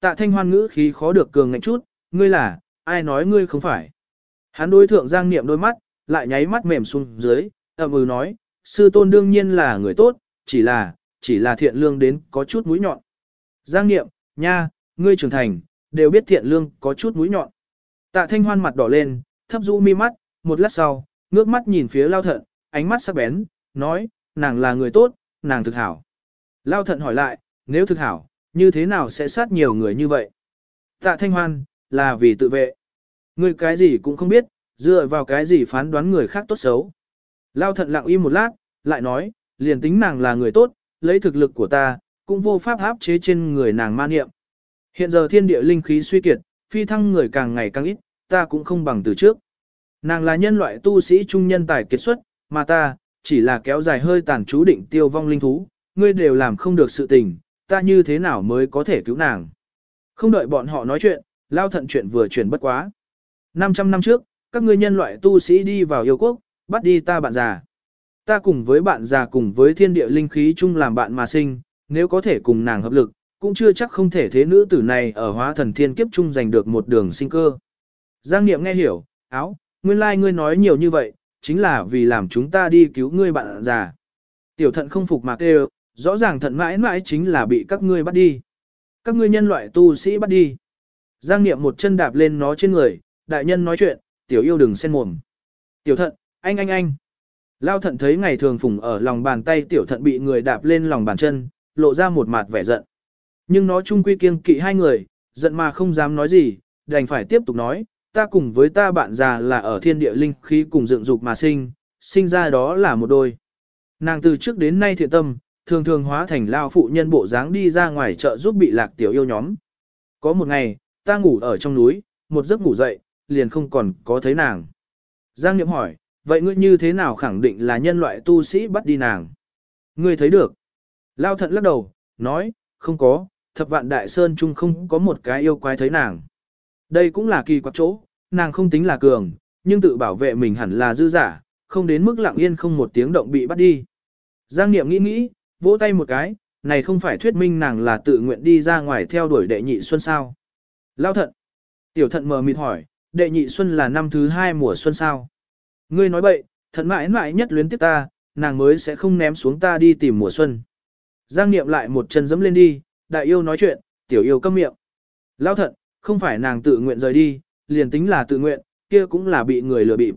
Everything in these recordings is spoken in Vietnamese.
Tạ thanh hoan ngữ khí khó được cường ngạnh chút, ngươi là, ai nói ngươi không phải. Hắn đối thượng giang niệm đôi mắt, lại nháy mắt mềm xuống dưới, ậm ừ nói, sư tôn đương nhiên là người tốt, chỉ là, chỉ là thiện lương đến có chút mũi nhọn. Giang niệm, nha, ngươi trưởng thành, đều biết thiện lương có chút mũi nhọn. Tạ thanh hoan mặt đỏ lên, thấp rũ mi mắt, một lát sau, ngước mắt nhìn phía lao thận, ánh mắt sắc bén, nói, nàng là người tốt, nàng thực hảo. Lao thận hỏi lại, nếu thực hảo, như thế nào sẽ sát nhiều người như vậy? Tạ thanh hoan, là vì tự vệ. Ngươi cái gì cũng không biết, dựa vào cái gì phán đoán người khác tốt xấu. Lao thận lặng im một lát, lại nói, liền tính nàng là người tốt, lấy thực lực của ta, cũng vô pháp áp chế trên người nàng ma niệm. Hiện giờ thiên địa linh khí suy kiệt, phi thăng người càng ngày càng ít, ta cũng không bằng từ trước. Nàng là nhân loại tu sĩ trung nhân tài kiệt xuất, mà ta, chỉ là kéo dài hơi tàn chú định tiêu vong linh thú, ngươi đều làm không được sự tình, ta như thế nào mới có thể cứu nàng. Không đợi bọn họ nói chuyện, lao thận chuyện vừa chuyển bất quá. 500 năm trước, các ngươi nhân loại tu sĩ đi vào yêu quốc, bắt đi ta bạn già. Ta cùng với bạn già cùng với thiên địa linh khí chung làm bạn mà sinh, nếu có thể cùng nàng hợp lực, cũng chưa chắc không thể thế nữ tử này ở hóa thần thiên kiếp chung giành được một đường sinh cơ. Giang Niệm nghe hiểu, áo, nguyên lai like ngươi nói nhiều như vậy, chính là vì làm chúng ta đi cứu ngươi bạn già. Tiểu thận không phục mà kêu, rõ ràng thận mãi mãi chính là bị các ngươi bắt đi. Các ngươi nhân loại tu sĩ bắt đi. Giang Niệm một chân đạp lên nó trên người, đại nhân nói chuyện, tiểu yêu đừng xen mồm. Tiểu thận, anh anh anh. Lao thận thấy ngày thường phùng ở lòng bàn tay tiểu thận bị người đạp lên lòng bàn chân, lộ ra một mặt vẻ giận. Nhưng nó chung quy kiêng kỵ hai người, giận mà không dám nói gì, đành phải tiếp tục nói, ta cùng với ta bạn già là ở thiên địa linh khí cùng dựng dục mà sinh, sinh ra đó là một đôi. Nàng từ trước đến nay thiện tâm, thường thường hóa thành lao phụ nhân bộ dáng đi ra ngoài chợ giúp bị lạc tiểu yêu nhóm. Có một ngày, ta ngủ ở trong núi, một giấc ngủ dậy, liền không còn có thấy nàng. Giang Niệm hỏi, vậy ngươi như thế nào khẳng định là nhân loại tu sĩ bắt đi nàng? Ngươi thấy được. Lao thận lắc đầu, nói, không có, thập vạn đại sơn chung không có một cái yêu quái thấy nàng. Đây cũng là kỳ quặc chỗ, nàng không tính là cường, nhưng tự bảo vệ mình hẳn là dư giả, không đến mức lặng yên không một tiếng động bị bắt đi. Giang Niệm nghĩ nghĩ, vỗ tay một cái, này không phải thuyết minh nàng là tự nguyện đi ra ngoài theo đuổi đệ nhị xuân sao. Lao thận. Tiểu thận mờ mịt hỏi, đệ nhị xuân là năm thứ hai mùa xuân sao. Ngươi nói bậy, thận mãi mãi nhất luyến tiếp ta, nàng mới sẽ không ném xuống ta đi tìm mùa xuân. Giang Niệm lại một chân dẫm lên đi, đại yêu nói chuyện, tiểu yêu câm miệng. Lao thận, không phải nàng tự nguyện rời đi, liền tính là tự nguyện, kia cũng là bị người lừa bịp.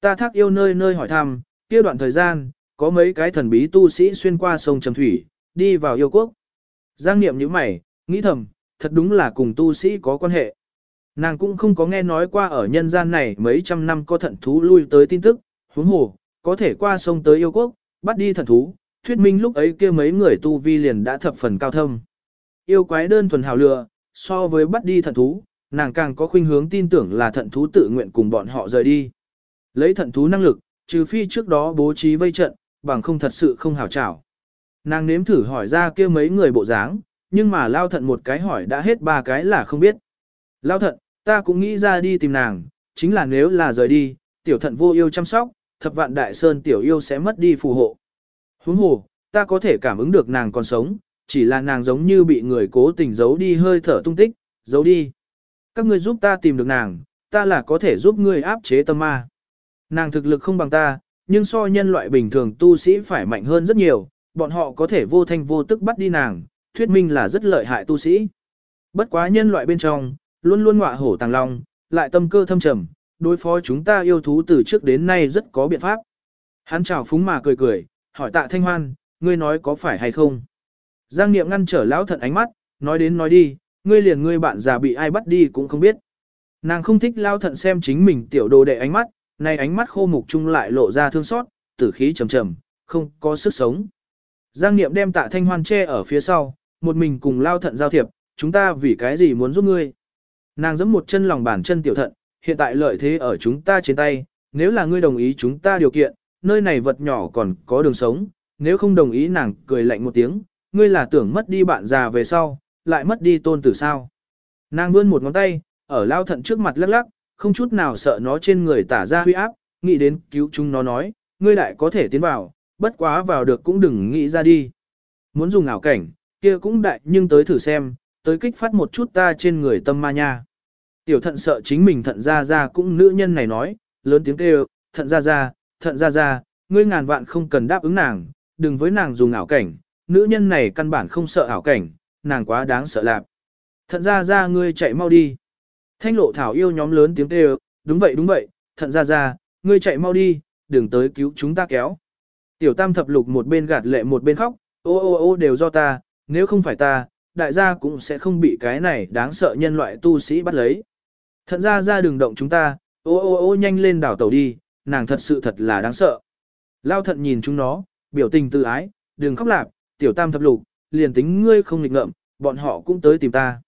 Ta thác yêu nơi nơi hỏi thăm, kia đoạn thời gian, có mấy cái thần bí tu sĩ xuyên qua sông Trầm Thủy, đi vào yêu quốc. Giang niệm như mày, nghĩ thầm, thật đúng là cùng tu sĩ có quan hệ. Nàng cũng không có nghe nói qua ở nhân gian này mấy trăm năm có thận thú lui tới tin tức, huống hồ, có thể qua sông tới yêu quốc, bắt đi thần thú, thuyết minh lúc ấy kia mấy người tu vi liền đã thập phần cao thâm. Yêu quái đơn thuần hào lựa, so với bắt đi thận thú, nàng càng có khuynh hướng tin tưởng là thận thú tự nguyện cùng bọn họ rời đi. Lấy thận thú năng lực, trừ phi trước đó bố trí vây trận, bằng không thật sự không hảo trảo. Nàng nếm thử hỏi ra kia mấy người bộ dáng, nhưng mà lao thận một cái hỏi đã hết ba cái là không biết. Lao thận, ta cũng nghĩ ra đi tìm nàng, chính là nếu là rời đi, tiểu thận vô yêu chăm sóc, thập vạn đại sơn tiểu yêu sẽ mất đi phù hộ. Huống hồ, ta có thể cảm ứng được nàng còn sống, chỉ là nàng giống như bị người cố tình giấu đi hơi thở tung tích, giấu đi. Các ngươi giúp ta tìm được nàng, ta là có thể giúp ngươi áp chế tâm ma. Nàng thực lực không bằng ta, nhưng so nhân loại bình thường tu sĩ phải mạnh hơn rất nhiều, bọn họ có thể vô thanh vô tức bắt đi nàng, thuyết minh là rất lợi hại tu sĩ. Bất quá nhân loại bên trong, luôn luôn ngọa hổ tàng long, lại tâm cơ thâm trầm, đối phó chúng ta yêu thú từ trước đến nay rất có biện pháp. Hắn chào phúng mà cười cười, hỏi tạ thanh hoan, ngươi nói có phải hay không? Giang Niệm ngăn trở lão thận ánh mắt, nói đến nói đi, ngươi liền ngươi bạn già bị ai bắt đi cũng không biết. Nàng không thích lao thận xem chính mình tiểu đồ đệ ánh mắt, nay ánh mắt khô mục chung lại lộ ra thương xót, tử khí trầm trầm, không có sức sống. Giang Niệm đem tạ thanh hoan che ở phía sau, một mình cùng lao thận giao thiệp, chúng ta vì cái gì muốn giúp ngươi. Nàng giẫm một chân lòng bàn chân tiểu thận, hiện tại lợi thế ở chúng ta trên tay, nếu là ngươi đồng ý chúng ta điều kiện, nơi này vật nhỏ còn có đường sống, nếu không đồng ý nàng cười lạnh một tiếng, ngươi là tưởng mất đi bạn già về sau, lại mất đi tôn tử sao. Nàng vươn một ngón tay, ở lao thận trước mặt lắc lắc, không chút nào sợ nó trên người tả ra huy áp, nghĩ đến cứu chúng nó nói, ngươi lại có thể tiến vào, bất quá vào được cũng đừng nghĩ ra đi. Muốn dùng ảo cảnh, kia cũng đại nhưng tới thử xem, tới kích phát một chút ta trên người tâm ma nha. Tiểu thận sợ chính mình thận ra ra cũng nữ nhân này nói, lớn tiếng kêu, thận ra ra, thận ra ra, ngươi ngàn vạn không cần đáp ứng nàng, đừng với nàng dùng ảo cảnh, nữ nhân này căn bản không sợ ảo cảnh, nàng quá đáng sợ lạp. Thận ra ra ngươi chạy mau đi. Thanh lộ thảo yêu nhóm lớn tiếng kêu, đúng vậy đúng vậy, thận ra ra, ngươi chạy mau đi, đừng tới cứu chúng ta kéo. Tiểu tam thập lục một bên gạt lệ một bên khóc, ô ô ô đều do ta, nếu không phải ta, đại gia cũng sẽ không bị cái này đáng sợ nhân loại tu sĩ bắt lấy. Thận ra ra đừng động chúng ta, ô ô ô nhanh lên đảo tàu đi, nàng thật sự thật là đáng sợ. Lao thận nhìn chúng nó, biểu tình tự ái, đừng khóc lạp, tiểu tam thập lục, liền tính ngươi không nghịch ngợm, bọn họ cũng tới tìm ta.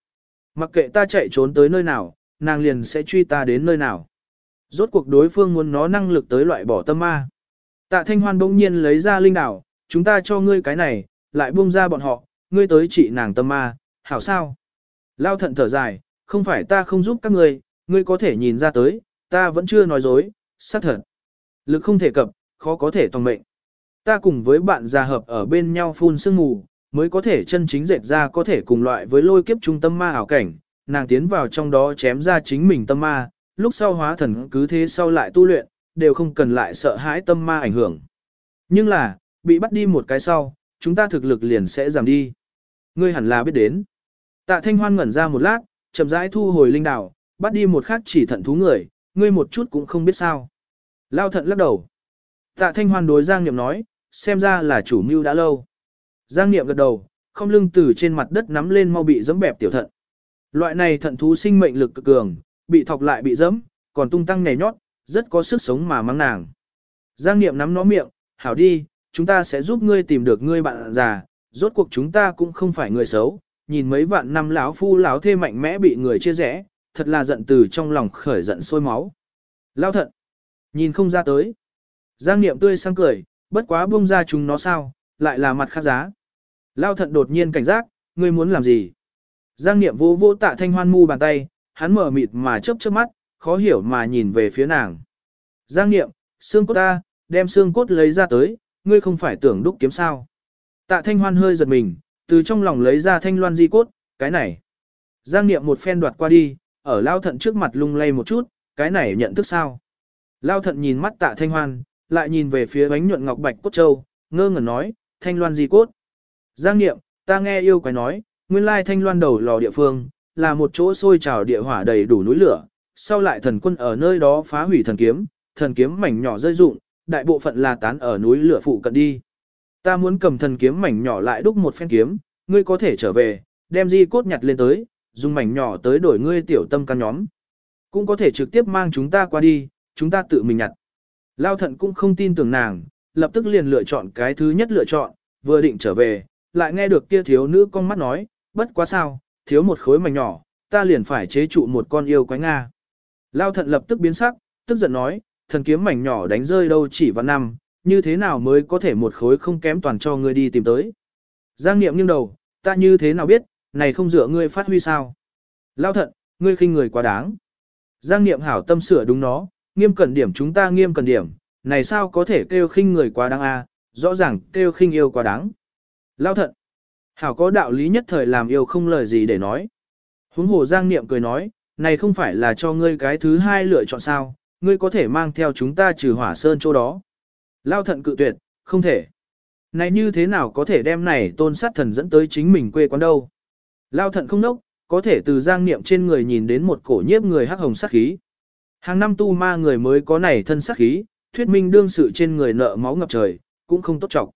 Mặc kệ ta chạy trốn tới nơi nào, nàng liền sẽ truy ta đến nơi nào. Rốt cuộc đối phương muốn nó năng lực tới loại bỏ tâm ma. Tạ Thanh Hoan bỗng nhiên lấy ra linh đảo, chúng ta cho ngươi cái này, lại buông ra bọn họ, ngươi tới trị nàng tâm ma, hảo sao? Lao thận thở dài, không phải ta không giúp các ngươi, ngươi có thể nhìn ra tới, ta vẫn chưa nói dối, xác thật. Lực không thể cập, khó có thể toàn mệnh. Ta cùng với bạn già hợp ở bên nhau phun sương mù, mới có thể chân chính dệt ra có thể cùng loại với lôi kiếp trung tâm ma ảo cảnh, nàng tiến vào trong đó chém ra chính mình tâm ma, lúc sau hóa thần cứ thế sau lại tu luyện, đều không cần lại sợ hãi tâm ma ảnh hưởng. Nhưng là, bị bắt đi một cái sau, chúng ta thực lực liền sẽ giảm đi. Ngươi hẳn là biết đến. Tạ Thanh Hoan ngẩn ra một lát, chậm rãi thu hồi linh đảo, bắt đi một khắc chỉ thận thú người, ngươi một chút cũng không biết sao. Lao thận lắc đầu. Tạ Thanh Hoan đối Giang Niệm nói, xem ra là chủ mưu đã lâu. Giang Niệm gật đầu, không lưng từ trên mặt đất nắm lên mau bị dẫm bẹp tiểu thận. Loại này thận thú sinh mệnh lực cực cường, bị thọc lại bị dẫm, còn tung tăng nhảy nhót, rất có sức sống mà mang nàng. Giang Niệm nắm nó miệng, hảo đi, chúng ta sẽ giúp ngươi tìm được ngươi bạn già, rốt cuộc chúng ta cũng không phải người xấu, nhìn mấy vạn năm lão phu lão thê mạnh mẽ bị người chia rẽ, thật là giận từ trong lòng khởi giận sôi máu. Lao thận, nhìn không ra tới. Giang Niệm tươi sang cười, bất quá buông ra chúng nó sao, lại là mặt khác giá. Lao thận đột nhiên cảnh giác, ngươi muốn làm gì? Giang Niệm vô vô tạ thanh hoan mu bàn tay, hắn mở mịt mà chớp chớp mắt, khó hiểu mà nhìn về phía nàng. Giang Niệm, xương cốt ta, đem xương cốt lấy ra tới, ngươi không phải tưởng đúc kiếm sao. Tạ thanh hoan hơi giật mình, từ trong lòng lấy ra thanh loan di cốt, cái này. Giang Niệm một phen đoạt qua đi, ở Lao thận trước mặt lung lay một chút, cái này nhận thức sao. Lao thận nhìn mắt tạ thanh hoan, lại nhìn về phía bánh nhuận ngọc bạch cốt châu, ngơ ngẩn nói, thanh loan di cốt. Giang Niệm, ta nghe yêu quái nói, nguyên lai thanh loan đầu lò địa phương, là một chỗ sôi trào địa hỏa đầy đủ núi lửa, sau lại thần quân ở nơi đó phá hủy thần kiếm, thần kiếm mảnh nhỏ rơi rụng, đại bộ phận là tán ở núi lửa phụ cận đi. Ta muốn cầm thần kiếm mảnh nhỏ lại đúc một phen kiếm, ngươi có thể trở về, đem di cốt nhặt lên tới, dùng mảnh nhỏ tới đổi ngươi tiểu tâm căn nhóm. Cũng có thể trực tiếp mang chúng ta qua đi, chúng ta tự mình nhặt. Lao thận cũng không tin tưởng nàng, lập tức liền lựa chọn cái thứ nhất lựa chọn, vừa định trở về, lại nghe được kia thiếu nữ con mắt nói, bất quá sao, thiếu một khối mảnh nhỏ, ta liền phải chế trụ một con yêu quái Nga. Lao thận lập tức biến sắc, tức giận nói, thần kiếm mảnh nhỏ đánh rơi đâu chỉ vào năm, như thế nào mới có thể một khối không kém toàn cho ngươi đi tìm tới. Giang niệm nghiêng đầu, ta như thế nào biết, này không dựa ngươi phát huy sao. Lao thận, ngươi khinh người quá đáng. Giang niệm hảo tâm sửa đúng nó, nghiêm cẩn điểm chúng ta nghiêm cẩn điểm, này sao có thể kêu khinh người quá đáng a? rõ ràng kêu khinh yêu quá đáng. Lao thận, hảo có đạo lý nhất thời làm yêu không lời gì để nói. Huống hồ Giang Niệm cười nói, này không phải là cho ngươi cái thứ hai lựa chọn sao, ngươi có thể mang theo chúng ta trừ hỏa sơn chỗ đó. Lao thận cự tuyệt, không thể. Này như thế nào có thể đem này tôn sát thần dẫn tới chính mình quê quán đâu. Lao thận không nốc, có thể từ giang niệm trên người nhìn đến một cổ nhiếp người hắc hồng sát khí. Hàng năm tu ma người mới có này thân sát khí, thuyết minh đương sự trên người nợ máu ngập trời, cũng không tốt trọng.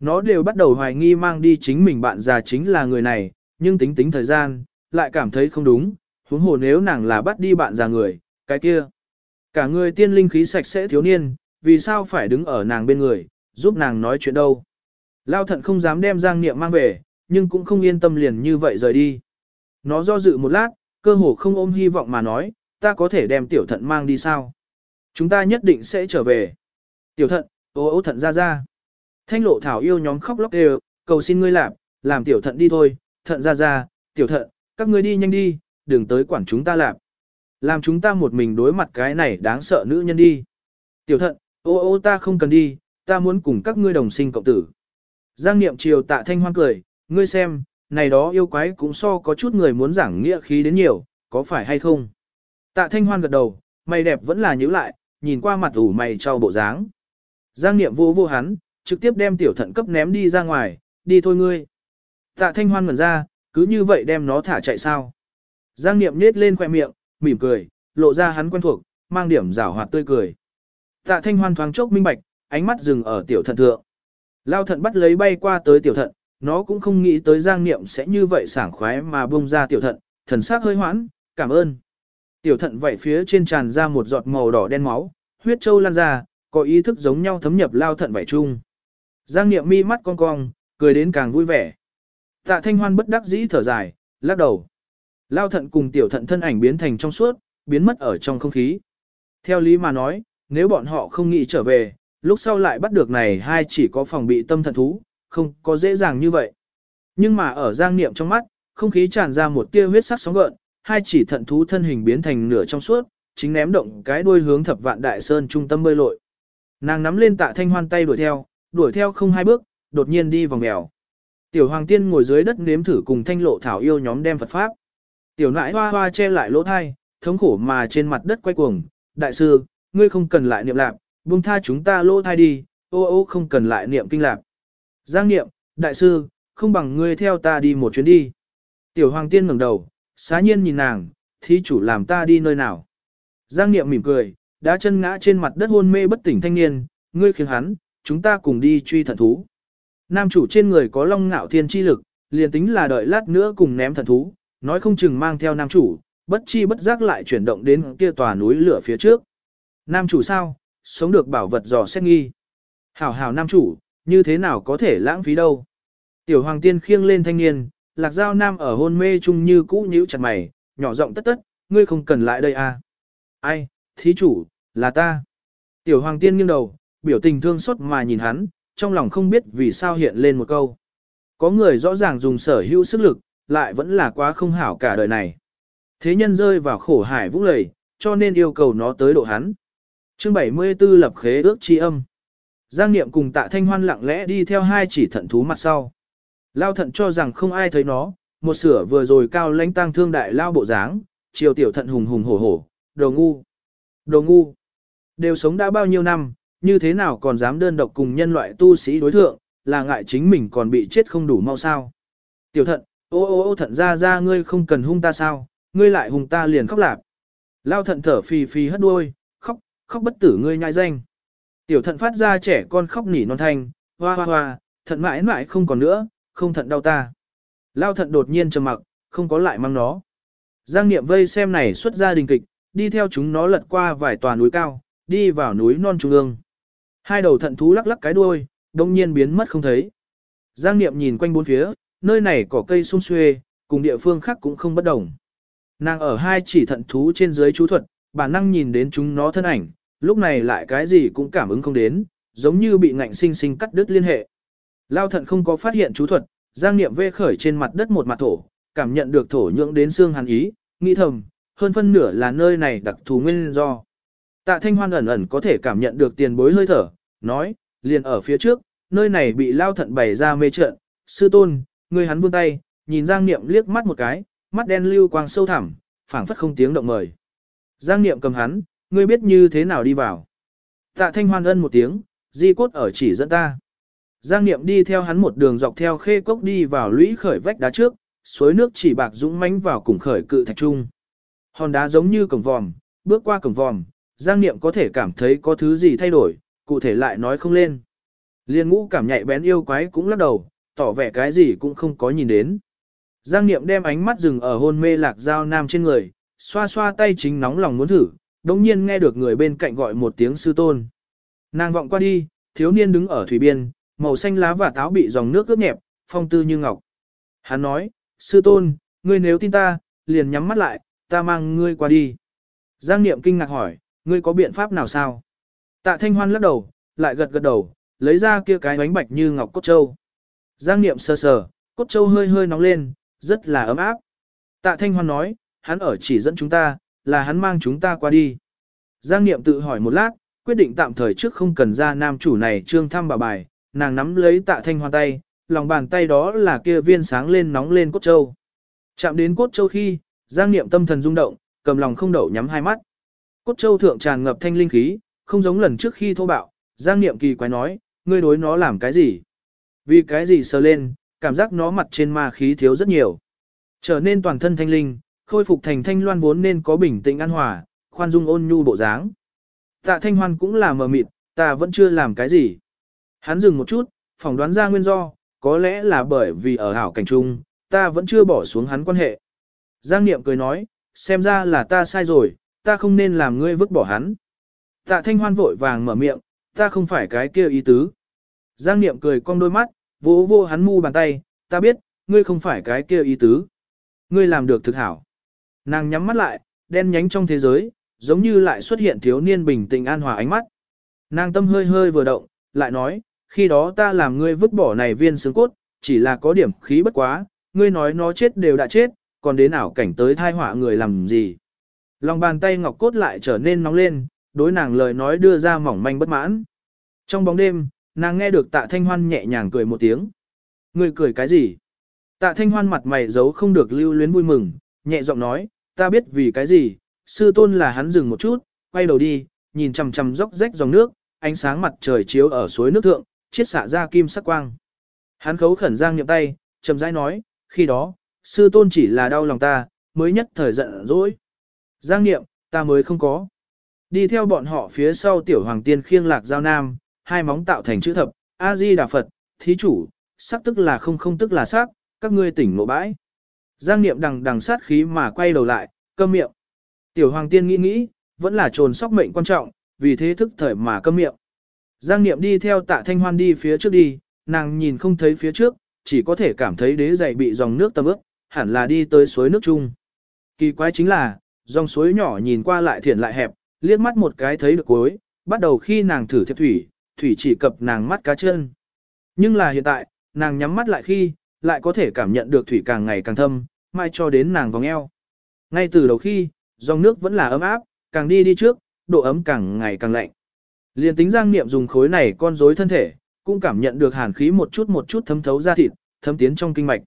Nó đều bắt đầu hoài nghi mang đi chính mình bạn già chính là người này, nhưng tính tính thời gian, lại cảm thấy không đúng, huống hồ nếu nàng là bắt đi bạn già người, cái kia. Cả người tiên linh khí sạch sẽ thiếu niên, vì sao phải đứng ở nàng bên người, giúp nàng nói chuyện đâu. Lao thận không dám đem giang niệm mang về, nhưng cũng không yên tâm liền như vậy rời đi. Nó do dự một lát, cơ hồ không ôm hy vọng mà nói, ta có thể đem tiểu thận mang đi sao? Chúng ta nhất định sẽ trở về. Tiểu thận, ô ô thận ra ra. Thanh lộ thảo yêu nhóm khóc lóc đều, cầu xin ngươi làm, làm tiểu thận đi thôi, thận ra ra, tiểu thận, các ngươi đi nhanh đi, đừng tới quản chúng ta làm, Làm chúng ta một mình đối mặt cái này đáng sợ nữ nhân đi. Tiểu thận, ô ô ta không cần đi, ta muốn cùng các ngươi đồng sinh cộng tử. Giang niệm chiều tạ thanh hoan cười, ngươi xem, này đó yêu quái cũng so có chút người muốn giảng nghĩa khí đến nhiều, có phải hay không? Tạ Thanh Hoan gật đầu, mày đẹp vẫn là nhíu lại, nhìn qua mặt ủ mày cho bộ dáng. Giang Niệm vô vô hắn, trực tiếp đem tiểu thận cấp ném đi ra ngoài, đi thôi ngươi. Tạ Thanh Hoan ngẩn ra, cứ như vậy đem nó thả chạy sao. Giang Niệm nết lên khoe miệng, mỉm cười, lộ ra hắn quen thuộc, mang điểm rảo hoạt tươi cười. Tạ Thanh Hoan thoáng chốc minh bạch, ánh mắt dừng ở tiểu thận thượng. Lao thận bắt lấy bay qua tới tiểu thận, nó cũng không nghĩ tới Giang Niệm sẽ như vậy sảng khoái mà bông ra tiểu thận, thần sắc hơi hoãn, cảm ơn. Tiểu thận vậy phía trên tràn ra một giọt màu đỏ đen máu, huyết châu lan ra, có ý thức giống nhau thấm nhập lao thận vảy chung. Giang Niệm mi mắt cong cong, cười đến càng vui vẻ. Tạ Thanh Hoan bất đắc dĩ thở dài, lắc đầu. Lao thận cùng tiểu thận thân ảnh biến thành trong suốt, biến mất ở trong không khí. Theo lý mà nói, nếu bọn họ không nghĩ trở về, lúc sau lại bắt được này hai chỉ có phòng bị tâm thận thú, không có dễ dàng như vậy. Nhưng mà ở giang niệm trong mắt, không khí tràn ra một tia huyết sắc sóng gợn, hai chỉ thận thú thân hình biến thành nửa trong suốt, chính ném động cái đuôi hướng thập vạn đại sơn trung tâm bơi lội. Nàng nắm lên tạ thanh hoan tay đuổi theo, đuổi theo không hai bước, đột nhiên đi vòng mèo. Tiểu hoàng tiên ngồi dưới đất nếm thử cùng thanh lộ thảo yêu nhóm đem Phật Pháp. Tiểu nãi hoa hoa che lại lỗ thai, thống khổ mà trên mặt đất quay cuồng. Đại sư, ngươi không cần lại niệm lạc, buông tha chúng ta lỗ thai đi, ô ô không cần lại niệm kinh lạc. Giang niệm, đại sư, không bằng ngươi theo ta đi một chuyến đi. Tiểu hoàng tiên ngẩng đầu, xá nhiên nhìn nàng, thí chủ làm ta đi nơi nào. Giang niệm mỉm cười, đã chân ngã trên mặt đất hôn mê bất tỉnh thanh niên, ngươi khiến hắn, chúng ta cùng đi truy thần thú. Nam chủ trên người có long ngạo thiên chi lực, liền tính là đợi lát nữa cùng ném thần thú, nói không chừng mang theo nam chủ, bất chi bất giác lại chuyển động đến kia tòa núi lửa phía trước. Nam chủ sao, sống được bảo vật dò xét nghi. Hảo hảo nam chủ, như thế nào có thể lãng phí đâu. Tiểu hoàng tiên khiêng lên thanh niên, lạc giao nam ở hôn mê chung như cũ nhíu chặt mày, nhỏ giọng tất tất, ngươi không cần lại đây à. Ai, thí chủ, là ta. Tiểu hoàng tiên nghiêng đầu, biểu tình thương xót mà nhìn hắn, trong lòng không biết vì sao hiện lên một câu. Có người rõ ràng dùng sở hữu sức lực, lại vẫn là quá không hảo cả đời này. Thế nhân rơi vào khổ hải vũng lầy, cho nên yêu cầu nó tới độ hắn. Chương 74 lập khế ước chi âm. Giang Niệm cùng Tạ Thanh Hoan lặng lẽ đi theo hai chỉ thận thú mặt sau. Lao thận cho rằng không ai thấy nó, một sửa vừa rồi cao lãnh tăng thương đại lao bộ dáng, chiều tiểu thận hùng hùng hổ hổ, đồ ngu. Đồ ngu. Đều sống đã bao nhiêu năm, như thế nào còn dám đơn độc cùng nhân loại tu sĩ đối thượng, là ngại chính mình còn bị chết không đủ mau sao. Tiểu thận, ô ô ô thận ra ra ngươi không cần hung ta sao, ngươi lại hung ta liền khóc lạp. Lao thận thở phì phì hất đuôi, khóc, khóc bất tử ngươi nhai danh. Tiểu thận phát ra trẻ con khóc nỉ non thanh, hoa hoa hoa, thận mãi mãi không còn nữa, không thận đau ta. Lao thận đột nhiên trầm mặc, không có lại mang nó. Giang Niệm vây xem này xuất ra đình kịch, đi theo chúng nó lật qua vài tòa núi cao, đi vào núi non trung ương. Hai đầu thận thú lắc lắc cái đuôi, đông nhiên biến mất không thấy. Giang Niệm nhìn quanh bốn phía, nơi này có cây sung xuê, cùng địa phương khác cũng không bất đồng. Nàng ở hai chỉ thận thú trên dưới chú thuật, bản năng nhìn đến chúng nó thân ảnh, lúc này lại cái gì cũng cảm ứng không đến, giống như bị ngạnh sinh sinh cắt đứt liên hệ. Lao thận không có phát hiện chú thuật, Giang Niệm vê khởi trên mặt đất một mặt thổ, cảm nhận được thổ nhưỡng đến xương hàn ý, nghĩ thầm, hơn phân nửa là nơi này đặc thù nguyên do. Tạ Thanh Hoan ẩn ẩn có thể cảm nhận được tiền bối hơi thở, nói, liền ở phía trước, nơi này bị lao thận bày ra mê trận, sư tôn, người hắn vươn tay, nhìn Giang Niệm liếc mắt một cái, mắt đen lưu quang sâu thẳm, phảng phất không tiếng động mời. Giang Niệm cầm hắn, ngươi biết như thế nào đi vào. Tạ Thanh Hoan ân một tiếng, di cốt ở chỉ dẫn ta. Giang Niệm đi theo hắn một đường dọc theo khê cốc đi vào lũy khởi vách đá trước, suối nước chỉ bạc dũng mãnh vào cùng khởi cự thạch trung. Hòn đá giống như cổng vòm, bước qua cổng vòm, Giang Niệm có thể cảm thấy có thứ gì thay đổi, cụ thể lại nói không lên. Liên ngũ cảm nhạy bén yêu quái cũng lắc đầu, tỏ vẻ cái gì cũng không có nhìn đến. Giang Niệm đem ánh mắt dừng ở hôn mê lạc dao nam trên người, xoa xoa tay chính nóng lòng muốn thử, đồng nhiên nghe được người bên cạnh gọi một tiếng sư tôn. Nàng vọng qua đi, thiếu niên đứng ở thủy biên, màu xanh lá và táo bị dòng nước ướt nhẹp, phong tư như ngọc. Hắn nói, sư tôn, ngươi nếu tin ta, liền nhắm mắt lại, ta mang ngươi qua đi. Giang Niệm kinh ngạc hỏi, ngươi có biện pháp nào sao? Tạ Thanh Hoan lắc đầu, lại gật gật đầu, lấy ra kia cái bánh bạch như ngọc cốt châu. Giang Niệm sờ sờ, cốt châu hơi hơi nóng lên, rất là ấm áp. Tạ Thanh Hoan nói, hắn ở chỉ dẫn chúng ta, là hắn mang chúng ta qua đi. Giang Niệm tự hỏi một lát, quyết định tạm thời trước không cần ra nam chủ này trương thăm bà bài, nàng nắm lấy tạ Thanh Hoan tay, lòng bàn tay đó là kia viên sáng lên nóng lên cốt châu. Chạm đến cốt châu khi, Giang Niệm tâm thần rung động, cầm lòng không đậu nhắm hai mắt. Cốt châu thượng tràn ngập thanh linh khí, không giống lần trước khi thô bạo, Giang Niệm kỳ quái nói, ngươi đối nó làm cái gì? Vì cái gì sờ lên, cảm giác nó mặt trên ma khí thiếu rất nhiều. Trở nên toàn thân thanh linh, khôi phục thành thanh loan vốn nên có bình tĩnh an hòa, khoan dung ôn nhu bộ dáng. Tạ thanh hoan cũng là mờ mịt, ta vẫn chưa làm cái gì. Hắn dừng một chút, phỏng đoán ra nguyên do, có lẽ là bởi vì ở hảo cảnh trung, ta vẫn chưa bỏ xuống hắn quan hệ. Giang Niệm cười nói, xem ra là ta sai rồi, ta không nên làm ngươi vứt bỏ hắn. Tạ thanh hoan vội vàng mở miệng, ta không phải cái kia ý tứ. Giang Niệm cười cong đôi mắt, vỗ vô hắn mu bàn tay, ta biết, ngươi không phải cái kia ý tứ. Ngươi làm được thực hảo. Nàng nhắm mắt lại, đen nhánh trong thế giới, giống như lại xuất hiện thiếu niên bình tĩnh an hòa ánh mắt. Nàng tâm hơi hơi vừa động, lại nói, khi đó ta làm ngươi vứt bỏ này viên xương cốt, chỉ là có điểm khí bất quá, ngươi nói nó chết đều đã chết, còn đến ảo cảnh tới thai họa người làm gì. Lòng bàn tay ngọc cốt lại trở nên nóng lên, đối nàng lời nói đưa ra mỏng manh bất mãn. Trong bóng đêm, nàng nghe được tạ thanh hoan nhẹ nhàng cười một tiếng. Người cười cái gì? Tạ thanh hoan mặt mày giấu không được lưu luyến vui mừng, nhẹ giọng nói, ta biết vì cái gì, sư tôn là hắn dừng một chút, quay đầu đi, nhìn chằm chằm dốc rách dòng nước, ánh sáng mặt trời chiếu ở suối nước thượng, chiết xạ ra kim sắc quang. Hắn khấu khẩn giang nhậm tay, chậm rãi nói, khi đó, sư tôn chỉ là đau lòng ta, mới nhất thời giận dỗi. Giang niệm, ta mới không có. Đi theo bọn họ phía sau tiểu hoàng tiên khiêng lạc giao nam, hai móng tạo thành chữ thập, A-di Đà Phật, thí chủ, sắc tức là không không tức là sắc, các ngươi tỉnh ngộ bãi. Giang niệm đằng đằng sát khí mà quay đầu lại, câm miệng. Tiểu hoàng tiên nghĩ nghĩ, vẫn là trồn sóc mệnh quan trọng, vì thế thức thời mà câm miệng. Giang niệm đi theo tạ thanh hoan đi phía trước đi, nàng nhìn không thấy phía trước, chỉ có thể cảm thấy đế dày bị dòng nước tầm ướp, hẳn là đi tới suối nước chung. Kỳ quái chính là, dòng suối nhỏ nhìn qua lại thiện lại hẹp, liếc mắt một cái thấy được cuối, bắt đầu khi nàng thử thiệp thủy, thủy chỉ cập nàng mắt cá chân. Nhưng là hiện tại, nàng nhắm mắt lại khi, lại có thể cảm nhận được thủy càng ngày càng thâm, mai cho đến nàng vòng eo. Ngay từ đầu khi, dòng nước vẫn là ấm áp, càng đi đi trước, độ ấm càng ngày càng lạnh. Liên tính Giang Niệm dùng khối này con rối thân thể, cũng cảm nhận được hàn khí một chút một chút thấm thấu ra thịt, thấm tiến trong kinh mạch.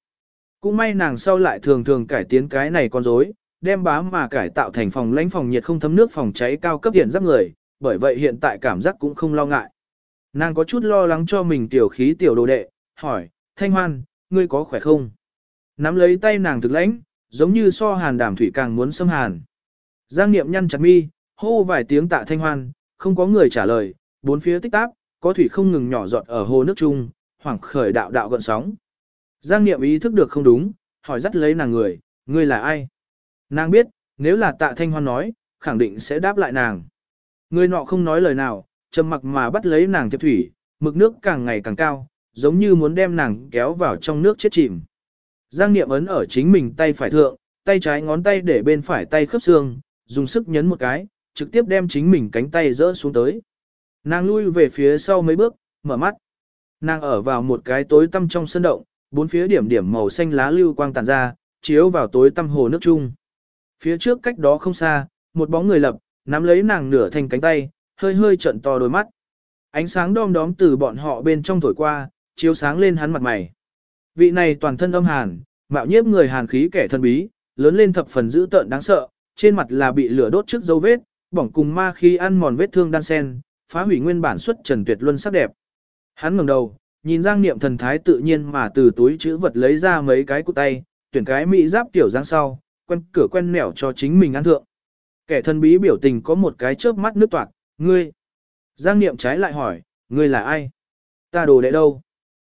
Cũng may nàng sau lại thường thường cải tiến cái này con rối, đem bám mà cải tạo thành phòng lãnh phòng nhiệt không thấm nước phòng cháy cao cấp hiện giáp người, bởi vậy hiện tại cảm giác cũng không lo ngại. Nàng có chút lo lắng cho mình tiểu khí tiểu đồ đệ, hỏi, Thanh Hoan, ngươi có khỏe không? Nắm lấy tay nàng thực lãnh, giống như so hàn đàm thủy càng muốn xâm hàn. Giang Niệm nhăn chặt mi, hô vài tiếng tạ Thanh Hoan, không có người trả lời, bốn phía tích táp, có thủy không ngừng nhỏ giọt ở hồ nước chung, hoảng khởi đạo đạo gợn sóng. Giang Niệm ý thức được không đúng, hỏi dắt lấy nàng người, ngươi là ai? Nàng biết, nếu là tạ Thanh Hoan nói, khẳng định sẽ đáp lại nàng. Người nọ không nói lời nào, trầm mặc mà bắt lấy nàng thiệp thủy, mực nước càng ngày càng cao, giống như muốn đem nàng kéo vào trong nước chết chìm. Giang Niệm ấn ở chính mình tay phải thượng, tay trái ngón tay để bên phải tay khớp xương, dùng sức nhấn một cái, trực tiếp đem chính mình cánh tay rỡ xuống tới. Nàng lui về phía sau mấy bước, mở mắt. Nàng ở vào một cái tối tăm trong sân động, bốn phía điểm điểm màu xanh lá lưu quang tàn ra, chiếu vào tối tăm hồ nước chung. Phía trước cách đó không xa, một bóng người lập, nắm lấy nàng nửa thành cánh tay, hơi hơi trận to đôi mắt. Ánh sáng đom đóm từ bọn họ bên trong thổi qua, chiếu sáng lên hắn mặt mày. Vị này toàn thân âm hàn, mạo nhiếp người hàn khí kẻ thân bí, lớn lên thập phần dữ tợn đáng sợ, trên mặt là bị lửa đốt trước dấu vết, bỏng cùng ma khí ăn mòn vết thương đan sen, phá hủy nguyên bản xuất trần tuyệt luân sắc đẹp. Hắn ngẩng đầu, nhìn Giang Niệm thần thái tự nhiên mà từ túi chữ vật lấy ra mấy cái cụ tay, tuyển cái mỹ giáp tiểu giang sau, quen cửa quen nẻo cho chính mình ăn thượng. Kẻ thân bí biểu tình có một cái chớp mắt nước toạc, ngươi. Giang Niệm trái lại hỏi, ngươi là ai? Ta đồ đệ đâu?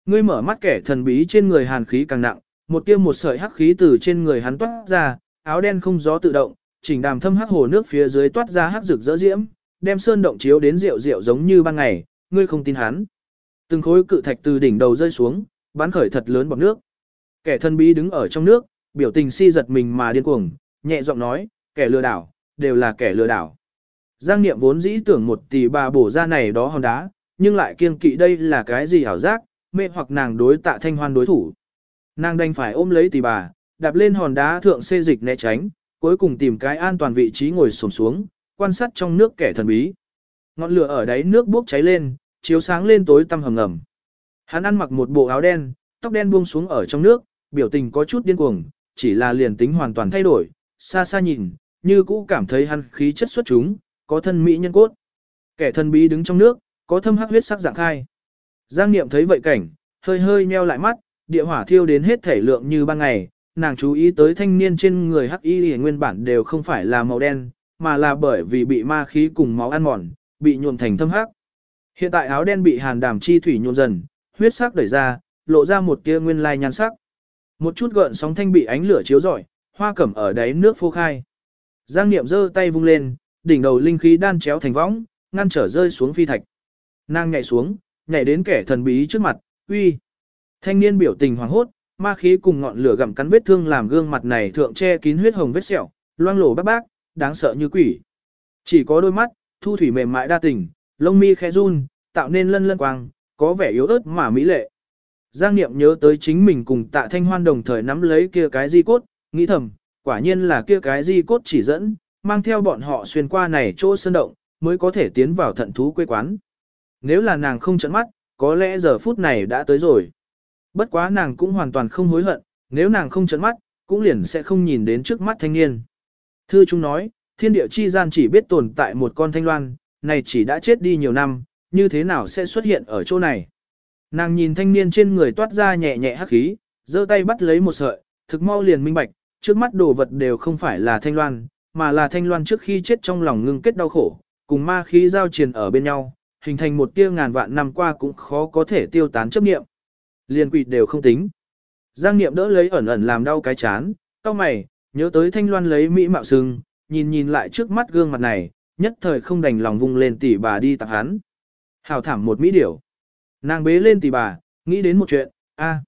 Ngươi mở mắt kẻ thần bí trên người hàn khí càng nặng, một tiêm một sợi hắc khí từ trên người hắn toát ra, áo đen không gió tự động, chỉnh đàm thâm hắc hồ nước phía dưới toát ra hắc rực rỡ diễm, đem sơn động chiếu đến rượu rượu giống như ban ngày, ngươi không tin hắn. Từng khối cự thạch từ đỉnh đầu rơi xuống, bắn khởi thật lớn bọt nước. Kẻ thần bí đứng ở trong nước, biểu tình si giật mình mà điên cuồng, nhẹ giọng nói, kẻ lừa đảo, đều là kẻ lừa đảo. Giang Niệm vốn dĩ tưởng một tỷ bà bổ ra này đó hòn đá, nhưng lại kiên kỵ đây là cái gì ảo giác, mê hoặc nàng đối tạ thanh hoan đối thủ. Nàng đành phải ôm lấy tỷ bà, đạp lên hòn đá thượng xê dịch né tránh, cuối cùng tìm cái an toàn vị trí ngồi xổm xuống, quan sát trong nước kẻ thần bí. Ngọn lửa ở đáy nước bốc cháy lên, chiếu sáng lên tối tăm hầm ngầm. Hắn ăn mặc một bộ áo đen, tóc đen buông xuống ở trong nước, biểu tình có chút điên cuồng, chỉ là liền tính hoàn toàn thay đổi, xa xa nhìn, như cũ cảm thấy hắn khí chất xuất chúng, có thân mỹ nhân cốt. Kẻ thân bí đứng trong nước, có thâm hắc huyết sắc dạng khai. Giang Niệm thấy vậy cảnh, hơi hơi nheo lại mắt, địa hỏa thiêu đến hết thể lượng như ban ngày, nàng chú ý tới thanh niên trên người hắc y nguyên bản đều không phải là màu đen, mà là bởi vì bị ma khí cùng máu ăn mòn, bị nhuộm thành thâm hắc. Hiện tại áo đen bị hàn đàm chi thủy nhuộm dần, huyết sắc đẩy ra, lộ ra một tia nguyên lai nhan sắc. Một chút gợn sóng thanh bị ánh lửa chiếu rọi, hoa cẩm ở đáy nước phô khai. Giang Niệm giơ tay vung lên, đỉnh đầu linh khí đan chéo thành võng, ngăn trở rơi xuống phi thạch. Nàng nhảy xuống, nhảy đến kẻ thần bí trước mặt, uy. Thanh niên biểu tình hoảng hốt, ma khí cùng ngọn lửa gặm cắn vết thương làm gương mặt này thượng che kín huyết hồng vết sẹo, loang lổ bác bác, đáng sợ như quỷ. Chỉ có đôi mắt, thu thủy mềm mại đa tình, lông mi khẽ run, tạo nên lân lân quang, có vẻ yếu ớt mà mỹ lệ. Giang Niệm nhớ tới chính mình cùng tạ thanh hoan đồng thời nắm lấy kia cái di cốt, nghĩ thầm, quả nhiên là kia cái di cốt chỉ dẫn, mang theo bọn họ xuyên qua này chỗ sơn động, mới có thể tiến vào thận thú quê quán. Nếu là nàng không trận mắt, có lẽ giờ phút này đã tới rồi. Bất quá nàng cũng hoàn toàn không hối hận, nếu nàng không trận mắt, cũng liền sẽ không nhìn đến trước mắt thanh niên. Thư chúng nói, thiên địa chi gian chỉ biết tồn tại một con thanh loan, này chỉ đã chết đi nhiều năm, như thế nào sẽ xuất hiện ở chỗ này. Nàng nhìn thanh niên trên người toát ra nhẹ nhẹ hắc khí, giơ tay bắt lấy một sợi, thực mau liền minh bạch, trước mắt đồ vật đều không phải là thanh loan, mà là thanh loan trước khi chết trong lòng ngưng kết đau khổ, cùng ma khí giao triền ở bên nhau, hình thành một tia ngàn vạn năm qua cũng khó có thể tiêu tán chấp niệm. Liên quỷ đều không tính. Giang niệm đỡ lấy ẩn ẩn làm đau cái chán, cau mày, nhớ tới thanh loan lấy mỹ mạo sừng, nhìn nhìn lại trước mắt gương mặt này, nhất thời không đành lòng vung lên tỷ bà đi tặng hắn. Hào thảm một mỹ điểu. Nàng bế lên tỷ bà, nghĩ đến một chuyện, a,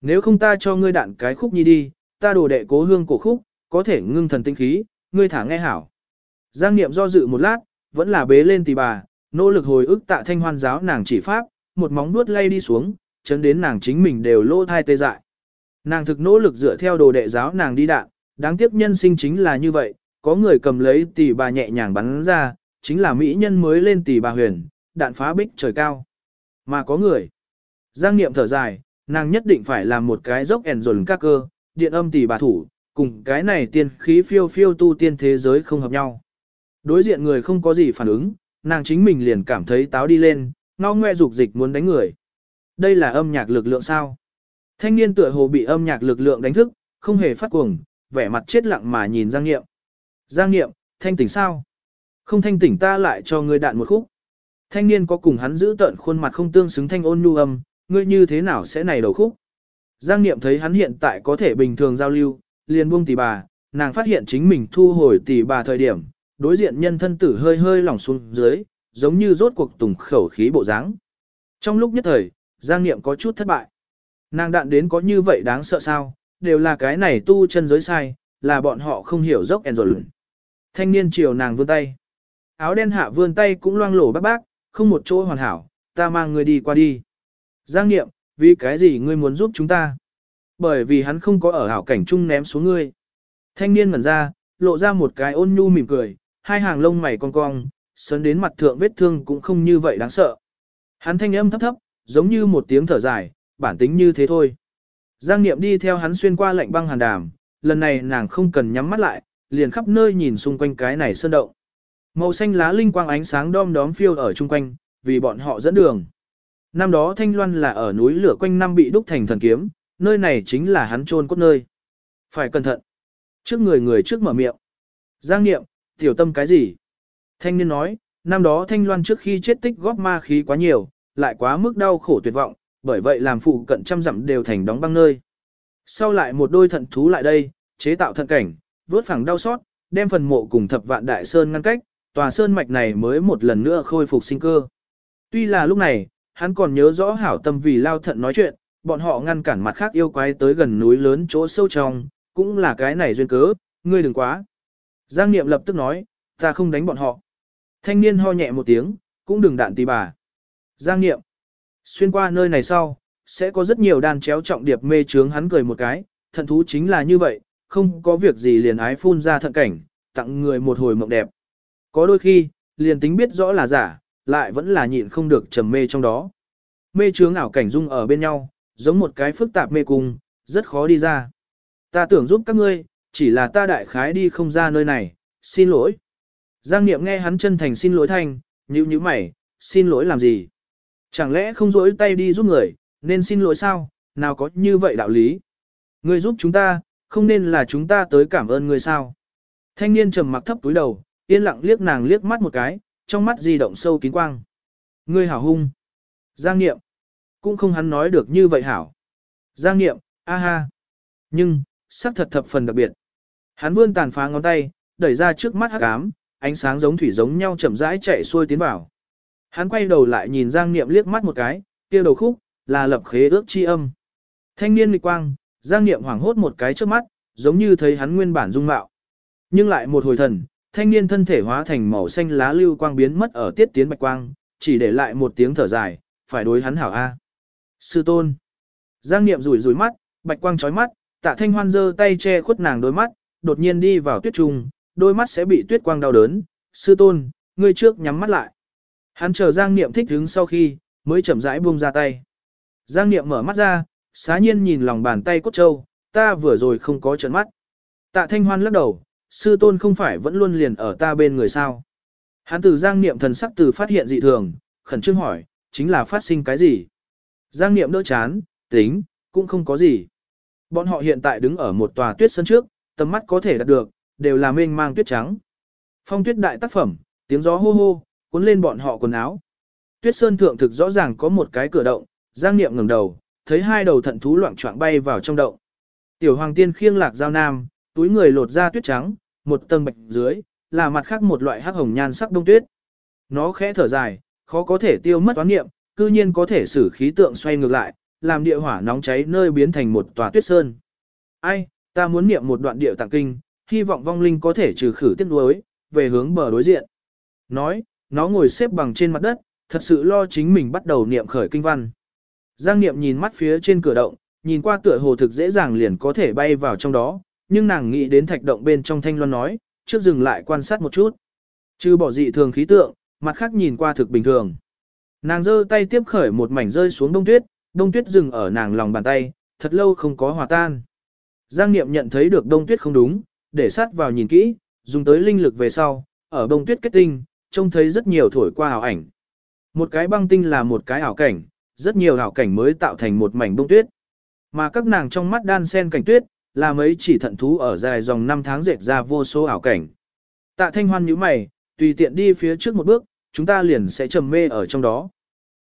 nếu không ta cho ngươi đạn cái khúc nhi đi, ta đồ đệ cố hương cổ khúc, có thể ngưng thần tinh khí, ngươi thả nghe hảo. Giang Niệm do dự một lát, vẫn là bế lên tỷ bà, nỗ lực hồi ức tạ thanh hoan giáo nàng chỉ pháp, một móng vuốt lay đi xuống, chấn đến nàng chính mình đều lỗ thai tê dại. Nàng thực nỗ lực dựa theo đồ đệ giáo nàng đi đạn, đáng tiếc nhân sinh chính là như vậy, có người cầm lấy tỷ bà nhẹ nhàng bắn ra, chính là mỹ nhân mới lên tỷ bà huyền, đạn phá bích trời cao. Mà có người, giang niệm thở dài, nàng nhất định phải làm một cái dốc ẻn dồn các cơ, điện âm tỷ bà thủ, cùng cái này tiên khí phiêu phiêu tu tiên thế giới không hợp nhau. Đối diện người không có gì phản ứng, nàng chính mình liền cảm thấy táo đi lên, ngao ngoe dục dịch muốn đánh người. Đây là âm nhạc lực lượng sao? Thanh niên tựa hồ bị âm nhạc lực lượng đánh thức, không hề phát cuồng, vẻ mặt chết lặng mà nhìn Giang Nghiệm. Giang Nghiệm, thanh tỉnh sao? Không thanh tỉnh ta lại cho ngươi đạn một khúc. Thanh niên có cùng hắn giữ tận khuôn mặt không tương xứng thanh ôn nhu âm, ngươi như thế nào sẽ này đầu khúc? Giang Niệm thấy hắn hiện tại có thể bình thường giao lưu, liền buông tỷ bà, nàng phát hiện chính mình thu hồi tỷ bà thời điểm, đối diện nhân thân tử hơi hơi lỏng xuống dưới, giống như rốt cuộc tùng khẩu khí bộ dáng. Trong lúc nhất thời, Giang Niệm có chút thất bại. Nàng đạn đến có như vậy đáng sợ sao, đều là cái này tu chân giới sai, là bọn họ không hiểu dốc en rồi. Thanh niên chiều nàng vươn tay. Áo đen hạ vươn tay cũng loang lổ bác bác, không một chỗ hoàn hảo, ta mang ngươi đi qua đi. Giang Niệm, vì cái gì ngươi muốn giúp chúng ta? Bởi vì hắn không có ở hảo cảnh chung ném xuống ngươi. Thanh niên ngẩn ra, lộ ra một cái ôn nhu mỉm cười, hai hàng lông mày cong cong, sấn đến mặt thượng vết thương cũng không như vậy đáng sợ. Hắn thanh âm thấp thấp, giống như một tiếng thở dài, bản tính như thế thôi. Giang Niệm đi theo hắn xuyên qua lạnh băng hàn đàm, lần này nàng không cần nhắm mắt lại, liền khắp nơi nhìn xung quanh cái này sơn động. Màu xanh lá linh quang ánh sáng đom đóm phiêu ở chung quanh, vì bọn họ dẫn đường. Năm đó Thanh Loan là ở núi lửa quanh năm bị đúc thành thần kiếm, nơi này chính là hắn chôn cốt nơi. Phải cẩn thận. Trước người người trước mở miệng. Giang Niệm, tiểu tâm cái gì? Thanh niên nói, năm đó Thanh Loan trước khi chết tích góp ma khí quá nhiều, lại quá mức đau khổ tuyệt vọng, bởi vậy làm phụ cận trăm dặm đều thành đóng băng nơi. Sau lại một đôi thận thú lại đây, chế tạo thận cảnh, vớt phẳng đau xót, đem phần mộ cùng thập vạn đại sơn ngăn cách, tòa sơn mạch này mới một lần nữa khôi phục sinh cơ. Tuy là lúc này, hắn còn nhớ rõ hảo tâm vì lao thận nói chuyện, bọn họ ngăn cản mặt khác yêu quái tới gần núi lớn chỗ sâu trong, cũng là cái này duyên cớ, ngươi đừng quá. Giang Niệm lập tức nói, ta không đánh bọn họ. Thanh niên ho nhẹ một tiếng, cũng đừng đạn tì bà. Giang Niệm, xuyên qua nơi này sau, sẽ có rất nhiều đàn chéo trọng điệp mê trướng hắn cười một cái, thận thú chính là như vậy, không có việc gì liền ái phun ra thận cảnh, tặng người một hồi mộng đẹp. Có đôi khi, liền tính biết rõ là giả, lại vẫn là nhịn không được trầm mê trong đó. Mê chướng ảo cảnh dung ở bên nhau, giống một cái phức tạp mê cung, rất khó đi ra. Ta tưởng giúp các ngươi, chỉ là ta đại khái đi không ra nơi này, xin lỗi. Giang Niệm nghe hắn chân thành xin lỗi thanh, nhíu nhíu mày, xin lỗi làm gì? Chẳng lẽ không rỗi tay đi giúp người, nên xin lỗi sao, nào có như vậy đạo lý? Ngươi giúp chúng ta, không nên là chúng ta tới cảm ơn ngươi sao? Thanh niên trầm mặc thấp túi đầu, yên lặng liếc nàng liếc mắt một cái, trong mắt di động sâu kín quang. Ngươi hảo hung. Giang Niệm. Cũng không hắn nói được như vậy hảo. Giang Niệm, a ha. Nhưng, sắc thật thập phần đặc biệt. Hắn vươn tàn phá ngón tay, đẩy ra trước mắt hắc ám, ánh sáng giống thủy giống nhau chậm rãi chạy xuôi tiến vào. Hắn quay đầu lại nhìn Giang Niệm liếc mắt một cái, kia đầu khúc, là lập khế ước chi âm. Thanh niên lịch quang, Giang Niệm hoảng hốt một cái trước mắt, giống như thấy hắn nguyên bản dung mạo. Nhưng lại một hồi thần, thanh niên thân thể hóa thành màu xanh lá lưu quang biến mất ở tiết tiến bạch quang, chỉ để lại một tiếng thở dài, phải đối hắn hảo A. Sư tôn. Giang Niệm rủi rủi mắt, bạch quang chói mắt, tạ thanh hoan giơ tay che khuất nàng đôi mắt, đột nhiên đi vào tuyết trung, đôi mắt sẽ bị tuyết quang đau đớn. Sư tôn, ngươi trước nhắm mắt lại. Hắn chờ Giang Niệm thích đứng sau khi, mới chậm rãi buông ra tay. Giang Niệm mở mắt ra, xá nhiên nhìn lòng bàn tay cốt trâu, ta vừa rồi không có trợn mắt. Tạ Thanh Hoan lắc đầu, sư tôn không phải vẫn luôn liền ở ta bên người sao. Hắn từ Giang Niệm thần sắc từ phát hiện dị thường, khẩn trương hỏi, chính là phát sinh cái gì? Giang Niệm đỡ chán, tính, cũng không có gì. Bọn họ hiện tại đứng ở một tòa tuyết sân trước, tầm mắt có thể đạt được, đều là mênh mang tuyết trắng. Phong tuyết đại tác phẩm, tiếng gió hô hô, cuốn lên bọn họ quần áo. Tuyết sơn thượng thực rõ ràng có một cái cửa động, Giang Niệm ngẩng đầu, thấy hai đầu thận thú loạn choạng bay vào trong động. Tiểu Hoàng Tiên khiêng lạc giao nam, túi người lột ra tuyết trắng, một tầng bạch dưới, là mặt khác một loại hắc hồng nhan sắc đông tuyết. Nó khẽ thở dài, khó có thể tiêu mất toán niệm, cư nhiên có thể xử khí tượng xoay ngược lại, làm địa hỏa nóng cháy nơi biến thành một tòa tuyết sơn. Ai, ta muốn niệm một đoạn điệu tạng kinh, hy vọng vong linh có thể trừ khử tiết nuối, về hướng bờ đối diện. Nói, nó ngồi xếp bằng trên mặt đất, thật sự lo chính mình bắt đầu niệm khởi kinh văn. Giang niệm nhìn mắt phía trên cửa động, nhìn qua tựa hồ thực dễ dàng liền có thể bay vào trong đó, nhưng nàng nghĩ đến thạch động bên trong thanh loan nói, trước dừng lại quan sát một chút. Chứ bỏ dị thường khí tượng, mặt khác nhìn qua thực bình thường. Nàng giơ tay tiếp khởi một mảnh rơi xuống đông tuyết, đông tuyết dừng ở nàng lòng bàn tay, thật lâu không có hòa tan. Giang Niệm nhận thấy được đông tuyết không đúng, để sát vào nhìn kỹ, dùng tới linh lực về sau, ở đông tuyết kết tinh, trông thấy rất nhiều thổi qua ảo ảnh. Một cái băng tinh là một cái ảo cảnh, rất nhiều ảo cảnh mới tạo thành một mảnh đông tuyết. Mà các nàng trong mắt đan sen cảnh tuyết, là mấy chỉ thận thú ở dài dòng năm tháng dệt ra vô số ảo cảnh. Tạ thanh hoan nhíu mày, tùy tiện đi phía trước một bước, chúng ta liền sẽ trầm mê ở trong đó.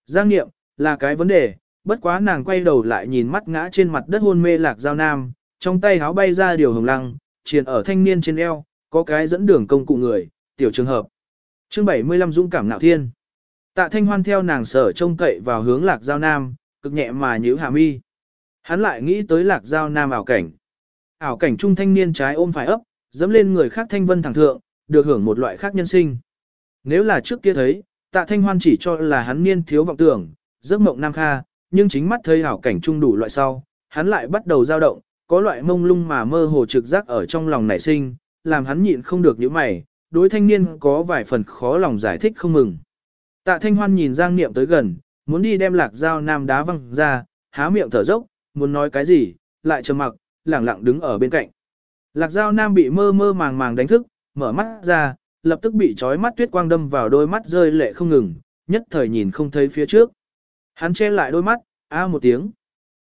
Giang nghiệm, là cái vấn đề, bất quá nàng quay đầu lại nhìn mắt ngã trên mặt đất hôn mê lạc giao nam, trong tay háo bay ra điều hồng lăng, triền ở thanh niên trên eo, có cái dẫn đường công cụ người, tiểu trường hợp. chương 75 dũng cảm nạo thiên. Tạ thanh hoan theo nàng sở trông cậy vào hướng lạc giao nam, cực nhẹ mà nhíu hạ mi. Hắn lại nghĩ tới lạc giao nam ảo cảnh. Ảo cảnh trung thanh niên trái ôm phải ấp, dẫm lên người khác thanh vân thẳng thượng, được hưởng một loại khác nhân sinh. Nếu là trước kia thấy, tạ thanh hoan chỉ cho là hắn niên thiếu vọng tưởng, giấc mộng nam kha, nhưng chính mắt thấy ảo cảnh trung đủ loại sau, hắn lại bắt đầu dao động, có loại mông lung mà mơ hồ trực giác ở trong lòng nảy sinh, làm hắn nhịn không được những mày, đối thanh niên có vài phần khó lòng giải thích không mừng. Tạ thanh hoan nhìn Giang Niệm tới gần, muốn đi đem lạc dao nam đá văng ra, há miệng thở dốc, muốn nói cái gì, lại trầm mặc, lẳng lặng đứng ở bên cạnh. Lạc giao nam bị mơ mơ màng màng đánh thức, mở mắt ra, lập tức bị trói mắt tuyết quang đâm vào đôi mắt rơi lệ không ngừng, nhất thời nhìn không thấy phía trước. Hắn che lại đôi mắt, a một tiếng.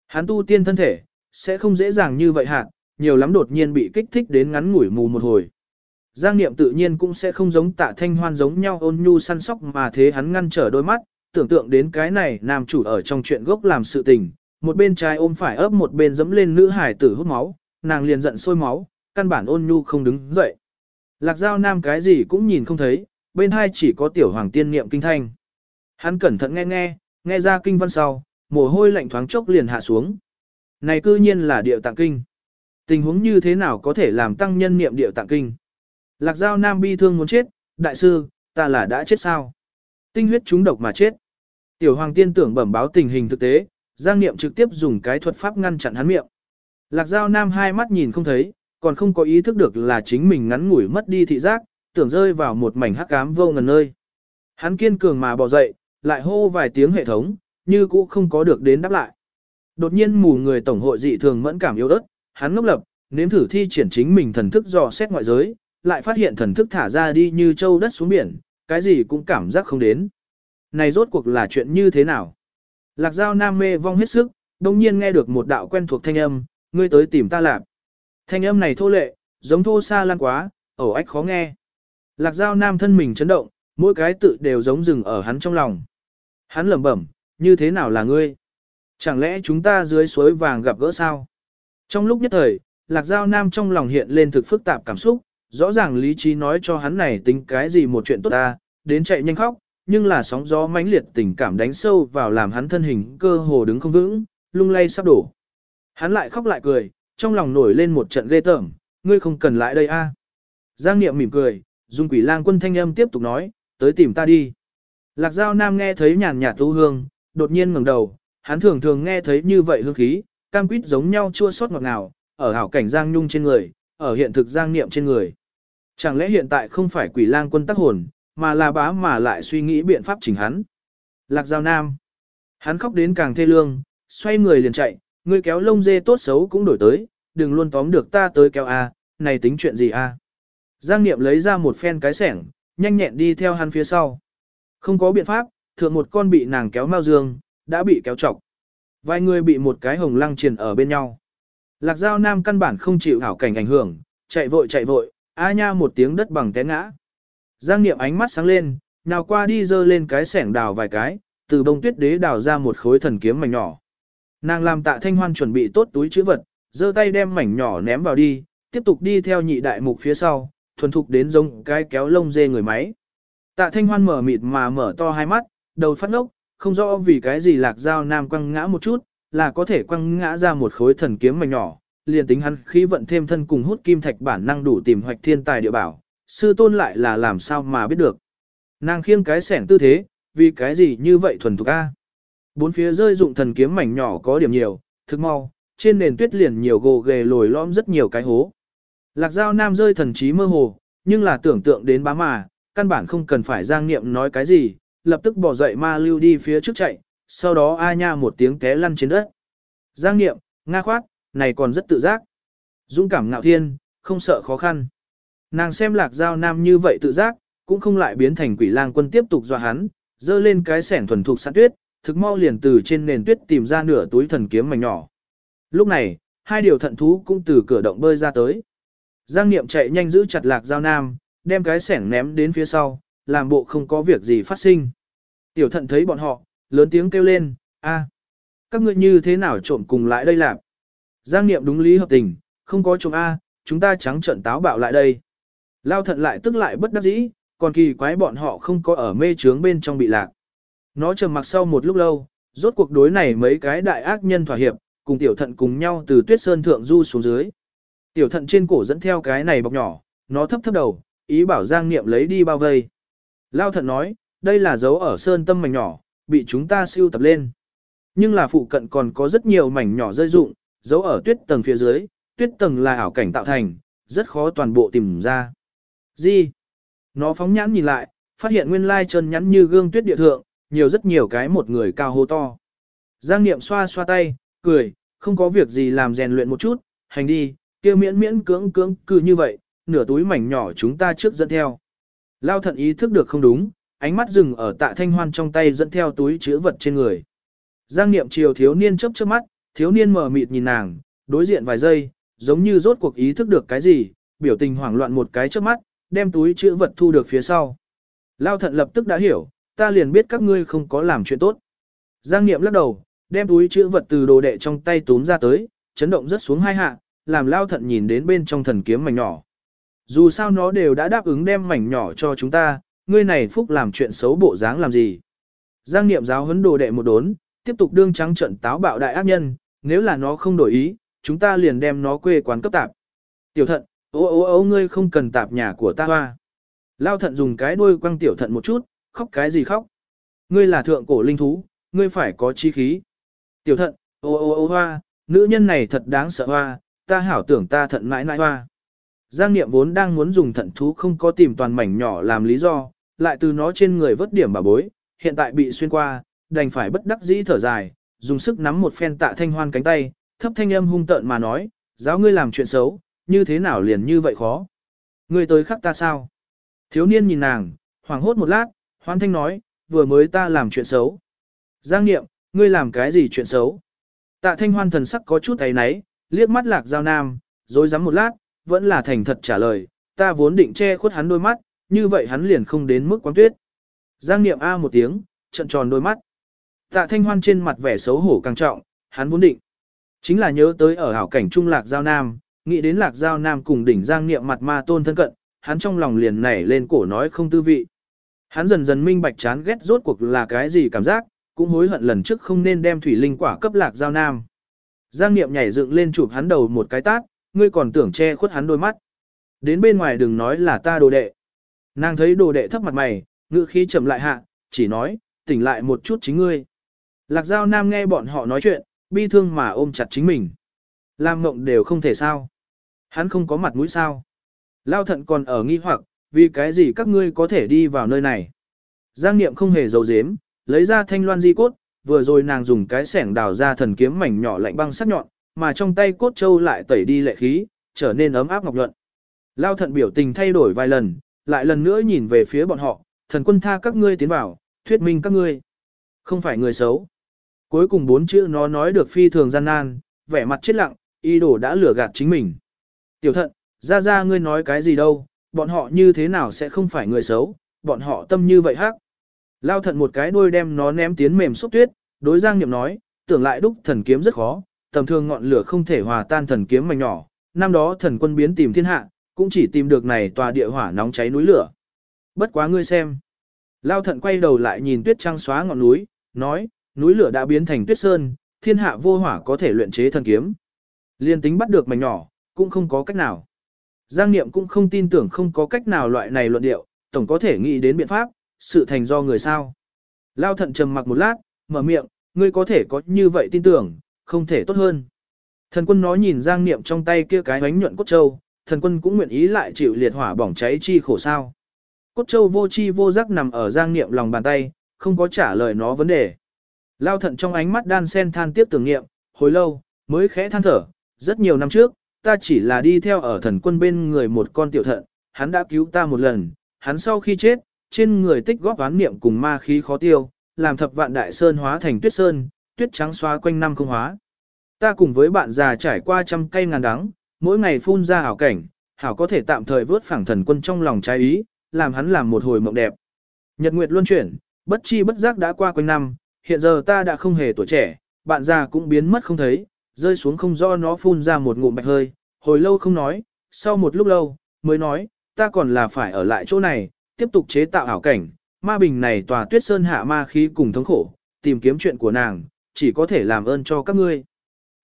Hắn tu tiên thân thể, sẽ không dễ dàng như vậy hạn, nhiều lắm đột nhiên bị kích thích đến ngắn ngủi mù một hồi. Giang Niệm tự nhiên cũng sẽ không giống tạ thanh hoan giống nhau ôn nhu săn sóc mà thế hắn ngăn trở đôi mắt, tưởng tượng đến cái này nam chủ ở trong chuyện gốc làm sự tình, một bên trái ôm phải ấp một bên dẫm lên nữ hải tử hút máu, nàng liền giận sôi máu, căn bản ôn nhu không đứng dậy. Lạc giao nam cái gì cũng nhìn không thấy, bên hai chỉ có tiểu hoàng tiên niệm kinh thanh. Hắn cẩn thận nghe nghe, nghe ra kinh văn sau, mồ hôi lạnh thoáng chốc liền hạ xuống. Này cư nhiên là điệu tạng kinh. Tình huống như thế nào có thể làm tăng nhân niệm điệu tạng kinh? Lạc giao nam bi thương muốn chết, đại sư, ta là đã chết sao? Tinh huyết trúng độc mà chết. Tiểu hoàng tiên tưởng bẩm báo tình hình thực tế, Giang Niệm trực tiếp dùng cái thuật pháp ngăn chặn hắn miệng. Lạc Giao Nam hai mắt nhìn không thấy, còn không có ý thức được là chính mình ngắn ngủi mất đi thị giác, tưởng rơi vào một mảnh hắc ám vô ngần nơi. Hắn kiên cường mà bò dậy, lại hô vài tiếng hệ thống, như cũ không có được đến đáp lại. Đột nhiên mù người tổng hội dị thường mẫn cảm yếu ớt, hắn ngốc lập, nếm thử thi triển chính mình thần thức dò xét ngoại giới, lại phát hiện thần thức thả ra đi như châu đất xuống biển, cái gì cũng cảm giác không đến. Này rốt cuộc là chuyện như thế nào? Lạc Giao Nam mê vong hết sức, đồng nhiên nghe được một đạo quen thuộc thanh âm, ngươi tới tìm ta làm. Thanh âm này thô lệ, giống thô xa lan quá, ẩu ách khó nghe. Lạc Giao Nam thân mình chấn động, mỗi cái tự đều giống rừng ở hắn trong lòng. Hắn lẩm bẩm, như thế nào là ngươi? Chẳng lẽ chúng ta dưới suối vàng gặp gỡ sao? Trong lúc nhất thời, Lạc Giao Nam trong lòng hiện lên thực phức tạp cảm xúc, rõ ràng lý trí nói cho hắn này tính cái gì một chuyện tốt ta, đến chạy nhanh khóc, nhưng là sóng gió mãnh liệt tình cảm đánh sâu vào làm hắn thân hình cơ hồ đứng không vững, lung lay sắp đổ. Hắn lại khóc lại cười, trong lòng nổi lên một trận ghê tởm, ngươi không cần lại đây a. Giang Niệm mỉm cười, dùng quỷ lang quân thanh âm tiếp tục nói, tới tìm ta đi. Lạc Giao Nam nghe thấy nhàn nhạt thu hương, đột nhiên ngẩng đầu, hắn thường thường nghe thấy như vậy hương khí, cam quýt giống nhau chua xót ngọt ngào, ở hảo cảnh Giang Nhung trên người, ở hiện thực Giang Niệm trên người. Chẳng lẽ hiện tại không phải quỷ lang quân tác hồn, mà là bá mà lại suy nghĩ biện pháp chỉnh hắn. Lạc Giao Nam. Hắn khóc đến càng thê lương, xoay người liền chạy, người kéo lông dê tốt xấu cũng đổi tới, đừng luôn tóm được ta tới kéo a, này tính chuyện gì a? Giang Niệm lấy ra một phen cái sẻng, nhanh nhẹn đi theo hắn phía sau. Không có biện pháp, thượng một con bị nàng kéo mau dương, đã bị kéo chọc. Vài người bị một cái hồng lăng triền ở bên nhau. Lạc Giao Nam căn bản không chịu hảo cảnh ảnh hưởng, chạy vội chạy vội, a nha một tiếng đất bằng té ngã. Giang Niệm ánh mắt sáng lên, nào qua đi dơ lên cái sẻng đào vài cái, từ bông tuyết đế đào ra một khối thần kiếm mảnh nhỏ. Nàng làm tạ thanh hoan chuẩn bị tốt túi chữ vật, giơ tay đem mảnh nhỏ ném vào đi, tiếp tục đi theo nhị đại mục phía sau, thuần thục đến giống cái kéo lông dê người máy. Tạ thanh hoan mở mịt mà mở to hai mắt, đầu phát ngốc, không rõ vì cái gì lạc dao nam quăng ngã một chút, là có thể quăng ngã ra một khối thần kiếm mảnh nhỏ, liền tính hắn khí vận thêm thân cùng hút kim thạch bản năng đủ tìm hoạch thiên tài địa bảo, sư tôn lại là làm sao mà biết được. Nàng khiêng cái sẻn tư thế, vì cái gì như vậy thuần thục a? Bốn phía rơi dụng thần kiếm mảnh nhỏ có điểm nhiều, thực mau, trên nền tuyết liền nhiều gồ ghề lồi lõm rất nhiều cái hố. Lạc Giao Nam rơi thần trí mơ hồ, nhưng là tưởng tượng đến bá mà, căn bản không cần phải giang niệm nói cái gì, lập tức bỏ dậy ma lưu đi phía trước chạy, sau đó a nha một tiếng té lăn trên đất. Giang niệm, nga khoát, này còn rất tự giác. Dũng cảm ngạo thiên, không sợ khó khăn. Nàng xem lạc giao nam như vậy tự giác, cũng không lại biến thành quỷ lang quân tiếp tục dọa hắn, dơ lên cái sẻng thuần thục sẵn tuyết, thực mau liền từ trên nền tuyết tìm ra nửa túi thần kiếm mảnh nhỏ. Lúc này, hai điều thận thú cũng từ cửa động bơi ra tới. Giang Niệm chạy nhanh giữ chặt lạc giao nam, đem cái sẻng ném đến phía sau, làm bộ không có việc gì phát sinh. Tiểu thận thấy bọn họ, lớn tiếng kêu lên, a, các ngươi như thế nào trộm cùng lại đây làm? Giang Niệm đúng lý hợp tình, không có trộm a, chúng ta trắng trợn táo bạo lại đây. Lao thận lại tức lại bất đắc dĩ, còn kỳ quái bọn họ không có ở mê trướng bên trong bị lạc. Nó trầm mặc sau một lúc lâu, rốt cuộc đối này mấy cái đại ác nhân thỏa hiệp, cùng tiểu thận cùng nhau từ tuyết sơn thượng du xuống dưới. Tiểu thận trên cổ dẫn theo cái này bọc nhỏ, nó thấp thấp đầu, ý bảo Giang Niệm lấy đi bao vây. Lao thận nói, đây là dấu ở sơn tâm mảnh nhỏ, bị chúng ta siêu tập lên. Nhưng là phụ cận còn có rất nhiều mảnh nhỏ rơi rụng, dấu ở tuyết tầng phía dưới, tuyết tầng là ảo cảnh tạo thành, rất khó toàn bộ tìm ra. Gì? Nó phóng nhãn nhìn lại, phát hiện nguyên lai chân nhắn như gương tuyết địa thượng, nhiều rất nhiều cái một người cao hô to. Giang Niệm xoa xoa tay, cười, không có việc gì làm rèn luyện một chút, hành đi, kia miễn miễn cưỡng cưỡng cứ như vậy, nửa túi mảnh nhỏ chúng ta trước dẫn theo. Lao thận ý thức được không đúng, ánh mắt dừng ở tạ thanh hoan trong tay dẫn theo túi chứa vật trên người. Giang Niệm chiều thiếu niên chớp chớp mắt, thiếu niên mở mịt nhìn nàng, đối diện vài giây, giống như rốt cuộc ý thức được cái gì, biểu tình hoảng loạn một cái trước mắt, đem túi chữ vật thu được phía sau. Lao thận lập tức đã hiểu, ta liền biết các ngươi không có làm chuyện tốt. Giang Niệm lắc đầu, đem túi chữ vật từ đồ đệ trong tay túm ra tới, chấn động rất xuống hai hạ, làm Lao thận nhìn đến bên trong thần kiếm mảnh nhỏ. Dù sao nó đều đã đáp ứng đem mảnh nhỏ cho chúng ta, ngươi này phúc làm chuyện xấu bộ dáng làm gì. Giang Niệm giáo huấn đồ đệ một đốn, tiếp tục đương trắng trận táo bạo đại ác nhân, nếu là nó không đổi ý, chúng ta liền đem nó quê quán cấp tạp. Tiểu thận, ô ô ô ngươi không cần tạp nhà của ta hoa. Lao thận dùng cái đuôi quăng tiểu thận một chút, khóc cái gì khóc. Ngươi là thượng cổ linh thú, ngươi phải có chi khí. Tiểu thận, ô ô ô hoa, nữ nhân này thật đáng sợ hoa, ta hảo tưởng ta thận mãi mãi hoa. Giang Niệm vốn đang muốn dùng thận thú không có tìm toàn mảnh nhỏ làm lý do, lại từ nó trên người vớt điểm bà bối, hiện tại bị xuyên qua, đành phải bất đắc dĩ thở dài, dùng sức nắm một phen tạ thanh hoan cánh tay, thấp thanh âm hung tợn mà nói, giáo ngươi làm chuyện xấu, như thế nào liền như vậy khó. Ngươi tới khắc ta sao? Thiếu niên nhìn nàng, hoảng hốt một lát, hoan thanh nói, vừa mới ta làm chuyện xấu. Giang Niệm, ngươi làm cái gì chuyện xấu? Tạ thanh hoan thần sắc có chút ấy náy, liếc mắt lạc giao nam, rồi dám một lát, vẫn là thành thật trả lời, ta vốn định che khuất hắn đôi mắt, như vậy hắn liền không đến mức quán tuyết. Giang Niệm A một tiếng, trận tròn đôi mắt. Tạ thanh hoan trên mặt vẻ xấu hổ càng trọng, hắn vốn định. Chính là nhớ tới ở hảo cảnh trung lạc giao nam, nghĩ đến lạc giao nam cùng đỉnh Giang Niệm mặt ma tôn thân cận, hắn trong lòng liền nảy lên cổ nói không tư vị. Hắn dần dần minh bạch chán ghét rốt cuộc là cái gì cảm giác, cũng hối hận lần trước không nên đem thủy linh quả cấp lạc giao nam. Giang Niệm nhảy dựng lên chụp hắn đầu một cái tát, ngươi còn tưởng che khuất hắn đôi mắt. Đến bên ngoài đừng nói là ta đồ đệ. Nàng thấy đồ đệ thấp mặt mày, ngữ khí chậm lại hạ, chỉ nói, tỉnh lại một chút chính ngươi. Lạc Giao Nam nghe bọn họ nói chuyện, bi thương mà ôm chặt chính mình. Làm mộng đều không thể sao. Hắn không có mặt mũi sao. Lao thận còn ở nghi hoặc, vì cái gì các ngươi có thể đi vào nơi này. Giang Niệm không hề giấu giếm, lấy ra thanh loan di cốt, vừa rồi nàng dùng cái sẻng đào ra thần kiếm mảnh nhỏ lạnh băng sắc nhọn, mà trong tay cốt châu lại tẩy đi lệ khí, trở nên ấm áp ngọc nhuận. Lao thận biểu tình thay đổi vài lần, lại lần nữa nhìn về phía bọn họ, thần quân tha các ngươi tiến vào, thuyết minh các ngươi. Không phải người xấu. Cuối cùng bốn chữ nó nói được phi thường gian nan, vẻ mặt chết lặng, y đồ đã lừa gạt chính mình. Tiểu thận, ra ra ngươi nói cái gì đâu, bọn họ như thế nào sẽ không phải người xấu, bọn họ tâm như vậy hắc. Lao thận một cái đuôi đem nó ném tiến mềm xúc tuyết, đối giang niệm nói, tưởng lại đúc thần kiếm rất khó, tầm thường ngọn lửa không thể hòa tan thần kiếm mảnh nhỏ, năm đó thần quân biến tìm thiên hạ, cũng chỉ tìm được này tòa địa hỏa nóng cháy núi lửa. Bất quá ngươi xem. Lao thận quay đầu lại nhìn tuyết trăng xóa ngọn núi, nói, núi lửa đã biến thành tuyết sơn, thiên hạ vô hỏa có thể luyện chế thần kiếm. Liên tính bắt được mảnh nhỏ, cũng không có cách nào. Giang Niệm cũng không tin tưởng không có cách nào loại này luận điệu, tổng có thể nghĩ đến biện pháp, sự thành do người sao. Lao thận trầm mặc một lát, mở miệng, ngươi có thể có như vậy tin tưởng, không thể tốt hơn. Thần quân nói nhìn Giang Niệm trong tay kia cái bánh nhuận cốt châu, thần quân cũng nguyện ý lại chịu liệt hỏa bỏng cháy chi khổ sao. Cốt châu vô chi vô giác nằm ở Giang Niệm lòng bàn tay, không có trả lời nó vấn đề. Lao thận trong ánh mắt đan sen than tiếp tưởng niệm, hồi lâu, mới khẽ than thở, rất nhiều năm trước, ta chỉ là đi theo ở thần quân bên người một con tiểu thận, hắn đã cứu ta một lần, hắn sau khi chết, trên người tích góp oán niệm cùng ma khí khó tiêu, làm thập vạn đại sơn hóa thành tuyết sơn, tuyết trắng xóa quanh năm không hóa. Ta cùng với bạn già trải qua trăm cây ngàn đắng, mỗi ngày phun ra hảo cảnh, hảo có thể tạm thời vớt phẳng thần quân trong lòng trái ý, làm hắn làm một hồi mộng đẹp. Nhật Nguyệt luân chuyển, bất chi bất giác đã qua quanh năm, hiện giờ ta đã không hề tuổi trẻ, bạn già cũng biến mất không thấy, rơi xuống không do nó phun ra một ngụm bạch hơi, hồi lâu không nói, sau một lúc lâu, mới nói, ta còn là phải ở lại chỗ này, tiếp tục chế tạo ảo cảnh, ma bình này tòa tuyết sơn hạ ma khí cùng thống khổ, tìm kiếm chuyện của nàng, chỉ có thể làm ơn cho các ngươi.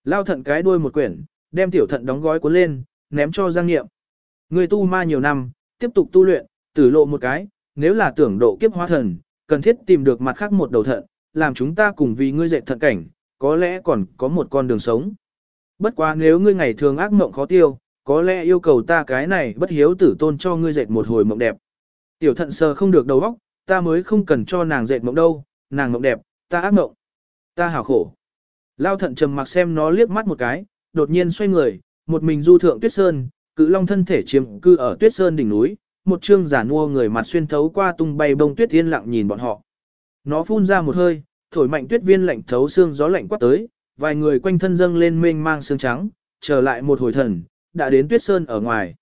Lao thận cái đuôi một quyển, đem tiểu thận đóng gói cuốn lên, ném cho Giang Nghiệm. Người tu ma nhiều năm, tiếp tục tu luyện, tử lộ một cái, nếu là tưởng độ kiếp hóa thần, cần thiết tìm được mặt khác một đầu thận, làm chúng ta cùng vì ngươi dệt thận cảnh, có lẽ còn có một con đường sống. Bất quá nếu ngươi ngày thường ác mộng khó tiêu, có lẽ yêu cầu ta cái này bất hiếu tử tôn cho ngươi dệt một hồi mộng đẹp. Tiểu thận sờ không được đầu óc, ta mới không cần cho nàng dệt mộng đâu, nàng mộng đẹp, ta ác mộng. Ta hảo khổ. Lao thận trầm mặc xem nó liếc mắt một cái, đột nhiên xoay người, một mình du thượng tuyết sơn, cự long thân thể chiếm cư ở tuyết sơn đỉnh núi, một trương giả nua người mặt xuyên thấu qua tung bay bông tuyết yên lặng nhìn bọn họ. Nó phun ra một hơi, thổi mạnh tuyết viên lạnh thấu xương gió lạnh quát tới, vài người quanh thân dâng lên mênh mang xương trắng, trở lại một hồi thần, đã đến tuyết sơn ở ngoài.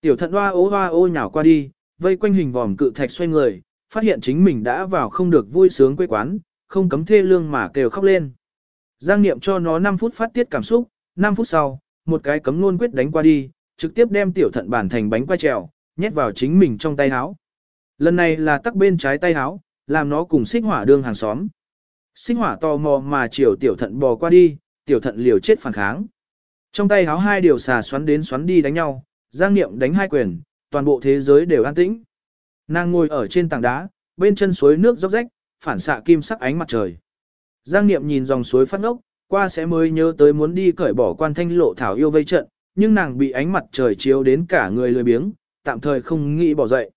Tiểu thận hoa ố hoa ô nhào qua đi, vây quanh hình vòm cự thạch xoay người, phát hiện chính mình đã vào không được vui sướng quê quán, không cấm thê lương mà kêu khóc lên. Giang niệm cho nó 5 phút phát tiết cảm xúc, 5 phút sau, một cái cấm luôn quyết đánh qua đi, trực tiếp đem tiểu thận bản thành bánh quay trèo, nhét vào chính mình trong tay áo. Lần này là tắc bên trái tay áo, làm nó cùng xích hỏa đương hàng xóm. Sinh hỏa tò mò mà chiều tiểu thận bò qua đi, tiểu thận liều chết phản kháng. Trong tay háo hai điều xà xoắn đến xoắn đi đánh nhau, giang niệm đánh hai quyền, toàn bộ thế giới đều an tĩnh. Nàng ngồi ở trên tảng đá, bên chân suối nước róc rách, phản xạ kim sắc ánh mặt trời. Giang Niệm nhìn dòng suối phát ngốc, qua sẽ mới nhớ tới muốn đi cởi bỏ quan thanh lộ thảo yêu vây trận, nhưng nàng bị ánh mặt trời chiếu đến cả người lười biếng, tạm thời không nghĩ bỏ dậy.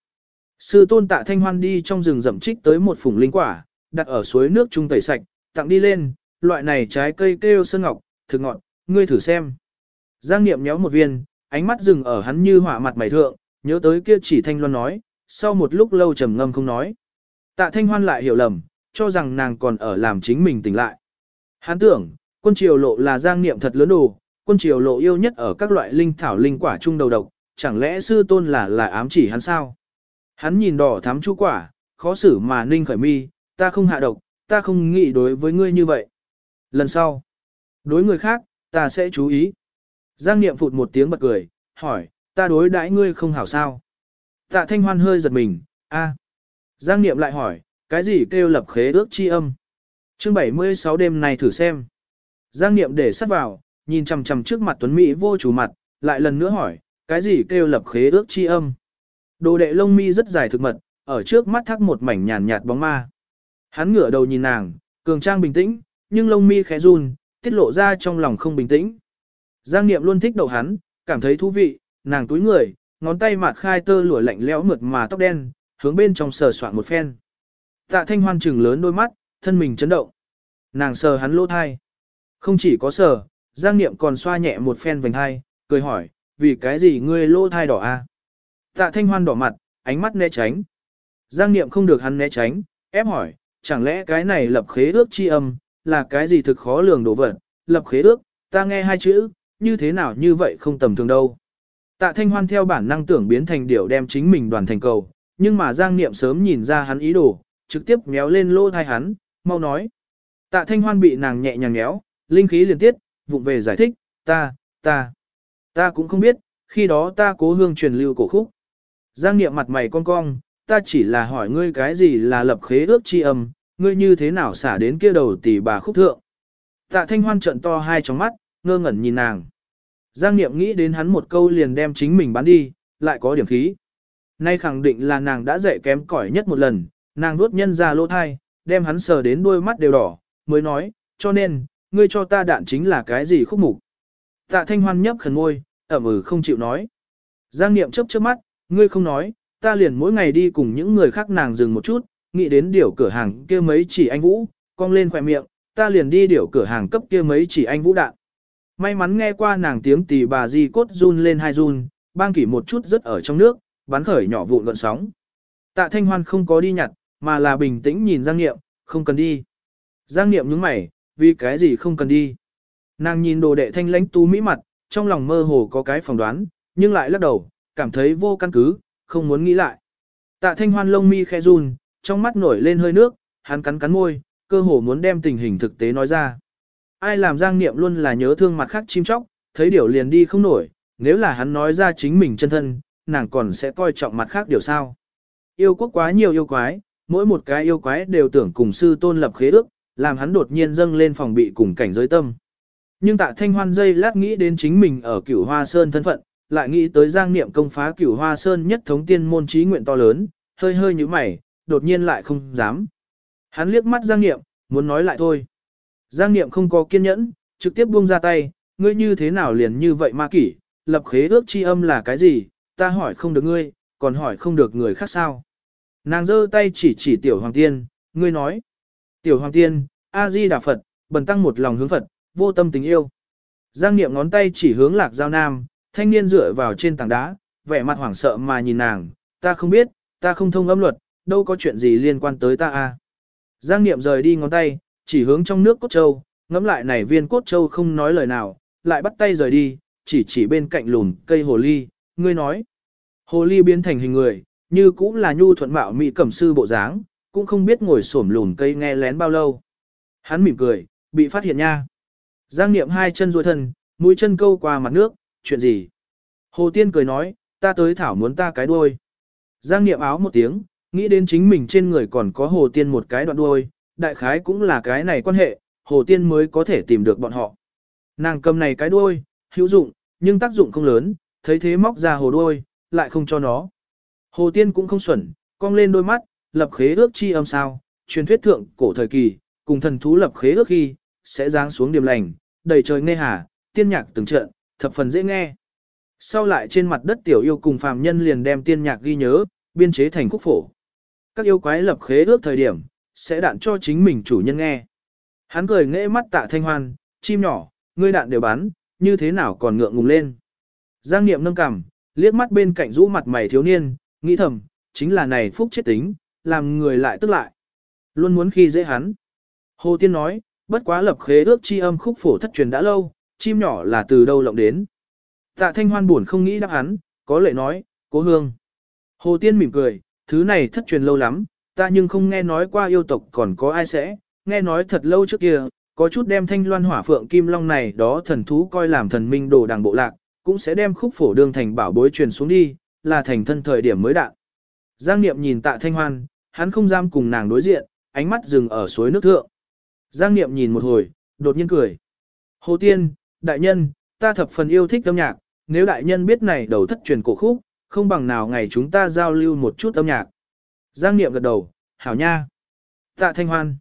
Sư tôn tạ thanh hoan đi trong rừng rậm trích tới một phủng linh quả, đặt ở suối nước trung tẩy sạch, tặng đi lên, loại này trái cây kêu sơn ngọc, thực ngọt, ngươi thử xem. Giang Niệm nhéo một viên, ánh mắt dừng ở hắn như hỏa mặt mày thượng, nhớ tới kia chỉ thanh loan nói, sau một lúc lâu trầm ngâm không nói. Tạ thanh hoan lại hiểu lầm, cho rằng nàng còn ở làm chính mình tỉnh lại. Hắn tưởng, quân triều lộ là giang niệm thật lớn đồ, quân triều lộ yêu nhất ở các loại linh thảo linh quả trung đầu độc, chẳng lẽ sư tôn là là ám chỉ hắn sao? Hắn nhìn đỏ thắm chú quả, khó xử mà ninh khởi mi, ta không hạ độc, ta không nghĩ đối với ngươi như vậy. Lần sau, đối người khác, ta sẽ chú ý. Giang Niệm phụt một tiếng bật cười, hỏi, ta đối đãi ngươi không hảo sao? Tạ Thanh Hoan hơi giật mình, a. Giang Niệm lại hỏi, cái gì kêu lập khế ước chi âm? Chương 76 đêm này thử xem. Giang Niệm để sắt vào, nhìn chằm chằm trước mặt Tuấn Mỹ vô chủ mặt, lại lần nữa hỏi, cái gì kêu lập khế ước chi âm? Đồ đệ lông mi rất dài thực mật, ở trước mắt thắc một mảnh nhàn nhạt bóng ma. Hắn ngửa đầu nhìn nàng, cường trang bình tĩnh, nhưng lông mi khẽ run, tiết lộ ra trong lòng không bình tĩnh. Giang Niệm luôn thích đầu hắn, cảm thấy thú vị, nàng túi người, ngón tay mạt khai tơ lụa lạnh lẽo mượt mà tóc đen, hướng bên trong sờ soạn một phen. Tạ Thanh Hoan trừng lớn đôi mắt, thân mình chấn động. Nàng sờ hắn lỗ thai. Không chỉ có sờ, Giang Niệm còn xoa nhẹ một phen vành hai, cười hỏi, vì cái gì ngươi lỗ thai đỏ a? À? Tạ Thanh Hoan đỏ mặt, ánh mắt né tránh. Giang Niệm không được hắn né tránh, ép hỏi, chẳng lẽ cái này lập khế ước chi âm, là cái gì thực khó lường đổ vật, lập khế ước, ta nghe hai chữ, như thế nào như vậy không tầm thường đâu. Tạ Thanh Hoan theo bản năng tưởng biến thành điểu đem chính mình đoàn thành cầu, nhưng mà Giang Niệm sớm nhìn ra hắn ý đồ, trực tiếp méo lên lô thai hắn, mau nói. Tạ Thanh Hoan bị nàng nhẹ nhàng méo, linh khí liên tiết, vụng về giải thích, ta, ta, ta cũng không biết, khi đó ta cố hương truyền lưu cổ khúc. Giang Niệm mặt mày cong cong, ta chỉ là hỏi ngươi cái gì là lập khế ước chi âm, ngươi như thế nào xả đến kia đầu tỷ bà khúc thượng. Tạ Thanh Hoan trận to hai trong mắt, ngơ ngẩn nhìn nàng. Giang Niệm nghĩ đến hắn một câu liền đem chính mình bán đi, lại có điểm khí. Nay khẳng định là nàng đã dạy kém cỏi nhất một lần, nàng nuốt nhân ra lỗ thai, đem hắn sờ đến đôi mắt đều đỏ, mới nói, cho nên, ngươi cho ta đạn chính là cái gì khúc mục. Tạ Thanh Hoan nhấp khẩn môi, ẩm ừ không chịu nói. Giang Niệm chớp chớp mắt, ngươi không nói, ta liền mỗi ngày đi cùng những người khác nàng dừng một chút, nghĩ đến điều cửa hàng kia mấy chỉ anh Vũ, cong lên khỏe miệng, ta liền đi điều cửa hàng cấp kia mấy chỉ anh Vũ đạn. May mắn nghe qua nàng tiếng tì bà di cốt run lên hai run, bang kỷ một chút rất ở trong nước, bắn khởi nhỏ vụn gọn sóng. Tạ Thanh Hoan không có đi nhặt, mà là bình tĩnh nhìn Giang Niệm, không cần đi. Giang Niệm nhướng mày, vì cái gì không cần đi. Nàng nhìn đồ đệ thanh lãnh tú mỹ mặt, trong lòng mơ hồ có cái phỏng đoán, nhưng lại lắc đầu, cảm thấy vô căn cứ, không muốn nghĩ lại. Tạ Thanh Hoan lông mi khẽ run, trong mắt nổi lên hơi nước, hắn cắn cắn môi, cơ hồ muốn đem tình hình thực tế nói ra. Ai làm Giang Niệm luôn là nhớ thương mặt khác chim chóc, thấy điều liền đi không nổi, nếu là hắn nói ra chính mình chân thân, nàng còn sẽ coi trọng mặt khác điều sao. Yêu quốc quá nhiều yêu quái, mỗi một cái yêu quái đều tưởng cùng sư tôn lập khế ước, làm hắn đột nhiên dâng lên phòng bị cùng cảnh giới tâm. Nhưng tạ thanh hoan dây lát nghĩ đến chính mình ở cửu hoa sơn thân phận, lại nghĩ tới giang niệm công phá cửu hoa sơn nhất thống tiên môn trí nguyện to lớn, hơi hơi như mày, đột nhiên lại không dám. Hắn liếc mắt giang niệm, muốn nói lại thôi. Giang niệm không có kiên nhẫn, trực tiếp buông ra tay, ngươi như thế nào liền như vậy ma kỷ, lập khế ước chi âm là cái gì, ta hỏi không được ngươi, còn hỏi không được người khác sao. Nàng giơ tay chỉ chỉ tiểu hoàng tiên, ngươi nói. Tiểu hoàng tiên, A-di Đà Phật, bần tăng một lòng hướng Phật, vô tâm tình yêu. Giang niệm ngón tay chỉ hướng lạc giao nam, thanh niên dựa vào trên tảng đá, vẻ mặt hoảng sợ mà nhìn nàng, ta không biết, ta không thông âm luật, đâu có chuyện gì liên quan tới ta a. Giang niệm rời đi ngón tay, chỉ hướng trong nước cốt châu, ngắm lại này viên cốt châu không nói lời nào, lại bắt tay rời đi, chỉ chỉ bên cạnh lùn cây hồ ly, ngươi nói. Hồ ly biến thành hình người, như cũng là nhu thuận mạo mỹ cẩm sư bộ dáng, cũng không biết ngồi xổm lùn cây nghe lén bao lâu. Hắn mỉm cười, bị phát hiện nha. Giang niệm hai chân duỗi thân, mũi chân câu qua mặt nước, chuyện gì? Hồ Tiên cười nói, ta tới thảo muốn ta cái đuôi. Giang niệm áo một tiếng, nghĩ đến chính mình trên người còn có Hồ Tiên một cái đoạn đuôi, đại khái cũng là cái này quan hệ, Hồ Tiên mới có thể tìm được bọn họ. Nàng cầm này cái đuôi, hữu dụng, nhưng tác dụng không lớn, thấy thế móc ra hồ đuôi, lại không cho nó. Hồ Tiên cũng không xuẩn, cong lên đôi mắt, lập khế ước chi âm sao, truyền thuyết thượng cổ thời kỳ, cùng thần thú lập khế ước khi, sẽ giáng xuống điểm lành, đầy trời nghe hà, tiên nhạc từng trận, thập phần dễ nghe. Sau lại trên mặt đất tiểu yêu cùng phàm nhân liền đem tiên nhạc ghi nhớ, biên chế thành khúc phổ. Các yêu quái lập khế ước thời điểm, sẽ đạn cho chính mình chủ nhân nghe. Hắn cười nghễ mắt tạ thanh hoan, chim nhỏ, ngươi đạn đều bắn, như thế nào còn ngượng ngùng lên. Giang Niệm nâng cằm, liếc mắt bên cạnh rũ mặt mày thiếu niên, nghĩ thầm, chính là này phúc chết tính, làm người lại tức lại. Luôn muốn khi dễ hắn. Hồ Tiên nói, bất quá lập khế ước chi âm khúc phổ thất truyền đã lâu, chim nhỏ là từ đâu lộng đến. Tạ Thanh Hoan buồn không nghĩ đáp hắn, có lệ nói, cố hương. Hồ Tiên mỉm cười, thứ này thất truyền lâu lắm, ta nhưng không nghe nói qua yêu tộc còn có ai sẽ, nghe nói thật lâu trước kia, có chút đem thanh loan hỏa phượng kim long này đó thần thú coi làm thần minh đồ đàng bộ lạc, cũng sẽ đem khúc phổ đương thành bảo bối truyền xuống đi, là thành thân thời điểm mới đạn. Giang Niệm nhìn tạ thanh hoan, hắn không dám cùng nàng đối diện, ánh mắt dừng ở suối nước thượng. Giang Niệm nhìn một hồi, đột nhiên cười. Hồ Tiên, đại nhân, ta thập phần yêu thích âm nhạc, nếu đại nhân biết này đầu thất truyền cổ khúc, không bằng nào ngày chúng ta giao lưu một chút âm nhạc. Giang Niệm gật đầu, hảo nha. Tạ Thanh Hoan.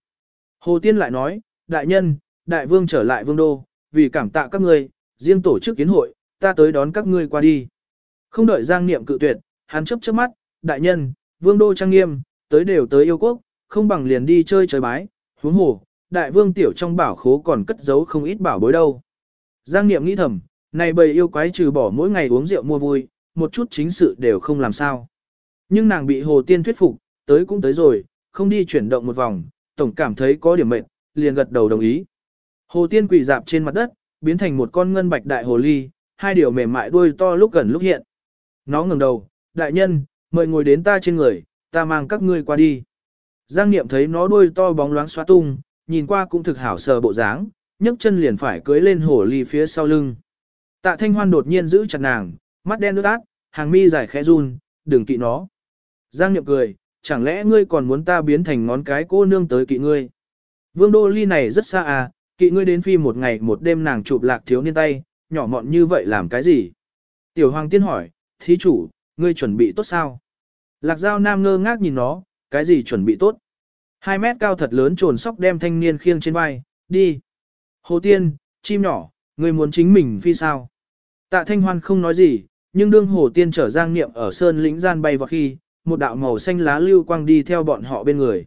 Hồ Tiên lại nói, đại nhân, đại vương trở lại vương đô, vì cảm tạ các ngươi, riêng tổ chức kiến hội, ta tới đón các ngươi qua đi. Không đợi Giang Niệm cự tuyệt, hắn chấp chớp mắt, đại nhân, vương đô trang nghiêm, tới đều tới yêu quốc, không bằng liền đi chơi trời bái, huống hồ, đại vương tiểu trong bảo khố còn cất giấu không ít bảo bối đâu. Giang Niệm nghĩ thầm, này bầy yêu quái trừ bỏ mỗi ngày uống rượu mua vui, một chút chính sự đều không làm sao. Nhưng nàng bị Hồ Tiên thuyết phục, tới cũng tới rồi, không đi chuyển động một vòng, tổng cảm thấy có điểm mệt, liền gật đầu đồng ý. Hồ Tiên quỳ dạp trên mặt đất, biến thành một con ngân bạch đại hồ ly, hai điều mềm mại đuôi to lúc gần lúc hiện. Nó ngẩng đầu, đại nhân, mời ngồi đến ta trên người, ta mang các ngươi qua đi. Giang Niệm thấy nó đuôi to bóng loáng xóa tung, nhìn qua cũng thực hảo sờ bộ dáng, nhấc chân liền phải cưới lên hồ ly phía sau lưng. Tạ Thanh Hoan đột nhiên giữ chặt nàng, mắt đen nước át, hàng mi dài khẽ run, đừng kỵ nó. Giang Nhậm cười, chẳng lẽ ngươi còn muốn ta biến thành ngón cái cô nương tới kỵ ngươi? Vương Đô Ly này rất xa à, kỵ ngươi đến phi một ngày một đêm nàng chụp lạc thiếu niên tay, nhỏ mọn như vậy làm cái gì? Tiểu Hoàng Tiên hỏi, thí chủ, ngươi chuẩn bị tốt sao? Lạc Giao Nam ngơ ngác nhìn nó, cái gì chuẩn bị tốt? Hai mét cao thật lớn trồn sóc đem thanh niên khiêng trên vai, đi. Hồ Tiên, chim nhỏ, ngươi muốn chính mình phi sao? Tạ Thanh Hoan không nói gì, nhưng đương Hồ Tiên trở giang niệm ở sơn lĩnh gian bay vào khi, một đạo màu xanh lá lưu quang đi theo bọn họ bên người.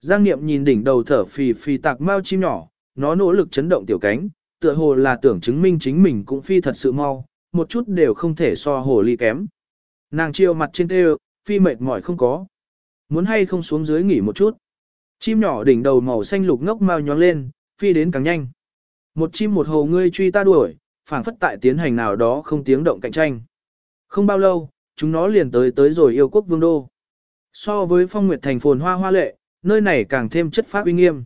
Giang Niệm nhìn đỉnh đầu thở phì phì tạc mau chim nhỏ, nó nỗ lực chấn động tiểu cánh, tựa hồ là tưởng chứng minh chính mình cũng phi thật sự mau, một chút đều không thể so hồ ly kém. Nàng chiêu mặt trên tê phi mệt mỏi không có. Muốn hay không xuống dưới nghỉ một chút. Chim nhỏ đỉnh đầu màu xanh lục ngốc mau nhón lên, phi đến càng nhanh. Một chim một hồ ngươi truy ta đuổi, phảng phất tại tiến hành nào đó không tiếng động cạnh tranh. Không bao lâu, chúng nó liền tới tới rồi yêu quốc vương đô. So với phong nguyệt thành phồn hoa hoa lệ, nơi này càng thêm chất phát uy nghiêm.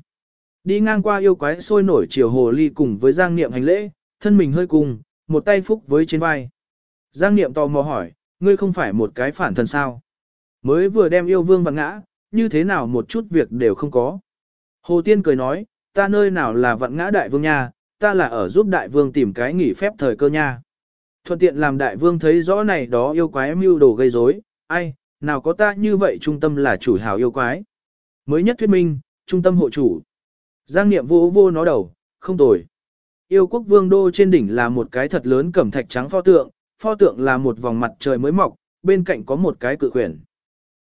Đi ngang qua yêu quái sôi nổi chiều hồ ly cùng với Giang Niệm hành lễ, thân mình hơi cùng, một tay phúc với trên vai. Giang Niệm tò mò hỏi, ngươi không phải một cái phản thần sao? Mới vừa đem yêu vương vặn ngã, như thế nào một chút việc đều không có. Hồ Tiên cười nói, ta nơi nào là vận ngã đại vương nha, ta là ở giúp đại vương tìm cái nghỉ phép thời cơ nha. Thuận tiện làm đại vương thấy rõ này đó yêu quái mưu đồ gây rối, ai, nào có ta như vậy trung tâm là chủ hào yêu quái. Mới nhất thuyết minh, trung tâm hộ chủ. Giang niệm vô vô nó đầu, không tồi. Yêu quốc vương đô trên đỉnh là một cái thật lớn cẩm thạch trắng pho tượng, pho tượng là một vòng mặt trời mới mọc, bên cạnh có một cái cự khuyển.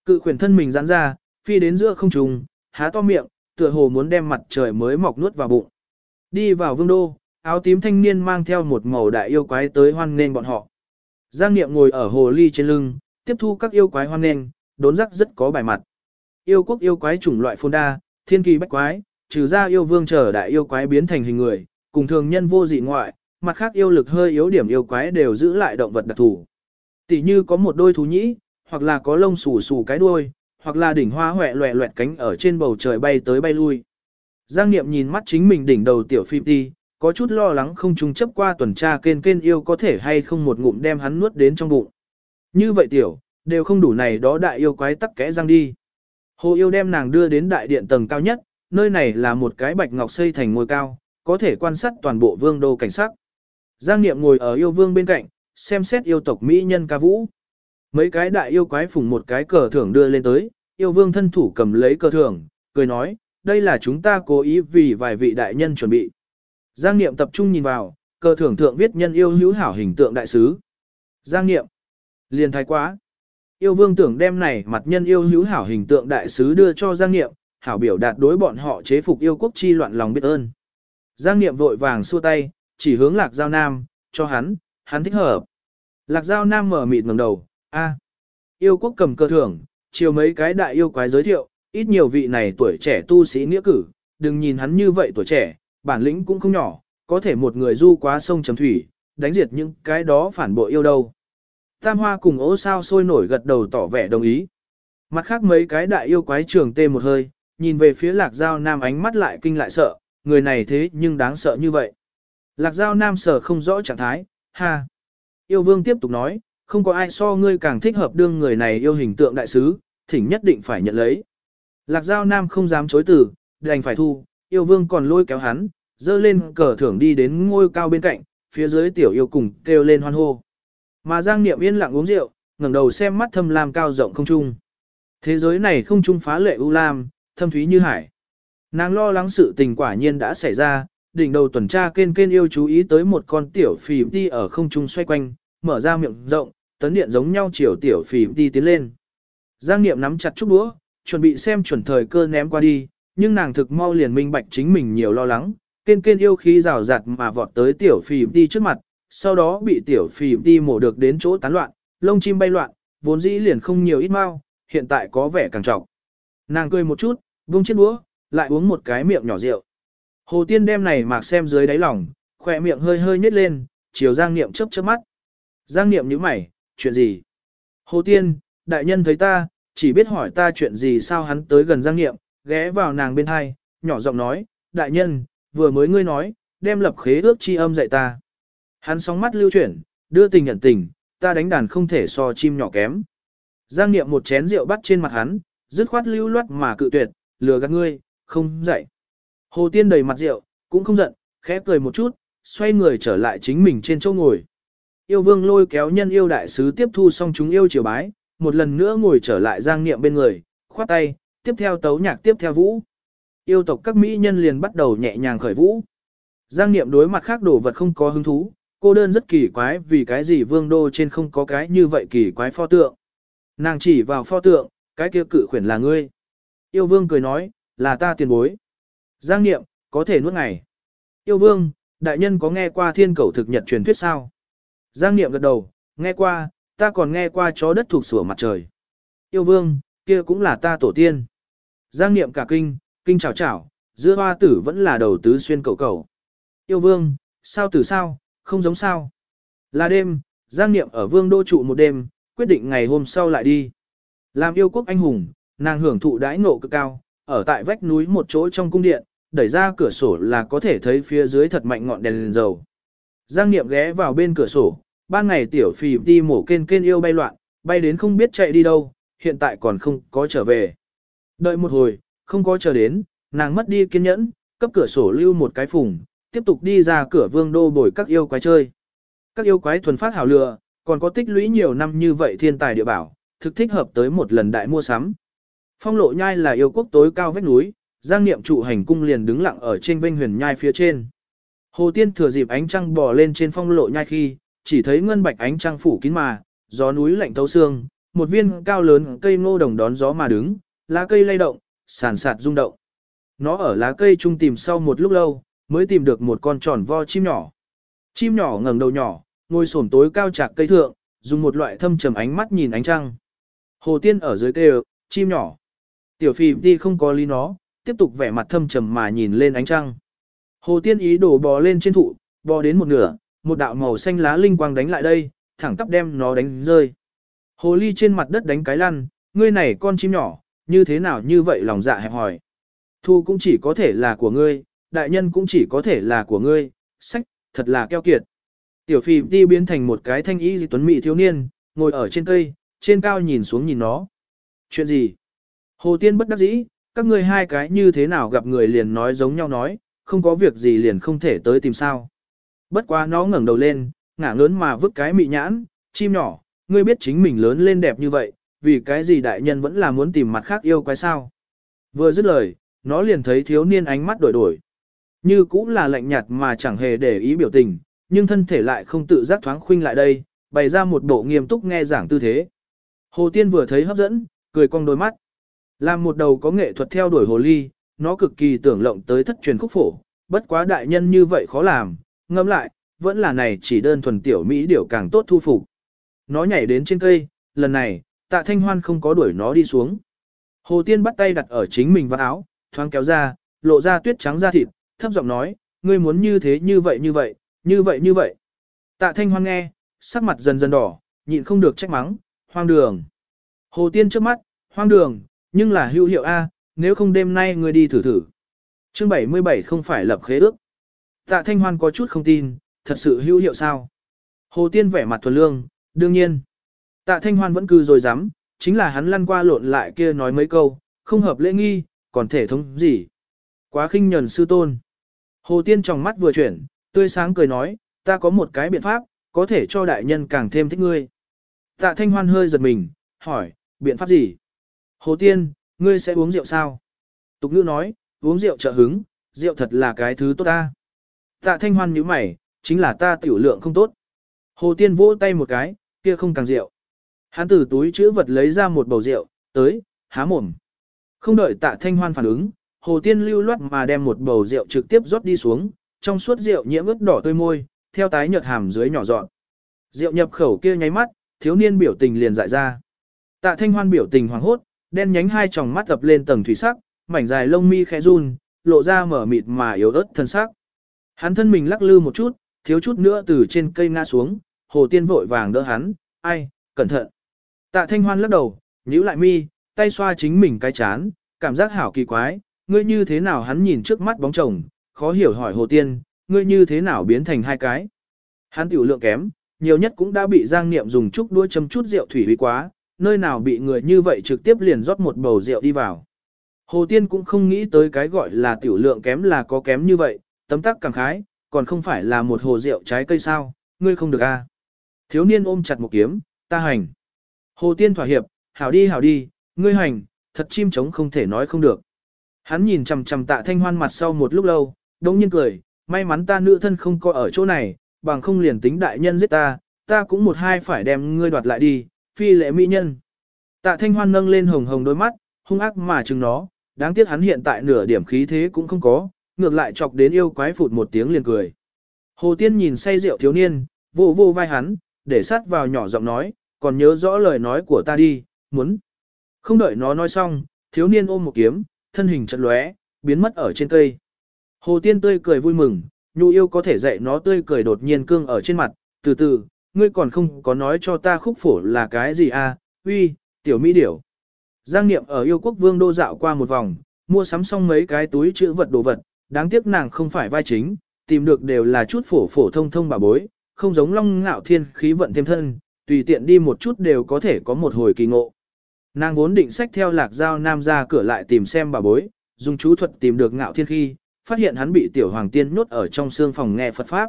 Cự khuyển thân mình giãn ra, phi đến giữa không trung, há to miệng, tựa hồ muốn đem mặt trời mới mọc nuốt vào bụng. Đi vào vương đô, áo tím thanh niên mang theo một màu đại yêu quái tới hoan nghênh bọn họ. Giang Niệm ngồi ở hồ ly trên lưng, tiếp thu các yêu quái hoan nghênh, đốn rắc rất có bài mặt. Yêu quốc yêu quái chủng loại phôn đa, thiên kỳ bách quái, trừ ra yêu vương trở đại yêu quái biến thành hình người, cùng thường nhân vô dị ngoại, mặt khác yêu lực hơi yếu điểm yêu quái đều giữ lại động vật đặc thù. Tỷ như có một đôi thú nhĩ, hoặc là có lông xù xù cái đuôi, hoặc là đỉnh hoa hoẹ loẹ loẹt cánh ở trên bầu trời bay tới bay lui. Giang Niệm nhìn mắt chính mình đỉnh đầu tiểu phi đi, có chút lo lắng không trùng chấp qua tuần tra kên kên yêu có thể hay không một ngụm đem hắn nuốt đến trong bụng. Như vậy tiểu, đều không đủ này đó đại yêu quái tắc kẽ răng đi. Hồ yêu đem nàng đưa đến đại điện tầng cao nhất, nơi này là một cái bạch ngọc xây thành ngôi cao, có thể quan sát toàn bộ vương đô cảnh sắc. Giang Niệm ngồi ở yêu vương bên cạnh, xem xét yêu tộc Mỹ nhân ca vũ. Mấy cái đại yêu quái phùng một cái cờ thưởng đưa lên tới, yêu vương thân thủ cầm lấy cờ thưởng, cười nói, đây là chúng ta cố ý vì vài vị đại nhân chuẩn bị. Giang Niệm tập trung nhìn vào, cờ thưởng thượng viết nhân yêu hữu hảo hình tượng đại sứ. Giang Niệm, liền thái quá. Yêu vương tưởng đem này mặt nhân yêu hữu hảo hình tượng đại sứ đưa cho Giang Niệm, hảo biểu đạt đối bọn họ chế phục yêu quốc chi loạn lòng biết ơn. Giang Niệm vội vàng xua tay, chỉ hướng Lạc Giao Nam, cho hắn, hắn thích hợp. Lạc Giao Nam mở mịt ngẩng đầu, a, yêu quốc cầm cơ thưởng, chiều mấy cái đại yêu quái giới thiệu, ít nhiều vị này tuổi trẻ tu sĩ nghĩa cử, đừng nhìn hắn như vậy tuổi trẻ, bản lĩnh cũng không nhỏ, có thể một người du quá sông trầm thủy, đánh diệt những cái đó phản bội yêu đâu. Tam Hoa cùng ố sao sôi nổi gật đầu tỏ vẻ đồng ý. Mặt khác mấy cái đại yêu quái trường tê một hơi, nhìn về phía lạc giao nam ánh mắt lại kinh lại sợ, người này thế nhưng đáng sợ như vậy. Lạc giao nam sở không rõ trạng thái, ha. Yêu vương tiếp tục nói, không có ai so ngươi càng thích hợp đương người này yêu hình tượng đại sứ, thỉnh nhất định phải nhận lấy. Lạc giao nam không dám chối từ, đành phải thu, yêu vương còn lôi kéo hắn, dơ lên cờ thưởng đi đến ngôi cao bên cạnh, phía dưới tiểu yêu cùng kêu lên hoan hô. Mà Giang Niệm yên lặng uống rượu, ngẩng đầu xem mắt thâm lam cao rộng không trung. Thế giới này không trung phá lệ u lam, thâm thúy như hải. Nàng lo lắng sự tình quả nhiên đã xảy ra, đỉnh đầu tuần tra kên kên yêu chú ý tới một con tiểu phì đi ở không trung xoay quanh, mở ra miệng rộng, tấn điện giống nhau chiều tiểu phì đi tiến lên. Giang Niệm nắm chặt chút đũa, chuẩn bị xem chuẩn thời cơ ném qua đi, nhưng nàng thực mau liền minh bạch chính mình nhiều lo lắng, kên kên yêu khí rào rạt mà vọt tới tiểu phì đi trước mặt, sau đó bị tiểu phì đi mổ được đến chỗ tán loạn, lông chim bay loạn, vốn dĩ liền không nhiều ít mau, hiện tại có vẻ càng trọng. Nàng cười một chút, vung chiếc đũa, lại uống một cái miệng nhỏ rượu. Hồ Tiên đem này mạc xem dưới đáy lòng, khỏe miệng hơi hơi nhếch lên, chiều Giang Niệm chớp chớp mắt. Giang Niệm nhíu mày, chuyện gì? Hồ Tiên, đại nhân thấy ta, chỉ biết hỏi ta chuyện gì sao hắn tới gần Giang Niệm, ghé vào nàng bên hai, nhỏ giọng nói, đại nhân, vừa mới ngươi nói, đem lập khế ước chi âm dạy ta. Hắn sóng mắt lưu chuyển, đưa tình nhận tình, ta đánh đàn không thể so chim nhỏ kém. Giang Niệm một chén rượu bắt trên mặt hắn, dứt khoát lưu loát mà cự tuyệt, lừa gạt ngươi, không dạy. Hồ Tiên đầy mặt rượu, cũng không giận, khẽ cười một chút, xoay người trở lại chính mình trên chỗ ngồi. Yêu vương lôi kéo nhân yêu đại sứ tiếp thu xong chúng yêu triều bái, một lần nữa ngồi trở lại giang niệm bên người, khoát tay, tiếp theo tấu nhạc tiếp theo vũ. Yêu tộc các mỹ nhân liền bắt đầu nhẹ nhàng khởi vũ. Giang niệm đối mặt khác đồ vật không có hứng thú, cô đơn rất kỳ quái vì cái gì vương đô trên không có cái như vậy kỳ quái pho tượng. Nàng chỉ vào pho tượng, cái kia cự khuyển là ngươi. Yêu vương cười nói, là ta tiền bối. Giang niệm, có thể nuốt ngày. Yêu vương, đại nhân có nghe qua thiên cầu thực nhật truyền thuyết sao? Giang niệm gật đầu, nghe qua, ta còn nghe qua chó đất thuộc sủa mặt trời. Yêu vương, kia cũng là ta tổ tiên. Giang niệm cả kinh, kinh chào chào, giữa hoa tử vẫn là đầu tứ xuyên cầu cầu. Yêu vương, sao tử sao, không giống sao. Là đêm, Giang niệm ở vương đô trụ một đêm, quyết định ngày hôm sau lại đi. Làm yêu quốc anh hùng, nàng hưởng thụ đãi ngộ cực cao, ở tại vách núi một chỗ trong cung điện, đẩy ra cửa sổ là có thể thấy phía dưới thật mạnh ngọn đèn, đèn dầu. Giang Niệm ghé vào bên cửa sổ, ban ngày tiểu phì đi mổ kên kên yêu bay loạn, bay đến không biết chạy đi đâu, hiện tại còn không có trở về. Đợi một hồi, không có chờ đến, nàng mất đi kiên nhẫn, cấp cửa sổ lưu một cái phùng, tiếp tục đi ra cửa vương đô bồi các yêu quái chơi. Các yêu quái thuần phát hảo lựa, còn có tích lũy nhiều năm như vậy thiên tài địa bảo, thực thích hợp tới một lần đại mua sắm. Phong lộ nhai là yêu quốc tối cao vách núi, giang niệm trụ hành cung liền đứng lặng ở trên vinh huyền nhai phía trên. Hồ Tiên thừa dịp ánh trăng bò lên trên phong lộ nhai khi, chỉ thấy ngân bạch ánh trăng phủ kín mà, gió núi lạnh thấu xương, một viên cao lớn cây ngô đồng đón gió mà đứng, lá cây lay động, sàn sạt rung động. Nó ở lá cây trung tìm sau một lúc lâu, mới tìm được một con tròn vo chim nhỏ. Chim nhỏ ngẩng đầu nhỏ, ngồi xổm tối cao chạc cây thượng, dùng một loại thâm trầm ánh mắt nhìn ánh trăng. Hồ Tiên ở dưới kêu, chim nhỏ. Tiểu Phi đi không có lý nó, tiếp tục vẻ mặt thâm trầm mà nhìn lên ánh trăng. Hồ Tiên ý đổ bò lên trên thụ, bò đến một nửa, một đạo màu xanh lá linh quang đánh lại đây, thẳng tắp đem nó đánh rơi. Hồ ly trên mặt đất đánh cái lăn, ngươi này con chim nhỏ, như thế nào như vậy lòng dạ hẹp hỏi. Thu cũng chỉ có thể là của ngươi, đại nhân cũng chỉ có thể là của ngươi, sách, thật là keo kiệt. Tiểu phi đi biến thành một cái thanh ý tuấn mỹ thiếu niên, ngồi ở trên cây, trên cao nhìn xuống nhìn nó. Chuyện gì? Hồ Tiên bất đắc dĩ, các ngươi hai cái như thế nào gặp người liền nói giống nhau nói, không có việc gì liền không thể tới tìm sao. Bất quá nó ngẩng đầu lên, ngả lớn mà vứt cái mị nhãn, chim nhỏ, ngươi biết chính mình lớn lên đẹp như vậy, vì cái gì đại nhân vẫn là muốn tìm mặt khác yêu quái sao. Vừa dứt lời, nó liền thấy thiếu niên ánh mắt đổi đổi. Như cũng là lạnh nhạt mà chẳng hề để ý biểu tình, nhưng thân thể lại không tự giác thoáng khuynh lại đây, bày ra một bộ nghiêm túc nghe giảng tư thế. Hồ Tiên vừa thấy hấp dẫn, cười cong đôi mắt. Làm một đầu có nghệ thuật theo đuổi hồ ly, nó cực kỳ tưởng lộng tới thất truyền khúc phổ, bất quá đại nhân như vậy khó làm, ngâm lại, vẫn là này chỉ đơn thuần tiểu Mỹ điểu càng tốt thu phục. Nó nhảy đến trên cây, lần này, tạ thanh hoan không có đuổi nó đi xuống. Hồ Tiên bắt tay đặt ở chính mình vào áo, thoáng kéo ra, lộ ra tuyết trắng da thịt, thấp giọng nói, ngươi muốn như thế như vậy như vậy, như vậy như vậy. Tạ thanh hoan nghe, sắc mặt dần dần đỏ, nhịn không được trách mắng, hoang đường. Hồ Tiên trước mắt, hoang đường, nhưng là hữu hiệu A, nếu không đêm nay ngươi đi thử thử. Chương 77 không phải lập khế ước. Tạ Thanh Hoan có chút không tin, thật sự hữu hiệu sao? Hồ Tiên vẻ mặt thuần lương, đương nhiên. Tạ Thanh Hoan vẫn cứ rồi dám, chính là hắn lăn qua lộn lại kia nói mấy câu, không hợp lễ nghi, còn thể thống gì. Quá khinh nhẫn sư tôn. Hồ Tiên trong mắt vừa chuyển, tươi sáng cười nói, ta có một cái biện pháp, có thể cho đại nhân càng thêm thích ngươi. Tạ Thanh Hoan hơi giật mình, hỏi, biện pháp gì? Hồ Tiên, ngươi sẽ uống rượu sao? Tục ngữ nói, uống rượu trợ hứng, rượu thật là cái thứ tốt ta. Tạ Thanh Hoan nhíu mày, chính là ta tiểu lượng không tốt. Hồ Tiên vỗ tay một cái, kia không càng rượu. Hắn từ túi chữ vật lấy ra một bầu rượu, tới, há mồm. Không đợi tạ Thanh Hoan phản ứng, Hồ Tiên lưu loát mà đem một bầu rượu trực tiếp rót đi xuống, trong suốt rượu nhiễm ướt đỏ tươi môi, theo tái nhợt hàm dưới nhỏ dọn. Rượu nhập khẩu kia nháy mắt, thiếu niên biểu tình liền dại ra. Tạ Thanh Hoan biểu tình hoảng hốt, đen nhánh hai tròng mắt tập lên tầng thủy sắc, mảnh dài lông mi khẽ run, lộ ra mở mịt mà yếu ớt thân sắc. Hắn thân mình lắc lư một chút, thiếu chút nữa từ trên cây ngã xuống, Hồ Tiên vội vàng đỡ hắn, ai, cẩn thận. Tạ Thanh Hoan lắc đầu, nhíu lại mi, tay xoa chính mình cái chán, cảm giác hảo kỳ quái, ngươi như thế nào hắn nhìn trước mắt bóng chồng, khó hiểu hỏi Hồ Tiên, ngươi như thế nào biến thành hai cái. Hắn tiểu lượng kém, nhiều nhất cũng đã bị Giang Niệm dùng chút đuôi châm chút rượu thủy huy quá, nơi nào bị người như vậy trực tiếp liền rót một bầu rượu đi vào. Hồ Tiên cũng không nghĩ tới cái gọi là tiểu lượng kém là có kém như vậy, tấm tắc càng khái, còn không phải là một hồ rượu trái cây sao, ngươi không được a. À. Thiếu niên ôm chặt một kiếm, ta hành. Hồ Tiên thỏa hiệp, hảo đi hảo đi, ngươi hành, thật chim trống không thể nói không được. Hắn nhìn chằm chằm tạ thanh hoan mặt sau một lúc lâu, đống nhiên cười, may mắn ta nữ thân không có ở chỗ này, bằng không liền tính đại nhân giết ta, ta cũng một hai phải đem ngươi đoạt lại đi, phi lệ mỹ nhân. Tạ thanh hoan nâng lên hồng hồng đôi mắt, hung ác mà chừng nó, đáng tiếc hắn hiện tại nửa điểm khí thế cũng không có, ngược lại chọc đến yêu quái phụt một tiếng liền cười. Hồ Tiên nhìn say rượu thiếu niên, vô vô vai hắn, để sát vào nhỏ giọng nói, còn nhớ rõ lời nói của ta đi, muốn. Không đợi nó nói xong, thiếu niên ôm một kiếm, thân hình chật lóe, biến mất ở trên cây. Hồ Tiên tươi cười vui mừng, nhu yêu có thể dạy nó tươi cười đột nhiên cương ở trên mặt, từ từ, ngươi còn không có nói cho ta khúc phổ là cái gì à, uy, tiểu mỹ điểu. Giang Niệm ở yêu quốc vương đô dạo qua một vòng, mua sắm xong mấy cái túi chữ vật đồ vật, đáng tiếc nàng không phải vai chính, tìm được đều là chút phổ phổ thông thông bà bối, không giống long ngạo thiên khí vận thêm thân, tùy tiện đi một chút đều có thể có một hồi kỳ ngộ. Nàng vốn định sách theo lạc giao nam ra cửa lại tìm xem bà bối, dùng chú thuật tìm được ngạo thiên khi, phát hiện hắn bị tiểu hoàng tiên nhốt ở trong xương phòng nghe Phật Pháp.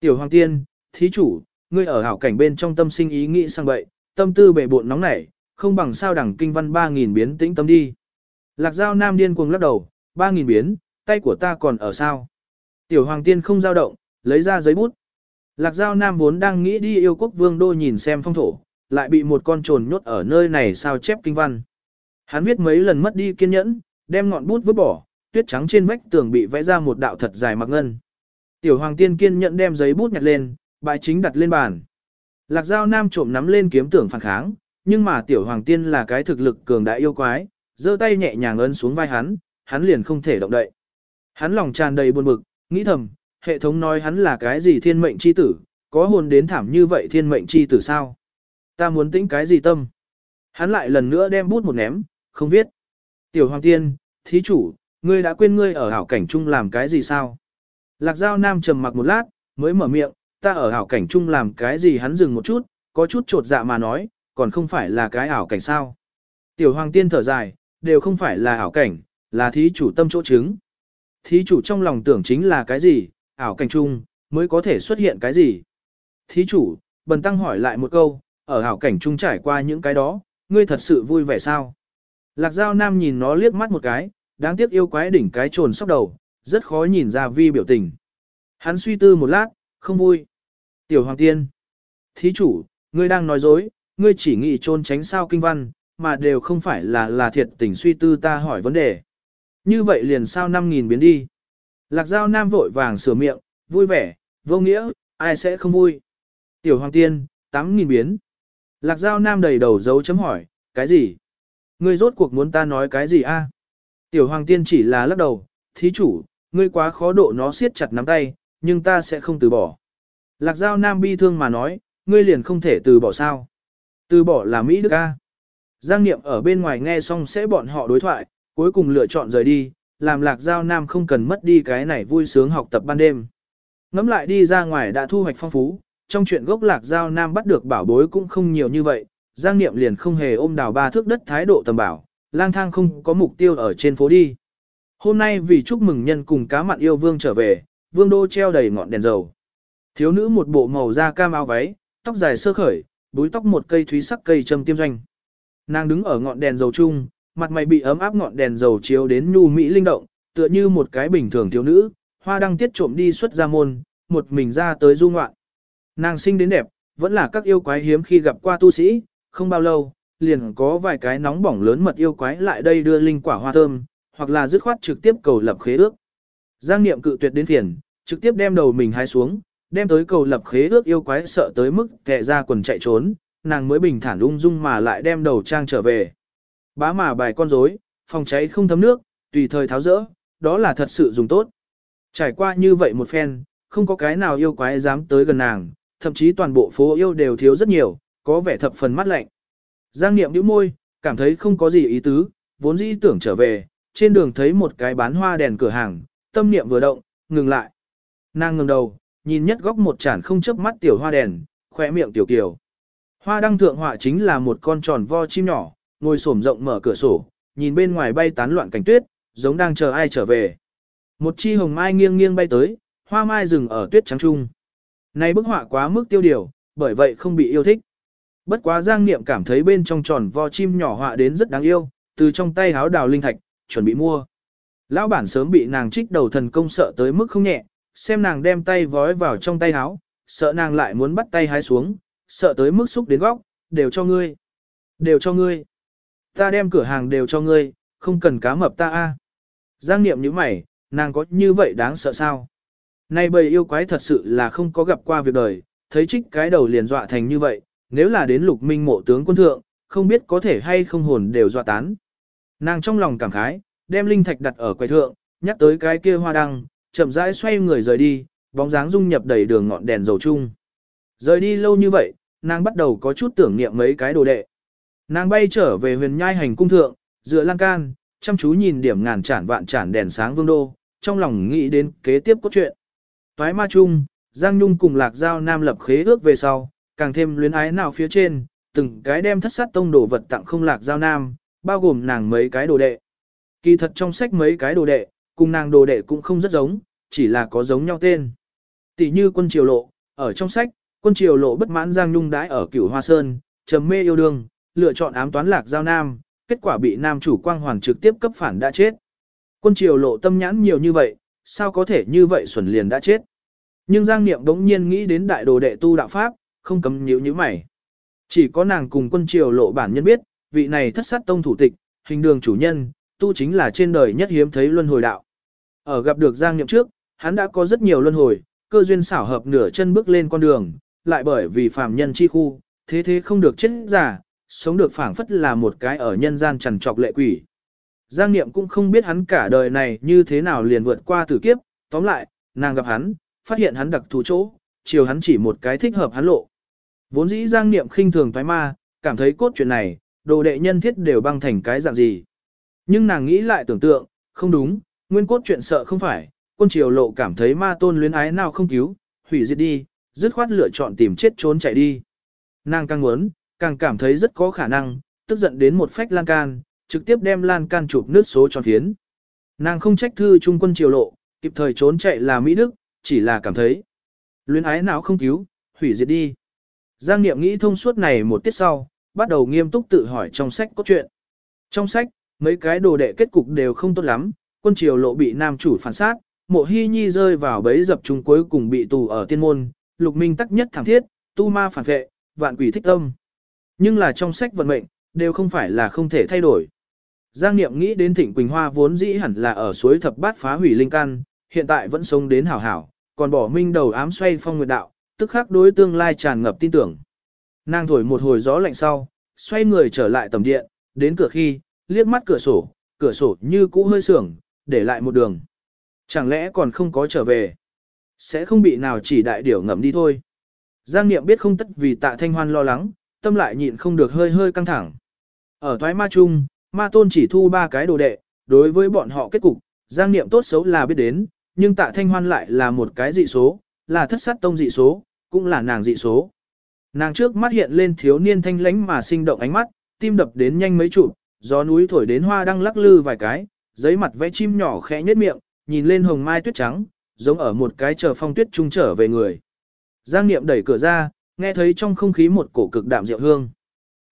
Tiểu hoàng tiên, thí chủ, ngươi ở hảo cảnh bên trong tâm sinh ý nghĩ sang bậy, tâm tư bệ bộn nóng nảy, không bằng sao đẳng kinh văn 3.000 biến tĩnh tâm đi. Lạc giao nam điên cuồng lắc đầu, 3.000 biến, tay của ta còn ở sao. Tiểu hoàng tiên không dao động, lấy ra giấy bút. Lạc giao nam vốn đang nghĩ đi yêu quốc vương đô nhìn xem phong thổ, lại bị một con trồn nhốt ở nơi này sao chép kinh văn. Hắn viết mấy lần mất đi kiên nhẫn, đem ngọn bút vứt bỏ, tuyết trắng trên vách tường bị vẽ ra một đạo thật dài mặc ngân. Tiểu hoàng tiên kiên nhẫn đem giấy bút nhặt lên, bài chính đặt lên bàn. Lạc giao nam trộm nắm lên kiếm tưởng phản kháng, nhưng mà tiểu hoàng tiên là cái thực lực cường đại yêu quái, giơ tay nhẹ nhàng ấn xuống vai hắn, hắn liền không thể động đậy. Hắn lòng tràn đầy buồn bực, nghĩ thầm, hệ thống nói hắn là cái gì thiên mệnh chi tử, có hồn đến thảm như vậy thiên mệnh chi tử sao? Ta muốn tĩnh cái gì tâm? Hắn lại lần nữa đem bút một ném, không viết. Tiểu hoàng tiên, thí chủ, ngươi đã quên ngươi ở hảo cảnh chung làm cái gì sao? Lạc giao nam trầm mặc một lát, mới mở miệng, ta ở hảo cảnh chung làm cái gì hắn dừng một chút, có chút trột dạ mà nói, còn không phải là cái ảo cảnh sao. Tiểu hoàng tiên thở dài, đều không phải là ảo cảnh, là thí chủ tâm chỗ chứng. Thí chủ trong lòng tưởng chính là cái gì, ảo cảnh chung, mới có thể xuất hiện cái gì. Thí chủ, bần tăng hỏi lại một câu, ở ảo cảnh chung trải qua những cái đó, ngươi thật sự vui vẻ sao? Lạc Giao Nam nhìn nó liếc mắt một cái, đáng tiếc yêu quái đỉnh cái trồn sóc đầu, rất khó nhìn ra vi biểu tình. Hắn suy tư một lát, không vui. Tiểu Hoàng Tiên. Thí chủ, ngươi đang nói dối, ngươi chỉ nghĩ trôn tránh sao kinh văn, mà đều không phải là là thiệt tình suy tư ta hỏi vấn đề. Như vậy liền sao 5.000 biến đi. Lạc Giao Nam vội vàng sửa miệng, vui vẻ, vô nghĩa, ai sẽ không vui. Tiểu Hoàng Tiên, 8.000 biến. Lạc Giao Nam đầy đầu dấu chấm hỏi, cái gì? Ngươi rốt cuộc muốn ta nói cái gì a? Tiểu Hoàng Tiên chỉ là lắc đầu, thí chủ, ngươi quá khó độ nó siết chặt nắm tay, nhưng ta sẽ không từ bỏ. Lạc Giao Nam bi thương mà nói, ngươi liền không thể từ bỏ sao. Từ bỏ là Mỹ Đức A. Giang Niệm ở bên ngoài nghe xong sẽ bọn họ đối thoại, cuối cùng lựa chọn rời đi, làm Lạc Giao Nam không cần mất đi cái này vui sướng học tập ban đêm. Ngắm lại đi ra ngoài đã thu hoạch phong phú, trong chuyện gốc Lạc Giao Nam bắt được bảo bối cũng không nhiều như vậy, Giang Niệm liền không hề ôm đào ba thước đất thái độ tầm bảo, lang thang không có mục tiêu ở trên phố đi. Hôm nay vì chúc mừng nhân cùng cá mặn yêu vương trở về, vương đô treo đầy ngọn đèn dầu. Thiếu nữ một bộ màu da cam áo váy, tóc dài sơ khởi, búi tóc một cây thúy sắc cây châm tiêm doanh. Nàng đứng ở ngọn đèn dầu chung, mặt mày bị ấm áp ngọn đèn dầu chiếu đến nhu mỹ linh động, tựa như một cái bình thường thiếu nữ, hoa đăng tiết trộm đi xuất ra môn, một mình ra tới du ngoạn. Nàng sinh đến đẹp, vẫn là các yêu quái hiếm khi gặp qua tu sĩ, không bao lâu, liền có vài cái nóng bỏng lớn mật yêu quái lại đây đưa linh quả hoa thơm, hoặc là dứt khoát trực tiếp cầu lập khế ước. Giang Niệm cự tuyệt đến phiền, trực tiếp đem đầu mình hái xuống, đem tới cầu lập khế ước yêu quái sợ tới mức kệ ra quần chạy trốn, nàng mới bình thản ung dung mà lại đem đầu trang trở về. Bá mà bài con rối, phòng cháy không thấm nước, tùy thời tháo rỡ, đó là thật sự dùng tốt. Trải qua như vậy một phen, không có cái nào yêu quái dám tới gần nàng, thậm chí toàn bộ phố yêu đều thiếu rất nhiều, có vẻ thập phần mắt lạnh. Giang Niệm nhíu môi, cảm thấy không có gì ý tứ, vốn dĩ tưởng trở về, trên đường thấy một cái bán hoa đèn cửa hàng, tâm niệm vừa động, ngừng lại. Nàng ngừng đầu, nhìn nhất góc một chản không chớp mắt tiểu hoa đèn, khỏe miệng tiểu kiều. Hoa đăng thượng họa chính là một con tròn vo chim nhỏ, ngồi xổm rộng mở cửa sổ, nhìn bên ngoài bay tán loạn cảnh tuyết, giống đang chờ ai trở về. Một chi hồng mai nghiêng nghiêng bay tới, hoa mai dừng ở tuyết trắng trung. Này bức họa quá mức tiêu điều, bởi vậy không bị yêu thích. Bất quá Giang Niệm cảm thấy bên trong tròn vo chim nhỏ họa đến rất đáng yêu, từ trong tay háo đào linh thạch, chuẩn bị mua. Lão bản sớm bị nàng trích đầu thần công sợ tới mức không nhẹ, xem nàng đem tay vói vào trong tay háo, sợ nàng lại muốn bắt tay hái xuống, sợ tới mức xúc đến góc, đều cho ngươi. Đều cho ngươi. Ta đem cửa hàng đều cho ngươi, không cần cá mập ta a. Giang niệm như mày, nàng có như vậy đáng sợ sao? Này bầy yêu quái thật sự là không có gặp qua việc đời, thấy trích cái đầu liền dọa thành như vậy, nếu là đến lục minh mộ tướng quân thượng, không biết có thể hay không hồn đều dọa tán. Nàng trong lòng cảm khái, đem linh thạch đặt ở quầy thượng, nhắc tới cái kia hoa đăng, chậm rãi xoay người rời đi, bóng dáng dung nhập đầy đường ngọn đèn dầu chung. Rời đi lâu như vậy, nàng bắt đầu có chút tưởng niệm mấy cái đồ đệ. Nàng bay trở về huyền nhai hành cung thượng, dựa lan can, chăm chú nhìn điểm ngàn chản vạn chản đèn sáng vương đô, trong lòng nghĩ đến kế tiếp cốt truyện. Toái ma chung, Giang Nhung cùng Lạc Giao Nam lập khế ước về sau, càng thêm luyến ái nào phía trên, từng cái đem thất sát tông đồ vật tặng không Lạc Giao Nam, bao gồm nàng mấy cái đồ đệ. Kỳ thật trong sách mấy cái đồ đệ, cùng nàng đồ đệ cũng không rất giống, chỉ là có giống nhau tên. Tỷ như quân triều lộ, ở trong sách, quân triều lộ bất mãn Giang Nhung đãi ở cửu Hoa Sơn, trầm mê yêu đương, lựa chọn ám toán lạc giao nam, kết quả bị nam chủ quang hoàn trực tiếp cấp phản đã chết. Quân triều lộ tâm nhãn nhiều như vậy, sao có thể như vậy xuẩn liền đã chết. Nhưng Giang Niệm đống nhiên nghĩ đến đại đồ đệ tu đạo Pháp, không cấm nhíu như mày. Chỉ có nàng cùng quân triều lộ bản nhân biết, vị này thất sát tông thủ tịch, hình đường chủ nhân, tu chính là trên đời nhất hiếm thấy luân hồi đạo. Ở gặp được Giang Niệm trước, hắn đã có rất nhiều luân hồi, cơ duyên xảo hợp nửa chân bước lên con đường, lại bởi vì phàm nhân chi khu, thế thế không được chết giả, sống được phảng phất là một cái ở nhân gian trần trọc lệ quỷ. Giang Niệm cũng không biết hắn cả đời này như thế nào liền vượt qua tử kiếp, tóm lại, nàng gặp hắn, phát hiện hắn đặc thù chỗ, chiều hắn chỉ một cái thích hợp hắn lộ. Vốn dĩ Giang Niệm khinh thường thoái ma, cảm thấy cốt chuyện này, đồ đệ nhân thiết đều băng thành cái dạng gì. Nhưng nàng nghĩ lại tưởng tượng, không đúng, nguyên cốt chuyện sợ không phải, quân triều lộ cảm thấy ma tôn luyến ái nào không cứu, hủy diệt đi, dứt khoát lựa chọn tìm chết trốn chạy đi. Nàng càng muốn, càng cảm thấy rất có khả năng, tức giận đến một phách lan can, trực tiếp đem lan can chụp nước số tròn phiến. Nàng không trách thư trung quân triều lộ, kịp thời trốn chạy là Mỹ Đức, chỉ là cảm thấy. Luyến ái nào không cứu, hủy diệt đi. Giang Niệm nghĩ thông suốt này một tiết sau, bắt đầu nghiêm túc tự hỏi trong sách có chuyện. Trong sách, mấy cái đồ đệ kết cục đều không tốt lắm, quân triều lộ bị nam chủ phản sát, mộ hy nhi rơi vào bấy dập trung cuối cùng bị tù ở tiên môn, lục minh tắc nhất thẳng thiết, tu ma phản vệ, vạn quỷ thích tâm. Nhưng là trong sách vận mệnh, đều không phải là không thể thay đổi. Giang Niệm nghĩ đến Thịnh Quỳnh Hoa vốn dĩ hẳn là ở suối thập bát phá hủy linh căn, hiện tại vẫn sống đến hảo hảo, còn bỏ minh đầu ám xoay phong nguyệt đạo, tức khắc đối tương lai tràn ngập tin tưởng. Nàng thổi một hồi gió lạnh sau, xoay người trở lại tầm điện, đến cửa khi, liếc mắt cửa sổ, cửa sổ như cũ hơi sưởng, để lại một đường. Chẳng lẽ còn không có trở về? Sẽ không bị nào chỉ đại điểu ngầm đi thôi. Giang Niệm biết không tất vì tạ thanh hoan lo lắng, tâm lại nhịn không được hơi hơi căng thẳng. Ở thoái ma chung, ma tôn chỉ thu ba cái đồ đệ, đối với bọn họ kết cục, Giang Niệm tốt xấu là biết đến, nhưng tạ thanh hoan lại là một cái dị số, là thất sát tông dị số, cũng là nàng dị số. Nàng trước mắt hiện lên thiếu niên thanh lánh mà sinh động ánh mắt, tim đập đến nhanh mấy chụp, gió núi thổi đến hoa đang lắc lư vài cái, giấy mặt vẽ chim nhỏ khẽ nhếch miệng, nhìn lên hồng mai tuyết trắng, giống ở một cái chờ phong tuyết trung trở về người. Giang Niệm đẩy cửa ra, nghe thấy trong không khí một cổ cực đạm rượu hương.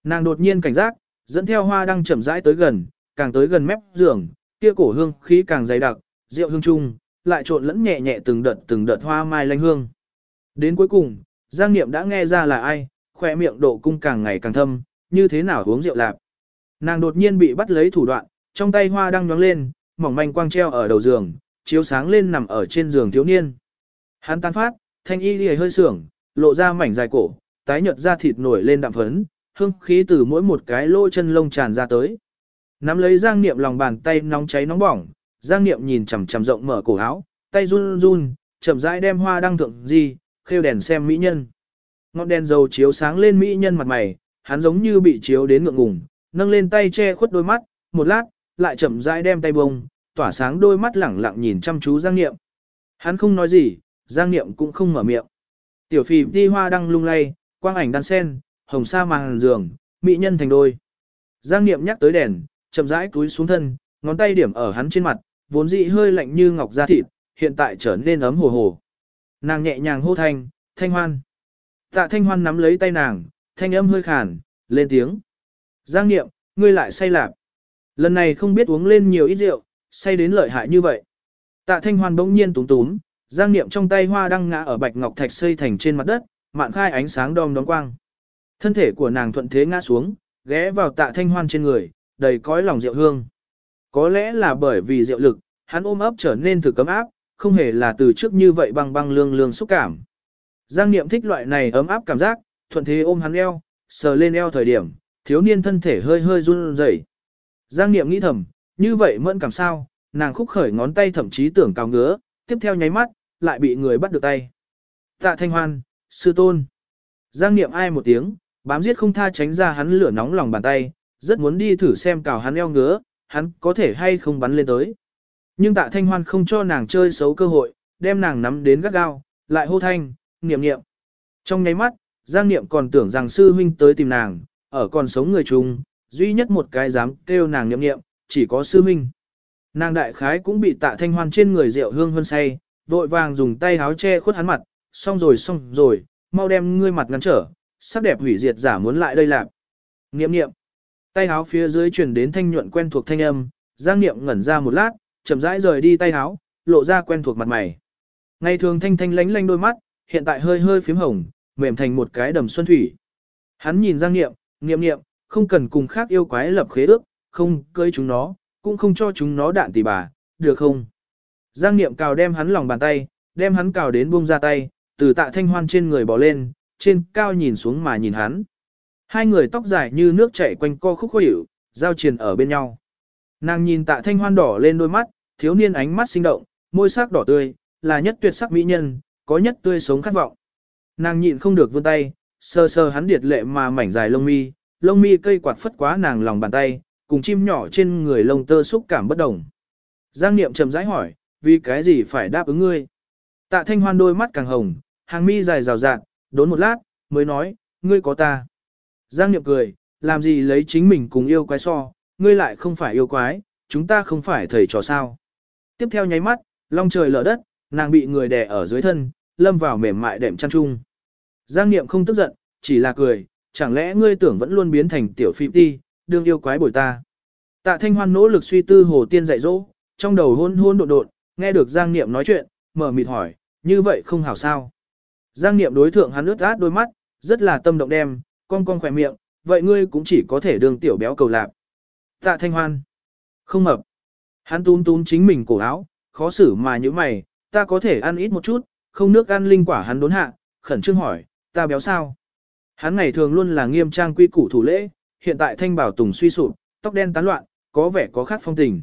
Nàng đột nhiên cảnh giác, dẫn theo hoa đang chậm rãi tới gần, càng tới gần mép giường, kia cổ hương khí càng dày đặc, rượu hương chung, lại trộn lẫn nhẹ nhẹ từng đợt từng đợt hoa mai lanh hương. Đến cuối cùng, Giang Niệm đã nghe ra là ai, khỏe miệng độ cung càng ngày càng thâm, như thế nào uống rượu lạp. Nàng đột nhiên bị bắt lấy thủ đoạn, trong tay hoa đang nhóng lên, mỏng manh quang treo ở đầu giường, chiếu sáng lên nằm ở trên giường thiếu niên. Hắn tan phát, thanh y lìa hơi sưởng, lộ ra mảnh dài cổ, tái nhợt da thịt nổi lên đạm phấn, hương khí từ mỗi một cái lỗ chân lông tràn ra tới. Nắm lấy Giang Niệm lòng bàn tay nóng cháy nóng bỏng, Giang Niệm nhìn chằm chằm rộng mở cổ áo, tay run run, chậm rãi đem hoa đăng thượng gì, khêu đèn xem mỹ nhân. Ngọn đèn dầu chiếu sáng lên mỹ nhân mặt mày, hắn giống như bị chiếu đến ngượng ngùng, nâng lên tay che khuất đôi mắt, một lát, lại chậm rãi đem tay bông, tỏa sáng đôi mắt lẳng lặng nhìn chăm chú Giang Niệm. Hắn không nói gì, Giang Niệm cũng không mở miệng. Tiểu phì đi hoa đăng lung lay, quang ảnh đan sen, hồng sa màn giường, mỹ nhân thành đôi. Giang Niệm nhắc tới đèn, chậm rãi túi xuống thân, ngón tay điểm ở hắn trên mặt, vốn dị hơi lạnh như ngọc da thịt, hiện tại trở nên ấm hồ hồ. Nàng nhẹ nhàng hô thanh, thanh hoan. Tạ thanh hoan nắm lấy tay nàng, thanh âm hơi khàn, lên tiếng. Giang Niệm, ngươi lại say lạp. Lần này không biết uống lên nhiều ít rượu, say đến lợi hại như vậy. Tạ thanh hoan bỗng nhiên túm túm, Giang Niệm trong tay hoa đăng ngã ở bạch ngọc thạch xây thành trên mặt đất, mạn khai ánh sáng đom đóm quang. Thân thể của nàng thuận thế ngã xuống, ghé vào tạ thanh hoan trên người, đầy cõi lòng rượu hương. Có lẽ là bởi vì rượu lực, hắn ôm ấp trở nên thử cấm áp, không hề là từ trước như vậy băng băng lương lương xúc cảm. Giang Niệm thích loại này ấm áp cảm giác, thuận thế ôm hắn eo, sờ lên eo thời điểm, thiếu niên thân thể hơi hơi run rẩy. Giang Niệm nghĩ thầm, như vậy mẫn cảm sao, nàng khúc khởi ngón tay thậm chí tưởng cào ngứa, tiếp theo nháy mắt, lại bị người bắt được tay. Tạ Thanh Hoan, sư tôn. Giang Niệm ai một tiếng, bám giết không tha tránh ra hắn lửa nóng lòng bàn tay, rất muốn đi thử xem cào hắn eo ngứa, hắn có thể hay không bắn lên tới. Nhưng tạ thanh hoan không cho nàng chơi xấu cơ hội, đem nàng nắm đến gắt gao, lại hô thanh, niệm niệm. Trong nháy mắt, Giang Niệm còn tưởng rằng sư huynh tới tìm nàng, ở còn sống người chung, duy nhất một cái dám kêu nàng niệm niệm, chỉ có sư minh. Nàng đại khái cũng bị tạ thanh hoan trên người rượu hương hơn say, vội vàng dùng tay háo che khuất hắn mặt, xong rồi xong rồi, mau đem ngươi mặt ngăn trở, sắc đẹp hủy diệt giả muốn lại đây làm. Niệm niệm. Tay háo phía dưới truyền đến thanh nhuận quen thuộc thanh âm, Giang Niệm ngẩn ra một lát, chậm rãi rời đi tay háo, lộ ra quen thuộc mặt mày. Ngày thường thanh thanh lánh lánh đôi mắt, hiện tại hơi hơi phím hồng, mềm thành một cái đầm xuân thủy. Hắn nhìn Giang Niệm, Niệm Niệm, không cần cùng khác yêu quái lập khế ước, không cưới chúng nó, cũng không cho chúng nó đạn tỷ bà, được không? Giang Niệm cào đem hắn lòng bàn tay, đem hắn cào đến buông ra tay, từ tạ thanh hoan trên người bỏ lên, trên cao nhìn xuống mà nhìn hắn. Hai người tóc dài như nước chảy quanh co khúc khó hiểu, giao triền ở bên nhau. Nàng nhìn tạ thanh hoan đỏ lên đôi mắt, thiếu niên ánh mắt sinh động, môi sắc đỏ tươi, là nhất tuyệt sắc mỹ nhân, có nhất tươi sống khát vọng. Nàng nhịn không được vươn tay, sơ sơ hắn điệt lệ mà mảnh dài lông mi, lông mi cây quạt phất quá nàng lòng bàn tay, cùng chim nhỏ trên người lông tơ xúc cảm bất đồng. Giang Niệm trầm rãi hỏi, vì cái gì phải đáp ứng ngươi? Tạ Thanh Hoan đôi mắt càng hồng, hàng mi dài rào rạt, đốn một lát, mới nói, ngươi có ta. Giang Niệm cười, làm gì lấy chính mình cùng yêu quái so, ngươi lại không phải yêu quái, chúng ta không phải thầy trò sao. Tiếp theo nháy mắt, long trời lở đất, nàng bị người đè ở dưới thân, lâm vào mềm mại đệm chăn chung. Giang Niệm không tức giận, chỉ là cười, chẳng lẽ ngươi tưởng vẫn luôn biến thành tiểu phim đi, đương yêu quái bồi ta. Tạ Thanh Hoan nỗ lực suy tư hồ tiên dạy dỗ, trong đầu hôn hôn đột đột, nghe được Giang Niệm nói chuyện, mở mịt hỏi, như vậy không hảo sao. Giang Niệm đối thượng hắn ướt át đôi mắt, rất là tâm động đem, con con khỏe miệng, vậy ngươi cũng chỉ có thể đường tiểu béo cầu lạp. Tạ thanh hoan. Không mập. Hắn túm túm chính mình cổ áo, khó xử mà như mày, ta có thể ăn ít một chút, không nước ăn linh quả hắn đốn hạ, khẩn trương hỏi, ta béo sao? Hắn ngày thường luôn là nghiêm trang quy củ thủ lễ, hiện tại thanh bảo tùng suy sụp, tóc đen tán loạn, có vẻ có khác phong tình.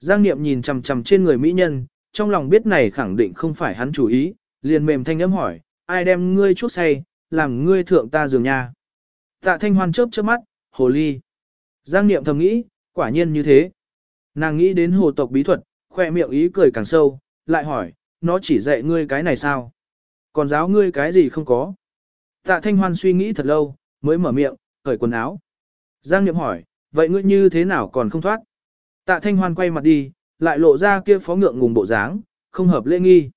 Giang Niệm nhìn chằm chằm trên người mỹ nhân, trong lòng biết này khẳng định không phải hắn chủ ý, liền mềm thanh âm hỏi, ai đem ngươi chuốc say, làm ngươi thượng ta giường nha. Tạ thanh hoan chớp chớp mắt, hồ ly. Giang Niệm thầm nghĩ, quả nhiên như thế. Nàng nghĩ đến hồ tộc bí thuật, khoe miệng ý cười càng sâu, lại hỏi, nó chỉ dạy ngươi cái này sao? Còn giáo ngươi cái gì không có? Tạ thanh hoan suy nghĩ thật lâu, mới mở miệng, cởi quần áo. Giang Niệm hỏi, vậy ngươi như thế nào còn không thoát? Tạ thanh hoan quay mặt đi, lại lộ ra kia phó ngượng ngùng bộ dáng, không hợp lễ nghi.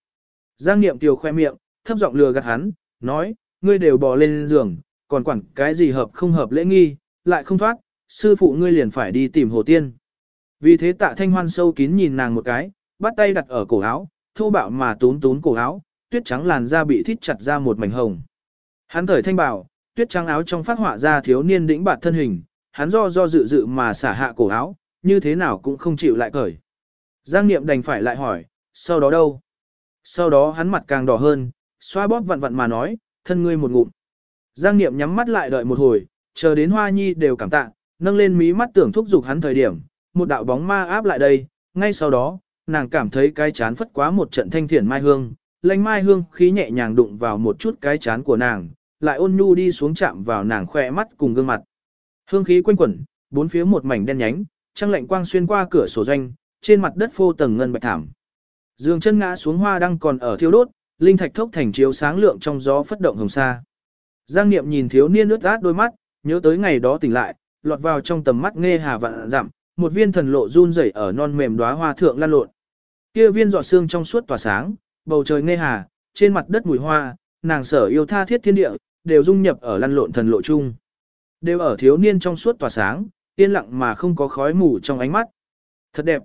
Giang Niệm tiều khoe miệng, thấp giọng lừa gạt hắn, nói, ngươi đều bò lên giường, còn quản cái gì hợp không hợp lễ nghi, lại không thoát, sư phụ ngươi liền phải đi tìm hồ tiên. Vì thế tạ thanh hoan sâu kín nhìn nàng một cái, bắt tay đặt ở cổ áo, thô bạo mà tún tún cổ áo, tuyết trắng làn da bị thít chặt ra một mảnh hồng. Hắn thời thanh bảo, tuyết trắng áo trong phát họa ra thiếu niên đĩnh bạt thân hình, hắn do do dự dự mà xả hạ cổ áo, như thế nào cũng không chịu lại cởi. Giang Niệm đành phải lại hỏi, sau đó đâu? Sau đó hắn mặt càng đỏ hơn, xoa bóp vặn vặn mà nói, thân ngươi một ngụm. Giang Niệm nhắm mắt lại đợi một hồi, chờ đến Hoa Nhi đều cảm tạ, nâng lên mí mắt tưởng thúc giục hắn thời điểm, một đạo bóng ma áp lại đây, ngay sau đó, nàng cảm thấy cái chán phất quá một trận thanh thiển mai hương, lanh mai hương khí nhẹ nhàng đụng vào một chút cái chán của nàng, lại ôn nhu đi xuống chạm vào nàng khoe mắt cùng gương mặt. Hương khí quanh quẩn, bốn phía một mảnh đen nhánh, trăng lạnh quang xuyên qua cửa sổ doanh, trên mặt đất phô tầng ngân bạch thảm. Dương chân ngã xuống hoa đang còn ở thiêu đốt, linh thạch thốc thành chiếu sáng lượng trong gió phất động hồng sa. Giang Niệm nhìn thiếu niên nước át đôi mắt, nhớ tới ngày đó tỉnh lại, lọt vào trong tầm mắt nghe hà vạn dặm, một viên thần lộ run rẩy ở non mềm đóa hoa thượng lan lộn. Kia viên giọt xương trong suốt tỏa sáng, bầu trời nghe hà, trên mặt đất mùi hoa, nàng sở yêu tha thiết thiên địa, đều dung nhập ở lăn lộn thần lộ chung. Đều ở thiếu niên trong suốt tỏa sáng, yên lặng mà không có khói mù trong ánh mắt. Thật đẹp.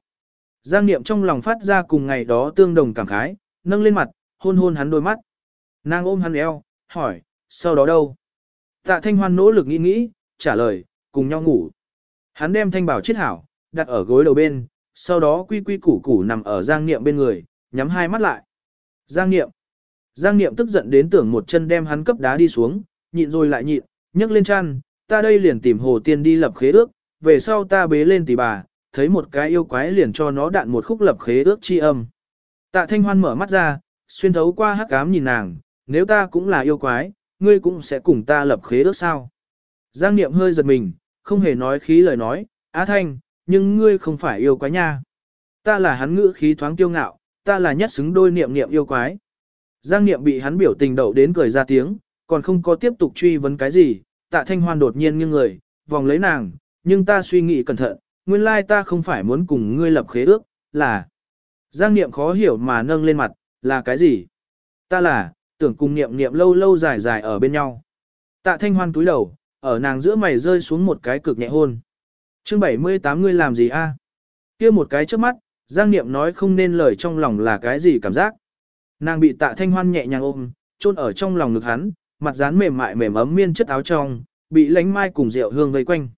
Giang Niệm trong lòng phát ra cùng ngày đó tương đồng cảm khái, nâng lên mặt, hôn hôn hắn đôi mắt. Nàng ôm hắn eo, hỏi, sau đó đâu? Tạ Thanh Hoan nỗ lực nghĩ nghĩ, trả lời, cùng nhau ngủ. Hắn đem thanh bảo chiết hảo, đặt ở gối đầu bên, sau đó quy quy củ củ nằm ở Giang Niệm bên người, nhắm hai mắt lại. Giang Niệm. Giang Niệm tức giận đến tưởng một chân đem hắn cấp đá đi xuống, nhịn rồi lại nhịn, nhấc lên chăn, ta đây liền tìm Hồ Tiên đi lập khế ước, về sau ta bế lên tỷ bà, thấy một cái yêu quái liền cho nó đạn một khúc lập khế ước chi âm. Tạ Thanh Hoan mở mắt ra, xuyên thấu qua hắc ám nhìn nàng, nếu ta cũng là yêu quái, ngươi cũng sẽ cùng ta lập khế ước sao. Giang Niệm hơi giật mình, không hề nói khí lời nói, Á Thanh, nhưng ngươi không phải yêu quái nha. Ta là hắn ngữ khí thoáng kiêu ngạo, ta là nhất xứng đôi niệm niệm yêu quái. Giang Niệm bị hắn biểu tình đậu đến cười ra tiếng, còn không có tiếp tục truy vấn cái gì, tạ thanh hoan đột nhiên nghiêng người, vòng lấy nàng, nhưng ta suy nghĩ cẩn thận, nguyên lai ta không phải muốn cùng ngươi lập khế ước, là... Giang Niệm khó hiểu mà nâng lên mặt, là cái gì? Ta là, tưởng cùng Niệm Niệm lâu lâu dài dài ở bên nhau. Tạ thanh hoan túi đầu, ở nàng giữa mày rơi xuống một cái cực nhẹ hôn. Chương 78 ngươi làm gì a? Kia một cái trước mắt, Giang Niệm nói không nên lời trong lòng là cái gì cảm giác. Nàng bị tạ thanh hoan nhẹ nhàng ôm, chôn ở trong lòng ngực hắn, mặt dán mềm mại mềm ấm miên chất áo trong, bị lánh mai cùng rượu hương vây quanh.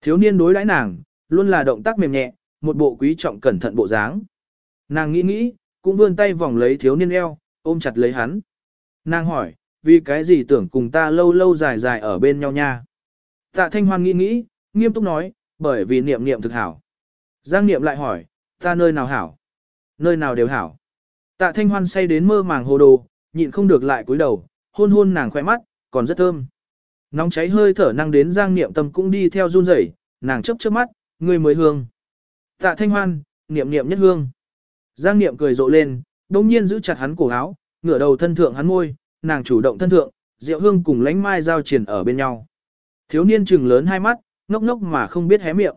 Thiếu niên đối đãi nàng, luôn là động tác mềm nhẹ, một bộ quý trọng cẩn thận bộ dáng. Nàng nghĩ nghĩ, cũng vươn tay vòng lấy thiếu niên eo, ôm chặt lấy hắn. Nàng hỏi, vì cái gì tưởng cùng ta lâu lâu dài dài ở bên nhau nha. Tạ Thanh Hoan nghĩ nghĩ, nghiêm túc nói, bởi vì niệm niệm thực hảo. Giang niệm lại hỏi, ta nơi nào hảo? Nơi nào đều hảo. Tạ Thanh Hoan say đến mơ màng hồ đồ, nhịn không được lại cúi đầu, hôn hôn nàng khỏe mắt, còn rất thơm. Nóng cháy hơi thở năng đến Giang Niệm tâm cũng đi theo run rẩy, nàng chớp chớp mắt, người mới hương. Tạ Thanh Hoan, niệm niệm nhất hương. Giang Niệm cười rộ lên, đống nhiên giữ chặt hắn cổ áo, ngửa đầu thân thượng hắn môi, nàng chủ động thân thượng, Diệu Hương cùng lánh mai giao triển ở bên nhau. Thiếu niên trừng lớn hai mắt, ngốc ngốc mà không biết hé miệng.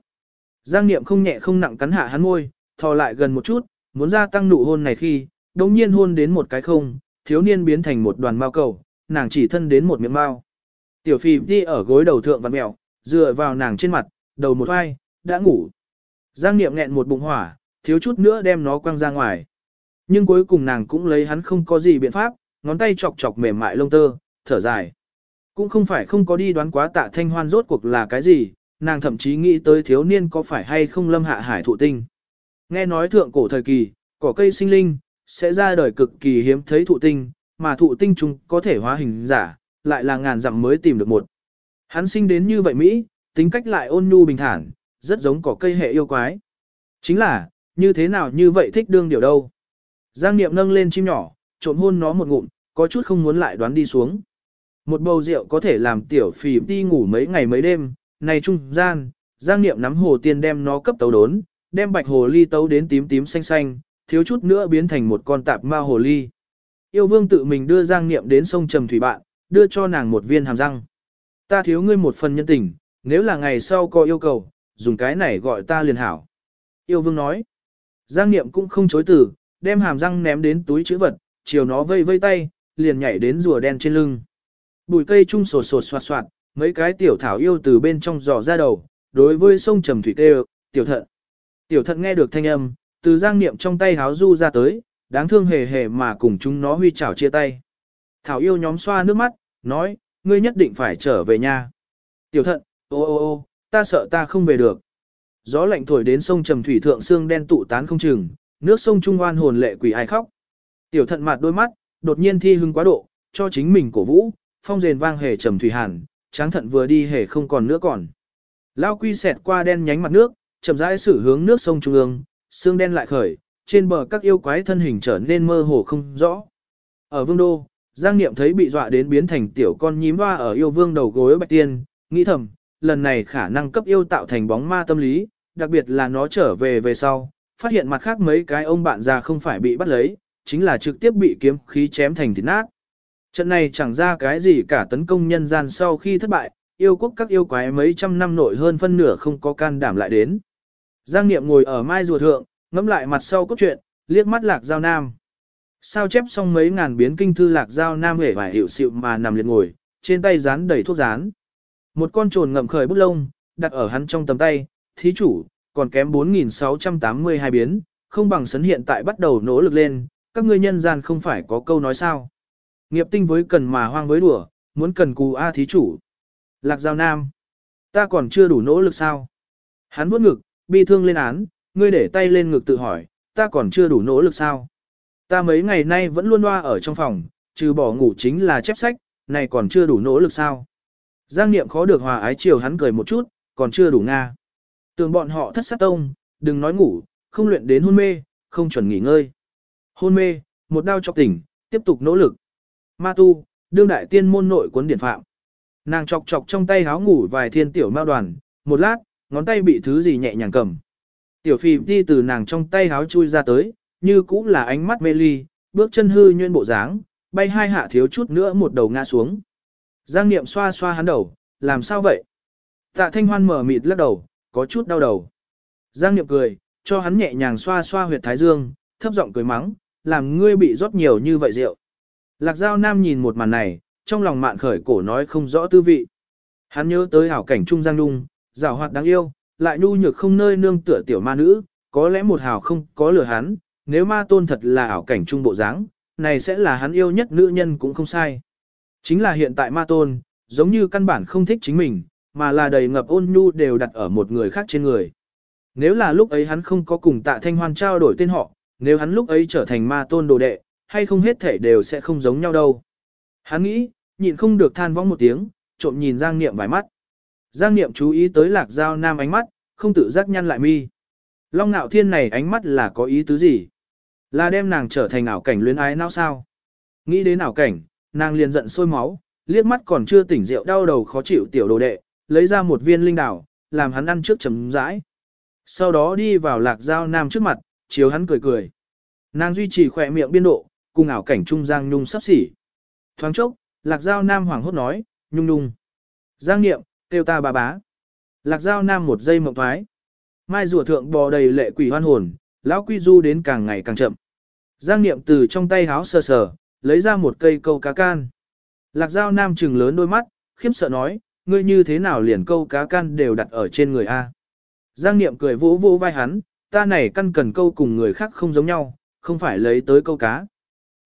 Giang Niệm không nhẹ không nặng cắn hạ hắn môi, thò lại gần một chút, muốn gia tăng nụ hôn này khi, đồng nhiên hôn đến một cái không, thiếu niên biến thành một đoàn mao cầu, nàng chỉ thân đến một miệng mao. Tiểu phi đi ở gối đầu thượng vặn mèo, dựa vào nàng trên mặt, đầu một vai, đã ngủ. Giang Niệm nghẹn một bụng hỏa, thiếu chút nữa đem nó quăng ra ngoài. Nhưng cuối cùng nàng cũng lấy hắn không có gì biện pháp, ngón tay chọc chọc mềm mại lông tơ, thở dài. Cũng không phải không có đi đoán quá tạ thanh hoan rốt cuộc là cái gì, nàng thậm chí nghĩ tới thiếu niên có phải hay không lâm hạ hải thụ tinh. Nghe nói thượng cổ thời kỳ, cỏ cây sinh linh, sẽ ra đời cực kỳ hiếm thấy thụ tinh, mà thụ tinh chúng có thể hóa hình giả, lại là ngàn dặm mới tìm được một. Hắn sinh đến như vậy Mỹ, tính cách lại ôn nhu bình thản, rất giống cỏ cây hệ yêu quái. Chính là, như thế nào như vậy thích đương điều đâu. Giang Niệm nâng lên chim nhỏ, trộm hôn nó một ngụm, có chút không muốn lại đoán đi xuống. Một bầu rượu có thể làm tiểu phì đi ngủ mấy ngày mấy đêm, này trung gian, Giang Niệm nắm hồ tiên đem nó cấp tấu đốn, đem bạch hồ ly tấu đến tím tím xanh xanh, thiếu chút nữa biến thành một con tạp ma hồ ly. Yêu vương tự mình đưa Giang Niệm đến sông Trầm Thủy Bạn, đưa cho nàng một viên hàm răng. Ta thiếu ngươi một phần nhân tình, nếu là ngày sau có yêu cầu, dùng cái này gọi ta liền hảo. Yêu vương nói. Giang Niệm cũng không chối từ, đem hàm răng ném đến túi chữ vật, chiều nó vây vây tay, liền nhảy đến rùa đen trên lưng. Bùi cây trung sột sột soạt soạt, mấy cái tiểu thảo yêu từ bên trong giò ra đầu, đối với sông trầm thủy tê tiểu thận. Tiểu thận nghe được thanh âm, từ giang niệm trong tay háo du ra tới, đáng thương hề hề mà cùng chúng nó huy chảo chia tay. Thảo yêu nhóm xoa nước mắt, nói, ngươi nhất định phải trở về nhà. Tiểu thận, ô ô ô, ta sợ ta không về được. Gió lạnh thổi đến sông trầm thủy thượng xương đen tụ tán không chừng, nước sông trung oan hồn lệ quỷ ai khóc. Tiểu thận mặt đôi mắt, đột nhiên thi hưng quá độ, cho chính mình cổ vũ, phong rền vang hề trầm thủy hàn, tráng thận vừa đi hề không còn nữa còn. Lao quy xẹt qua đen nhánh mặt nước, chậm rãi xử hướng nước sông trung ương, xương đen lại khởi, trên bờ các yêu quái thân hình trở nên mơ hồ không rõ. Ở vương đô, Giang Niệm thấy bị dọa đến biến thành tiểu con nhím hoa ở yêu vương đầu gối bạch tiên, nghĩ thầm, lần này khả năng cấp yêu tạo thành bóng ma tâm lý, đặc biệt là nó trở về về sau, phát hiện mặt khác mấy cái ông bạn già không phải bị bắt lấy, chính là trực tiếp bị kiếm khí chém thành thịt nát. Trận này chẳng ra cái gì cả tấn công nhân gian sau khi thất bại, yêu quốc các yêu quái mấy trăm năm nội hơn phân nửa không có can đảm lại đến. Giang Niệm ngồi ở mai rùa thượng, ngẫm lại mặt sau cốt truyện, liếc mắt lạc giao nam. Sao chép xong mấy ngàn biến kinh thư lạc giao nam hể vài hiệu xịu mà nằm liệt ngồi, trên tay dán đầy thuốc dán. Một con trồn ngậm khởi bút lông, đặt ở hắn trong tầm tay, thí chủ, còn kém 4.682 biến, không bằng sấn hiện tại bắt đầu nỗ lực lên, các ngươi nhân gian không phải có câu nói sao. Nghiệp tinh với cần mà hoang với đùa, muốn cần cù A thí chủ. Lạc Giao Nam. Ta còn chưa đủ nỗ lực sao? Hắn vuốt ngực, bi thương lên án, ngươi để tay lên ngực tự hỏi, ta còn chưa đủ nỗ lực sao? Ta mấy ngày nay vẫn luôn loa ở trong phòng, trừ bỏ ngủ chính là chép sách, này còn chưa đủ nỗ lực sao? Giang Niệm khó được hòa ái chiều hắn cười một chút, còn chưa đủ nga. Tường bọn họ thất sát tông, đừng nói ngủ, không luyện đến hôn mê, không chuẩn nghỉ ngơi. Hôn mê, một đao chọc tỉnh, tiếp tục nỗ lực. Ma tu, đương đại tiên môn nội cuốn điển phạm. Nàng chọc chọc trong tay háo ngủ vài thiên tiểu mao đoàn, một lát, ngón tay bị thứ gì nhẹ nhàng cầm. Tiểu phi đi từ nàng trong tay háo chui ra tới, như cũng là ánh mắt mê ly, bước chân hư nhuyễn bộ dáng, bay hai hạ thiếu chút nữa một đầu ngã xuống. Giang Niệm xoa xoa hắn đầu, làm sao vậy? Tạ Thanh Hoan mở mịt lắc đầu, có chút đau đầu. Giang Niệm cười, cho hắn nhẹ nhàng xoa xoa huyệt thái dương, thấp giọng cười mắng, làm ngươi bị rót nhiều như vậy rượu. Lạc Giao Nam nhìn một màn này, trong lòng mạn khởi cổ nói không rõ tư vị. Hắn nhớ tới hảo cảnh trung Giang Nung, rào hoạt đáng yêu, lại nhu nhược không nơi nương tựa tiểu ma nữ, có lẽ một hào không có lửa hắn, nếu ma tôn thật là ảo cảnh trung bộ dáng, này sẽ là hắn yêu nhất nữ nhân cũng không sai. Chính là hiện tại ma tôn, giống như căn bản không thích chính mình, mà là đầy ngập ôn nhu đều đặt ở một người khác trên người. Nếu là lúc ấy hắn không có cùng tạ thanh hoan trao đổi tên họ, nếu hắn lúc ấy trở thành ma tôn đồ đệ, hay không hết thể đều sẽ không giống nhau đâu. Hắn nghĩ, nhịn không được than vong một tiếng, trộm nhìn Giang Niệm vài mắt. Giang Niệm chú ý tới lạc giao nam ánh mắt, không tự giác nhăn lại mi. Long nạo thiên này ánh mắt là có ý tứ gì? Là đem nàng trở thành ảo cảnh luyến ái nào sao? Nghĩ đến ảo cảnh, nàng liền giận sôi máu, liếc mắt còn chưa tỉnh rượu đau đầu khó chịu tiểu đồ đệ, lấy ra một viên linh đảo, làm hắn ăn trước chấm rãi. Sau đó đi vào lạc giao nam trước mặt, chiếu hắn cười cười. Nàng duy trì khỏe miệng biên độ, cùng ảo cảnh trung Giang Nhung sắp xỉ. Thoáng chốc, lạc giao nam hoàng hốt nói, Nhung Nhung. Giang niệm, kêu ta bà bá. Lạc giao nam một giây mộng thoái. Mai rùa thượng bò đầy lệ quỷ hoan hồn, lão quy du đến càng ngày càng chậm. Giang niệm từ trong tay háo sờ sờ, lấy ra một cây câu cá can. Lạc giao nam trừng lớn đôi mắt, khiếp sợ nói, ngươi như thế nào liền câu cá can đều đặt ở trên người A. Giang Niệm cười vỗ vỗ vai hắn, ta này căn cần câu cùng người khác không giống nhau, không phải lấy tới câu cá.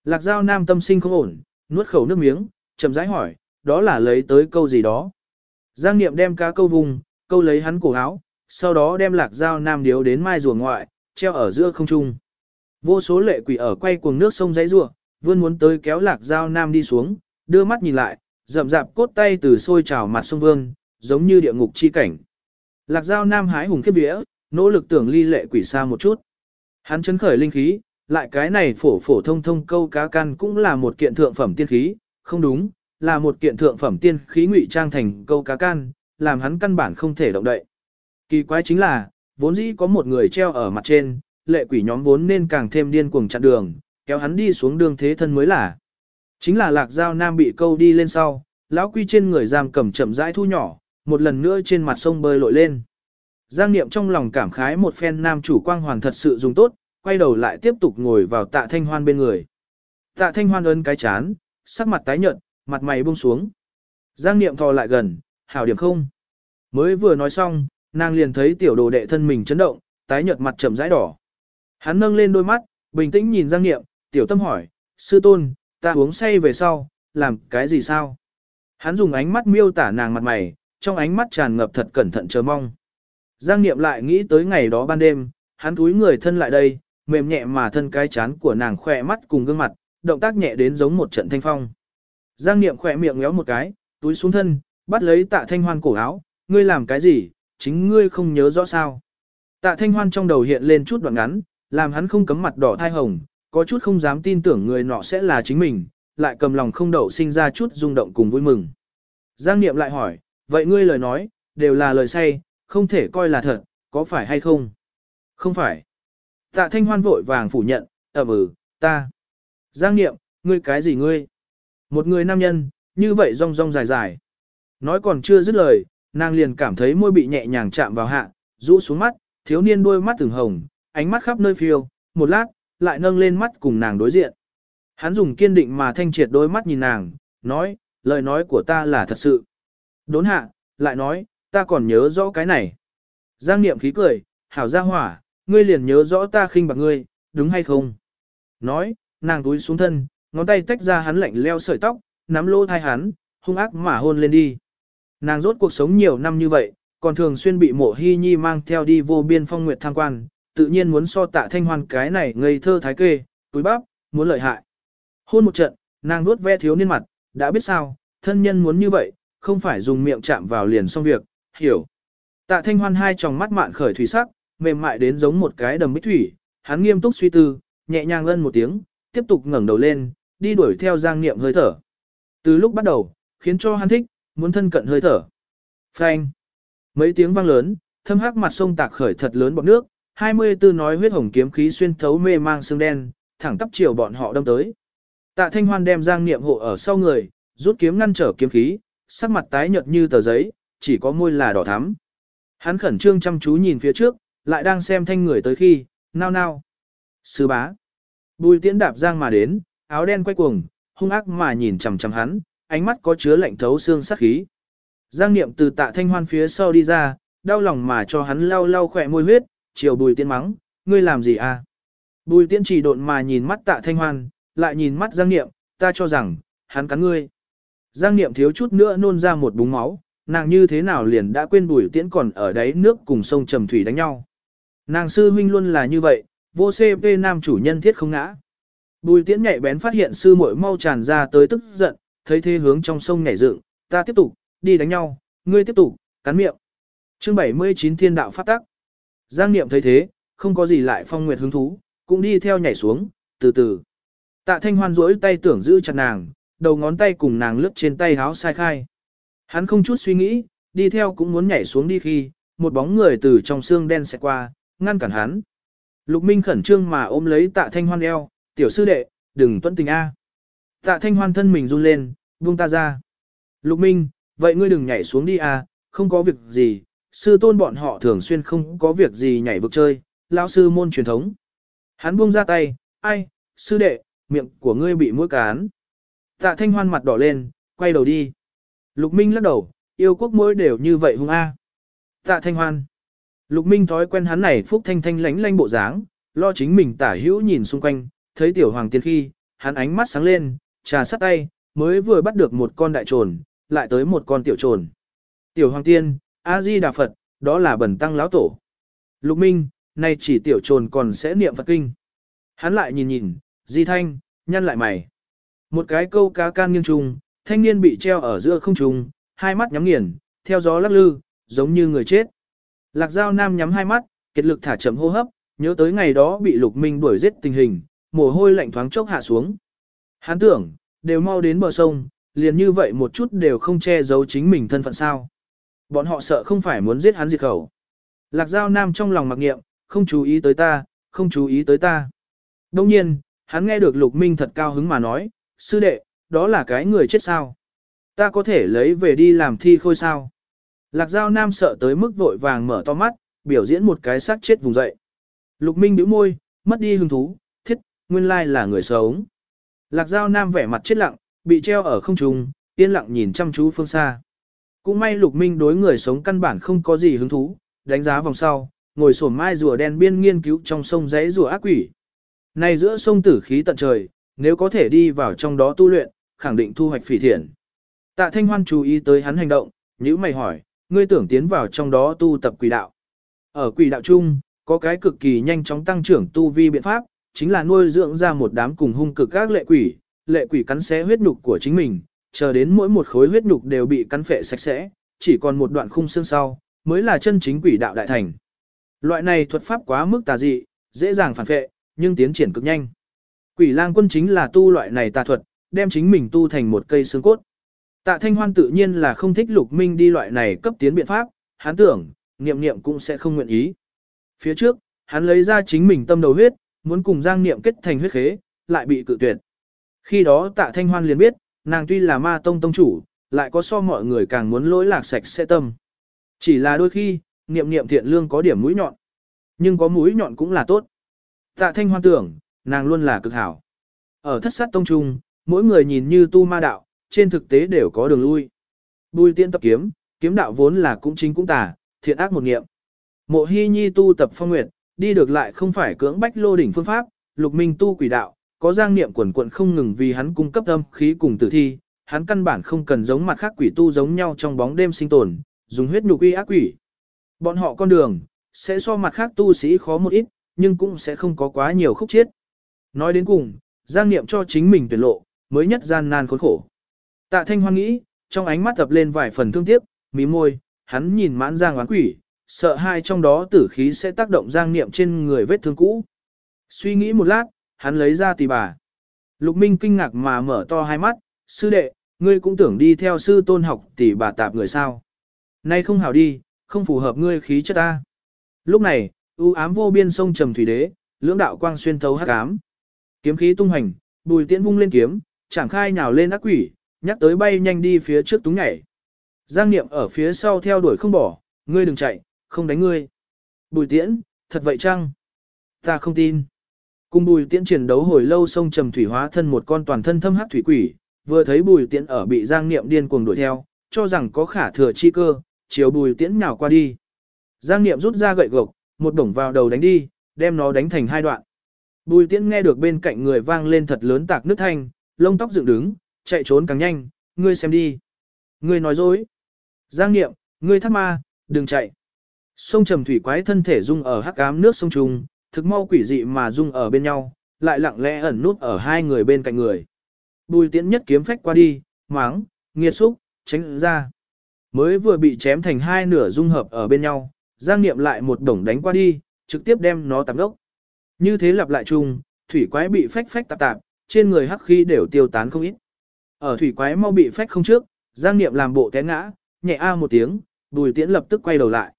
Lạc Giao Nam tâm sinh không ổn, nuốt khẩu nước miếng, chậm rãi hỏi, đó là lấy tới câu gì đó. Giang Niệm đem cá câu vùng, câu lấy hắn cổ áo, sau đó đem lạc dao nam điếu đến mai rùa ngoại, treo ở giữa không trung. Vô số lệ quỷ ở quay cuồng nước sông dãy rùa, vươn muốn tới kéo lạc dao nam đi xuống, đưa mắt nhìn lại, rậm rạp cốt tay từ sôi trào mặt sông vương, giống như địa ngục chi cảnh. Lạc dao nam hái hùng khiếp vía, nỗ lực tưởng ly lệ quỷ xa một chút. Hắn chấn khởi linh khí, lại cái này phổ phổ thông thông câu cá can cũng là một kiện thượng phẩm tiên khí, không đúng, là một kiện thượng phẩm tiên khí ngụy trang thành câu cá can, làm hắn căn bản không thể động đậy. Kỳ quái chính là, vốn dĩ có một người treo ở mặt trên, lệ quỷ nhóm vốn nên càng thêm điên cuồng chặn đường, kéo hắn đi xuống đường thế thân mới là. Chính là lạc giao nam bị câu đi lên sau, lão quy trên người giam cầm chậm rãi thu nhỏ, một lần nữa trên mặt sông bơi lội lên. Giang Niệm trong lòng cảm khái một phen nam chủ quang hoàn thật sự dùng tốt, quay đầu lại tiếp tục ngồi vào tạ thanh hoan bên người. Tạ thanh hoan ấn cái chán, sắc mặt tái nhợt, mặt mày buông xuống. Giang Niệm thò lại gần, hảo điểm không. Mới vừa nói xong, nàng liền thấy tiểu đồ đệ thân mình chấn động, tái nhợt mặt trầm rãi đỏ. Hắn nâng lên đôi mắt, bình tĩnh nhìn Giang Niệm, tiểu tâm hỏi, sư tôn, ta uống say về sau, làm cái gì sao? Hắn dùng ánh mắt miêu tả nàng mặt mày, trong ánh mắt tràn ngập thật cẩn thận chờ mong. Giang Niệm lại nghĩ tới ngày đó ban đêm, hắn túi người thân lại đây, mềm nhẹ mà thân cái chán của nàng khỏe mắt cùng gương mặt, động tác nhẹ đến giống một trận thanh phong. Giang Niệm khỏe miệng ngéo một cái, túi xuống thân, bắt lấy tạ thanh hoan cổ áo, ngươi làm cái gì, chính ngươi không nhớ rõ sao. Tạ thanh hoan trong đầu hiện lên chút đoạn ngắn, làm hắn không cấm mặt đỏ thai hồng, có chút không dám tin tưởng người nọ sẽ là chính mình, lại cầm lòng không đậu sinh ra chút rung động cùng vui mừng. Giang Niệm lại hỏi, vậy ngươi lời nói, đều là lời say, không thể coi là thật, có phải hay không? Không phải. Tạ Thanh Hoan vội vàng phủ nhận, ẩm ừ, ta. Giang Niệm, ngươi cái gì ngươi? Một người nam nhân, như vậy rong rong dài dài. Nói còn chưa dứt lời, nàng liền cảm thấy môi bị nhẹ nhàng chạm vào hạ, rũ xuống mắt, thiếu niên đôi mắt từng hồng, ánh mắt khắp nơi phiêu, một lát, lại nâng lên mắt cùng nàng đối diện. Hắn dùng kiên định mà thanh triệt đôi mắt nhìn nàng, nói, lời nói của ta là thật sự. Đốn hạ, lại nói, ta còn nhớ rõ cái này. Giang niệm khí cười, hảo ra hỏa, ngươi liền nhớ rõ ta khinh bạc ngươi, đúng hay không? Nói, nàng túi xuống thân, ngón tay tách ra hắn lạnh leo sợi tóc, nắm lỗ thai hắn, hung ác mà hôn lên đi. Nàng rốt cuộc sống nhiều năm như vậy, còn thường xuyên bị mộ hy nhi mang theo đi vô biên phong nguyệt tham quan, tự nhiên muốn so tạ thanh hoan cái này ngây thơ thái kê, túi bắp, muốn lợi hại. Hôn một trận, nàng nuốt ve thiếu niên mặt, đã biết sao, thân nhân muốn như vậy, không phải dùng miệng chạm vào liền xong việc, hiểu. Tạ thanh hoan hai tròng mắt mạn khởi thủy sắc, mềm mại đến giống một cái đầm bích thủy, hắn nghiêm túc suy tư, nhẹ nhàng ân một tiếng, tiếp tục ngẩng đầu lên, đi đuổi theo giang niệm hơi thở. Từ lúc bắt đầu, khiến cho hắn thích, muốn thân cận hơi thở. Phanh. Mấy tiếng vang lớn, thâm hắc mặt sông tạc khởi thật lớn bọt nước, 24 nói huyết hồng kiếm khí xuyên thấu mê mang xương đen, thẳng tắp chiều bọn họ đâm tới. Tạ Thanh Hoan đem Giang Niệm hộ ở sau người, rút kiếm ngăn trở kiếm khí, sắc mặt tái nhợt như tờ giấy, chỉ có môi là đỏ thắm. Hắn khẩn trương chăm chú nhìn phía trước, lại đang xem thanh người tới khi, nao nao. Sư bá. Bùi tiễn đạp Giang mà đến, áo đen quay cuồng, hung ác mà nhìn chằm chằm hắn, ánh mắt có chứa lạnh thấu xương sát khí. Giang Niệm từ Tạ Thanh Hoan phía sau đi ra, đau lòng mà cho hắn lau lau khỏe môi huyết, chiều bùi tiễn mắng, ngươi làm gì à? Bùi tiễn chỉ độn mà nhìn mắt tạ thanh hoan, lại nhìn mắt Giang Niệm, ta cho rằng, hắn cắn ngươi. Giang Niệm thiếu chút nữa nôn ra một búng máu, nàng như thế nào liền đã quên bùi tiễn còn ở đáy nước cùng sông Trầm Thủy đánh nhau. Nàng sư huynh luôn là như vậy, vô CP nam chủ nhân thiết không ngã. Bùi tiễn nhạy bén phát hiện sư muội mau tràn ra tới tức giận, thấy thế hướng trong sông nhảy dựng, ta tiếp tục, đi đánh nhau, ngươi tiếp tục, cắn miệng. Chương 79 Thiên đạo pháp tắc. Giang Niệm thấy thế, không có gì lại phong nguyệt hứng thú, cũng đi theo nhảy xuống, từ từ. Tạ Thanh Hoan duỗi tay tưởng giữ chặt nàng, đầu ngón tay cùng nàng lướt trên tay háo sai khai. Hắn không chút suy nghĩ, đi theo cũng muốn nhảy xuống đi khi, một bóng người từ trong xương đen sẽ qua, ngăn cản hắn. Lục Minh khẩn trương mà ôm lấy Tạ Thanh Hoan eo, tiểu sư đệ, đừng tuân tình A. Tạ Thanh Hoan thân mình run lên, buông ta ra. Lục Minh, vậy ngươi đừng nhảy xuống đi A, không có việc gì, sư tôn bọn họ thường xuyên không có việc gì nhảy vực chơi, lão sư môn truyền thống. Hắn buông ra tay, ai, sư đệ, miệng của ngươi bị mũi cán. Tạ thanh hoan mặt đỏ lên, quay đầu đi. Lục Minh lắc đầu, yêu quốc mỗi đều như vậy hung a. Tạ thanh hoan. Lục Minh thói quen hắn này phúc thanh thanh lánh lánh bộ dáng, lo chính mình tả hữu nhìn xung quanh, thấy tiểu hoàng tiên khi, hắn ánh mắt sáng lên, trà sắt tay, mới vừa bắt được một con đại trồn, lại tới một con tiểu trồn. Tiểu hoàng tiên, A-di Đà Phật, đó là bẩn tăng lão tổ. Lục Minh, nay chỉ tiểu trồn còn sẽ niệm Phật kinh. Hắn lại nhìn nhìn, di thanh, nhăn lại mày. Một cái câu cá can nghiêng trùng, thanh niên bị treo ở giữa không trùng, hai mắt nhắm nghiền, theo gió lắc lư, giống như người chết. Lạc Giao Nam nhắm hai mắt, kết lực thả chậm hô hấp, nhớ tới ngày đó bị Lục Minh đuổi giết tình hình, mồ hôi lạnh thoáng chốc hạ xuống. Hắn tưởng, đều mau đến bờ sông, liền như vậy một chút đều không che giấu chính mình thân phận sao. Bọn họ sợ không phải muốn giết hắn diệt khẩu. Lạc Giao Nam trong lòng mặc nghiệm, không chú ý tới ta, không chú ý tới ta. Đông nhiên, hắn nghe được Lục Minh thật cao hứng mà nói, sư đệ, đó là cái người chết sao. Ta có thể lấy về đi làm thi khôi sao. Lạc Giao Nam sợ tới mức vội vàng mở to mắt, biểu diễn một cái xác chết vùng dậy. Lục Minh bĩu môi, mất đi hứng thú, nguyên lai là người sống. Lạc Giao Nam vẻ mặt chết lặng, bị treo ở không trung, yên lặng nhìn chăm chú phương xa. Cũng may Lục Minh đối người sống căn bản không có gì hứng thú, đánh giá vòng sau, ngồi sổm mai rùa đen biên nghiên cứu trong sông giấy rùa ác quỷ. Này giữa sông tử khí tận trời, nếu có thể đi vào trong đó tu luyện, khẳng định thu hoạch phỉ thiện. Tạ Thanh Hoan chú ý tới hắn hành động, nhữ mày hỏi, ngươi tưởng tiến vào trong đó tu tập quỷ đạo. Ở quỷ đạo chung, có cái cực kỳ nhanh chóng tăng trưởng tu vi biện pháp, chính là nuôi dưỡng ra một đám cùng hung cực các lệ quỷ, lệ quỷ cắn xé huyết nhục của chính mình, chờ đến mỗi một khối huyết nhục đều bị cắn phệ sạch sẽ, chỉ còn một đoạn khung xương sau, mới là chân chính quỷ đạo đại thành. Loại này thuật pháp quá mức tà dị, dễ dàng phản phệ, nhưng tiến triển cực nhanh. Quỷ lang quân chính là tu loại này tà thuật, đem chính mình tu thành một cây xương cốt. Tạ Thanh Hoan tự nhiên là không thích Lục Minh đi loại này cấp tiến biện pháp, hắn tưởng, niệm niệm cũng sẽ không nguyện ý. Phía trước, hắn lấy ra chính mình tâm đầu huyết, muốn cùng Giang Niệm kết thành huyết khế, lại bị cự tuyệt. Khi đó Tạ Thanh Hoan liền biết, nàng tuy là ma tông tông chủ, lại có so mọi người càng muốn lỗi lạc sạch sẽ tâm. Chỉ là đôi khi, niệm niệm thiện lương có điểm mũi nhọn. Nhưng có mũi nhọn cũng là tốt. Tạ Thanh Hoan tưởng, nàng luôn là cực hảo. Ở thất sát tông trung, mỗi người nhìn như tu ma đạo, trên thực tế đều có đường lui. Bùi tiên tập kiếm, kiếm đạo vốn là cũng chính cũng tà, thiện ác một niệm. Mộ hy nhi tu tập phong nguyệt, đi được lại không phải cưỡng bách lô đỉnh phương pháp, lục minh tu quỷ đạo, có giang niệm quần quận không ngừng vì hắn cung cấp âm khí cùng tử thi, hắn căn bản không cần giống mặt khác quỷ tu giống nhau trong bóng đêm sinh tồn, dùng huyết nhục uy ác quỷ. Bọn họ con đường, sẽ so mặt khác tu sĩ khó một ít, nhưng cũng sẽ không có quá nhiều khúc chiết. Nói đến cùng, giang niệm cho chính mình tuyển lộ, mới nhất gian nan khốn khổ. Tạ thanh hoan nghĩ, trong ánh mắt tập lên vài phần thương tiếc, mí môi, hắn nhìn mãn giang oán quỷ, sợ hai trong đó tử khí sẽ tác động giang niệm trên người vết thương cũ. Suy nghĩ một lát, hắn lấy ra tỷ bà. Lục Minh kinh ngạc mà mở to hai mắt, sư đệ, ngươi cũng tưởng đi theo sư tôn học tỷ bà tạp người sao. Nay không hảo đi, không phù hợp ngươi khí chất ta. Lúc này, ưu ám vô biên sông trầm thủy đế, lưỡng đạo quang xuyên thấu hắc ám. Kiếm khí tung hành, bùi tiễn vung lên kiếm, chẳng khai nhào lên ác quỷ, nhắc tới bay nhanh đi phía trước túng nhảy. Giang Niệm ở phía sau theo đuổi không bỏ, ngươi đừng chạy, không đánh ngươi. Bùi tiễn, thật vậy chăng? Ta không tin. Cùng bùi tiễn chiến đấu hồi lâu sông trầm thủy hóa thân một con toàn thân thâm hắc thủy quỷ, vừa thấy bùi tiễn ở bị Giang Niệm điên cuồng đuổi theo, cho rằng có khả thừa chi cơ, chiếu bùi tiễn nào qua đi. Giang Niệm rút ra gậy gộc, một đổng vào đầu đánh đi, đem nó đánh thành hai đoạn. Bùi tiễn nghe được bên cạnh người vang lên thật lớn tạc nước thanh, lông tóc dựng đứng, chạy trốn càng nhanh, ngươi xem đi. Ngươi nói dối. Giang Niệm, ngươi thắc ma, đừng chạy. Sông trầm thủy quái thân thể dung ở hắc ám nước sông trùng, thực mau quỷ dị mà dung ở bên nhau, lại lặng lẽ ẩn nút ở hai người bên cạnh người. Bùi tiễn nhất kiếm phách qua đi, máng, nghiệt xúc, tránh ra. Mới vừa bị chém thành hai nửa dung hợp ở bên nhau, Giang Niệm lại một đồng đánh qua đi, trực tiếp đem nó tạm đốc. Như thế lặp lại chung, thủy quái bị phách phách tạp tạp, trên người hắc khí đều tiêu tán không ít. Ở thủy quái mau bị phách không trước, Giang Niệm làm bộ té ngã, nhẹ a một tiếng, Bùi Tiễn lập tức quay đầu lại.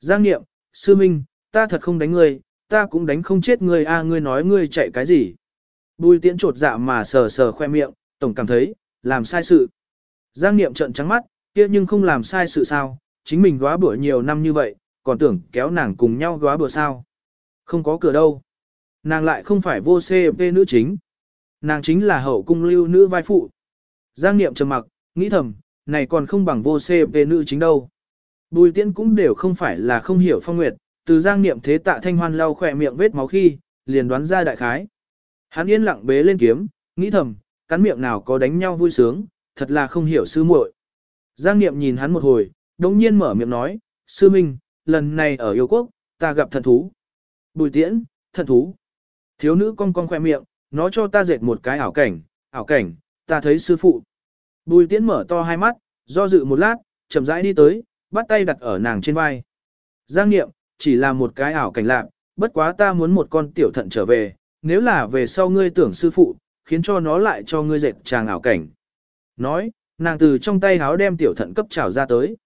Giang Niệm, sư minh, ta thật không đánh ngươi, ta cũng đánh không chết ngươi a ngươi nói ngươi chạy cái gì. Bùi Tiễn trột dạ mà sờ sờ khoe miệng, tổng cảm thấy, làm sai sự. Giang Niệm trợn trắng mắt, kia nhưng không làm sai sự sao, chính mình góa bữa nhiều năm như vậy, còn tưởng kéo nàng cùng nhau góa bữa sao. Không có cửa đâu. Nàng lại không phải vô CP nữ chính. Nàng chính là hậu cung lưu nữ vai phụ. Giang Niệm trầm mặc, nghĩ thầm, này còn không bằng vô CP nữ chính đâu. Bùi tiễn cũng đều không phải là không hiểu phong nguyệt, từ Giang Niệm thế tạ thanh hoan lau khỏe miệng vết máu khi, liền đoán ra đại khái. Hắn yên lặng bế lên kiếm, nghĩ thầm, cắn miệng nào có đánh nhau vui sướng, thật là không hiểu sư muội. Giang Niệm nhìn hắn một hồi, đống nhiên mở miệng nói, sư minh, lần này ở yêu quốc, ta gặp thần thú. Bùi tiễn, thần thú. Thiếu nữ cong cong khoe miệng, nó cho ta dệt một cái ảo cảnh, ảo cảnh, ta thấy sư phụ. Bùi tiễn mở to hai mắt, do dự một lát, chậm rãi đi tới, bắt tay đặt ở nàng trên vai. Giang Niệm, chỉ là một cái ảo cảnh lạc, bất quá ta muốn một con tiểu thận trở về, nếu là về sau ngươi tưởng sư phụ, khiến cho nó lại cho ngươi dệt tràng ảo cảnh. Nói, nàng từ trong tay háo đem tiểu thận cấp trào ra tới.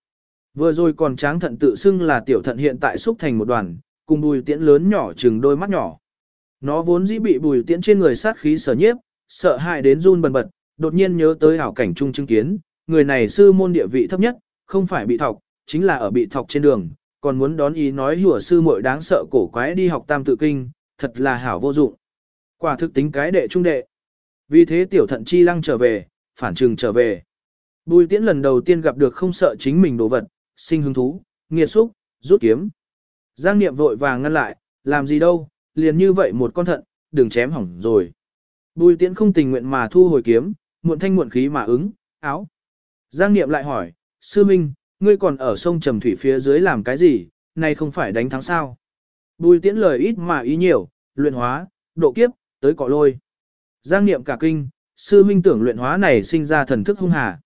Vừa rồi còn tráng thận tự xưng là tiểu thận hiện tại xúc thành một đoàn, cùng bùi tiễn lớn nhỏ chừng đôi mắt nhỏ. Nó vốn dĩ bị bùi tiễn trên người sát khí sở nhiếp, sợ hãi đến run bần bật, đột nhiên nhớ tới ảo cảnh trung chứng kiến, người này sư môn địa vị thấp nhất, không phải bị thọc, chính là ở bị thọc trên đường, còn muốn đón ý nói hùa sư muội đáng sợ cổ quái đi học tam tự kinh, thật là hảo vô dụng. Quả thực tính cái đệ trung đệ. Vì thế tiểu thận chi lăng trở về, phản trừng trở về. Bùi tiễn lần đầu tiên gặp được không sợ chính mình đồ vật, sinh hứng thú, nghiệt xúc, rút kiếm. Giang niệm vội vàng ngăn lại, làm gì đâu, liền như vậy một con thận, đừng chém hỏng rồi. Bùi tiễn không tình nguyện mà thu hồi kiếm, muộn thanh muộn khí mà ứng, áo. Giang niệm lại hỏi, sư minh, ngươi còn ở sông Trầm Thủy phía dưới làm cái gì, này không phải đánh thắng sao. Bùi tiễn lời ít mà ý nhiều, luyện hóa, độ kiếp, tới cọ lôi. Giang niệm cả kinh, sư minh tưởng luyện hóa này sinh ra thần thức hung hà.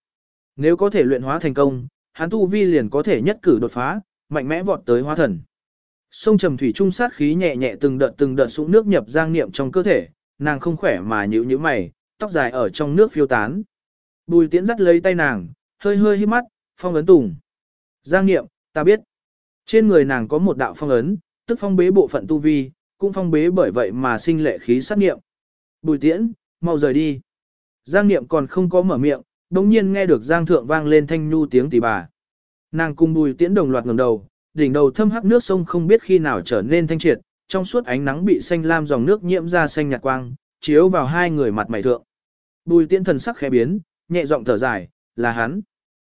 Nếu có thể luyện hóa thành công, hắn tu vi liền có thể nhất cử đột phá, mạnh mẽ vọt tới hóa thần. Sông trầm thủy trung sát khí nhẹ nhẹ từng đợt từng đợt sũng nước nhập giang niệm trong cơ thể, nàng không khỏe mà nhíu nhíu mày, tóc dài ở trong nước phiêu tán. Bùi tiễn dắt lấy tay nàng, hơi hơi hít mắt, phong ấn tùng. Giang niệm, ta biết. Trên người nàng có một đạo phong ấn, tức phong bế bộ phận tu vi, cũng phong bế bởi vậy mà sinh lệ khí sát niệm. Bùi tiễn, mau rời đi. Giang niệm còn không có mở miệng, đồng nhiên nghe được Giang thượng vang lên thanh nhu tiếng tỷ bà. Nàng cùng bùi tiễn đồng loạt ngẩng đầu, đỉnh đầu thâm hắc nước sông không biết khi nào trở nên thanh triệt, trong suốt ánh nắng bị xanh lam dòng nước nhiễm ra xanh nhạt quang, chiếu vào hai người mặt mày thượng. Bùi tiễn thần sắc khẽ biến, nhẹ giọng thở dài, là hắn.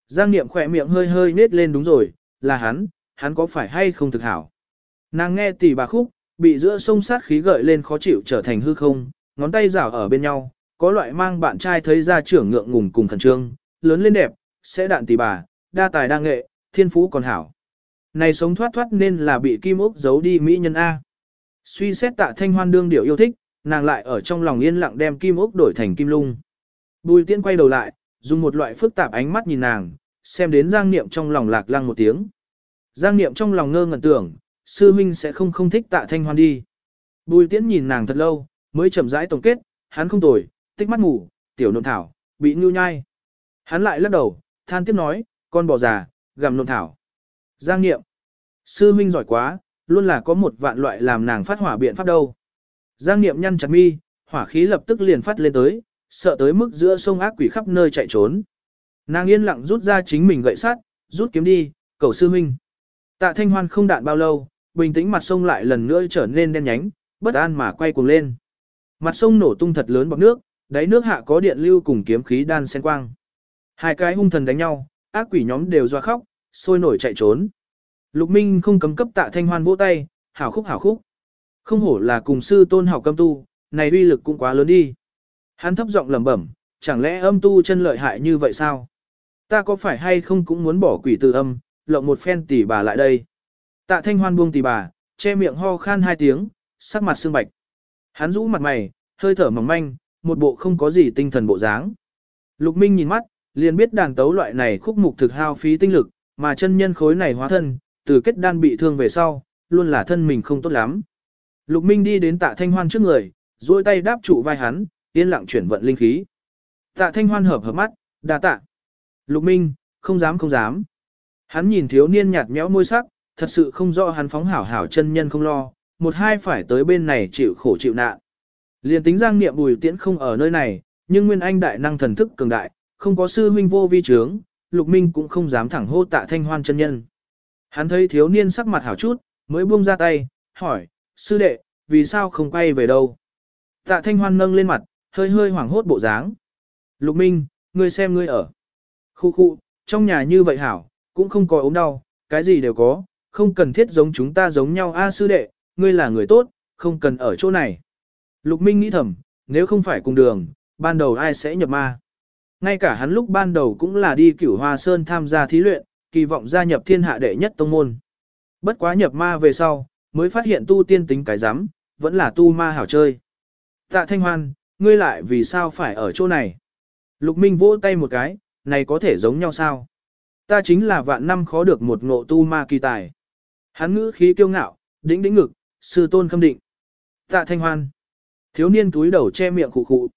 Giang niệm khỏe miệng hơi hơi nết lên đúng rồi, là hắn, hắn có phải hay không thực hảo. Nàng nghe tỷ bà khúc, bị giữa sông sát khí gợi lên khó chịu trở thành hư không, ngón tay rảo ở bên nhau, có loại mang bạn trai thấy ra trưởng ngượng ngùng cùng khẩn trương, lớn lên đẹp, sẽ đạn tỷ bà, đa tài đa nghệ, thiên phú còn hảo. Này sống thoát thoát nên là bị kim ốc giấu đi mỹ nhân A. Suy xét tạ thanh hoan đương điệu yêu thích, nàng lại ở trong lòng yên lặng đem kim ốc đổi thành kim lung. Bùi tiên quay đầu lại, dùng một loại phức tạp ánh mắt nhìn nàng, xem đến giang niệm trong lòng lạc lăng một tiếng. Giang niệm trong lòng ngơ ngẩn tưởng, sư huynh sẽ không không thích tạ thanh hoan đi. Bùi tiễn nhìn nàng thật lâu, mới chậm rãi tổng kết, hắn không tồi, tích mắt ngủ, tiểu nộn thảo, bị nhu nhai. Hắn lại lắc đầu, than tiếp nói, con bò già, gặm nộn thảo. Giang niệm, sư huynh giỏi quá, luôn là có một vạn loại làm nàng phát hỏa biện pháp đâu. Giang niệm nhăn chặt mi, hỏa khí lập tức liền phát lên tới, sợ tới mức giữa sông ác quỷ khắp nơi chạy trốn. Nàng yên lặng rút ra chính mình gậy sắt, rút kiếm đi, cầu sư huynh. Tạ thanh hoan không đạn bao lâu, bình tĩnh mặt sông lại lần nữa trở nên đen nhánh, bất an mà quay cuồng lên. Mặt sông nổ tung thật lớn bọt nước, đáy nước hạ có điện lưu cùng kiếm khí đan xen quang. Hai cái hung thần đánh nhau, ác quỷ nhóm đều doa khóc, sôi nổi chạy trốn. Lục Minh không cấm cấp tạ thanh hoan vỗ tay, hảo khúc hảo khúc. Không hổ là cùng sư tôn học cấm tu, này uy lực cũng quá lớn đi. Hắn thấp giọng lẩm bẩm, chẳng lẽ âm tu chân lợi hại như vậy sao? Ta có phải hay không cũng muốn bỏ quỷ từ âm, lộng một phen tỷ bà lại đây. Tạ thanh hoan buông tỷ bà, che miệng ho khan hai tiếng, sắc mặt sương bạch. Hắn rũ mặt mày, hơi thở mỏng manh, một bộ không có gì tinh thần bộ dáng. Lục Minh nhìn mắt, liền biết đàn tấu loại này khúc mục thực hao phí tinh lực, mà chân nhân khối này hóa thân, từ kết đan bị thương về sau, luôn là thân mình không tốt lắm. Lục Minh đi đến tạ thanh hoan trước người, duỗi tay đáp trụ vai hắn, yên lặng chuyển vận linh khí. Tạ thanh hoan hợp hợp mắt, đa tạ. Lục Minh, không dám không dám. Hắn nhìn thiếu niên nhạt nhẽo môi sắc, thật sự không rõ hắn phóng hảo hảo chân nhân không lo, một hai phải tới bên này chịu khổ chịu nạn. Liên tính giang niệm bùi tiễn không ở nơi này, nhưng nguyên anh đại năng thần thức cường đại, không có sư huynh vô vi trướng, lục minh cũng không dám thẳng hô tạ thanh hoan chân nhân. Hắn thấy thiếu niên sắc mặt hảo chút, mới buông ra tay, hỏi, sư đệ, vì sao không quay về đâu? Tạ thanh hoan nâng lên mặt, hơi hơi hoảng hốt bộ dáng. Lục minh, ngươi xem ngươi ở. Khu khu, trong nhà như vậy hảo, cũng không có ốm đau, cái gì đều có, không cần thiết giống chúng ta giống nhau a sư đệ, ngươi là người tốt, không cần ở chỗ này. Lục Minh nghĩ thầm, nếu không phải cùng đường, ban đầu ai sẽ nhập ma. Ngay cả hắn lúc ban đầu cũng là đi cửu hoa sơn tham gia thí luyện, kỳ vọng gia nhập thiên hạ đệ nhất tông môn. Bất quá nhập ma về sau, mới phát hiện tu tiên tính cái giám, vẫn là tu ma hảo chơi. Tạ Thanh Hoan, ngươi lại vì sao phải ở chỗ này? Lục Minh vỗ tay một cái, này có thể giống nhau sao? Ta chính là vạn năm khó được một ngộ tu ma kỳ tài. Hắn ngữ khí kiêu ngạo, đĩnh đĩnh ngực, sư tôn khâm định. Tạ Thanh Hoan. Thiếu niên túi đầu che miệng khụ khụ.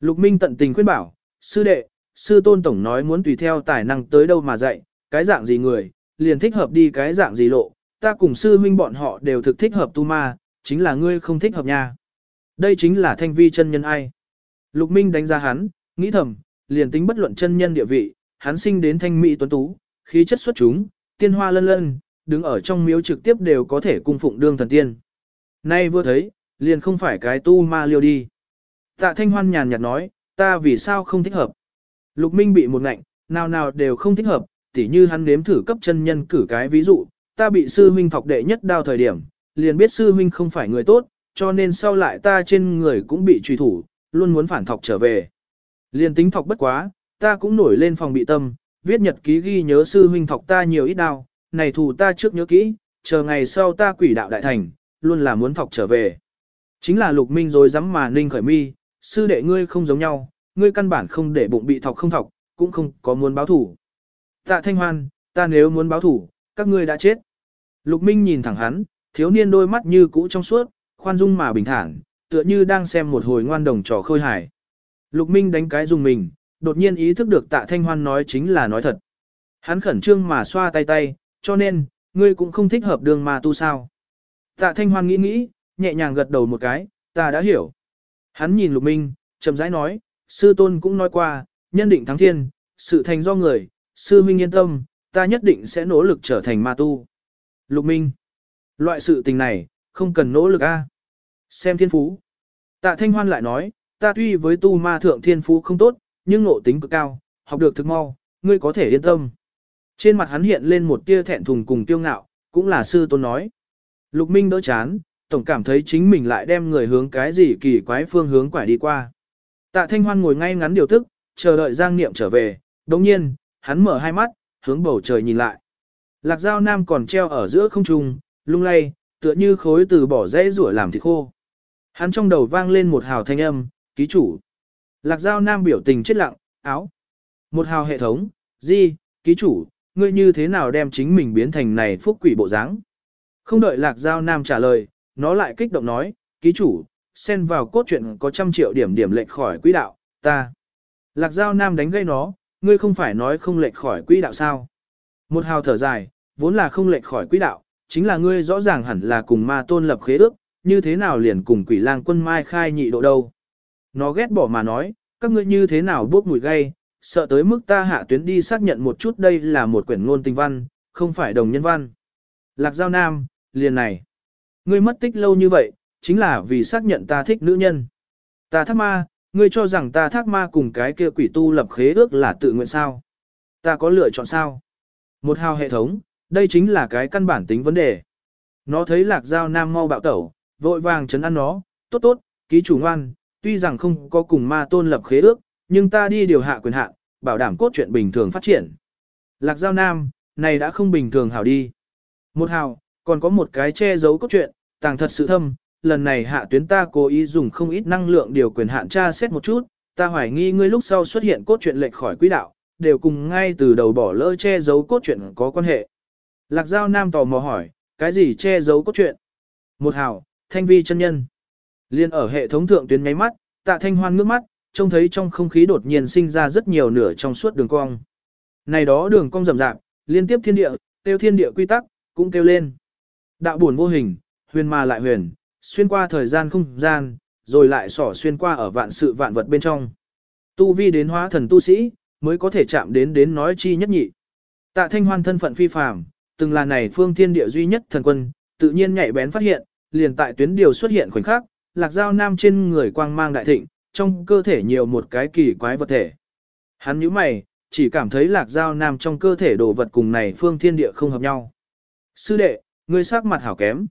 Lục Minh tận tình khuyên bảo, sư đệ, sư tôn tổng nói muốn tùy theo tài năng tới đâu mà dạy, cái dạng gì người, liền thích hợp đi cái dạng gì lộ, ta cùng sư huynh bọn họ đều thực thích hợp tu ma, chính là ngươi không thích hợp nha. Đây chính là thanh vi chân nhân ai. Lục Minh đánh giá hắn, nghĩ thầm, liền tính bất luận chân nhân địa vị, hắn sinh đến thanh mỹ tuấn tú, khí chất xuất chúng, tiên hoa lân lân, đứng ở trong miếu trực tiếp đều có thể cung phụng đương thần tiên. Nay vừa thấy, liền không phải cái tu ma liêu đi. Tạ Thanh Hoan nhàn nhạt nói, ta vì sao không thích hợp. Lục Minh bị một ngạnh, nào nào đều không thích hợp, tỉ như hắn nếm thử cấp chân nhân cử cái ví dụ, ta bị sư huynh thọc đệ nhất đao thời điểm, liền biết sư huynh không phải người tốt, cho nên sau lại ta trên người cũng bị truy thủ, luôn muốn phản thọc trở về. Liên tính thọc bất quá, ta cũng nổi lên phòng bị tâm, viết nhật ký ghi nhớ sư huynh thọc ta nhiều ít đau. này thù ta trước nhớ kỹ, chờ ngày sau ta quỷ đạo đại thành, luôn là muốn thọc trở về. Chính là lục minh rồi dám mà ninh khởi mi, sư đệ ngươi không giống nhau, ngươi căn bản không để bụng bị thọc không thọc, cũng không có muốn báo thủ. Tạ thanh hoan, ta nếu muốn báo thủ, các ngươi đã chết. Lục minh nhìn thẳng hắn, thiếu niên đôi mắt như cũ trong suốt, khoan dung mà bình thản, tựa như đang xem một hồi ngoan đồng trò khôi hài. Lục minh đánh cái dùng mình, đột nhiên ý thức được tạ thanh hoan nói chính là nói thật. Hắn khẩn trương mà xoa tay tay, cho nên, ngươi cũng không thích hợp đường mà tu sao. Tạ thanh hoan nghĩ nghĩ, nhẹ nhàng gật đầu một cái, ta đã hiểu. Hắn nhìn lục minh, chậm rãi nói, sư tôn cũng nói qua, nhân định thắng thiên, sự thành do người, sư minh yên tâm, ta nhất định sẽ nỗ lực trở thành ma tu. Lục minh, loại sự tình này, không cần nỗ lực a. Xem thiên phú. Tạ thanh hoan lại nói, ta tuy với tu ma thượng thiên phú không tốt, nhưng ngộ tính cực cao, học được thực mau, ngươi có thể yên tâm. Trên mặt hắn hiện lên một tia thẹn thùng cùng tiêu ngạo, cũng là sư tôn nói. Lục Minh đỡ chán, tổng cảm thấy chính mình lại đem người hướng cái gì kỳ quái phương hướng quải đi qua. Tạ Thanh Hoan ngồi ngay ngắn điều tức, chờ đợi Giang Niệm trở về, đồng nhiên, hắn mở hai mắt, hướng bầu trời nhìn lại. Lạc Giao Nam còn treo ở giữa không trung, lung lay, tựa như khối từ bỏ rễ rủa làm thịt khô. Hắn trong đầu vang lên một hào thanh âm, ký chủ. Lạc Giao Nam biểu tình chết lặng, áo. Một hào hệ thống, di, ký chủ, ngươi như thế nào đem chính mình biến thành này phúc quỷ bộ dáng? Không đợi Lạc Giao Nam trả lời, nó lại kích động nói, ký chủ, xen vào cốt truyện có trăm triệu điểm điểm lệch khỏi quỹ đạo, ta. Lạc Giao Nam đánh gây nó, ngươi không phải nói không lệch khỏi quỹ đạo sao? Một hào thở dài, vốn là không lệch khỏi quỹ đạo, chính là ngươi rõ ràng hẳn là cùng ma tôn lập khế ước, như thế nào liền cùng quỷ lang quân mai khai nhị độ đâu. Nó ghét bỏ mà nói, các ngươi như thế nào bốc mùi gay, sợ tới mức ta hạ tuyến đi xác nhận một chút đây là một quyển ngôn tình văn, không phải đồng nhân văn. Lạc Giao Nam, liền này. Ngươi mất tích lâu như vậy, chính là vì xác nhận ta thích nữ nhân. Ta thác ma, ngươi cho rằng ta thác ma cùng cái kia quỷ tu lập khế ước là tự nguyện sao. Ta có lựa chọn sao? Một hào hệ thống, đây chính là cái căn bản tính vấn đề. Nó thấy lạc giao nam mau bạo tẩu, vội vàng chấn ăn nó, tốt tốt, ký chủ ngoan, tuy rằng không có cùng ma tôn lập khế ước, nhưng ta đi điều hạ quyền hạn, bảo đảm cốt truyện bình thường phát triển. Lạc giao nam, này đã không bình thường hảo đi. Một hào, còn có một cái che giấu cốt truyện, tàng thật sự thâm, lần này hạ tuyến ta cố ý dùng không ít năng lượng điều quyền hạn tra xét một chút, ta hoài nghi ngươi lúc sau xuất hiện cốt truyện lệch khỏi quỹ đạo, đều cùng ngay từ đầu bỏ lỡ che giấu cốt truyện có quan hệ. Lạc Giao Nam tò mò hỏi, cái gì che giấu cốt truyện? Một hào, thanh vi chân nhân. Liên ở hệ thống thượng tuyến nháy mắt, tạ thanh hoan ngước mắt, trông thấy trong không khí đột nhiên sinh ra rất nhiều nửa trong suốt đường cong. Này đó đường cong rậm rạp, liên tiếp thiên địa, tiêu thiên địa quy tắc, cũng kêu lên. Đạo buồn vô hình, huyền mà lại huyền, xuyên qua thời gian không gian, rồi lại sỏ xuyên qua ở vạn sự vạn vật bên trong. Tu vi đến hóa thần tu sĩ, mới có thể chạm đến đến nói chi nhất nhị. Tạ thanh hoan thân phận phi phàm, từng là này phương thiên địa duy nhất thần quân, tự nhiên nhạy bén phát hiện, liền tại tuyến điều xuất hiện khoảnh khắc, lạc giao nam trên người quang mang đại thịnh, trong cơ thể nhiều một cái kỳ quái vật thể. Hắn nhíu mày, chỉ cảm thấy lạc giao nam trong cơ thể đồ vật cùng này phương thiên địa không hợp nhau. Sư đệ, ngươi sắc mặt hảo kém.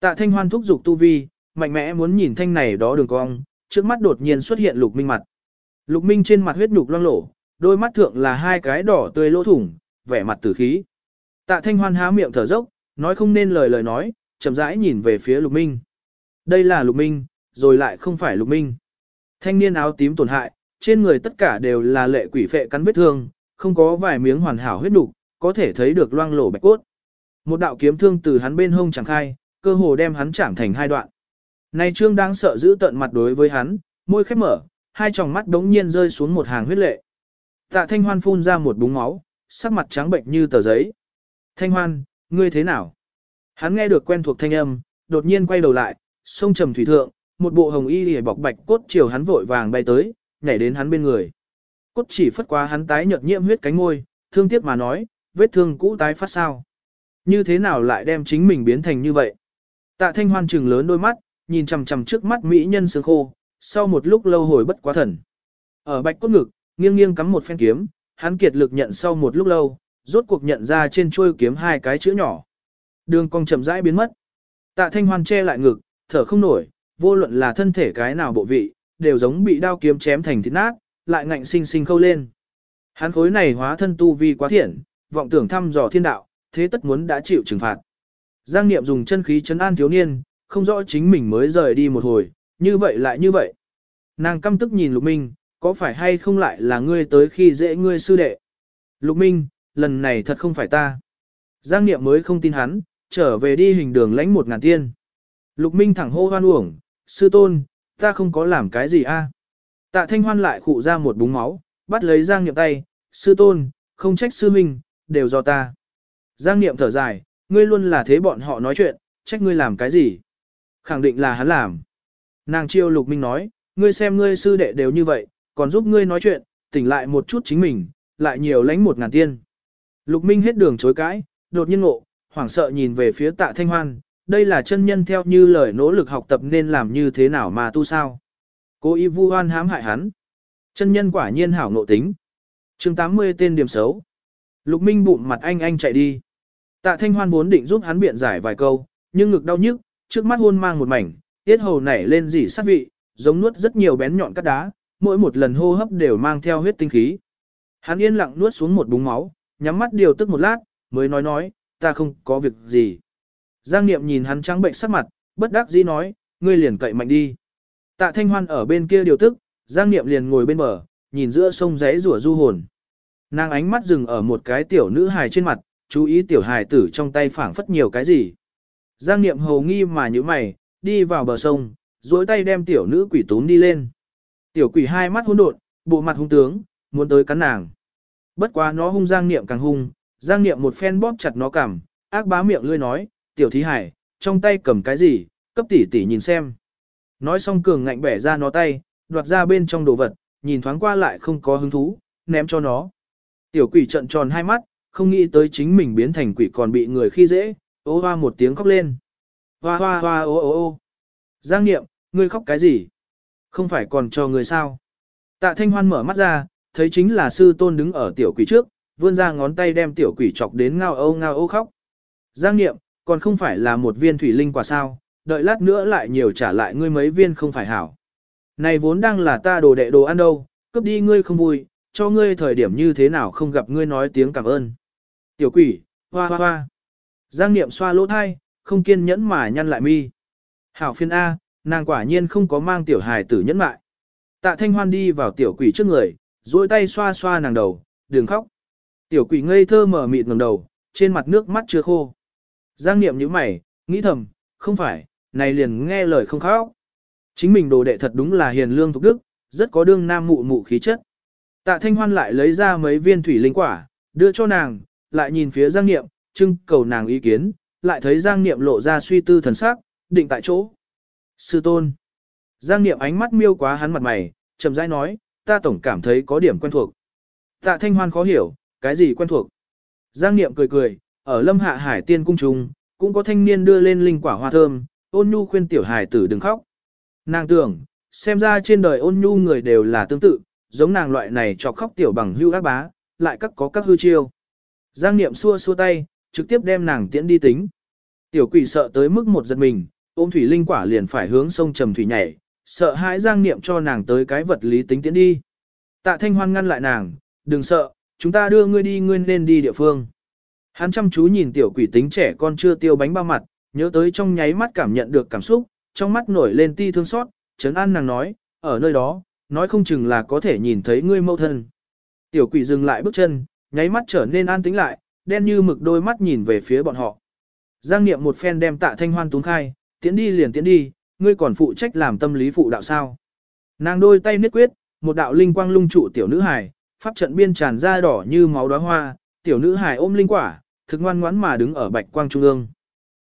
Tạ thanh hoan thúc giục tu vi, mạnh mẽ muốn nhìn thanh này đó đường cong, trước mắt đột nhiên xuất hiện lục minh mặt. Lục Minh trên mặt huyết nhục loang lổ, đôi mắt thượng là hai cái đỏ tươi lỗ thủng, vẻ mặt tử khí. Tạ Thanh Hoan há miệng thở dốc, nói không nên lời lời nói, chậm rãi nhìn về phía Lục Minh. Đây là Lục Minh, rồi lại không phải Lục Minh. Thanh niên áo tím tổn hại, trên người tất cả đều là lệ quỷ phệ cắn vết thương, không có vài miếng hoàn hảo huyết nục, có thể thấy được loang lổ bạch cốt. Một đạo kiếm thương từ hắn bên hông chẳng khai, cơ hồ đem hắn chạm thành hai đoạn. Này trương đang sợ giữ tận mặt đối với hắn, môi khép mở, hai tròng mắt đống nhiên rơi xuống một hàng huyết lệ. Tạ Thanh Hoan phun ra một búng máu, sắc mặt trắng bệnh như tờ giấy. Thanh Hoan, ngươi thế nào? Hắn nghe được quen thuộc thanh âm, đột nhiên quay đầu lại, sông trầm thủy thượng, một bộ hồng y lìa bọc bạch cốt chiều hắn vội vàng bay tới, nhảy đến hắn bên người. Cốt chỉ phất qua hắn tái nhợt nhiễm huyết cánh môi, thương tiếc mà nói, vết thương cũ tái phát sao. Như thế nào lại đem chính mình biến thành như vậy? Tạ thanh hoan trừng lớn đôi mắt, nhìn chằm chằm trước mắt mỹ nhân sương khô, sau một lúc lâu hồi bất quá thần. Ở bạch cốt ngực, nghiêng nghiêng cắm một phen kiếm, hắn kiệt lực nhận sau một lúc lâu, rốt cuộc nhận ra trên chuôi kiếm hai cái chữ nhỏ. Đường cong chậm rãi biến mất. Tạ thanh hoan che lại ngực, thở không nổi, vô luận là thân thể cái nào bộ vị, đều giống bị đao kiếm chém thành thịt nát, lại ngạnh sinh sinh khâu lên. Hắn khối này hóa thân tu vi quá thiện, vọng tưởng thăm dò thiên đạo, thế tất muốn đã chịu trừng phạt. Giang Niệm dùng chân khí chấn an thiếu niên, không rõ chính mình mới rời đi một hồi, như vậy lại như vậy. Nàng căm tức nhìn Lục Minh, có phải hay không lại là ngươi tới khi dễ ngươi sư đệ. Lục Minh, lần này thật không phải ta. Giang Niệm mới không tin hắn, trở về đi hình đường lãnh một ngàn tiên. Lục Minh thẳng hô hoan uổng, sư tôn, ta không có làm cái gì a. Tạ Thanh Hoan lại khụ ra một búng máu, bắt lấy Giang Niệm tay, sư tôn, không trách sư minh, đều do ta. Giang Niệm thở dài, ngươi luôn là thế bọn họ nói chuyện, trách ngươi làm cái gì. Khẳng định là hắn làm. Nàng chiêu Lục Minh nói, ngươi xem ngươi sư đệ đều như vậy, còn giúp ngươi nói chuyện, tỉnh lại một chút chính mình, lại nhiều lánh một ngàn tiên. Lục Minh hết đường chối cãi, đột nhiên ngộ, hoảng sợ nhìn về phía tạ thanh hoan, đây là chân nhân theo như lời nỗ lực học tập nên làm như thế nào mà tu sao. Cố ý vu hoan hãm hại hắn. Chân nhân quả nhiên hảo nộ tính. chương 80 tên điểm xấu. Lục Minh bụng mặt anh anh chạy đi. Tạ Thanh Hoan vốn định giúp hắn biện giải vài câu, nhưng ngực đau nhức, trước mắt hôn mang một mảnh, tiết hầu nảy lên dỉ sát vị, giống nuốt rất nhiều bén nhọn cắt đá, mỗi một lần hô hấp đều mang theo huyết tinh khí. Hắn yên lặng nuốt xuống một búng máu, nhắm mắt điều tức một lát, mới nói nói, ta không có việc gì. Giang Niệm nhìn hắn trắng bệnh sắc mặt, bất đắc dĩ nói, ngươi liền cậy mạnh đi. Tạ Thanh Hoan ở bên kia điều tức, Giang Niệm liền ngồi bên bờ, nhìn giữa sông rẽ rủa du hồn. Nàng ánh mắt dừng ở một cái tiểu nữ hài trên mặt, chú ý tiểu hài tử trong tay phảng phất nhiều cái gì. Giang Niệm hầu nghi mà như mày, đi vào bờ sông, duỗi tay đem tiểu nữ quỷ tún đi lên. Tiểu quỷ hai mắt hỗn độn, bộ mặt hung tướng, muốn tới cắn nàng. Bất quá nó hung Giang Niệm càng hung, Giang Niệm một phen bóp chặt nó cằm, ác bá miệng lươi nói, tiểu thí hải, trong tay cầm cái gì, cấp tỷ tỷ nhìn xem. Nói xong cường ngạnh bẻ ra nó tay, đoạt ra bên trong đồ vật, nhìn thoáng qua lại không có hứng thú, ném cho nó. Tiểu quỷ trận tròn hai mắt, không nghĩ tới chính mình biến thành quỷ còn bị người khi dễ, ô hoa một tiếng khóc lên. Hoa hoa hoa ô ô ô. Giang Niệm, ngươi khóc cái gì? Không phải còn cho người sao? Tạ Thanh Hoan mở mắt ra, thấy chính là sư tôn đứng ở tiểu quỷ trước, vươn ra ngón tay đem tiểu quỷ chọc đến ngao âu ngao âu khóc. Giang Niệm, còn không phải là một viên thủy linh quả sao, đợi lát nữa lại nhiều trả lại ngươi mấy viên không phải hảo. Này vốn đang là ta đồ đệ đồ ăn đâu, cướp đi ngươi không vui, cho ngươi thời điểm như thế nào không gặp ngươi nói tiếng cảm ơn. Tiểu quỷ, hoa hoa hoa. Giang Niệm xoa lỗ thai, không kiên nhẫn mà nhăn lại mi. Hảo phiên A, nàng quả nhiên không có mang tiểu hài tử nhẫn mại. Tạ Thanh Hoan đi vào tiểu quỷ trước người, duỗi tay xoa xoa nàng đầu, đừng khóc. Tiểu quỷ ngây thơ mở mịt ngẩng đầu, trên mặt nước mắt chưa khô. Giang Niệm như mày, nghĩ thầm, không phải, này liền nghe lời không khóc. Chính mình đồ đệ thật đúng là hiền lương thục đức, rất có đương nam mụ mụ khí chất. Tạ Thanh Hoan lại lấy ra mấy viên thủy linh quả, đưa cho nàng, lại nhìn phía Giang Niệm, trưng cầu nàng ý kiến, lại thấy Giang Niệm lộ ra suy tư thần sắc, định tại chỗ. Sư tôn. Giang Niệm ánh mắt miêu quá hắn mặt mày, chậm rãi nói, ta tổng cảm thấy có điểm quen thuộc. Tạ Thanh Hoan khó hiểu, cái gì quen thuộc. Giang Niệm cười cười, ở Lâm Hạ Hải Tiên Cung Trung, cũng có thanh niên đưa lên linh quả hoa thơm, ôn nhu khuyên tiểu hải tử đừng khóc. Nàng tưởng, xem ra trên đời ôn nhu người đều là tương tự, giống nàng loại này cho khóc tiểu bằng hưu ác bá, lại các có các hư chiêu. Giang Niệm xua xua tay, trực tiếp đem nàng tiễn đi tính. Tiểu quỷ sợ tới mức một giật mình, ôm thủy linh quả liền phải hướng sông trầm thủy nhảy, sợ hãi Giang Niệm cho nàng tới cái vật lý tính tiễn đi. Tạ Thanh Hoan ngăn lại nàng, đừng sợ, chúng ta đưa ngươi đi ngươi nên đi địa phương. Hắn chăm chú nhìn tiểu quỷ tính trẻ con chưa tiêu bánh bao mặt, nhớ tới trong nháy mắt cảm nhận được cảm xúc, trong mắt nổi lên ti thương xót, chấn an nàng nói, ở nơi đó, nói không chừng là có thể nhìn thấy ngươi mâu thân. Tiểu quỷ dừng lại bước chân, nháy mắt trở nên an tĩnh lại, đen như mực đôi mắt nhìn về phía bọn họ. Giang Niệm một phen đem tạ thanh hoan túng khai, tiến đi liền tiến đi, ngươi còn phụ trách làm tâm lý phụ đạo sao. Nàng đôi tay niết quyết, một đạo linh quang lung trụ tiểu nữ hài, pháp trận biên tràn ra đỏ như máu đóa hoa, tiểu nữ hài ôm linh quả, thực ngoan ngoãn mà đứng ở bạch quang trung ương.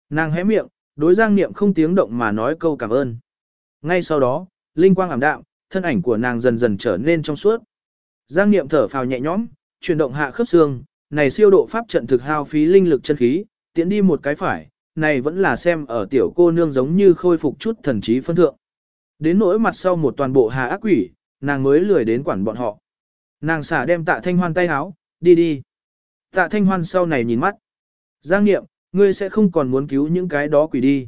Nàng hé miệng, đối Giang Niệm không tiếng động mà nói câu cảm ơn. Ngay sau đó, linh quang ảm đạm, thân ảnh của nàng dần dần trở nên trong suốt. Giang Niệm thở phào nhẹ nhõm, chuyển động hạ khớp xương, này siêu độ pháp trận thực hao phí linh lực chân khí, tiến đi một cái phải, này vẫn là xem ở tiểu cô nương giống như khôi phục chút thần trí phân thượng. Đến nỗi mặt sau một toàn bộ hà ác quỷ, nàng mới lười đến quản bọn họ. Nàng xả đem tạ thanh hoan tay háo, đi đi. Tạ thanh hoan sau này nhìn mắt. Giang nghiệm, ngươi sẽ không còn muốn cứu những cái đó quỷ đi.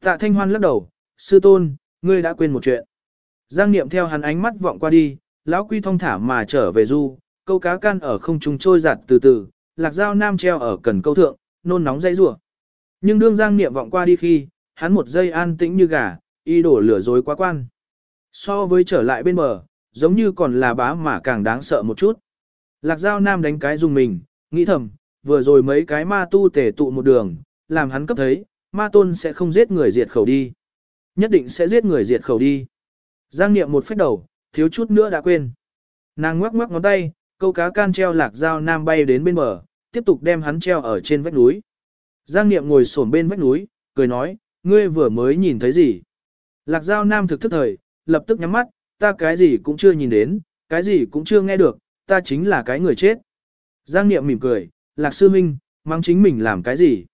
Tạ thanh hoan lắc đầu, sư tôn, ngươi đã quên một chuyện. Giang nghiệm theo hắn ánh mắt vọng qua đi, lão quy thong thả mà trở về du, câu cá can ở không trung trôi giặt từ từ, lạc dao nam treo ở cần câu thượng, nôn nóng dây rủa. Nhưng đương Giang Niệm vọng qua đi khi, hắn một giây an tĩnh như gà, y đổ lửa dối quá quan. So với trở lại bên bờ, giống như còn là bá mà càng đáng sợ một chút. Lạc Giao Nam đánh cái dùng mình, nghĩ thầm, vừa rồi mấy cái ma tu tề tụ một đường, làm hắn cấp thấy, ma tôn sẽ không giết người diệt khẩu đi. Nhất định sẽ giết người diệt khẩu đi. Giang Niệm một phép đầu, thiếu chút nữa đã quên. Nàng ngoắc ngoắc ngón tay, câu cá can treo lạc Giao Nam bay đến bên bờ, tiếp tục đem hắn treo ở trên vách núi. Giang Niệm ngồi xổm bên vách núi, cười nói, ngươi vừa mới nhìn thấy gì? Lạc Giao Nam thực thức thời, lập tức nhắm mắt, ta cái gì cũng chưa nhìn đến, cái gì cũng chưa nghe được, ta chính là cái người chết. Giang Niệm mỉm cười, Lạc Sư Minh, mang chính mình làm cái gì?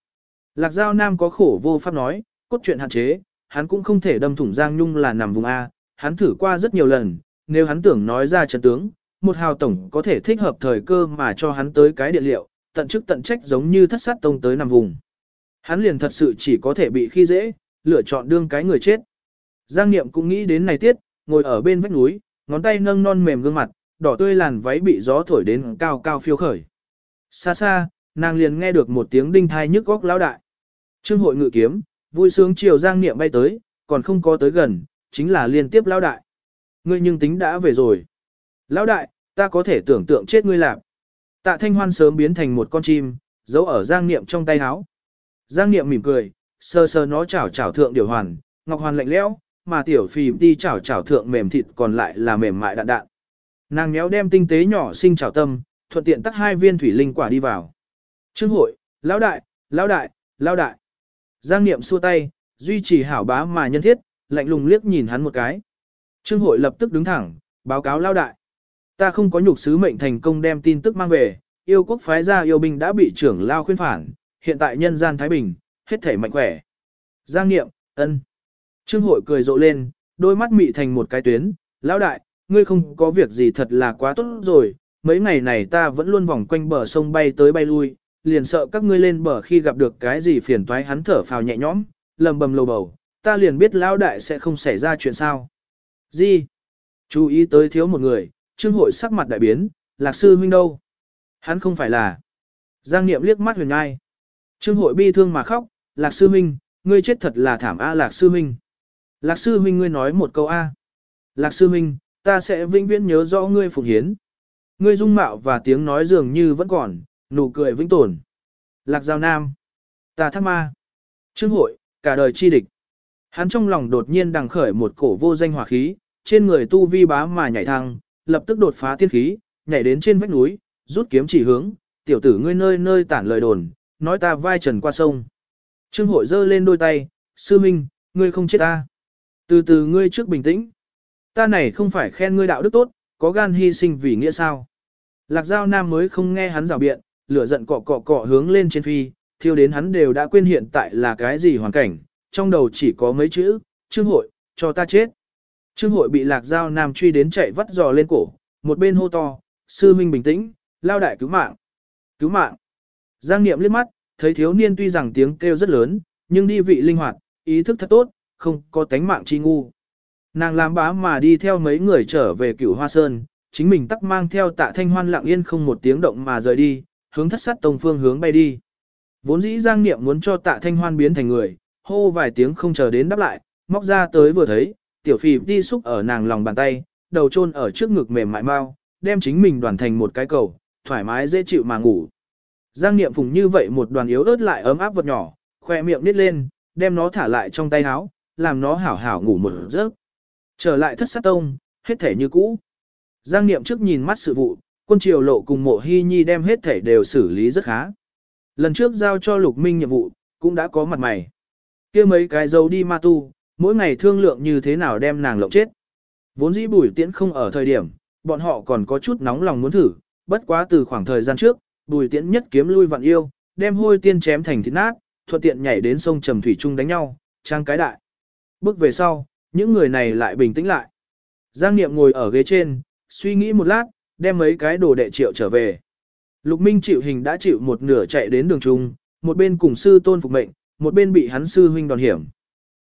Lạc Giao Nam có khổ vô pháp nói, cốt truyện hạn chế, hắn cũng không thể đâm thủng Giang Nhung là nằm vùng A, hắn thử qua rất nhiều lần, nếu hắn tưởng nói ra trận tướng, một hào tổng có thể thích hợp thời cơ mà cho hắn tới cái địa liệu, tận chức tận trách giống như thất sát tông tới nằm vùng. Hắn liền thật sự chỉ có thể bị khi dễ, lựa chọn đương cái người chết. Giang Niệm cũng nghĩ đến này tiết, ngồi ở bên vách núi, ngón tay nâng non mềm gương mặt, đỏ tươi làn váy bị gió thổi đến cao cao phiêu khởi. Xa xa, nàng liền nghe được một tiếng đinh thai nhức góc lão đại. Trương hội ngự kiếm, vui sướng chiều Giang Niệm bay tới, còn không có tới gần, chính là liên tiếp lão đại. Ngươi nhưng tính đã về rồi. Lão đại, ta có thể tưởng tượng chết ngươi lạc. Tạ Thanh Hoan sớm biến thành một con chim, giấu ở Giang Niệm trong tay áo. Giang Niệm mỉm cười, sờ sờ nó chảo chảo thượng điều hoàn, ngọc hoàn lạnh lẽo, mà tiểu phì đi chảo chảo thượng mềm thịt còn lại là mềm mại đạn đạn. Nàng méo đem tinh tế nhỏ sinh chảo tâm, thuận tiện tắt hai viên thủy linh quả đi vào. Trương hội, lão đại, lão đại, lão đại. Giang Niệm xua tay, duy trì hảo bá mà nhân thiết, lạnh lùng liếc nhìn hắn một cái. Trương hội lập tức đứng thẳng, báo cáo lão đại. Ta không có nhục sứ mệnh thành công đem tin tức mang về, yêu quốc phái ra yêu binh đã bị trưởng lao khuyên phản, hiện tại nhân gian Thái Bình, hết thể mạnh khỏe. Giang Niệm, ân. Trương hội cười rộ lên, đôi mắt mị thành một cái tuyến, lão đại, ngươi không có việc gì thật là quá tốt rồi, mấy ngày này ta vẫn luôn vòng quanh bờ sông bay tới bay lui, liền sợ các ngươi lên bờ khi gặp được cái gì phiền toái hắn thở phào nhẹ nhõm, lầm bầm lầu bầu, ta liền biết lão đại sẽ không xảy ra chuyện sao. Gì? Chú ý tới thiếu một người, trương hội sắc mặt đại biến, lạc sư huynh đâu? Hắn không phải là. Giang Niệm liếc mắt huyền ngai. Trương hội bi thương mà khóc, lạc sư huynh, ngươi chết thật là thảm a lạc sư huynh. Lạc sư huynh ngươi nói một câu a. Lạc sư huynh, ta sẽ vĩnh viễn nhớ rõ ngươi phụng hiến. Ngươi dung mạo và tiếng nói dường như vẫn còn, nụ cười vĩnh tồn. Lạc giao nam. Ta thắc ma. Trương hội, cả đời chi địch. Hắn trong lòng đột nhiên đằng khởi một cổ vô danh hỏa khí, trên người tu vi bá mà nhảy thăng, lập tức đột phá tiên khí, nhảy đến trên vách núi, rút kiếm chỉ hướng, tiểu tử ngươi nơi nơi tản lời đồn, nói ta vai trần qua sông. Trương hội giơ lên đôi tay, sư minh, ngươi không chết ta. Từ từ ngươi trước bình tĩnh. Ta này không phải khen ngươi đạo đức tốt, có gan hy sinh vì nghĩa sao. Lạc giao nam mới không nghe hắn rào biện, lửa giận cọ cọ cọ hướng lên trên phi, thiêu đến hắn đều đã quên hiện tại là cái gì hoàn cảnh, trong đầu chỉ có mấy chữ, trương hội, cho ta chết. Trương hội bị lạc giao nam truy đến chạy vắt giò lên cổ, một bên hô to, sư minh bình tĩnh, lao đại cứu mạng, cứu mạng. Giang Niệm liếc mắt, thấy thiếu niên tuy rằng tiếng kêu rất lớn, nhưng đi vị linh hoạt, ý thức thật tốt, không có tánh mạng chi ngu. Nàng làm bá mà đi theo mấy người trở về cửu hoa sơn, chính mình tắc mang theo tạ thanh hoan lặng yên không một tiếng động mà rời đi, hướng thất sát tông phương hướng bay đi. Vốn dĩ Giang Niệm muốn cho tạ thanh hoan biến thành người, hô vài tiếng không chờ đến đáp lại, móc ra tới vừa thấy, tiểu phì đi xúc ở nàng lòng bàn tay, đầu chôn ở trước ngực mềm mại mau, đem chính mình đoàn thành một cái cầu, thoải mái dễ chịu mà ngủ. Giang Niệm phùng như vậy một đoàn yếu ớt lại ấm áp vật nhỏ, khoe miệng nít lên, đem nó thả lại trong tay áo, làm nó hảo hảo ngủ một giấc. Trở lại thất sát tông, hết thể như cũ. Giang Niệm trước nhìn mắt sự vụ, quân triều lộ cùng mộ hy nhi đem hết thể đều xử lý rất khá. Lần trước giao cho lục minh nhiệm vụ, cũng đã có mặt mày. kia mấy cái dấu đi ma tu, mỗi ngày thương lượng như thế nào đem nàng lộng chết. Vốn dĩ bùi tiễn không ở thời điểm, bọn họ còn có chút nóng lòng muốn thử, bất quá từ khoảng thời gian trước, bùi tiễn nhất kiếm lui vạn yêu, đem hôi tiên chém thành thịt nát, thuận tiện nhảy đến sông Trầm Thủy Trung đánh nhau, trang cái đại. Bước về sau, những người này lại bình tĩnh lại. Giang Niệm ngồi ở ghế trên, suy nghĩ một lát, đem mấy cái đồ đệ triệu trở về. Lục Minh chịu hình đã chịu một nửa chạy đến đường trung, một bên cùng sư tôn phục mệnh, một bên bị hắn sư huynh đòn hiểm.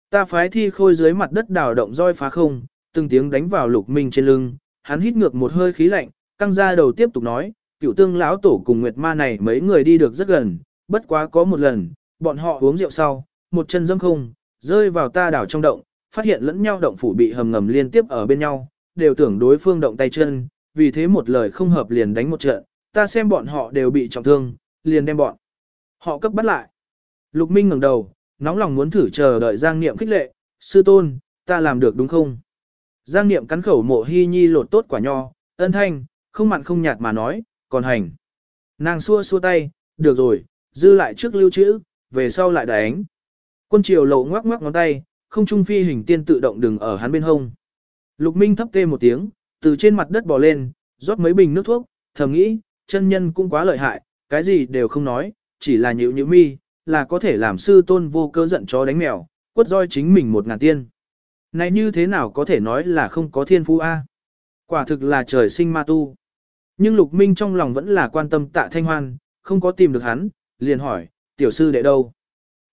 Ta phái thi khôi dưới mặt đất đào động roi phá không, từng tiếng đánh vào Lục Minh trên lưng, hắn hít ngược một hơi khí lạnh, căng ra đầu tiếp tục nói, cựu tương lão tổ cùng Nguyệt Ma này mấy người đi được rất gần, bất quá có một lần, bọn họ uống rượu sau, một chân dâm không, rơi vào ta đảo trong động, phát hiện lẫn nhau động phủ bị hầm ngầm liên tiếp ở bên nhau, đều tưởng đối phương động tay chân, vì thế một lời không hợp liền đánh một trận, ta xem bọn họ đều bị trọng thương, liền đem bọn. Họ cấp bắt lại. Lục Minh ngẩng đầu, nóng lòng muốn thử chờ đợi Giang Niệm khích lệ, sư tôn, ta làm được đúng không? Giang Niệm cắn khẩu mộ hy nhi lột tốt quả nho, ân thanh, không mặn không nhạt mà nói, còn hành. Nàng xua xua tay, được rồi, dư lại trước lưu trữ, về sau lại đánh. Quân triều lộ ngoắc ngoắc ngón tay, không trung phi hình tiên tự động đừng ở hắn bên hông. Lục Minh thấp tê một tiếng, từ trên mặt đất bò lên, rót mấy bình nước thuốc, thầm nghĩ, chân nhân cũng quá lợi hại, cái gì đều không nói, chỉ là nhịu nhịu mi, là có thể làm sư tôn vô cơ giận chó đánh mèo, quất roi chính mình một ngàn tiên. Này như thế nào có thể nói là không có thiên phú A? Quả thực là trời sinh ma tu. Nhưng Lục Minh trong lòng vẫn là quan tâm tạ thanh hoan, không có tìm được hắn, liền hỏi, tiểu sư đệ đâu?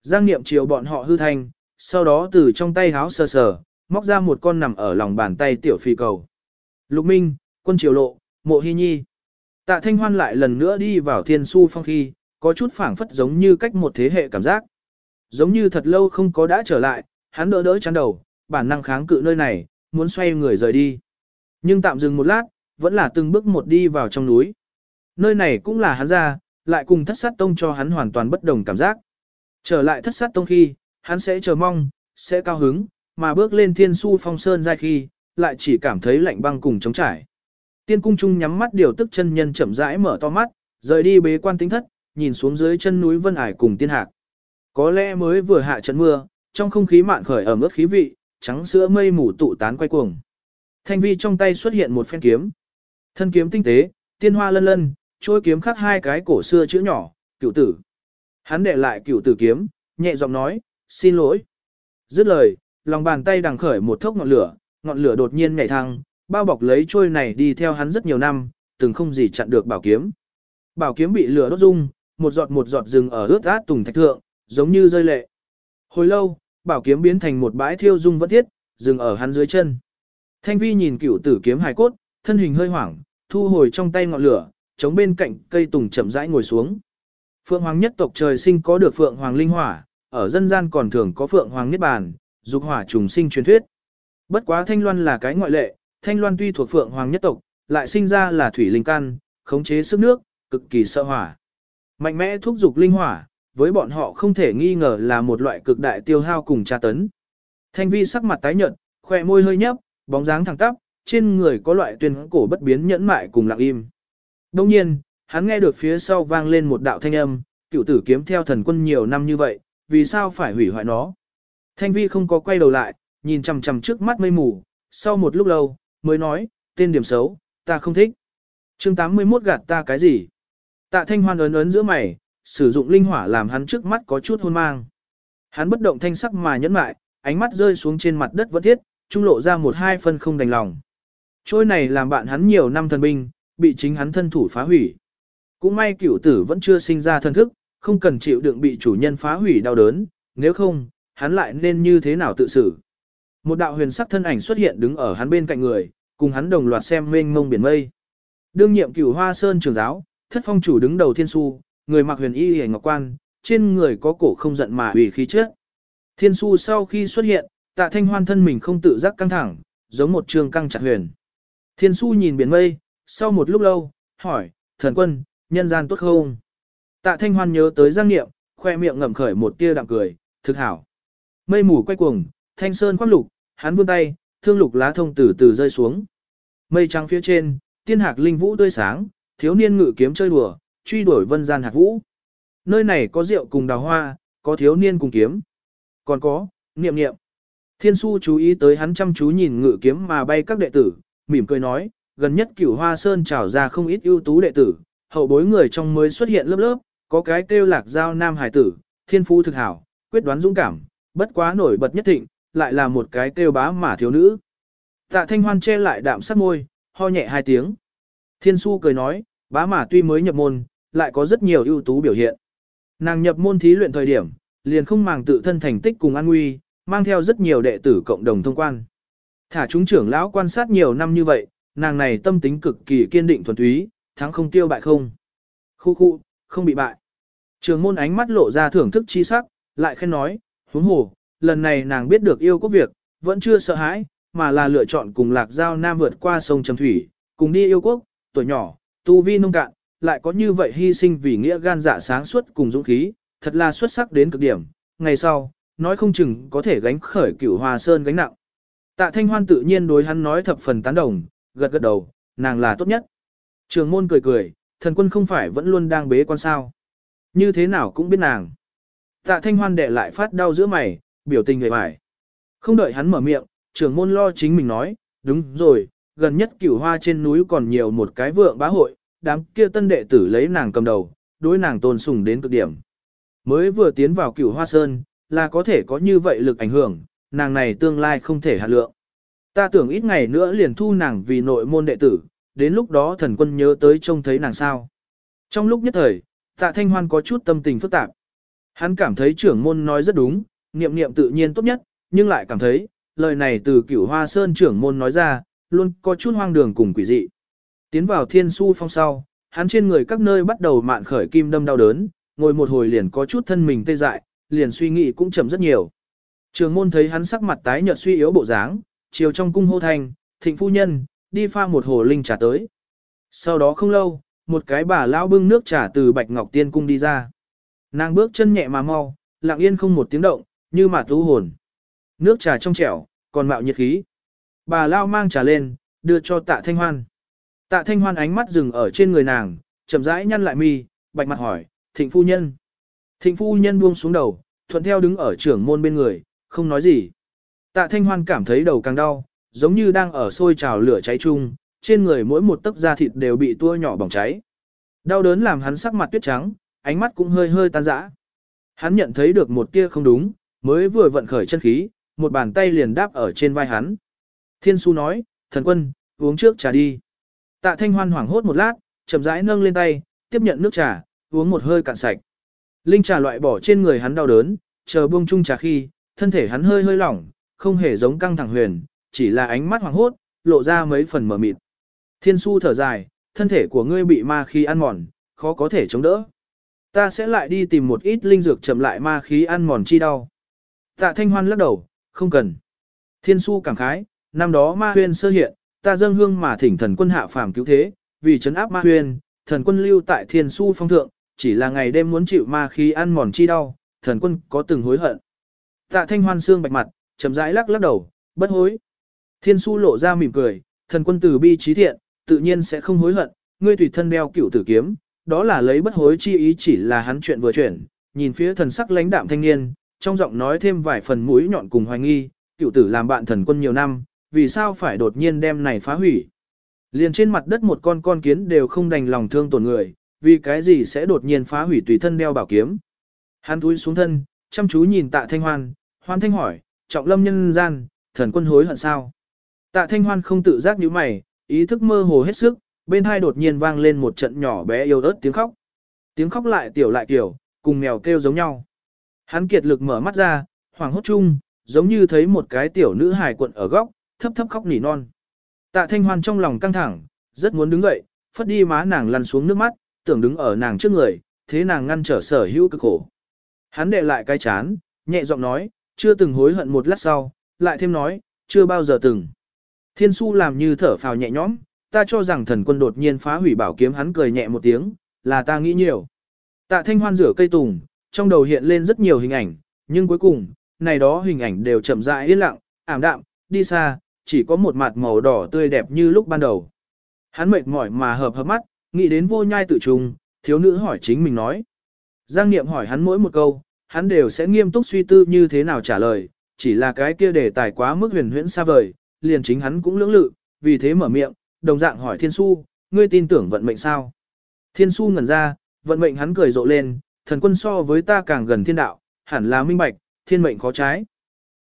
Giang niệm chiều bọn họ hư thành, sau đó từ trong tay háo sờ sờ, móc ra một con nằm ở lòng bàn tay tiểu phi cầu. Lục Minh, quân triều lộ, mộ hy nhi. Tạ Thanh Hoan lại lần nữa đi vào thiên su phong khi, có chút phảng phất giống như cách một thế hệ cảm giác. Giống như thật lâu không có đã trở lại, hắn đỡ đỡ chán đầu, bản năng kháng cự nơi này, muốn xoay người rời đi. Nhưng tạm dừng một lát, vẫn là từng bước một đi vào trong núi. Nơi này cũng là hắn ra, lại cùng thất sát tông cho hắn hoàn toàn bất đồng cảm giác. Trở lại thất sát tông khi, hắn sẽ chờ mong, sẽ cao hứng, mà bước lên thiên su phong sơn dai khi, lại chỉ cảm thấy lạnh băng cùng chống trải. Tiên cung trung nhắm mắt điều tức chân nhân chậm rãi mở to mắt, rời đi bế quan tính thất, nhìn xuống dưới chân núi Vân Ải cùng tiên hạc. Có lẽ mới vừa hạ trận mưa, trong không khí mạn khởi ẩm ướt khí vị, trắng sữa mây mù tụ tán quay cuồng. Thanh vi trong tay xuất hiện một phen kiếm. Thân kiếm tinh tế, tiên hoa lân lân, trôi kiếm khắc hai cái cổ xưa chữ nhỏ, cửu tử. Hắn để lại cửu tử kiếm, nhẹ giọng nói, xin lỗi. Dứt lời, lòng bàn tay đằng khởi một thốc ngọn lửa, ngọn lửa đột nhiên nhảy thăng, bao bọc lấy trôi này đi theo hắn rất nhiều năm, từng không gì chặn được bảo kiếm. Bảo kiếm bị lửa đốt rung, một giọt một giọt rừng ở ướt át tùng thạch thượng, giống như rơi lệ. Hồi lâu, bảo kiếm biến thành một bãi thiêu dung vẫn thiết, dừng ở hắn dưới chân. Thanh vi nhìn cửu tử kiếm hài cốt, thân hình hơi hoảng, thu hồi trong tay ngọn lửa, chống bên cạnh cây tùng chậm rãi ngồi xuống. Phượng Hoàng nhất tộc trời sinh có được Phượng Hoàng linh hỏa, ở dân gian còn thường có Phượng Hoàng niết bàn, dục hỏa trùng sinh truyền thuyết. Bất quá Thanh Loan là cái ngoại lệ, Thanh Loan tuy thuộc Phượng Hoàng nhất tộc, lại sinh ra là thủy linh căn, khống chế sức nước, cực kỳ sợ hỏa. Mạnh mẽ thúc dục linh hỏa, với bọn họ không thể nghi ngờ là một loại cực đại tiêu hao cùng tra tấn. Thanh vi sắc mặt tái nhợt, khóe môi hơi nhấp, bóng dáng thẳng tắp, trên người có loại tuyên cổ bất biến nhẫn mại cùng lặng im. Đồng nhiên, hắn nghe được phía sau vang lên một đạo thanh âm, cựu tử kiếm theo thần quân nhiều năm như vậy, vì sao phải hủy hoại nó. Thanh vi không có quay đầu lại, nhìn chằm chằm trước mắt mây mù, sau một lúc lâu, mới nói, tên điểm xấu, ta không thích. chương 81 gạt ta cái gì? Tạ thanh hoan ấn ấn giữa mày, sử dụng linh hỏa làm hắn trước mắt có chút hôn mang. Hắn bất động thanh sắc mà nhẫn mại, ánh mắt rơi xuống trên mặt đất vẫn thiết, trung lộ ra một hai phân không đành lòng. Trôi này làm bạn hắn nhiều năm thần binh, bị chính hắn thân thủ phá hủy. Cũng may cửu tử vẫn chưa sinh ra thân thức, không cần chịu đựng bị chủ nhân phá hủy đau đớn, nếu không, hắn lại nên như thế nào tự xử. Một đạo huyền sắc thân ảnh xuất hiện đứng ở hắn bên cạnh người, cùng hắn đồng loạt xem mênh mông biển mây. Đương nhiệm cửu hoa sơn trưởng giáo, thất phong chủ đứng đầu thiên su, người mặc huyền y hề ngọc quan, trên người có cổ không giận mà ủy khí trước. Thiên su sau khi xuất hiện, tạ thanh hoan thân mình không tự giác căng thẳng, giống một trường căng chặt huyền. Thiên su nhìn biển mây, sau một lúc lâu, hỏi, thần quân, nhân gian tốt không? Tạ thanh hoan nhớ tới giang niệm, khoe miệng ngậm khởi một tia đạm cười, thực hảo. Mây mù quay cuồng, thanh sơn khoác lục, hắn vươn tay, thương lục lá thông từ từ rơi xuống. Mây trắng phía trên, tiên hạc linh vũ tươi sáng, thiếu niên ngự kiếm chơi đùa, truy đuổi vân gian hạc vũ. Nơi này có rượu cùng đào hoa, có thiếu niên cùng kiếm. Còn có, niệm niệm. Thiên su chú ý tới hắn chăm chú nhìn ngự kiếm mà bay các đệ tử, mỉm cười nói, gần nhất cửu hoa sơn trào ra không ít ưu tú đệ tử, hậu bối người trong mới xuất hiện lớp lớp, có cái kêu lạc giao nam hải tử, thiên phú thực hảo, quyết đoán dũng cảm, bất quá nổi bật nhất thịnh, lại là một cái kêu bá mà thiếu nữ. Tạ thanh hoan che lại đạm sắc môi, ho nhẹ hai tiếng. Thiên su cười nói, bá mà tuy mới nhập môn, lại có rất nhiều ưu tú biểu hiện. Nàng nhập môn thí luyện thời điểm, liền không màng tự thân thành tích cùng an nguy, mang theo rất nhiều đệ tử cộng đồng thông quan. Thả chúng trưởng lão quan sát nhiều năm như vậy, nàng này tâm tính cực kỳ kiên định thuần túy, thắng không tiêu bại không. Khu khu, không bị bại. Trường môn ánh mắt lộ ra thưởng thức chi sắc, lại khen nói, huống hồ, lần này nàng biết được yêu quốc việc, vẫn chưa sợ hãi, mà là lựa chọn cùng lạc giao nam vượt qua sông Trầm Thủy, cùng đi yêu quốc, tuổi nhỏ, tu vi nông cạn, lại có như vậy hy sinh vì nghĩa gan dạ sáng suốt cùng dũng khí, thật là xuất sắc đến cực điểm. Ngày sau, nói không chừng có thể gánh khởi cửu hòa sơn gánh nặng. Tạ Thanh Hoan tự nhiên đối hắn nói thập phần tán đồng, gật gật đầu, nàng là tốt nhất. Trường môn cười cười, thần quân không phải vẫn luôn đang bế quan sao. Như thế nào cũng biết nàng. Tạ Thanh Hoan đệ lại phát đau giữa mày, biểu tình người bài. Không đợi hắn mở miệng, trường môn lo chính mình nói, đúng rồi, gần nhất cửu hoa trên núi còn nhiều một cái vượng bá hội, đám kia tân đệ tử lấy nàng cầm đầu, đối nàng tôn sùng đến cực điểm. Mới vừa tiến vào cửu hoa sơn, là có thể có như vậy lực ảnh hưởng, nàng này tương lai không thể hạt lượng. Ta tưởng ít ngày nữa liền thu nàng vì nội môn đệ tử, đến lúc đó thần quân nhớ tới trông thấy nàng sao. Trong lúc nhất thời, tạ thanh hoan có chút tâm tình phức tạp. Hắn cảm thấy trưởng môn nói rất đúng, niệm niệm tự nhiên tốt nhất, nhưng lại cảm thấy, lời này từ cửu hoa sơn trưởng môn nói ra, luôn có chút hoang đường cùng quỷ dị. Tiến vào thiên su phong sau, hắn trên người các nơi bắt đầu mạn khởi kim đâm đau đớn, ngồi một hồi liền có chút thân mình tê dại, liền suy nghĩ cũng chậm rất nhiều. Trường môn thấy hắn sắc mặt tái nhợt suy yếu bộ dáng, chiều trong cung hô thành, thịnh phu nhân, đi pha một hồ linh trà tới. Sau đó không lâu, một cái bà lão bưng nước trà từ bạch ngọc tiên cung đi ra. Nàng bước chân nhẹ mà mau, lặng yên không một tiếng động, như mà tu hồn. Nước trà trong trẻo, còn mạo nhiệt khí. Bà lão mang trà lên, đưa cho tạ thanh hoan. Tạ thanh hoan ánh mắt dừng ở trên người nàng, chậm rãi nhăn lại mi, bạch mặt hỏi, thịnh phu nhân. Thịnh phu nhân buông xuống đầu, thuận theo đứng ở trưởng môn bên người, không nói gì. Tạ thanh hoan cảm thấy đầu càng đau, giống như đang ở sôi trào lửa cháy chung, trên người mỗi một tấc da thịt đều bị tua nhỏ bỏng cháy. Đau đớn làm hắn sắc mặt tuyết trắng, ánh mắt cũng hơi hơi tan rã. Hắn nhận thấy được một tia không đúng, mới vừa vận khởi chân khí, một bàn tay liền đáp ở trên vai hắn. Thiên su nói, thần quân, uống trước trà đi. Tạ thanh hoan hoảng hốt một lát, chậm rãi nâng lên tay, tiếp nhận nước trà, uống một hơi cạn sạch. Linh trà loại bỏ trên người hắn đau đớn, chờ buông chung trà khi, thân thể hắn hơi hơi lỏng, không hề giống căng thẳng huyền, chỉ là ánh mắt hoảng hốt, lộ ra mấy phần mờ mịt. Thiên su thở dài, thân thể của ngươi bị ma khí ăn mòn, khó có thể chống đỡ. Ta sẽ lại đi tìm một ít linh dược chậm lại ma khí ăn mòn chi đau. Tạ thanh hoan lắc đầu, không cần. Thiên su cảm khái, năm đó ma huyên sơ hiện, ta dâng hương mà thỉnh thần quân hạ phàm cứu thế, vì chấn áp ma huyên, thần quân lưu tại thiên su phong thượng, chỉ là ngày đêm muốn chịu ma khí ăn mòn chi đau, thần quân có từng hối hận. Tạ thanh hoan xương bạch mặt, chậm rãi lắc lắc đầu, bất hối. Thiên su lộ ra mỉm cười, thần quân tử bi trí thiện, tự nhiên sẽ không hối hận, ngươi tùy thân đeo cựu tử kiếm, đó là lấy bất hối chi ý chỉ là hắn chuyện vừa chuyển, nhìn phía thần sắc lãnh đạm thanh niên, trong giọng nói thêm vài phần mũi nhọn cùng hoài nghi, cựu tử làm bạn thần quân nhiều năm, vì sao phải đột nhiên đem này phá hủy. Liền trên mặt đất một con con kiến đều không đành lòng thương tổn người, vì cái gì sẽ đột nhiên phá hủy tùy thân đeo bảo kiếm. Hắn túi xuống thân, chăm chú nhìn tạ thanh hoan, hoan thanh hỏi, trọng lâm nhân gian, thần quân hối hận sao? Tạ thanh hoan không tự giác như mày, ý thức mơ hồ hết sức, bên hai đột nhiên vang lên một trận nhỏ bé yêu ớt tiếng khóc. Tiếng khóc lại tiểu lại tiểu, cùng mèo kêu giống nhau. Hắn kiệt lực mở mắt ra, hoàng hốt chung, giống như thấy một cái tiểu nữ hài quận ở góc, thấp thấp khóc nỉ non. Tạ Thanh Hoan trong lòng căng thẳng, rất muốn đứng dậy, phất đi má nàng lăn xuống nước mắt, tưởng đứng ở nàng trước người, thế nàng ngăn trở sở hữu cực khổ. Hắn đệ lại cái chán, nhẹ giọng nói, chưa từng hối hận một lát sau, lại thêm nói, chưa bao giờ từng. Thiên su làm như thở phào nhẹ nhõm, ta cho rằng thần quân đột nhiên phá hủy bảo kiếm hắn cười nhẹ một tiếng, là ta nghĩ nhiều. Tạ thanh hoan rửa cây tùng, trong đầu hiện lên rất nhiều hình ảnh, nhưng cuối cùng, này đó hình ảnh đều chậm rãi yên lặng, ảm đạm, đi xa, chỉ có một mặt màu đỏ tươi đẹp như lúc ban đầu. Hắn mệt mỏi mà hợp hợp mắt, nghĩ đến vô nhai tự trùng, thiếu nữ hỏi chính mình nói. Giang Niệm hỏi hắn mỗi một câu, hắn đều sẽ nghiêm túc suy tư như thế nào trả lời, chỉ là cái kia đề tài quá mức huyền huyễn xa vời, liền chính hắn cũng lưỡng lự, vì thế mở miệng, đồng dạng hỏi Thiên Su, ngươi tin tưởng vận mệnh sao? Thiên Su ngẩn ra, vận mệnh hắn cười rộ lên, thần quân so với ta càng gần thiên đạo, hẳn là minh bạch, thiên mệnh khó trái.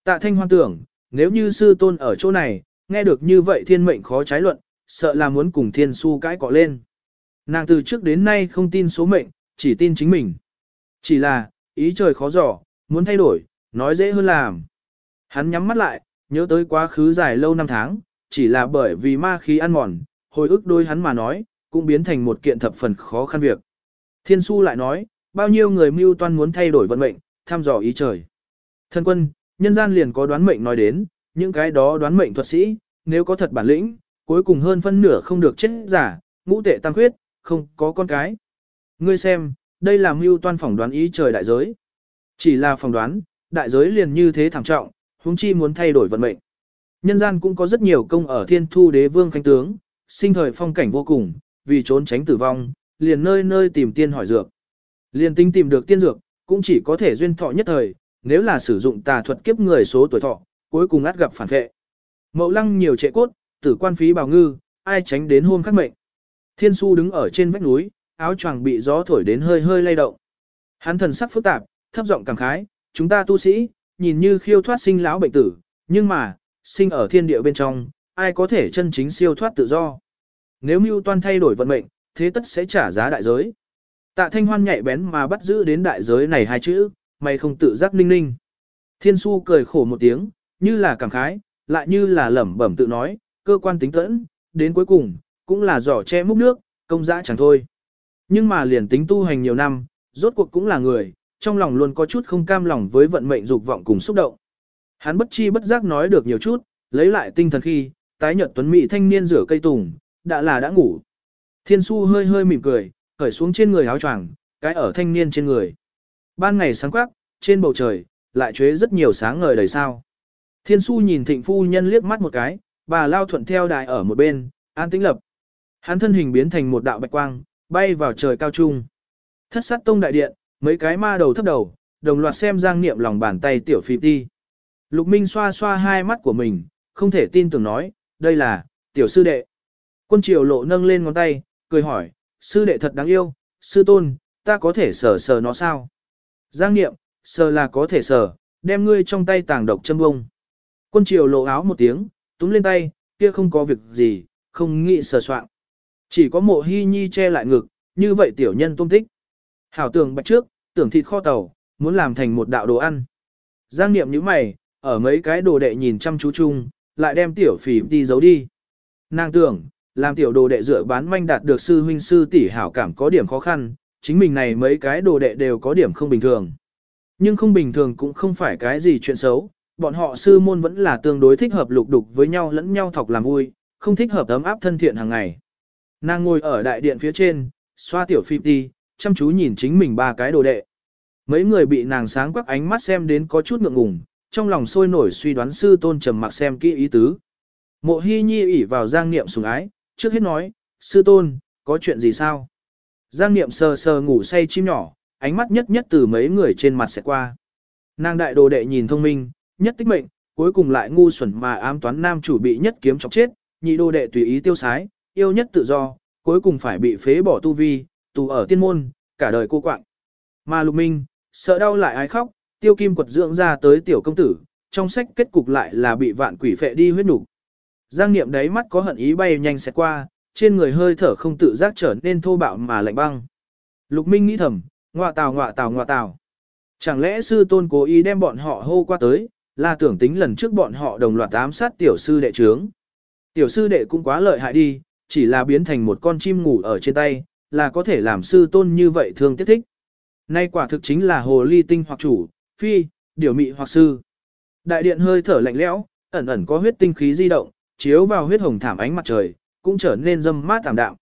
Tạ thanh hoan tưởng, nếu như sư tôn ở chỗ này, nghe được như vậy thiên mệnh khó trái luận, sợ là muốn cùng thiên su cãi cọ lên. Nàng từ trước đến nay không tin số mệnh, chỉ tin chính mình. Chỉ là, ý trời khó dò, muốn thay đổi, nói dễ hơn làm. Hắn nhắm mắt lại, nhớ tới quá khứ dài lâu năm tháng, chỉ là bởi vì ma khí ăn mòn, hồi ức đôi hắn mà nói, cũng biến thành một kiện thập phần khó khăn việc. Thiên su lại nói, bao nhiêu người mưu toan muốn thay đổi vận mệnh, tham dò ý trời. Thân quân, nhân gian liền có đoán mệnh nói đến, những cái đó đoán mệnh thuật sĩ, nếu có thật bản lĩnh, cuối cùng hơn phân nửa không được chết giả, ngũ tệ tăng khuyết, không có con cái. Ngươi xem, đây là mưu toan phỏng đoán ý trời đại giới. Chỉ là phỏng đoán, đại giới liền như thế thảm trọng, huống chi muốn thay đổi vận mệnh. Nhân gian cũng có rất nhiều công ở thiên thu đế vương khánh tướng, sinh thời phong cảnh vô cùng, vì trốn tránh tử vong, liền nơi nơi tìm tiên hỏi dược. Liền tính tìm được tiên dược, cũng chỉ có thể duyên thọ nhất thời, nếu là sử dụng tà thuật kiếp người số tuổi thọ, cuối cùng át gặp phản vệ. Mậu lăng nhiều trệ cốt, tử quan phí bào ngư, ai tránh đến hôn khắc mệnh. Thiên su đứng ở trên vách núi, áo choàng bị gió thổi đến hơi hơi lay động. Hắn thần sắc phức tạp, thấp giọng cảm khái, chúng ta tu sĩ, nhìn như khiêu thoát sinh lão bệnh tử, nhưng mà, sinh ở thiên địa bên trong, ai có thể chân chính siêu thoát tự do. Nếu mưu toan thay đổi vận mệnh, thế tất sẽ trả giá đại giới. Tạ thanh hoan nhạy bén mà bắt giữ đến đại giới này hai chữ, mày không tự giác ninh ninh. Thiên su cười khổ một tiếng, như là cảm khái, lại như là lẩm bẩm tự nói, cơ quan tính tẫn, đến cuối cùng, cũng là giỏ che múc nước, công dã chẳng thôi. Nhưng mà liền tính tu hành nhiều năm, rốt cuộc cũng là người, trong lòng luôn có chút không cam lòng với vận mệnh dục vọng cùng xúc động. Hắn bất chi bất giác nói được nhiều chút, lấy lại tinh thần khi, tái nhợt tuấn mỹ thanh niên rửa cây tùng, đã là đã ngủ. Thiên su hơi hơi mỉm cười, cởi xuống trên người áo choàng, cái ở thanh niên trên người. Ban ngày sáng quắc, trên bầu trời, lại chế rất nhiều sáng ngời đầy sao. Thiên su nhìn thịnh phu nhân liếc mắt một cái, bà lao thuận theo đài ở một bên, an tĩnh lập. Hắn thân hình biến thành một đạo bạch quang, bay vào trời cao trung. Thất sát tông đại điện, mấy cái ma đầu thấp đầu, đồng loạt xem giang niệm lòng bàn tay tiểu phi đi. Lục Minh xoa xoa hai mắt của mình, không thể tin tưởng nói, đây là, tiểu sư đệ. Quân triều lộ nâng lên ngón tay, cười hỏi, sư đệ thật đáng yêu, sư tôn, ta có thể sờ sờ nó sao? Giang niệm, sờ là có thể sờ, đem ngươi trong tay tàng độc châm bông. Quân triều lộ áo một tiếng, túm lên tay, kia không có việc gì, không nghĩ sờ soạn. Chỉ có mộ hy nhi che lại ngực, như vậy tiểu nhân tôm thích. Hảo tưởng bạch trước, tưởng thịt kho tàu, muốn làm thành một đạo đồ ăn. Giang niệm như mày, ở mấy cái đồ đệ nhìn chăm chú chung, lại đem tiểu phỉ đi giấu đi. Nàng tưởng, làm tiểu đồ đệ dựa bán manh đạt được sư huynh sư tỷ hảo cảm có điểm khó khăn, chính mình này mấy cái đồ đệ đều có điểm không bình thường. Nhưng không bình thường cũng không phải cái gì chuyện xấu, bọn họ sư môn vẫn là tương đối thích hợp lục đục với nhau lẫn nhau thọc làm vui, không thích hợp ấm áp thân thiện hàng ngày. Nàng ngồi ở đại điện phía trên, xoa tiểu phim đi, chăm chú nhìn chính mình ba cái đồ đệ. Mấy người bị nàng sáng quắc ánh mắt xem đến có chút ngượng ngùng, trong lòng sôi nổi suy đoán sư tôn trầm mặc xem kỹ ý tứ. Mộ hi nhi ỉ vào giang niệm sùng ái, trước hết nói, sư tôn, có chuyện gì sao? Giang niệm sờ sờ ngủ say chim nhỏ, ánh mắt nhất nhất từ mấy người trên mặt sẽ qua. Nàng đại đồ đệ nhìn thông minh, nhất tích mệnh, cuối cùng lại ngu xuẩn mà ám toán nam chủ bị nhất kiếm chọc chết, nhị đồ đệ tùy ý tiêu sái, yêu nhất tự do, cuối cùng phải bị phế bỏ tu vi, tù ở tiên môn, cả đời cô quạng. Mà lục minh, sợ đau lại ái khóc, tiêu kim quật dưỡng ra tới tiểu công tử, trong sách kết cục lại là bị vạn quỷ phệ đi huyết nục. Giang niệm đáy mắt có hận ý bay nhanh sẽ qua, trên người hơi thở không tự giác trở nên thô bạo mà lạnh băng. Lục Minh nghĩ thầm, ngọa tào ngọa tào ngọa tào. Chẳng lẽ sư tôn cố ý đem bọn họ hô qua tới, là tưởng tính lần trước bọn họ đồng loạt ám sát tiểu sư đệ trướng. Tiểu sư đệ cũng quá lợi hại đi, chỉ là biến thành một con chim ngủ ở trên tay, là có thể làm sư tôn như vậy thương tiếc thích. Nay quả thực chính là hồ ly tinh hoặc chủ, phi, điều mị hoặc sư. Đại điện hơi thở lạnh lẽo, ẩn ẩn có huyết tinh khí di động, chiếu vào huyết hồng thảm ánh mặt trời, cũng trở nên dâm mát tạm đạm.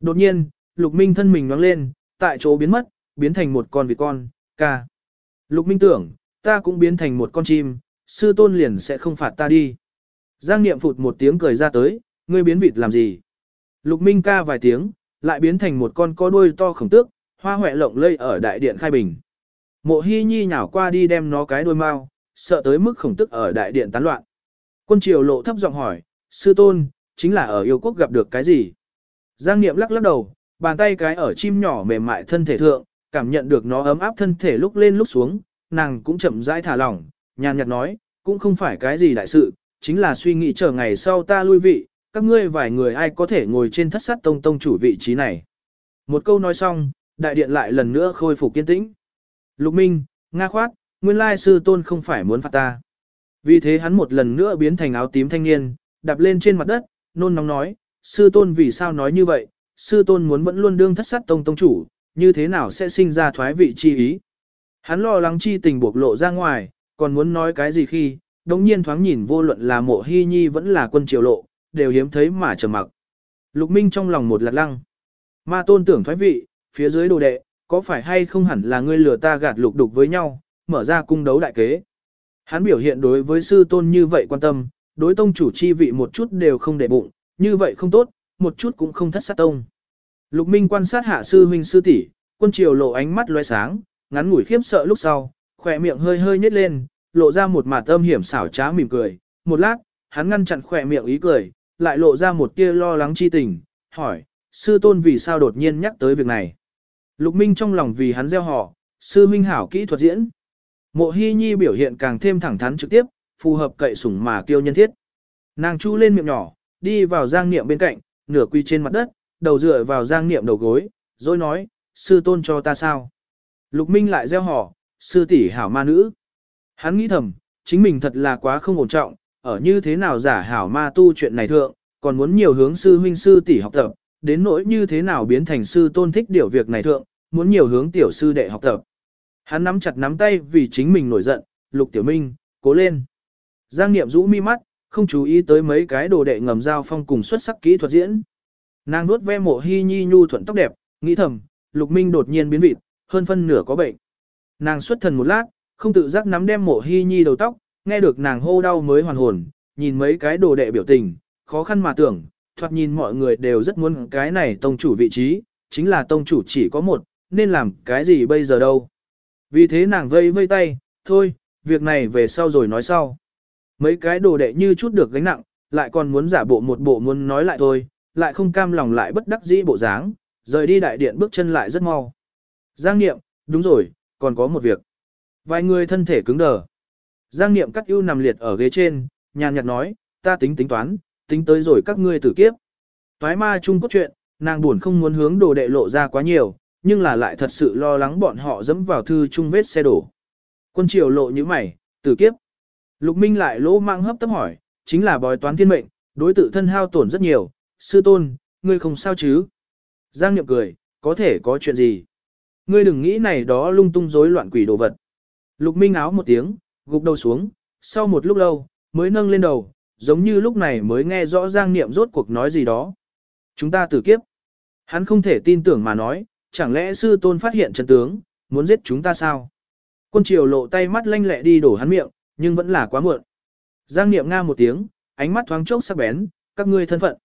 Đột nhiên, Lục Minh thân mình nhoáng lên, tại chỗ biến mất, biến thành một con vịt con, ca. Lục Minh tưởng, ta cũng biến thành một con chim, sư tôn liền sẽ không phạt ta đi. Giang Niệm phụt một tiếng cười ra tới, ngươi biến vịt làm gì? Lục Minh ca vài tiếng, lại biến thành một con có đuôi to khổng tước, hoa hoẹ lộng lây ở đại điện khai bình. Mộ hy Nhi nhào qua đi đem nó cái đuôi mau, sợ tới mức khổng tức ở đại điện tán loạn. Quân triều lộ thấp giọng hỏi, sư tôn, chính là ở yêu quốc gặp được cái gì? Giang Niệm lắc lắc đầu, bàn tay cái ở chim nhỏ mềm mại thân thể thượng, cảm nhận được nó ấm áp thân thể lúc lên lúc xuống, nàng cũng chậm rãi thả lỏng, nhàn nhạt nói, cũng không phải cái gì đại sự, chính là suy nghĩ chờ ngày sau ta lui vị, các ngươi vài người ai có thể ngồi trên thất sát tông tông chủ vị trí này. Một câu nói xong, đại điện lại lần nữa khôi phục kiên tĩnh. Lục Minh, Nga khoát, nguyên lai sư tôn không phải muốn phạt ta. Vì thế hắn một lần nữa biến thành áo tím thanh niên, đạp lên trên mặt đất, nôn nóng nói, sư tôn vì sao nói như vậy, sư tôn muốn vẫn luôn đương thất sát tông tông chủ, như thế nào sẽ sinh ra thoái vị chi ý. Hắn lo lắng chi tình buộc lộ ra ngoài, còn muốn nói cái gì khi, đồng nhiên thoáng nhìn vô luận là mộ hy nhi vẫn là quân triều lộ, đều hiếm thấy mà trầm mặc. Lục Minh trong lòng một lạt lăng. Ma tôn tưởng thoái vị, phía dưới đồ đệ, có phải hay không hẳn là ngươi lừa ta gạt lục đục với nhau, mở ra cung đấu đại kế. Hắn biểu hiện đối với sư tôn như vậy quan tâm, đối tông chủ chi vị một chút đều không để bụng, như vậy không tốt, một chút cũng không thất sát tông. Lục Minh quan sát hạ sư huynh sư tỷ, quân triều lộ ánh mắt loe sáng, ngắn ngủi khiếp sợ lúc sau, khỏe miệng hơi hơi nhếch lên, lộ ra một mặt âm hiểm xảo trá mỉm cười. Một lát, hắn ngăn chặn khỏe miệng ý cười, lại lộ ra một tia lo lắng chi tình, hỏi, sư tôn vì sao đột nhiên nhắc tới việc này. Lục Minh trong lòng vì hắn gieo họ, sư minh hảo kỹ thuật diễn. Mộ Hi Nhi biểu hiện càng thêm thẳng thắn trực tiếp, phù hợp cậy sủng mà kiêu nhân thiết. Nàng chu lên miệng nhỏ, đi vào giang niệm bên cạnh, nửa quy trên mặt đất, đầu dựa vào giang niệm đầu gối, rồi nói, sư tôn cho ta sao. Lục Minh lại gieo họ, sư tỷ hảo ma nữ. Hắn nghĩ thầm, chính mình thật là quá không ổn trọng, ở như thế nào giả hảo ma tu chuyện này thượng, còn muốn nhiều hướng sư huynh sư tỷ học tập, đến nỗi như thế nào biến thành sư tôn thích điều việc này thượng, muốn nhiều hướng tiểu sư đệ học tập. Hắn nắm chặt nắm tay vì chính mình nổi giận, lục tiểu minh, cố lên. Giang Niệm rũ mi mắt, không chú ý tới mấy cái đồ đệ ngầm giao phong cùng xuất sắc kỹ thuật diễn. Nàng nuốt ve mộ hy nhi nhu thuận tóc đẹp, nghĩ thầm, lục minh đột nhiên biến vịt, hơn phân nửa có bệnh. Nàng xuất thần một lát, không tự giác nắm đem mộ hy nhi đầu tóc, nghe được nàng hô đau mới hoàn hồn, nhìn mấy cái đồ đệ biểu tình, khó khăn mà tưởng, thoạt nhìn mọi người đều rất muốn cái này tông chủ vị trí, chính là tông chủ chỉ có một, nên làm cái gì bây giờ đâu. Vì thế nàng vây vây tay, thôi, việc này về sau rồi nói sau. Mấy cái đồ đệ như chút được gánh nặng, lại còn muốn giả bộ một bộ muốn nói lại thôi, lại không cam lòng lại bất đắc dĩ bộ dáng, rời đi đại điện bước chân lại rất mau. Giang Niệm, đúng rồi, còn có một việc. Vài người thân thể cứng đờ. Giang Niệm cắt ưu nằm liệt ở ghế trên, nhàn nhạt nói, ta tính tính toán, tính tới rồi các ngươi tử kiếp. Toái ma chung cốt chuyện, nàng buồn không muốn hướng đồ đệ lộ ra quá nhiều, nhưng là lại thật sự lo lắng bọn họ dẫm vào thư chung vết xe đổ. Quân triều lộ như mày, tử kiếp. Lục Minh lại lỗ mang hấp tấp hỏi, chính là bói toán thiên mệnh, đối tự thân hao tổn rất nhiều, sư tôn, ngươi không sao chứ? Giang Niệm cười, có thể có chuyện gì? Ngươi đừng nghĩ này đó lung tung rối loạn quỷ đồ vật. Lục Minh áo một tiếng, gục đầu xuống, sau một lúc lâu, mới nâng lên đầu, giống như lúc này mới nghe rõ Giang Niệm rốt cuộc nói gì đó. Chúng ta tử kiếp. Hắn không thể tin tưởng mà nói, chẳng lẽ sư tôn phát hiện chân tướng, muốn giết chúng ta sao? Quân triều lộ tay mắt lanh lẹ đi đổ hắn miệng, nhưng vẫn là quá muộn. Giang Niệm nga một tiếng, ánh mắt thoáng chốc sắc bén, các ngươi thân phận.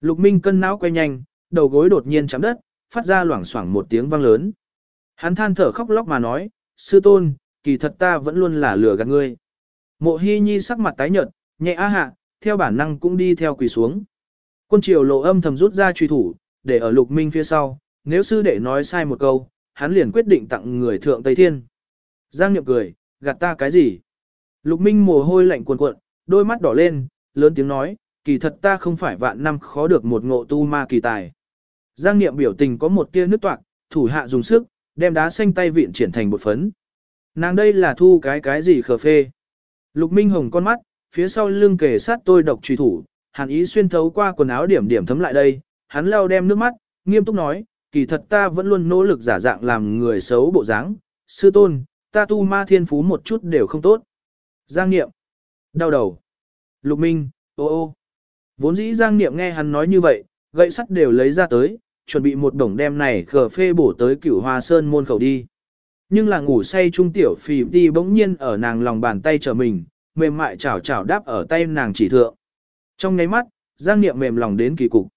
Lục Minh cân não quay nhanh, đầu gối đột nhiên chạm đất, phát ra loảng xoảng một tiếng vang lớn. Hắn than thở khóc lóc mà nói, sư tôn, kỳ thật ta vẫn luôn là lừa gạt ngươi. Mộ Hi Nhi sắc mặt tái nhợt, nhẹ á hạ, theo bản năng cũng đi theo quỳ xuống. Quân triều lộ âm thầm rút ra truy thủ, để ở lục minh phía sau, nếu sư đệ nói sai một câu, hắn liền quyết định tặng người thượng Tây Thiên. Giang Niệm cười, gạt ta cái gì? Lục minh mồ hôi lạnh cuồn cuộn, đôi mắt đỏ lên, lớn tiếng nói, kỳ thật ta không phải vạn năm khó được một ngộ tu ma kỳ tài. Giang Niệm biểu tình có một tia nước toạc, thủ hạ dùng sức, đem đá xanh tay vịn triển thành bột phấn. Nàng đây là thu cái cái gì khờ phê. Lục Minh Hồng con mắt, phía sau lưng kề sát tôi độc truy thủ, hàn ý xuyên thấu qua quần áo điểm điểm thấm lại đây, hắn lau đem nước mắt, nghiêm túc nói, kỳ thật ta vẫn luôn nỗ lực giả dạng làm người xấu bộ dáng, sư tôn, ta tu ma thiên phú một chút đều không tốt. Giang Niệm, đau đầu. Lục Minh, ô ô. Vốn dĩ Giang Niệm nghe hắn nói như vậy, gậy sắt đều lấy ra tới, chuẩn bị một đồng đem này khờ phê bổ tới cửu hoa sơn môn khẩu đi. Nhưng là ngủ say trung tiểu phì đi bỗng nhiên ở nàng lòng bàn tay trở mình, mềm mại chảo chảo đáp ở tay nàng chỉ thượng. Trong nháy mắt, Giang Niệm mềm lòng đến kỳ cục.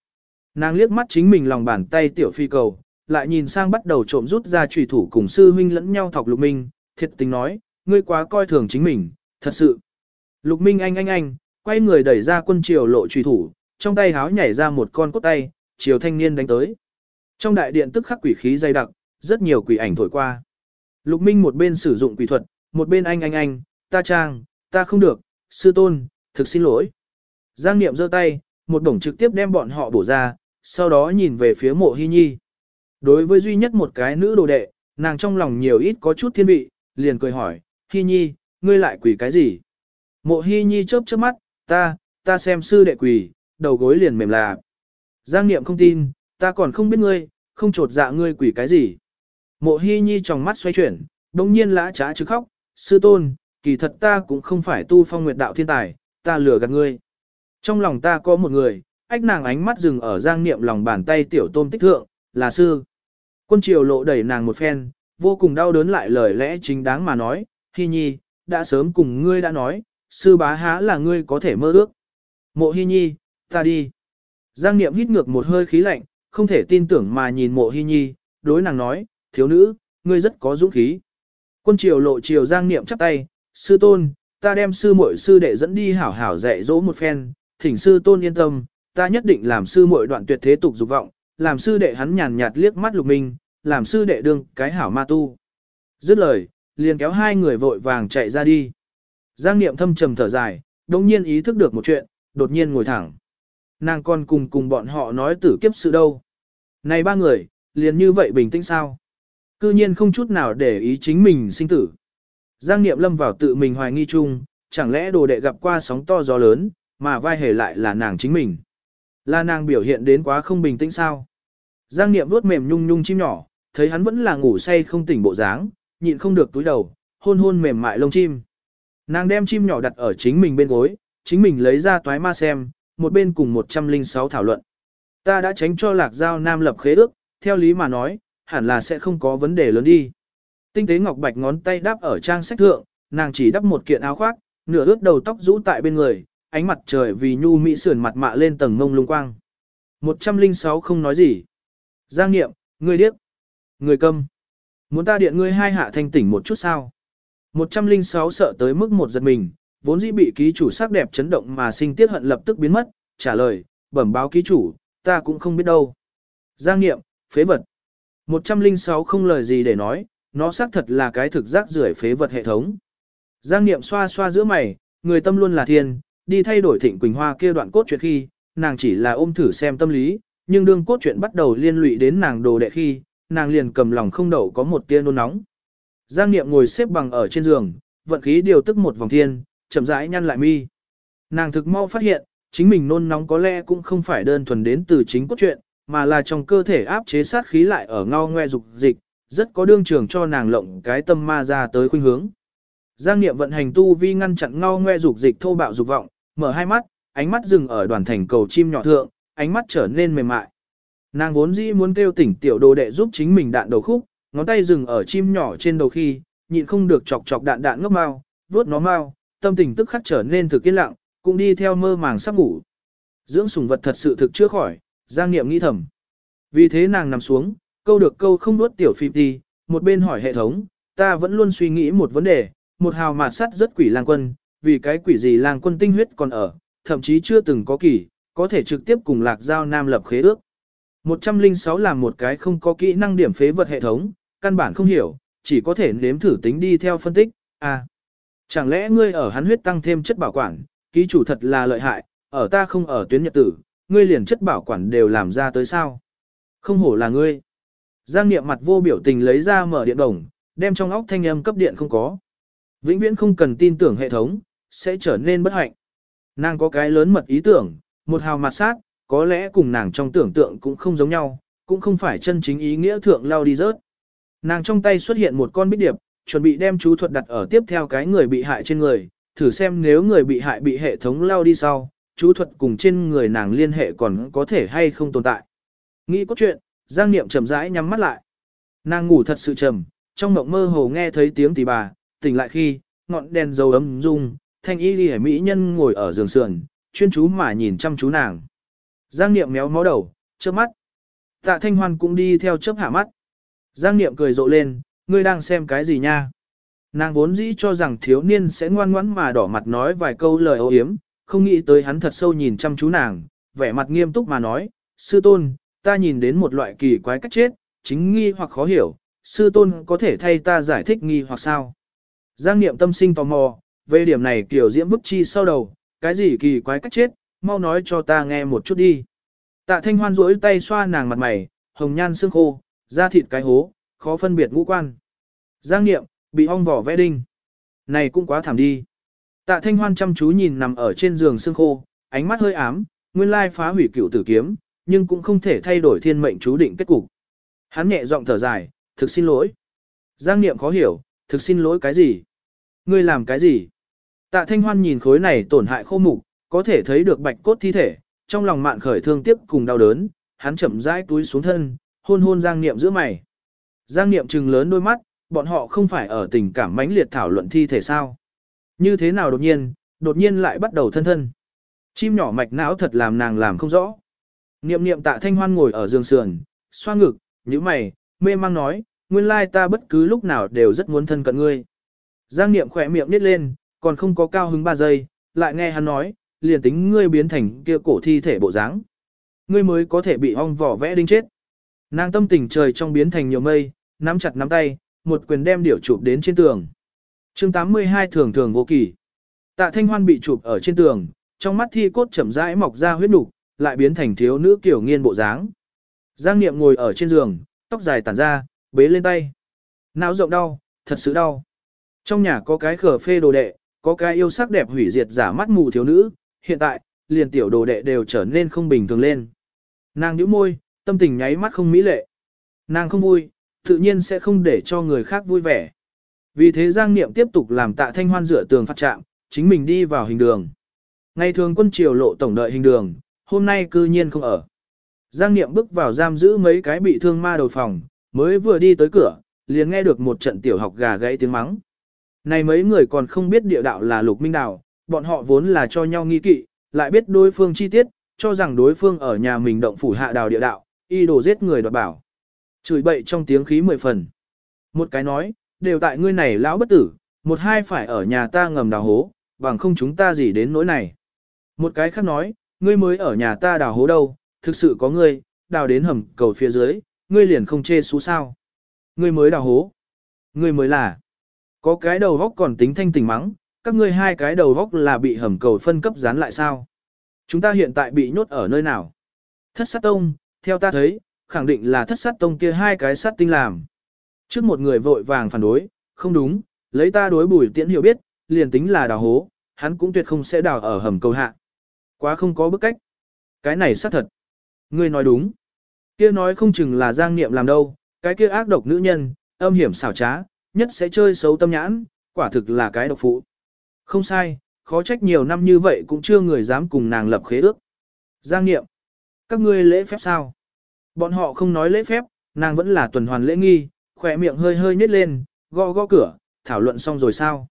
Nàng liếc mắt chính mình lòng bàn tay tiểu phi cầu, lại nhìn sang bắt đầu trộm rút ra trùy thủ cùng sư huynh lẫn nhau thọc lục minh, thiệt tình nói, ngươi quá coi thường chính mình, thật sự. Lục minh anh anh anh, quay người đẩy ra quân triều lộ trùy thủ, trong tay háo nhảy ra một con cốt tay, chiều thanh niên đánh tới. Trong đại điện tức khắc quỷ khí dày đặc, rất nhiều quỷ ảnh thổi qua. Lục minh một bên sử dụng quỷ thuật, một bên anh anh anh, ta trang, ta không được, sư tôn, thực xin lỗi. Giang Niệm giơ tay, một đồng trực tiếp đem bọn họ bổ ra, sau đó nhìn về phía mộ hy nhi. Đối với duy nhất một cái nữ đồ đệ, nàng trong lòng nhiều ít có chút thiên vị, liền cười hỏi, hy nhi, ngươi lại quỷ cái gì? Mộ hy nhi chớp chớp mắt, ta, ta xem sư đệ quỷ, đầu gối liền mềm là. Giang Niệm không tin, ta còn không biết ngươi, không trột dạ ngươi quỷ cái gì. Mộ Hi nhi trong mắt xoay chuyển, đồng nhiên lã trá chứ khóc, sư tôn, kỳ thật ta cũng không phải tu phong nguyệt đạo thiên tài, ta lừa gạt ngươi. Trong lòng ta có một người, ách nàng ánh mắt dừng ở giang niệm lòng bàn tay tiểu tôm tích thượng, là sư. Quân triều lộ đẩy nàng một phen, vô cùng đau đớn lại lời lẽ chính đáng mà nói, Hi Nhi, đã sớm cùng ngươi đã nói, sư bá há là ngươi có thể mơ ước. Mộ Hi Nhi, ta đi. Giang Niệm hít ngược một hơi khí lạnh, không thể tin tưởng mà nhìn mộ Hi Nhi, đối nàng nói, thiếu nữ, ngươi rất có dũng khí. Quân triều lộ triều Giang Niệm chắp tay, sư tôn, ta đem sư muội sư đệ dẫn đi hảo hảo dạy dỗ một phen, thỉnh sư tôn yên tâm, ta nhất định làm sư muội đoạn tuyệt thế tục dục vọng, làm sư đệ hắn nhàn nhạt liếc mắt lục minh, làm sư đệ đương cái hảo ma tu. Dứt lời, liền kéo hai người vội vàng chạy ra đi. Giang niệm thâm trầm thở dài, đồng nhiên ý thức được một chuyện, đột nhiên ngồi thẳng. Nàng còn cùng cùng bọn họ nói tử kiếp sự đâu. Này ba người, liền như vậy bình tĩnh sao? Cư nhiên không chút nào để ý chính mình sinh tử. Giang niệm lâm vào tự mình hoài nghi chung, chẳng lẽ đồ đệ gặp qua sóng to gió lớn, mà vai hề lại là nàng chính mình. Là nàng biểu hiện đến quá không bình tĩnh sao. Giang Niệm vuốt mềm nhung nhung chim nhỏ, thấy hắn vẫn là ngủ say không tỉnh bộ dáng, nhịn không được túi đầu, hôn hôn mềm mại lông chim. Nàng đem chim nhỏ đặt ở chính mình bên gối, chính mình lấy ra toái ma xem, một bên cùng 106 thảo luận. Ta đã tránh cho lạc giao nam lập khế ước, theo lý mà nói, hẳn là sẽ không có vấn đề lớn đi. Tinh tế ngọc bạch ngón tay đắp ở trang sách thượng, nàng chỉ đắp một kiện áo khoác, nửa ướt đầu tóc rũ tại bên người, ánh mặt trời vì nhu mỹ sườn mặt mạ lên tầng ngông lung quang. 106 không nói gì. Giang nghiệm, ngươi điếc. Người câm. Muốn ta điện ngươi hai hạ thanh tỉnh một chút sao. 106 sợ tới mức một giật mình, vốn dĩ bị ký chủ sắc đẹp chấn động mà sinh tiết hận lập tức biến mất, trả lời, bẩm báo ký chủ, ta cũng không biết đâu. Giang nghiệm, phế vật. 106 không lời gì để nói, nó xác thật là cái thực giác rưởi phế vật hệ thống. Giang Niệm xoa xoa giữa mày, người tâm luôn là thiên, đi thay đổi thịnh Quỳnh Hoa kia đoạn cốt truyện khi, nàng chỉ là ôm thử xem tâm lý, nhưng đương cốt truyện bắt đầu liên lụy đến nàng đồ đệ khi, nàng liền cầm lòng không đậu có một tia nôn nóng. Giang Niệm ngồi xếp bằng ở trên giường, vận khí điều tức một vòng thiên, chậm rãi nhăn lại mi. Nàng thực mau phát hiện, chính mình nôn nóng có lẽ cũng không phải đơn thuần đến từ chính cốt truyện, mà là trong cơ thể áp chế sát khí lại ở ngao ngoe dục dịch, rất có đương trường cho nàng lộng cái tâm ma ra tới khuynh hướng. Giang Niệm vận hành tu vi ngăn chặn ngao ngoe dục dịch thô bạo dục vọng, mở hai mắt, ánh mắt dừng ở đoàn thành cầu chim nhỏ thượng, ánh mắt trở nên mềm mại. Nàng vốn dĩ muốn kêu tỉnh tiểu đồ đệ giúp chính mình đạn đầu khúc, ngón tay dừng ở chim nhỏ trên đầu khi, nhịn không được chọc chọc đạn đạn ngốc mau, vuốt nó mau, tâm tình tức khắc trở nên thực yên lặng, cũng đi theo mơ màng sắp ngủ. Dưỡng sủng vật thật sự thực chưa khỏi, Giang Niệm nghĩ thầm. Vì thế nàng nằm xuống, câu được câu không nuốt tiểu phi đi, một bên hỏi hệ thống, ta vẫn luôn suy nghĩ một vấn đề, một hào mạt sắt rất quỷ lang quân, vì cái quỷ gì lang quân tinh huyết còn ở, thậm chí chưa từng có kỳ, có thể trực tiếp cùng lạc giao nam lập khế ước. 106 là một cái không có kỹ năng điểm phế vật hệ thống, căn bản không hiểu, chỉ có thể nếm thử tính đi theo phân tích, à. Chẳng lẽ ngươi ở hắn huyết tăng thêm chất bảo quản, ký chủ thật là lợi hại, ở ta không ở tuyến nhật tử, ngươi liền chất bảo quản đều làm ra tới sao. Không hổ là ngươi. Giang niệm mặt vô biểu tình lấy ra mở điện đồng, đem trong óc thanh âm cấp điện không có. Vĩnh viễn không cần tin tưởng hệ thống, sẽ trở nên bất hạnh. Nàng có cái lớn mật ý tưởng, một hào mặt sát, có lẽ cùng nàng trong tưởng tượng cũng không giống nhau, cũng không phải chân chính ý nghĩa thượng lao đi rớt. Nàng trong tay xuất hiện một con bích điệp, chuẩn bị đem chú thuật đặt ở tiếp theo cái người bị hại trên người, thử xem nếu người bị hại bị hệ thống lao đi sau, chú thuật cùng trên người nàng liên hệ còn có thể hay không tồn tại. Nghĩ có chuyện, Giang Niệm chậm rãi nhắm mắt lại. Nàng ngủ thật sự trầm, trong mộng mơ hồ nghe thấy tiếng tỷ bà, tỉnh lại khi, ngọn đèn dầu ấm rung, thanh y ghi mỹ nhân ngồi ở giường sườn, chuyên chú mà nhìn chăm chú nàng. Giang Niệm méo mó đầu, chớp mắt. Tạ Thanh Hoan cũng đi theo chớp hạ mắt. Giang Niệm cười rộ lên, ngươi đang xem cái gì nha? Nàng vốn dĩ cho rằng thiếu niên sẽ ngoan ngoãn mà đỏ mặt nói vài câu lời ô hiếm, không nghĩ tới hắn thật sâu nhìn chăm chú nàng, vẻ mặt nghiêm túc mà nói, sư tôn, ta nhìn đến một loại kỳ quái cách chết, chính nghi hoặc khó hiểu, sư tôn có thể thay ta giải thích nghi hoặc sao. Giang niệm tâm sinh tò mò, về điểm này kiểu diễm bức chi sau đầu, cái gì kỳ quái cách chết, mau nói cho ta nghe một chút đi. Tạ thanh hoan rỗi tay xoa nàng mặt mày, hồng nhan xương khô, da thịt cái hố, khó phân biệt ngũ quan. Giang niệm, bị ong vỏ vẽ đinh. Này cũng quá thảm đi. Tạ thanh hoan chăm chú nhìn nằm ở trên giường xương khô, ánh mắt hơi ám, nguyên lai phá hủy cựu tử kiếm, nhưng cũng không thể thay đổi thiên mệnh chú định kết cục. Hắn nhẹ giọng thở dài, thực xin lỗi. Giang niệm khó hiểu, thực xin lỗi cái gì? Ngươi làm cái gì? Tạ thanh hoan nhìn khối này tổn hại khô mục, có thể thấy được bạch cốt thi thể, trong lòng mạn khởi thương tiếc cùng đau đớn, hắn chậm rãi túi xuống thân, hôn hôn Giang niệm giữa mày. Giang niệm trừng lớn đôi mắt, bọn họ không phải ở tình cảm mãnh liệt thảo luận thi thể sao? Như thế nào đột nhiên, đột nhiên lại bắt đầu thân thân. Chim nhỏ mạch não thật làm nàng làm không rõ. Niệm niệm tạ thanh hoan ngồi ở giường sườn, xoa ngực, như mày, mê mang nói, nguyên lai ta bất cứ lúc nào đều rất muốn thân cận ngươi. Giang niệm khỏe miệng nít lên, còn không có cao hứng ba giây, lại nghe hắn nói, liền tính ngươi biến thành kia cổ thi thể bộ dáng, Ngươi mới có thể bị ong vỏ vẽ đinh chết. Nàng tâm tình trời trong biến thành nhiều mây, nắm chặt nắm tay, một quyền đem điểu chụp đến trên tường chương 82 thường thường vô kỳ. Tạ thanh hoan bị chụp ở trên tường, trong mắt thi cốt chậm rãi mọc ra huyết nục, lại biến thành thiếu nữ kiểu nghiên bộ dáng. Giang Niệm ngồi ở trên giường, tóc dài tản ra, bế lên tay. Não rộng đau, thật sự đau. Trong nhà có cái khở phê đồ đệ, có cái yêu sắc đẹp hủy diệt giả mắt mù thiếu nữ, hiện tại, liền tiểu đồ đệ đều trở nên không bình thường lên. Nàng nhíu môi, tâm tình nháy mắt không mỹ lệ. Nàng không vui, tự nhiên sẽ không để cho người khác vui vẻ. Vì thế Giang Niệm tiếp tục làm tạ thanh hoan rửa tường phát trạng, chính mình đi vào hình đường. Ngày thường quân triều lộ tổng đợi hình đường, hôm nay cư nhiên không ở. Giang Niệm bước vào giam giữ mấy cái bị thương ma đầu phòng, mới vừa đi tới cửa, liền nghe được một trận tiểu học gà gãy tiếng mắng. Này mấy người còn không biết địa đạo là lục minh đạo, bọn họ vốn là cho nhau nghi kỵ, lại biết đối phương chi tiết, cho rằng đối phương ở nhà mình động phủ hạ đào địa đạo, y đồ giết người đoạt bảo. Chửi bậy trong tiếng khí mười phần. Một cái nói, đều tại ngươi này lão bất tử, một hai phải ở nhà ta ngầm đào hố, bằng không chúng ta gì đến nỗi này. Một cái khác nói, ngươi mới ở nhà ta đào hố đâu, thực sự có ngươi, đào đến hầm cầu phía dưới, ngươi liền không chê xú sao. Ngươi mới đào hố. Ngươi mới là. Có cái đầu vóc còn tính thanh tỉnh mắng, các ngươi hai cái đầu vóc là bị hầm cầu phân cấp dán lại sao. Chúng ta hiện tại bị nhốt ở nơi nào? Thất sát tông, theo ta thấy, khẳng định là thất sát tông kia hai cái sát tinh làm. Trước một người vội vàng phản đối, không đúng, lấy ta đối bùi tiễn hiểu biết, liền tính là đào hố, hắn cũng tuyệt không sẽ đào ở hầm cầu hạ. Quá không có bức cách. Cái này xác thật. Ngươi nói đúng. Kia nói không chừng là giang niệm làm đâu, cái kia ác độc nữ nhân, âm hiểm xảo trá, nhất sẽ chơi xấu tâm nhãn, quả thực là cái độc phụ. Không sai, khó trách nhiều năm như vậy cũng chưa người dám cùng nàng lập khế ước. Giang niệm. Các ngươi lễ phép sao? Bọn họ không nói lễ phép, nàng vẫn là tuần hoàn lễ nghi, khỏe miệng hơi hơi nhếch lên, gõ gõ cửa, thảo luận xong rồi sao?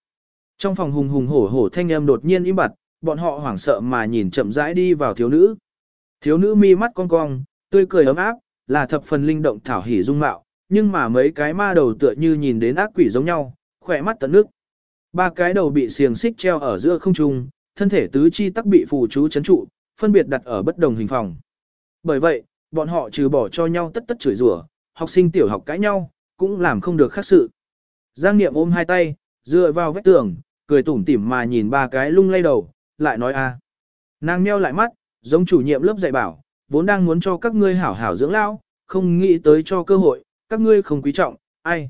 Trong phòng hùng hùng hổ hổ thanh âm đột nhiên im bặt, bọn họ hoảng sợ mà nhìn chậm rãi đi vào thiếu nữ. Thiếu nữ mi mắt cong cong, tươi cười ấm áp, là thập phần linh động thảo hỉ dung mạo, nhưng mà mấy cái ma đầu tựa như nhìn đến ác quỷ giống nhau, khỏe mắt tận nước. Ba cái đầu bị xiềng xích treo ở giữa không trung, thân thể tứ chi tắc bị phù chú chấn trụ, phân biệt đặt ở bất đồng hình phòng. Bởi vậy, bọn họ trừ bỏ cho nhau tất tất chửi rủa, học sinh tiểu học cãi nhau, cũng làm không được khác sự. Giang Niệm ôm hai tay, dựa vào vách tường, cười tủm tỉm mà nhìn ba cái lung lay đầu, lại nói a. Nàng nheo lại mắt, giống chủ nhiệm lớp dạy bảo, vốn đang muốn cho các ngươi hảo hảo dưỡng lao, không nghĩ tới cho cơ hội, các ngươi không quý trọng, ai.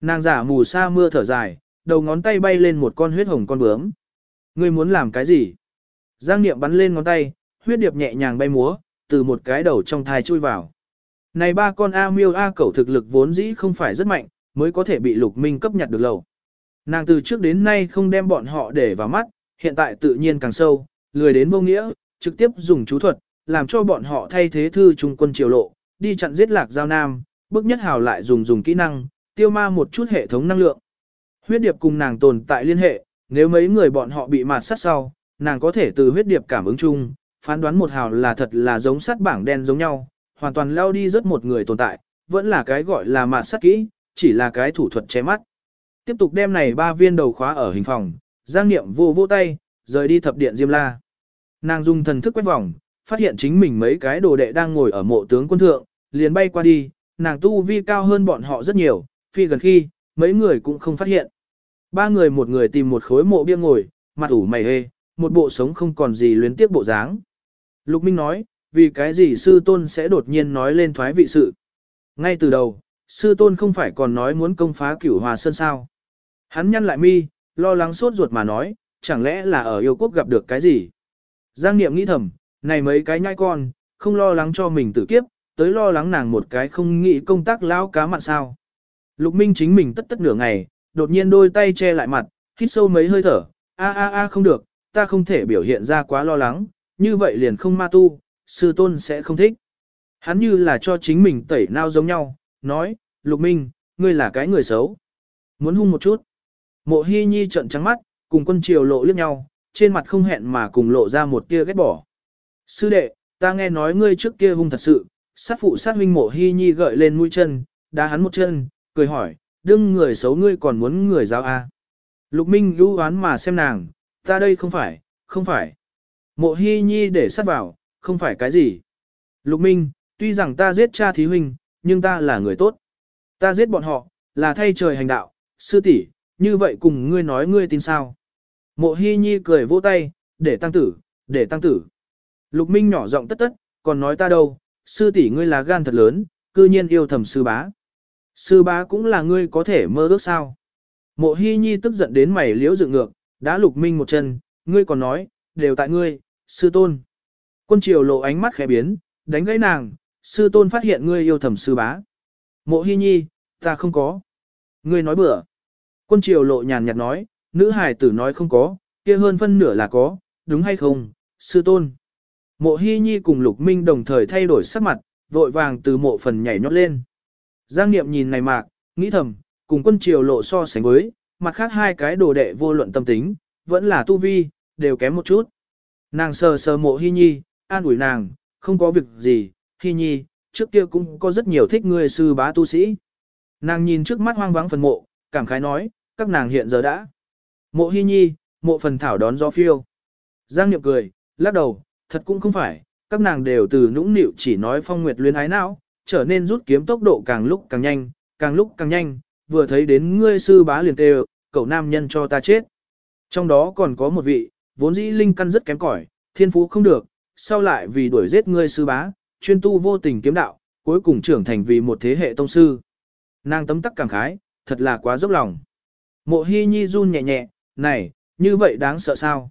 Nàng giả mù sa mưa thở dài, đầu ngón tay bay lên một con huyết hồng con bướm. Ngươi muốn làm cái gì? Giang Niệm bắn lên ngón tay, huyết điệp nhẹ nhàng bay múa, từ một cái đầu trong thai chui vào. Này ba con A miêu A cẩu thực lực vốn dĩ không phải rất mạnh, mới có thể bị lục minh cấp nhặt được lầu. Nàng từ trước đến nay không đem bọn họ để vào mắt, hiện tại tự nhiên càng sâu, lười đến vô nghĩa, trực tiếp dùng chú thuật, làm cho bọn họ thay thế thư trung quân triều lộ, đi chặn giết lạc giao nam, bước nhất hào lại dùng dùng kỹ năng, tiêu ma một chút hệ thống năng lượng. Huyết điệp cùng nàng tồn tại liên hệ, nếu mấy người bọn họ bị mạt sát sau, nàng có thể từ huyết điệp cảm ứng chung, phán đoán một hào là thật là giống sát bảng đen giống nhau, hoàn toàn lao đi rất một người tồn tại, vẫn là cái gọi là mạt sát kỹ, chỉ là cái thủ thuật che mắt. Tiếp tục đem này ba viên đầu khóa ở hình phòng, giang niệm vô vô tay, rời đi thập điện Diêm La. Nàng dùng thần thức quét vòng, phát hiện chính mình mấy cái đồ đệ đang ngồi ở mộ tướng quân thượng, liền bay qua đi, nàng tu vi cao hơn bọn họ rất nhiều, phi gần khi, mấy người cũng không phát hiện. Ba người một người tìm một khối mộ bia ngồi, mặt ủ mày hê, một bộ sống không còn gì luyến tiếc bộ dáng. Lục Minh nói, vì cái gì sư tôn sẽ đột nhiên nói lên thoái vị sự. Ngay từ đầu, sư tôn không phải còn nói muốn công phá cửu hòa sơn sao. Hắn nhăn lại mi, lo lắng sốt ruột mà nói, chẳng lẽ là ở yêu quốc gặp được cái gì. Giang Niệm nghĩ thầm, này mấy cái nhai con, không lo lắng cho mình tử kiếp, tới lo lắng nàng một cái không nghĩ công tác lão cá mặn sao. Lục Minh chính mình tất tất nửa ngày, đột nhiên đôi tay che lại mặt, hít sâu mấy hơi thở, a a a không được, ta không thể biểu hiện ra quá lo lắng, như vậy liền không ma tu, sư tôn sẽ không thích. Hắn như là cho chính mình tẩy nao giống nhau, nói, Lục Minh, ngươi là cái người xấu. Muốn hung một chút. Mộ Hi Nhi trợn trắng mắt, cùng quân triều lộ liếc nhau, trên mặt không hẹn mà cùng lộ ra một tia ghét bỏ. Sư đệ, ta nghe nói ngươi trước kia hung thật sự, sát phụ sát huynh mộ Hi Nhi gợi lên mũi chân, đá hắn một chân, cười hỏi, đương người xấu ngươi còn muốn người giáo a? À? Lục Minh lưu oán mà xem nàng, ta đây không phải, không phải. Mộ Hi Nhi để sát vào, không phải cái gì. Lục Minh, tuy rằng ta giết cha thí huynh, nhưng ta là người tốt. Ta giết bọn họ, là thay trời hành đạo, sư tỷ, như vậy cùng ngươi nói ngươi tin sao. Mộ Hi Nhi cười vỗ tay, để tăng tử, để tăng tử. Lục Minh nhỏ giọng tất tất, còn nói ta đâu, sư tỷ ngươi là gan thật lớn, cư nhiên yêu thầm sư bá. Sư bá cũng là ngươi có thể mơ ước sao. Mộ Hi Nhi tức giận đến mày liễu dựng ngược, đã lục minh một chân, ngươi còn nói, đều tại ngươi, sư tôn. Quân triều lộ ánh mắt khẽ biến, đánh gãy nàng, sư tôn phát hiện ngươi yêu thầm sư bá. Mộ Hi Nhi, ta không có. Ngươi nói bừa. Quân triều lộ nhàn nhạt nói, nữ hải tử nói không có, kia hơn phân nửa là có, đúng hay không, sư tôn. Mộ Hi Nhi cùng Lục Minh đồng thời thay đổi sắc mặt, vội vàng từ mộ phần nhảy nhót lên. Giang Niệm nhìn này mạc, nghĩ thầm, cùng quân triều lộ so sánh với, mặt khác hai cái đồ đệ vô luận tâm tính, vẫn là tu vi, đều kém một chút. Nàng sờ sờ mộ Hi Nhi, an ủi nàng, không có việc gì, Hi Nhi, trước kia cũng có rất nhiều thích người sư bá tu sĩ. Nàng nhìn trước mắt hoang vắng phần mộ, cảm khái nói, các nàng hiện giờ đã. Mộ Hi Nhi, mộ phần thảo đón gió phiêu. Giang Niệm cười, lắc đầu, thật cũng không phải, các nàng đều từ nũng nịu chỉ nói phong nguyệt luyến ái não, trở nên rút kiếm tốc độ càng lúc càng nhanh, càng lúc càng nhanh, vừa thấy đến ngươi sư bá liền kêu, cậu nam nhân cho ta chết. Trong đó còn có một vị, vốn dĩ linh căn rất kém cỏi, thiên phú không được, sau lại vì đuổi giết ngươi sư bá, chuyên tu vô tình kiếm đạo, cuối cùng trưởng thành vì một thế hệ tông sư. Nàng tấm tắc cảm khái, thật là quá dốc lòng. Mộ Hi Nhi run nhẹ nhẹ, này, như vậy đáng sợ sao?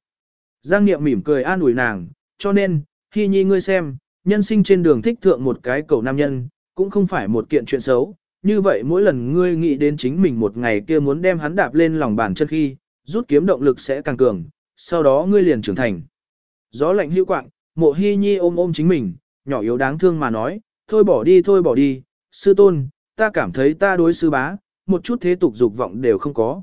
Giang Niệm mỉm cười an ủi nàng, cho nên, Hi Nhi ngươi xem, nhân sinh trên đường thích thượng một cái cầu nam nhân, cũng không phải một kiện chuyện xấu. Như vậy mỗi lần ngươi nghĩ đến chính mình một ngày kia muốn đem hắn đạp lên lòng bàn chân khi, rút kiếm động lực sẽ càng cường, sau đó ngươi liền trưởng thành. Gió lạnh hữu quạng, mộ hy nhi ôm ôm chính mình, nhỏ yếu đáng thương mà nói, thôi bỏ đi thôi bỏ đi, sư tôn, ta cảm thấy ta đối sư bá, một chút thế tục dục vọng đều không có.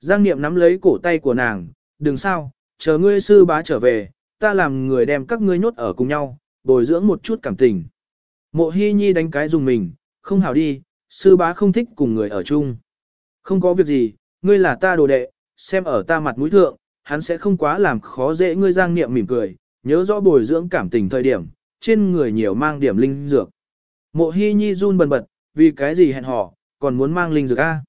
Giang Niệm nắm lấy cổ tay của nàng, đừng sao, chờ ngươi sư bá trở về, ta làm người đem các ngươi nhốt ở cùng nhau, bồi dưỡng một chút cảm tình. Mộ Hi Nhi đánh cái dùng mình, không hảo đi, sư bá không thích cùng người ở chung. Không có việc gì, ngươi là ta đồ đệ, xem ở ta mặt mũi thượng, hắn sẽ không quá làm khó dễ ngươi giang niệm mỉm cười, nhớ rõ bồi dưỡng cảm tình thời điểm, trên người nhiều mang điểm linh dược. Mộ Hi Nhi run bần bật, vì cái gì hẹn hò, còn muốn mang linh dược a?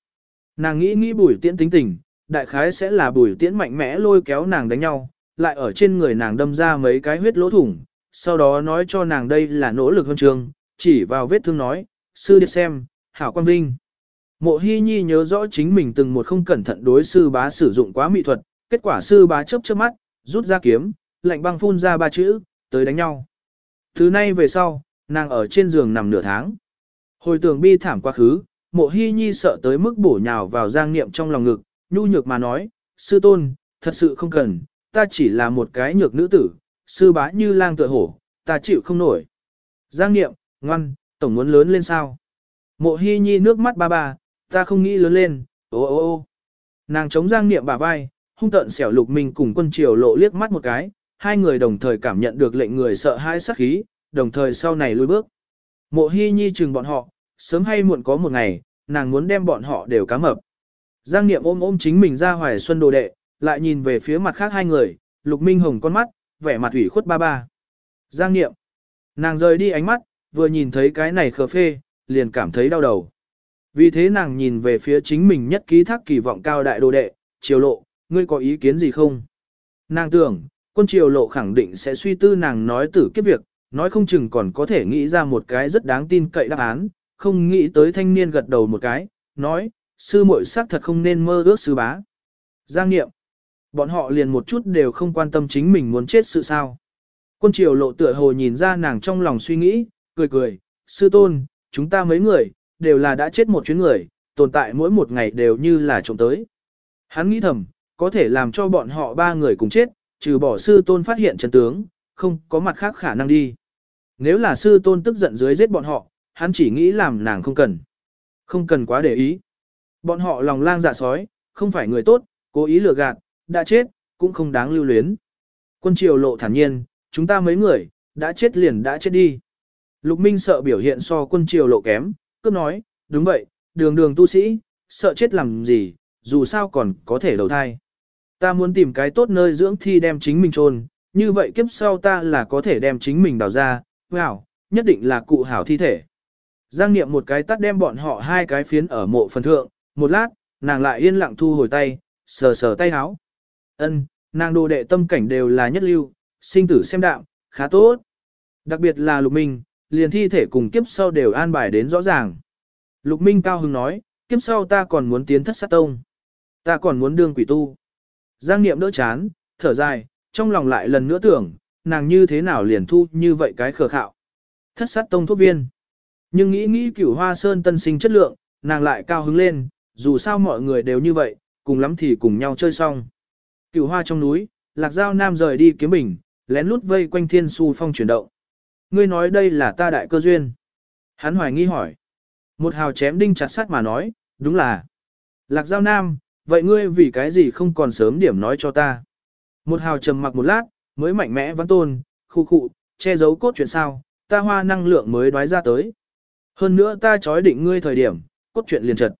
Nàng nghĩ nghĩ bùi tiễn tính tình, đại khái sẽ là bùi tiễn mạnh mẽ lôi kéo nàng đánh nhau, lại ở trên người nàng đâm ra mấy cái huyết lỗ thủng, sau đó nói cho nàng đây là nỗ lực hơn trường, chỉ vào vết thương nói, sư điệt xem, hảo quan vinh. Mộ Hi Nhi nhớ rõ chính mình từng một không cẩn thận đối sư bá sử dụng quá mỹ thuật, kết quả sư bá chớp chớp mắt, rút ra kiếm, lạnh băng phun ra ba chữ, tới đánh nhau. Thứ nay về sau, nàng ở trên giường nằm nửa tháng. Hồi tưởng bi thảm quá khứ, mộ hy nhi sợ tới mức bổ nhào vào giang niệm trong lòng ngực, nhu nhược mà nói, sư tôn, thật sự không cần, ta chỉ là một cái nhược nữ tử, sư bá như lang tựa hổ, ta chịu không nổi. Giang niệm, ngoan, tổng muốn lớn lên sao? Mộ hy nhi nước mắt ba ba, ta không nghĩ lớn lên, ô ô ô. Nàng chống giang niệm bả vai, hung tợn xẻo lục mình cùng quân triều lộ liếc mắt một cái, hai người đồng thời cảm nhận được lệnh người sợ hãi sát khí, đồng thời sau này lùi bước. Mộ Hi nhi chừng bọn họ, sớm hay muộn có một ngày, nàng muốn đem bọn họ đều cá mập. Giang niệm ôm ôm chính mình ra hoài xuân đồ đệ, lại nhìn về phía mặt khác hai người, lục minh hồng con mắt, vẻ mặt ủy khuất ba ba. Giang niệm, nàng rời đi ánh mắt, vừa nhìn thấy cái này khờ phê, liền cảm thấy đau đầu. Vì thế nàng nhìn về phía chính mình nhất ký thác kỳ vọng cao đại đồ đệ, triều lộ, ngươi có ý kiến gì không? Nàng tưởng, quân triều lộ khẳng định sẽ suy tư nàng nói tử kiếp việc, nói không chừng còn có thể nghĩ ra một cái rất đáng tin cậy đáp án, không nghĩ tới thanh niên gật đầu một cái, nói, sư muội xác thật không nên mơ ước sư bá. Giang nghiệm, bọn họ liền một chút đều không quan tâm chính mình muốn chết sự sao. Quân triều lộ tựa hồ nhìn ra nàng trong lòng suy nghĩ, cười cười, sư tôn, chúng ta mấy người, đều là đã chết một chuyến người, tồn tại mỗi một ngày đều như là trộm tới. Hắn nghĩ thầm, có thể làm cho bọn họ ba người cùng chết, trừ bỏ sư tôn phát hiện chân tướng, không có mặt khác khả năng đi. Nếu là sư tôn tức giận dưới giết bọn họ, hắn chỉ nghĩ làm nàng không cần. Không cần quá để ý. Bọn họ lòng lang dạ sói, không phải người tốt, cố ý lừa gạt, đã chết, cũng không đáng lưu luyến. Quân triều lộ thản nhiên, chúng ta mấy người, đã chết liền đã chết đi. Lục Minh sợ biểu hiện so quân triều lộ kém, cướp nói, đúng vậy, đường đường tu sĩ, sợ chết làm gì, dù sao còn có thể đầu thai. Ta muốn tìm cái tốt nơi dưỡng thi đem chính mình chôn, như vậy kiếp sau ta là có thể đem chính mình đào ra, wow, nhất định là cụ hảo thi thể. Giang Niệm một cái tắt đem bọn họ hai cái phiến ở mộ phần thượng, một lát, nàng lại yên lặng thu hồi tay, sờ sờ tay háo. Ân, nàng đồ đệ tâm cảnh đều là nhất lưu, sinh tử xem đạo, khá tốt. Đặc biệt là Lục Minh, liền thi thể cùng kiếp sau đều an bài đến rõ ràng. Lục Minh cao hứng nói, kiếp sau ta còn muốn tiến thất sát tông. Ta còn muốn đương quỷ tu. Giang Niệm đỡ chán, thở dài, trong lòng lại lần nữa tưởng, nàng như thế nào liền thu như vậy cái khờ khạo. Thất sát tông thuốc viên. Nhưng nghĩ nghĩ cửu hoa sơn tân sinh chất lượng, nàng lại cao hứng lên, dù sao mọi người đều như vậy, cùng lắm thì cùng nhau chơi xong. Cửu hoa trong núi, lạc giao nam rời đi kiếm bình, lén lút vây quanh thiên su phong chuyển động. Ngươi nói đây là ta đại cơ duyên. Hắn hoài nghi hỏi. Một hào chém đinh chặt sắt mà nói, đúng là. Lạc giao nam, vậy ngươi vì cái gì không còn sớm điểm nói cho ta. Một hào trầm mặc một lát, mới mạnh mẽ văn tôn, khu khụ, che giấu cốt chuyện sao, ta hoa năng lượng mới đoái ra tới. Hơn nữa ta chói định ngươi thời điểm, cốt truyện liền trật.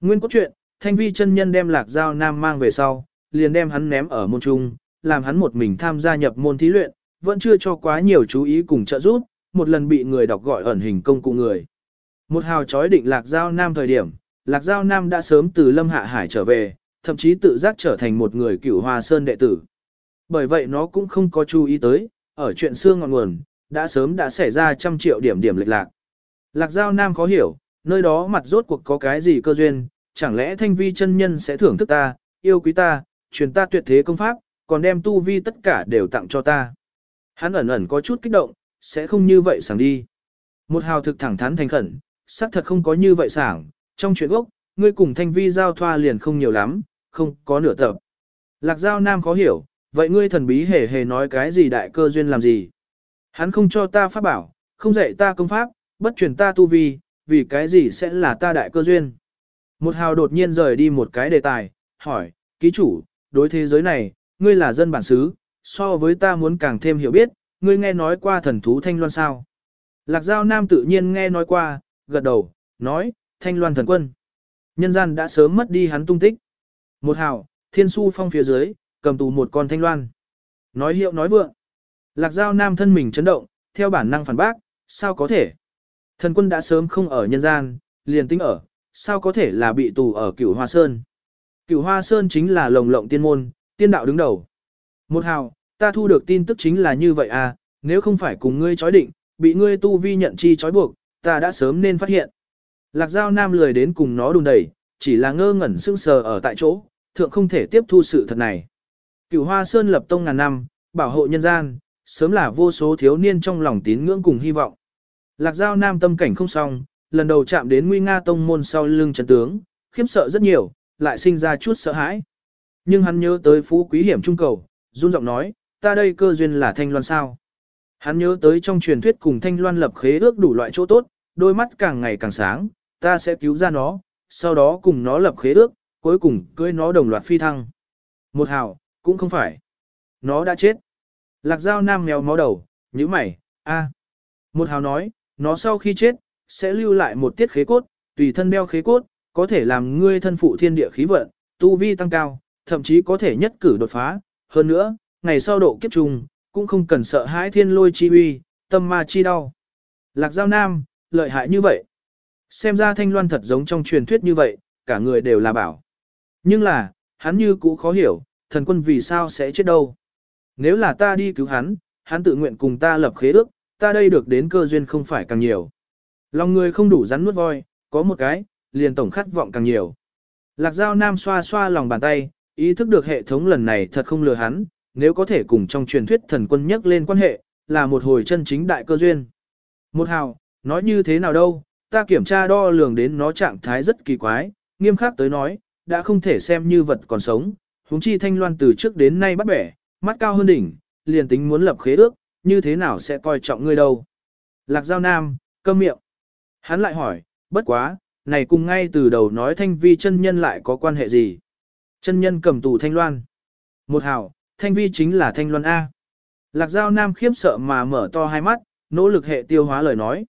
Nguyên cốt truyện, thanh vi chân nhân đem lạc giao nam mang về sau, liền đem hắn ném ở môn trung, làm hắn một mình tham gia nhập môn thí luyện, vẫn chưa cho quá nhiều chú ý cùng trợ giúp, một lần bị người đọc gọi ẩn hình công cụ người. Một hào chói định lạc giao nam thời điểm, lạc giao nam đã sớm từ lâm hạ hải trở về, thậm chí tự giác trở thành một người cửu hoa sơn đệ tử. Bởi vậy nó cũng không có chú ý tới, ở chuyện xương ngọn nguồn, đã sớm đã xảy ra trăm triệu điểm điểm lệch lạc. Lạc Giao Nam khó hiểu, nơi đó mặt rốt cuộc có cái gì cơ duyên, chẳng lẽ thanh vi chân nhân sẽ thưởng thức ta, yêu quý ta, truyền ta tuyệt thế công pháp, còn đem tu vi tất cả đều tặng cho ta. Hắn ẩn ẩn có chút kích động, sẽ không như vậy sảng đi. Một hào thực thẳng thắn thành khẩn, xác thật không có như vậy sảng, trong chuyện gốc, ngươi cùng thanh vi giao thoa liền không nhiều lắm, không có nửa tập. Lạc Giao Nam khó hiểu, vậy ngươi thần bí hề hề nói cái gì đại cơ duyên làm gì? Hắn không cho ta pháp bảo, không dạy ta công pháp, bất truyền ta tu vi, vì cái gì sẽ là ta đại cơ duyên. Một hào đột nhiên rời đi một cái đề tài, hỏi, ký chủ, đối thế giới này, ngươi là dân bản xứ, so với ta muốn càng thêm hiểu biết, ngươi nghe nói qua thần thú Thanh Loan sao. Lạc Giao Nam tự nhiên nghe nói qua, gật đầu, nói, Thanh Loan thần quân. Nhân gian đã sớm mất đi hắn tung tích. Một hào, thiên su phong phía dưới, cầm tù một con Thanh Loan. Nói hiệu nói vượng. Lạc Giao Nam thân mình chấn động, theo bản năng phản bác, sao có thể? Thần quân đã sớm không ở nhân gian, liền tính ở, sao có thể là bị tù ở cửu hoa sơn. Cửu hoa sơn chính là lồng lộng tiên môn, tiên đạo đứng đầu. Một hào, ta thu được tin tức chính là như vậy à, nếu không phải cùng ngươi chói định, bị ngươi tu vi nhận chi chói buộc, ta đã sớm nên phát hiện. Lạc giao nam lười đến cùng nó đùn đẩy, chỉ là ngơ ngẩn sững sờ ở tại chỗ, thượng không thể tiếp thu sự thật này. Cửu hoa sơn lập tông ngàn năm, bảo hộ nhân gian, sớm là vô số thiếu niên trong lòng tín ngưỡng cùng hy vọng. Lạc Giao Nam tâm cảnh không xong, lần đầu chạm đến nguy nga tông môn sau lưng chân tướng, khiếp sợ rất nhiều, lại sinh ra chút sợ hãi. Nhưng hắn nhớ tới phú quý hiểm trung cầu, run giọng nói, ta đây cơ duyên là thanh loan sao. Hắn nhớ tới trong truyền thuyết cùng thanh loan lập khế ước đủ loại chỗ tốt, đôi mắt càng ngày càng sáng, ta sẽ cứu ra nó, sau đó cùng nó lập khế ước, cuối cùng cưới nó đồng loạt phi thăng. Một hào, cũng không phải. Nó đã chết. Lạc Giao Nam mèo mó đầu, như mày, a. Một hào nói, nó sau khi chết, sẽ lưu lại một tiết khế cốt, tùy thân đeo khế cốt, có thể làm ngươi thân phụ thiên địa khí vận, tu vi tăng cao, thậm chí có thể nhất cử đột phá. Hơn nữa, ngày sau độ kiếp trùng, cũng không cần sợ hãi thiên lôi chi uy, tâm ma chi đau. Lạc Giao Nam, lợi hại như vậy. Xem ra thanh loan thật giống trong truyền thuyết như vậy, cả người đều là bảo. Nhưng là, hắn như cũ khó hiểu, thần quân vì sao sẽ chết đâu. Nếu là ta đi cứu hắn, hắn tự nguyện cùng ta lập khế ước, ta đây được đến cơ duyên không phải càng nhiều. Lòng người không đủ rắn nuốt voi, có một cái, liền tổng khát vọng càng nhiều. Lạc Giao Nam xoa xoa lòng bàn tay, ý thức được hệ thống lần này thật không lừa hắn, nếu có thể cùng trong truyền thuyết thần quân nhắc lên quan hệ, là một hồi chân chính đại cơ duyên. Một hào, nói như thế nào đâu, ta kiểm tra đo lường đến nó trạng thái rất kỳ quái, nghiêm khắc tới nói, đã không thể xem như vật còn sống, huống chi thanh loan từ trước đến nay bắt bẻ, mắt cao hơn đỉnh, liền tính muốn lập khế ước, như thế nào sẽ coi trọng ngươi đâu. Lạc Giao Nam, câm miệng. Hắn lại hỏi, bất quá, này cùng ngay từ đầu nói thanh vi chân nhân lại có quan hệ gì? Chân nhân cầm tù thanh loan. Một hào, thanh vi chính là thanh loan A. Lạc Giao Nam khiếp sợ mà mở to hai mắt, nỗ lực hệ tiêu hóa lời nói.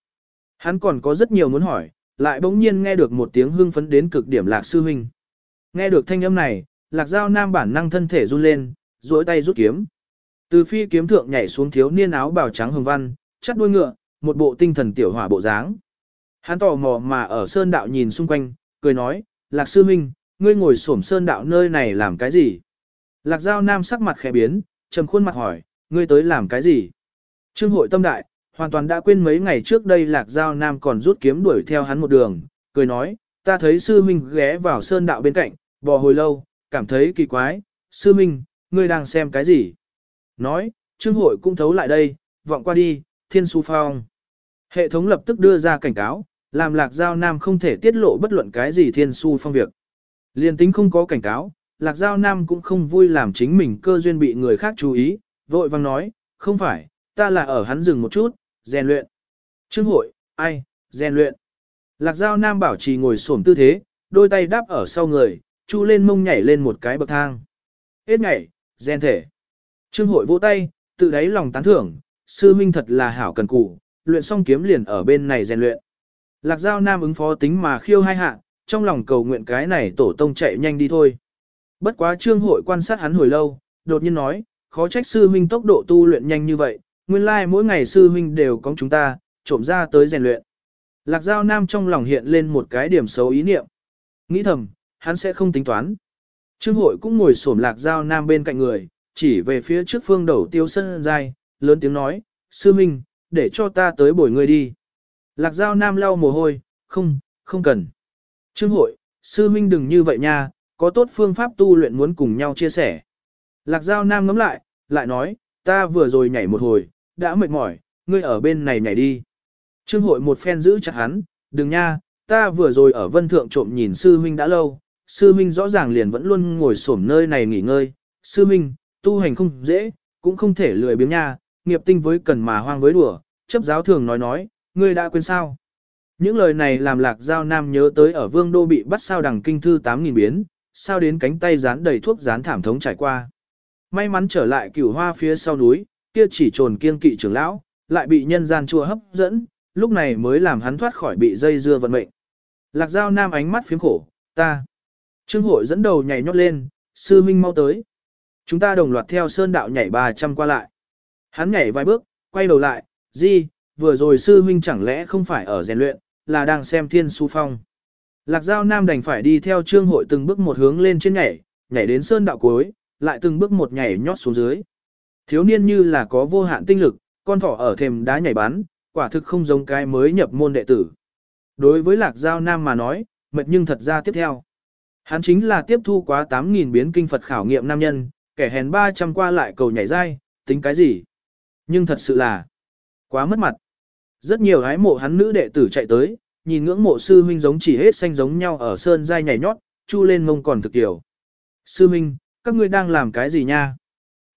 Hắn còn có rất nhiều muốn hỏi, lại bỗng nhiên nghe được một tiếng hưng phấn đến cực điểm Lạc Sư Huynh. Nghe được thanh âm này, Lạc Giao Nam bản năng thân thể run lên, duỗi tay rút kiếm. Từ phi kiếm thượng nhảy xuống thiếu niên áo bào trắng hồng văn, chắt đuôi ngựa, một bộ tinh thần tiểu hỏa bộ dáng. Hắn tò mò mà ở sơn đạo nhìn xung quanh, cười nói, Lạc Sư Minh, ngươi ngồi xổm sơn đạo nơi này làm cái gì? Lạc Giao Nam sắc mặt khẽ biến, trầm khuôn mặt hỏi, ngươi tới làm cái gì? Trương hội tâm đại, hoàn toàn đã quên mấy ngày trước đây Lạc Giao Nam còn rút kiếm đuổi theo hắn một đường, cười nói, ta thấy Sư Minh ghé vào sơn đạo bên cạnh, bò hồi lâu, cảm thấy kỳ quái, Sư Minh, ngươi đang xem cái gì? Nói, Trương hội cũng thấu lại đây, vọng qua đi, thiên su phong. Hệ thống lập tức đưa ra cảnh cáo, làm lạc giao nam không thể tiết lộ bất luận cái gì thiên su phong việc. Liên tính không có cảnh cáo, lạc giao nam cũng không vui làm chính mình cơ duyên bị người khác chú ý, vội vang nói, không phải, ta là ở hắn rừng một chút, rèn luyện. Trương hội, ai, rèn luyện. Lạc giao nam bảo trì ngồi xổm tư thế, đôi tay đáp ở sau người, chu lên mông nhảy lên một cái bậc thang. Hết nhảy, rèn thể. Trương hội vỗ tay, tự đáy lòng tán thưởng, sư minh thật là hảo cần cù, luyện xong kiếm liền ở bên này rèn luyện. Lạc Giao Nam ứng phó tính mà khiêu hai hạ, trong lòng cầu nguyện cái này tổ tông chạy nhanh đi thôi. Bất quá trương hội quan sát hắn hồi lâu, đột nhiên nói, khó trách sư huynh tốc độ tu luyện nhanh như vậy, nguyên lai like mỗi ngày sư huynh đều có chúng ta, trộm ra tới rèn luyện. Lạc Giao Nam trong lòng hiện lên một cái điểm xấu ý niệm. Nghĩ thầm, hắn sẽ không tính toán. Trương hội cũng ngồi xổm Lạc Giao Nam bên cạnh người, chỉ về phía trước phương đầu tiêu sân dài, lớn tiếng nói, sư huynh, để cho ta tới bồi người đi. Lạc Giao Nam lau mồ hôi, không, không cần. Trương hội, sư minh đừng như vậy nha, có tốt phương pháp tu luyện muốn cùng nhau chia sẻ. Lạc Giao Nam ngắm lại, lại nói, ta vừa rồi nhảy một hồi, đã mệt mỏi, ngươi ở bên này nhảy đi. Trương hội một phen giữ chặt hắn, đừng nha, ta vừa rồi ở vân thượng trộm nhìn sư huynh đã lâu, sư huynh rõ ràng liền vẫn luôn ngồi xổm nơi này nghỉ ngơi, sư huynh, tu hành không dễ, cũng không thể lười biếng nha, nghiệp tinh với cần mà hoang với đùa, chấp giáo thường nói nói, ngươi đã quên sao? Những lời này làm lạc giao nam nhớ tới ở vương đô bị bắt sao đằng kinh thư 8.000 biến, sao đến cánh tay dán đầy thuốc dán thảm thống trải qua. May mắn trở lại cửu hoa phía sau núi, kia chỉ trồn kiên kỵ trưởng lão, lại bị nhân gian chua hấp dẫn, lúc này mới làm hắn thoát khỏi bị dây dưa vận mệnh. Lạc giao nam ánh mắt phiếm khổ, ta. Trương hội dẫn đầu nhảy nhót lên, sư minh mau tới. Chúng ta đồng loạt theo sơn đạo nhảy 300 qua lại. Hắn nhảy vài bước, quay đầu lại, di, vừa rồi sư huynh chẳng lẽ không phải ở rèn luyện, là đang xem thiên su phong. Lạc Giao Nam đành phải đi theo trương hội từng bước một hướng lên trên nhảy, nhảy đến sơn đạo cuối, lại từng bước một nhảy nhót xuống dưới. Thiếu niên như là có vô hạn tinh lực, con thỏ ở thềm đá nhảy bắn, quả thực không giống cái mới nhập môn đệ tử. Đối với Lạc Giao Nam mà nói, mệt nhưng thật ra tiếp theo. Hắn chính là tiếp thu quá 8.000 biến kinh Phật khảo nghiệm nam nhân, kẻ hèn 300 qua lại cầu nhảy dai, tính cái gì? Nhưng thật sự là quá mất mặt. Rất nhiều hái mộ hắn nữ đệ tử chạy tới, nhìn ngưỡng mộ sư huynh giống chỉ hết xanh giống nhau ở sơn dai nhảy nhót, chu lên mông còn thực tiểu. Sư huynh, các ngươi đang làm cái gì nha?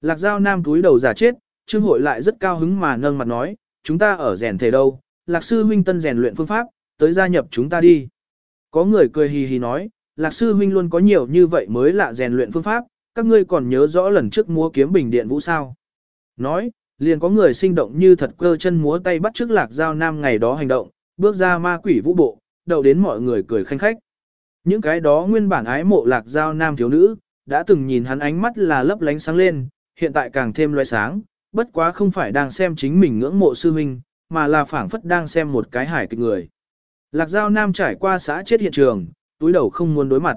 Lạc Giao Nam túi đầu giả chết, Trương Hội lại rất cao hứng mà nâng mặt nói, chúng ta ở rèn thể đâu, Lạc Sư huynh tân rèn luyện phương pháp, tới gia nhập chúng ta đi. Có người cười hì hì nói, Lạc Sư huynh luôn có nhiều như vậy mới lạ rèn luyện phương pháp, các ngươi còn nhớ rõ lần trước múa kiếm bình điện vũ sao. Nói, liền có người sinh động như thật cơ chân múa tay bắt trước Lạc Giao Nam ngày đó hành động, bước ra ma quỷ vũ bộ, đầu đến mọi người cười khanh khách. Những cái đó nguyên bản ái mộ Lạc Giao Nam thiếu nữ, đã từng nhìn hắn ánh mắt là lấp lánh sáng lên, hiện tại càng thêm loe sáng, bất quá không phải đang xem chính mình ngưỡng mộ sư huynh, mà là phảng phất đang xem một cái hải kịch người. Lạc Giao Nam trải qua xã chết hiện trường, túi đầu không muốn đối mặt.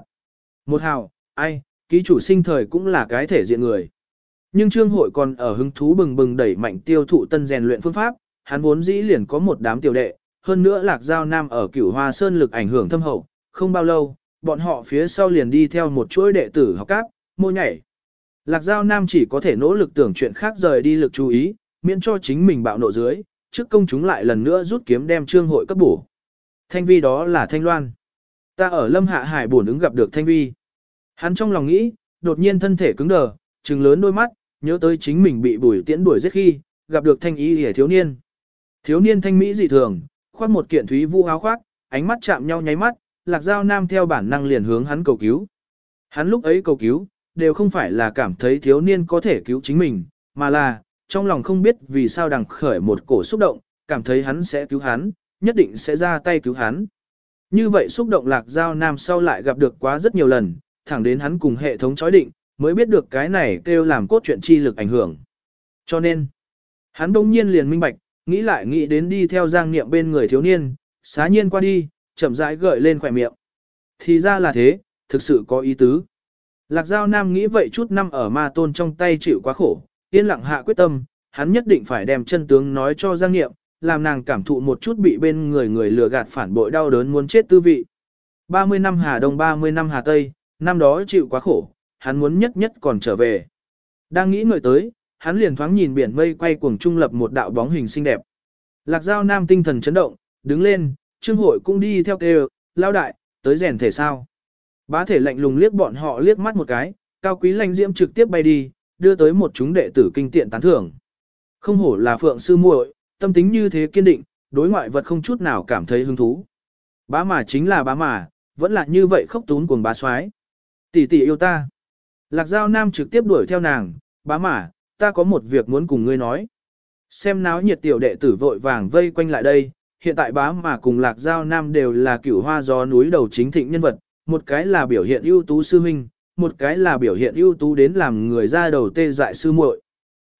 Một hào, ai, ký chủ sinh thời cũng là cái thể diện người. Nhưng trương hội còn ở hứng thú bừng bừng đẩy mạnh tiêu thụ tân rèn luyện phương pháp, hắn vốn dĩ liền có một đám tiểu đệ, hơn nữa Lạc Giao Nam ở cửu hoa sơn lực ảnh hưởng thâm hậu, không bao lâu, bọn họ phía sau liền đi theo một chuỗi đệ tử học cáp, mô nhảy. Lạc Giao Nam chỉ có thể nỗ lực tưởng chuyện khác rời đi lực chú ý, miễn cho chính mình bạo nộ dưới, trước công chúng lại lần nữa rút kiếm đem trương hội cấp bổ. Thanh vi đó là Thanh Loan. Ta ở Lâm Hạ Hải buồn ứng gặp được Thanh vi. Hắn trong lòng nghĩ, đột nhiên thân thể cứng đờ, trừng lớn đôi mắt, nhớ tới chính mình bị bùi tiễn đuổi giết khi, gặp được thanh Y hề thiếu niên. Thiếu niên thanh mỹ dị thường, khoác một kiện thúy vũ áo khoác, ánh mắt chạm nhau nháy mắt, lạc giao nam theo bản năng liền hướng hắn cầu cứu. Hắn lúc ấy cầu cứu, đều không phải là cảm thấy thiếu niên có thể cứu chính mình, mà là, trong lòng không biết vì sao đằng khởi một cổ xúc động, cảm thấy hắn sẽ cứu hắn, nhất định sẽ ra tay cứu hắn. Như vậy xúc động lạc giao nam sau lại gặp được quá rất nhiều lần, thẳng đến hắn cùng hệ thống chói định, mới biết được cái này kêu làm cốt truyện chi lực ảnh hưởng. Cho nên, hắn đông nhiên liền minh bạch, nghĩ lại nghĩ đến đi theo giang niệm bên người thiếu niên, xá nhiên qua đi, chậm rãi gợi lên khỏe miệng. Thì ra là thế, thực sự có ý tứ. Lạc Giao Nam nghĩ vậy chút năm ở ma tôn trong tay chịu quá khổ, yên lặng hạ quyết tâm, hắn nhất định phải đem chân tướng nói cho Giang Niệm, làm nàng cảm thụ một chút bị bên người người lừa gạt phản bội đau đớn muốn chết tư vị. 30 năm Hà Đông 30 năm Hà Tây, năm đó chịu quá khổ, hắn muốn nhất nhất còn trở về. Đang nghĩ ngợi tới, hắn liền thoáng nhìn biển mây quay cuồng trung lập một đạo bóng hình xinh đẹp. Lạc Giao Nam tinh thần chấn động, đứng lên, Trương Hội cũng đi theo kêu, lao đại, tới rèn thể sao. Bá thể lạnh lùng liếc bọn họ liếc mắt một cái, cao quý lãnh diễm trực tiếp bay đi, đưa tới một chúng đệ tử kinh tiện tán thưởng. Không hổ là phượng sư muội, tâm tính như thế kiên định, đối ngoại vật không chút nào cảm thấy hứng thú. Bá mà chính là bá mà, vẫn là như vậy khốc tún cuồng bá soái. Tỷ tỷ yêu ta. Lạc Giao Nam trực tiếp đuổi theo nàng, bá mà, ta có một việc muốn cùng ngươi nói. Xem náo nhiệt tiểu đệ tử vội vàng vây quanh lại đây, hiện tại bá mà cùng Lạc Giao Nam đều là cửu hoa gió núi đầu chính thịnh nhân vật, một cái là biểu hiện ưu tú sư huynh, một cái là biểu hiện ưu tú đến làm người ra đầu tê dại sư muội.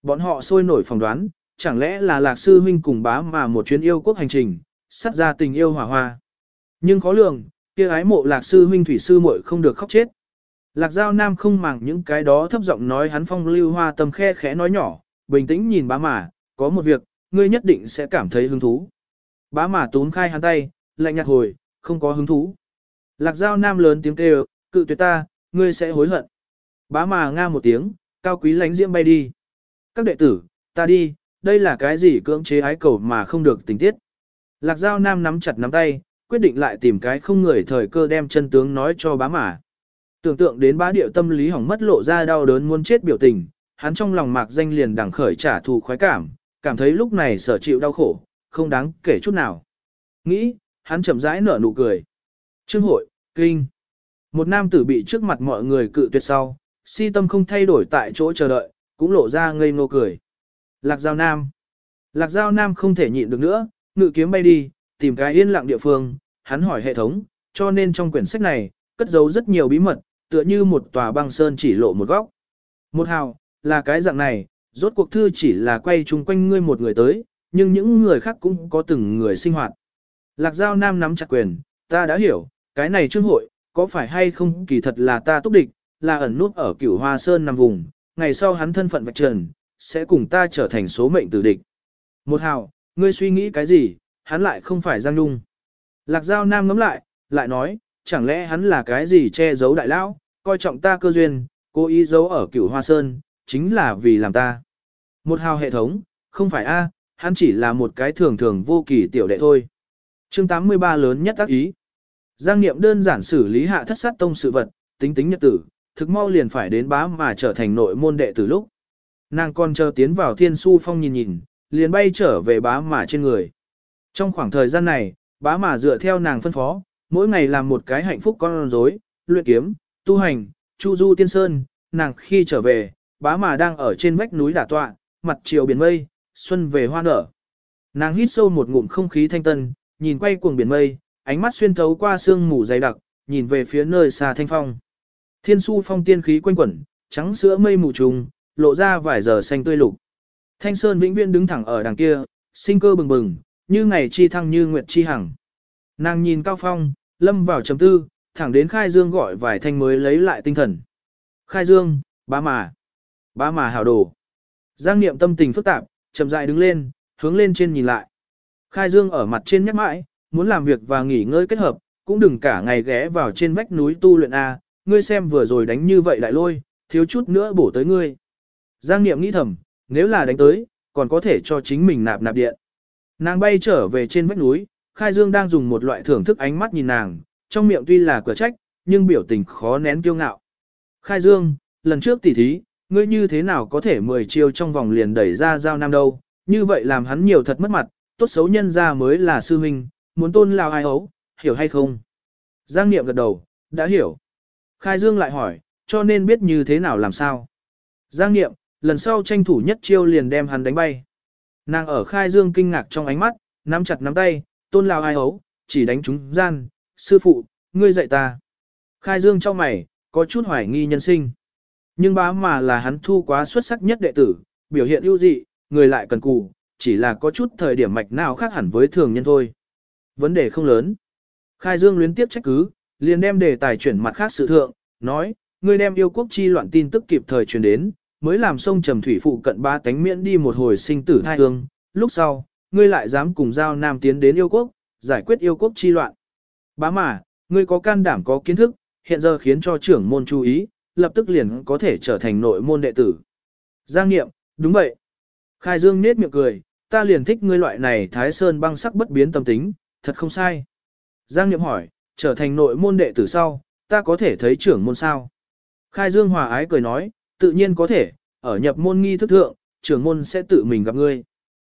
Bọn họ sôi nổi phỏng đoán, chẳng lẽ là Lạc sư huynh cùng bá mà một chuyến yêu quốc hành trình, sắt ra tình yêu hỏa hoa. Nhưng khó lường, kia ái mộ Lạc sư huynh thủy sư muội không được khóc chết. Lạc Giao Nam không màng những cái đó thấp giọng nói hắn phong lưu hoa tâm khe khẽ nói nhỏ, bình tĩnh nhìn bá mà, có một việc, ngươi nhất định sẽ cảm thấy hứng thú. Bá mà tún khai hắn tay, lạnh nhạt hồi, không có hứng thú. Lạc Giao Nam lớn tiếng kêu, cự tuyệt ta, ngươi sẽ hối hận. Bá mà nga một tiếng, cao quý lánh diễm bay đi. Các đệ tử, ta đi, đây là cái gì cưỡng chế ái cầu mà không được tình tiết. Lạc Giao Nam nắm chặt nắm tay, quyết định lại tìm cái không người thời cơ đem chân tướng nói cho bá mà. Tưởng tượng đến bá điệu tâm lý hỏng mất lộ ra đau đớn muốn chết biểu tình, hắn trong lòng mạc danh liền đằng khởi trả thù khoái cảm, cảm thấy lúc này sở chịu đau khổ, không đáng kể chút nào. Nghĩ, hắn chậm rãi nở nụ cười. Trương hội, kinh. Một nam tử bị trước mặt mọi người cự tuyệt sau, si tâm không thay đổi tại chỗ chờ đợi, cũng lộ ra ngây ngô cười. Lạc Giao Nam. Lạc Giao Nam không thể nhịn được nữa, ngự kiếm bay đi, tìm cái yên lặng địa phương, hắn hỏi hệ thống, cho nên trong quyển sách này, cất giấu rất nhiều bí mật, tựa như một tòa băng sơn chỉ lộ một góc. Một hào, là cái dạng này, rốt cuộc thư chỉ là quay chung quanh ngươi một người tới, nhưng những người khác cũng có từng người sinh hoạt. Lạc Giao Nam nắm chặt quyền, ta đã hiểu, cái này trương hội, có phải hay không kỳ thật là ta túc địch, là ẩn nút ở cửu hoa sơn nằm vùng, ngày sau hắn thân phận vạch trần, sẽ cùng ta trở thành số mệnh tử địch. Một hào, ngươi suy nghĩ cái gì, hắn lại không phải Giang Nhung. Lạc Giao Nam ngắm lại, lại nói, chẳng lẽ hắn là cái gì che giấu đại lão, coi trọng ta cơ duyên, cố ý giấu ở cửu hoa sơn, chính là vì làm ta. Một hào hệ thống, không phải a, hắn chỉ là một cái thường thường vô kỳ tiểu đệ thôi. Chương 83 lớn nhất tác ý. Giang Niệm đơn giản xử lý hạ thất sát tông sự vật, tính tính nhật tử, thực mau liền phải đến bá mà trở thành nội môn đệ tử lúc. Nàng còn chờ tiến vào thiên su phong nhìn nhìn, liền bay trở về bá mà trên người. Trong khoảng thời gian này, bá mà dựa theo nàng phân phó, mỗi ngày làm một cái hạnh phúc con rối, luyện kiếm, tu hành, chu du tiên sơn, nàng khi trở về, bá mà đang ở trên vách núi đả tọa, mặt chiều biển mây, xuân về hoa nở. Nàng hít sâu một ngụm không khí thanh tân, nhìn quay cuồng biển mây, ánh mắt xuyên thấu qua sương mù dày đặc, nhìn về phía nơi xa thanh phong. Thiên su phong tiên khí quanh quẩn, trắng sữa mây mù trùng, lộ ra vài giờ xanh tươi lục. Thanh sơn vĩnh viễn đứng thẳng ở đằng kia, sinh cơ bừng bừng, như ngày chi thăng như nguyệt chi hằng. Nàng nhìn cao phong, lâm vào trầm tư, thẳng đến khai dương gọi vài thanh mới lấy lại tinh thần. Khai dương, bá mà, bá mà hào đồ. Giang niệm tâm tình phức tạp, chậm rãi đứng lên, hướng lên trên nhìn lại. Khai dương ở mặt trên nhắc mãi, muốn làm việc và nghỉ ngơi kết hợp, cũng đừng cả ngày ghé vào trên vách núi tu luyện A, ngươi xem vừa rồi đánh như vậy lại lôi, thiếu chút nữa bổ tới ngươi. Giang Niệm nghĩ thầm, nếu là đánh tới, còn có thể cho chính mình nạp nạp điện. Nàng bay trở về trên vách núi, Khai Dương đang dùng một loại thưởng thức ánh mắt nhìn nàng, trong miệng tuy là cửa trách, nhưng biểu tình khó nén kiêu ngạo. Khai Dương, lần trước tỉ thí, ngươi như thế nào có thể 10 chiêu trong vòng liền đẩy ra giao nam đâu, như vậy làm hắn nhiều thật mất mặt, tốt xấu nhân ra mới là sư huynh, muốn tôn lao ai ấu, hiểu hay không? Giang Niệm gật đầu, đã hiểu. Khai Dương lại hỏi, cho nên biết như thế nào làm sao? Giang Niệm, lần sau tranh thủ nhất chiêu liền đem hắn đánh bay. Nàng ở Khai Dương kinh ngạc trong ánh mắt, nắm chặt nắm tay, tôn lao ai ấu, chỉ đánh chúng gian, sư phụ, ngươi dạy ta. Khai Dương trong mày, có chút hoài nghi nhân sinh. Nhưng bá mà là hắn thu quá xuất sắc nhất đệ tử, biểu hiện ưu dị, người lại cần cù, chỉ là có chút thời điểm mạch nào khác hẳn với thường nhân thôi. Vấn đề không lớn. Khai Dương luyến tiếp trách cứ, liền đem đề tài chuyển mặt khác sự thượng, nói, ngươi đem yêu quốc chi loạn tin tức kịp thời truyền đến, mới làm sông trầm thủy phụ cận ba tánh miễn đi một hồi sinh tử thai hương, lúc sau, ngươi lại dám cùng giao nam tiến đến yêu quốc, giải quyết yêu quốc chi loạn. Bá mà, ngươi có can đảm có kiến thức, hiện giờ khiến cho trưởng môn chú ý, lập tức liền có thể trở thành nội môn đệ tử. Giang nghiệm, đúng vậy. Khai Dương nết miệng cười, ta liền thích ngươi loại này thái sơn băng sắc bất biến tâm tính, thật không sai. Giang Niệm hỏi, trở thành nội môn đệ tử sau, ta có thể thấy trưởng môn sao? Khai Dương hòa ái cười nói, tự nhiên có thể, ở nhập môn nghi thức thượng, trưởng môn sẽ tự mình gặp ngươi.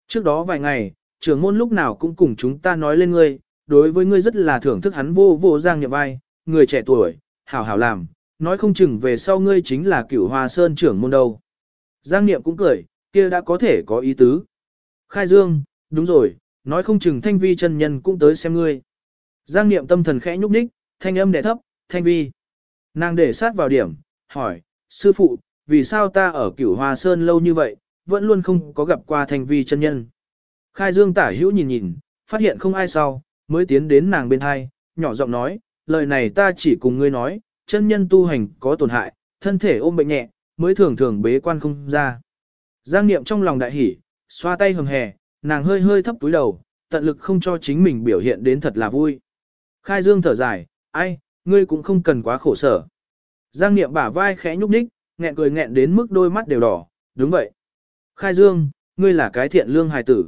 Trước đó vài ngày, trưởng môn lúc nào cũng cùng chúng ta nói lên ngươi, đối với ngươi rất là thưởng thức hắn vô vô giang Niệm vai, người trẻ tuổi, hảo hảo làm, nói không chừng về sau ngươi chính là cửu hòa sơn trưởng môn đâu. Giang Niệm cũng cười, kia đã có thể có ý tứ. Khai Dương, đúng rồi, nói không chừng thanh vi chân nhân cũng tới xem ngươi. Giang Niệm tâm thần khẽ nhúc nhích, thanh âm đẻ thấp, thanh vi. Nàng để sát vào điểm, hỏi, sư phụ, vì sao ta ở cửu hoa sơn lâu như vậy, vẫn luôn không có gặp qua thanh vi chân nhân. Khai Dương tả hữu nhìn nhìn, phát hiện không ai sau, mới tiến đến nàng bên hai, nhỏ giọng nói, lời này ta chỉ cùng ngươi nói, chân nhân tu hành có tổn hại, thân thể ôm bệnh nhẹ, mới thường thường bế quan không ra. Giang Niệm trong lòng đại hỉ, xoa tay hầm hè, nàng hơi hơi thấp túi đầu, tận lực không cho chính mình biểu hiện đến thật là vui. Khai Dương thở dài, ai, ngươi cũng không cần quá khổ sở. Giang Niệm bả vai khẽ nhúc nhích, nghẹn cười nghẹn đến mức đôi mắt đều đỏ, đúng vậy. Khai Dương, ngươi là cái thiện lương hài tử.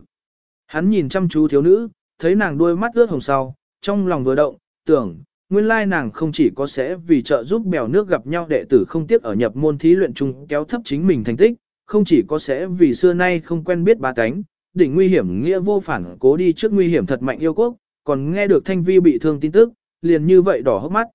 Hắn nhìn chăm chú thiếu nữ, thấy nàng đôi mắt ướt hồng sau, trong lòng vừa động, tưởng, nguyên lai nàng không chỉ có sẽ vì trợ giúp bèo nước gặp nhau đệ tử không tiếc ở nhập môn thí luyện chung kéo thấp chính mình thành tích, không chỉ có sẽ vì xưa nay không quen biết ba cánh, đỉnh nguy hiểm nghĩa vô phản cố đi trước nguy hiểm thật mạnh yêu quốc, còn nghe được thanh vi bị thương tin tức, liền như vậy đỏ hốc mắt.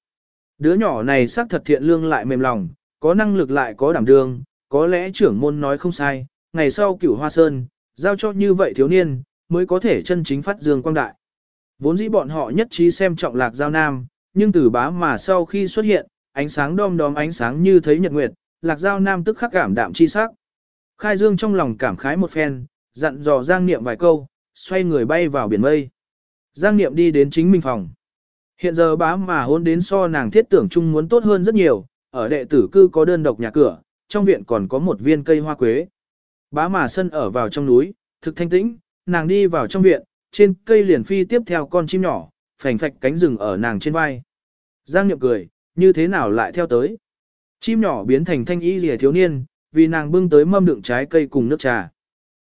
Đứa nhỏ này xác thật thiện lương lại mềm lòng, có năng lực lại có đảm đương, có lẽ trưởng môn nói không sai, ngày sau cửu hoa sơn, giao cho như vậy thiếu niên, mới có thể chân chính phát dương quang đại. Vốn dĩ bọn họ nhất trí xem trọng lạc giao nam, nhưng từ bá mà sau khi xuất hiện, ánh sáng đom đóm ánh sáng như thấy nhật nguyệt, lạc giao nam tức khắc cảm đạm chi sắc. Khai dương trong lòng cảm khái một phen, dặn dò Giang Niệm vài câu, xoay người bay vào biển mây. Giang Niệm đi đến chính mình phòng. Hiện giờ bá mà hôn đến so nàng thiết tưởng chung muốn tốt hơn rất nhiều, ở đệ tử cư có đơn độc nhà cửa, trong viện còn có một viên cây hoa quế. Bá mà sân ở vào trong núi, thực thanh tĩnh, nàng đi vào trong viện, trên cây liền phi tiếp theo con chim nhỏ, phành phạch cánh rừng ở nàng trên vai. Giang Niệm cười, như thế nào lại theo tới. Chim nhỏ biến thành thanh y rìa thiếu niên, vì nàng bưng tới mâm đựng trái cây cùng nước trà.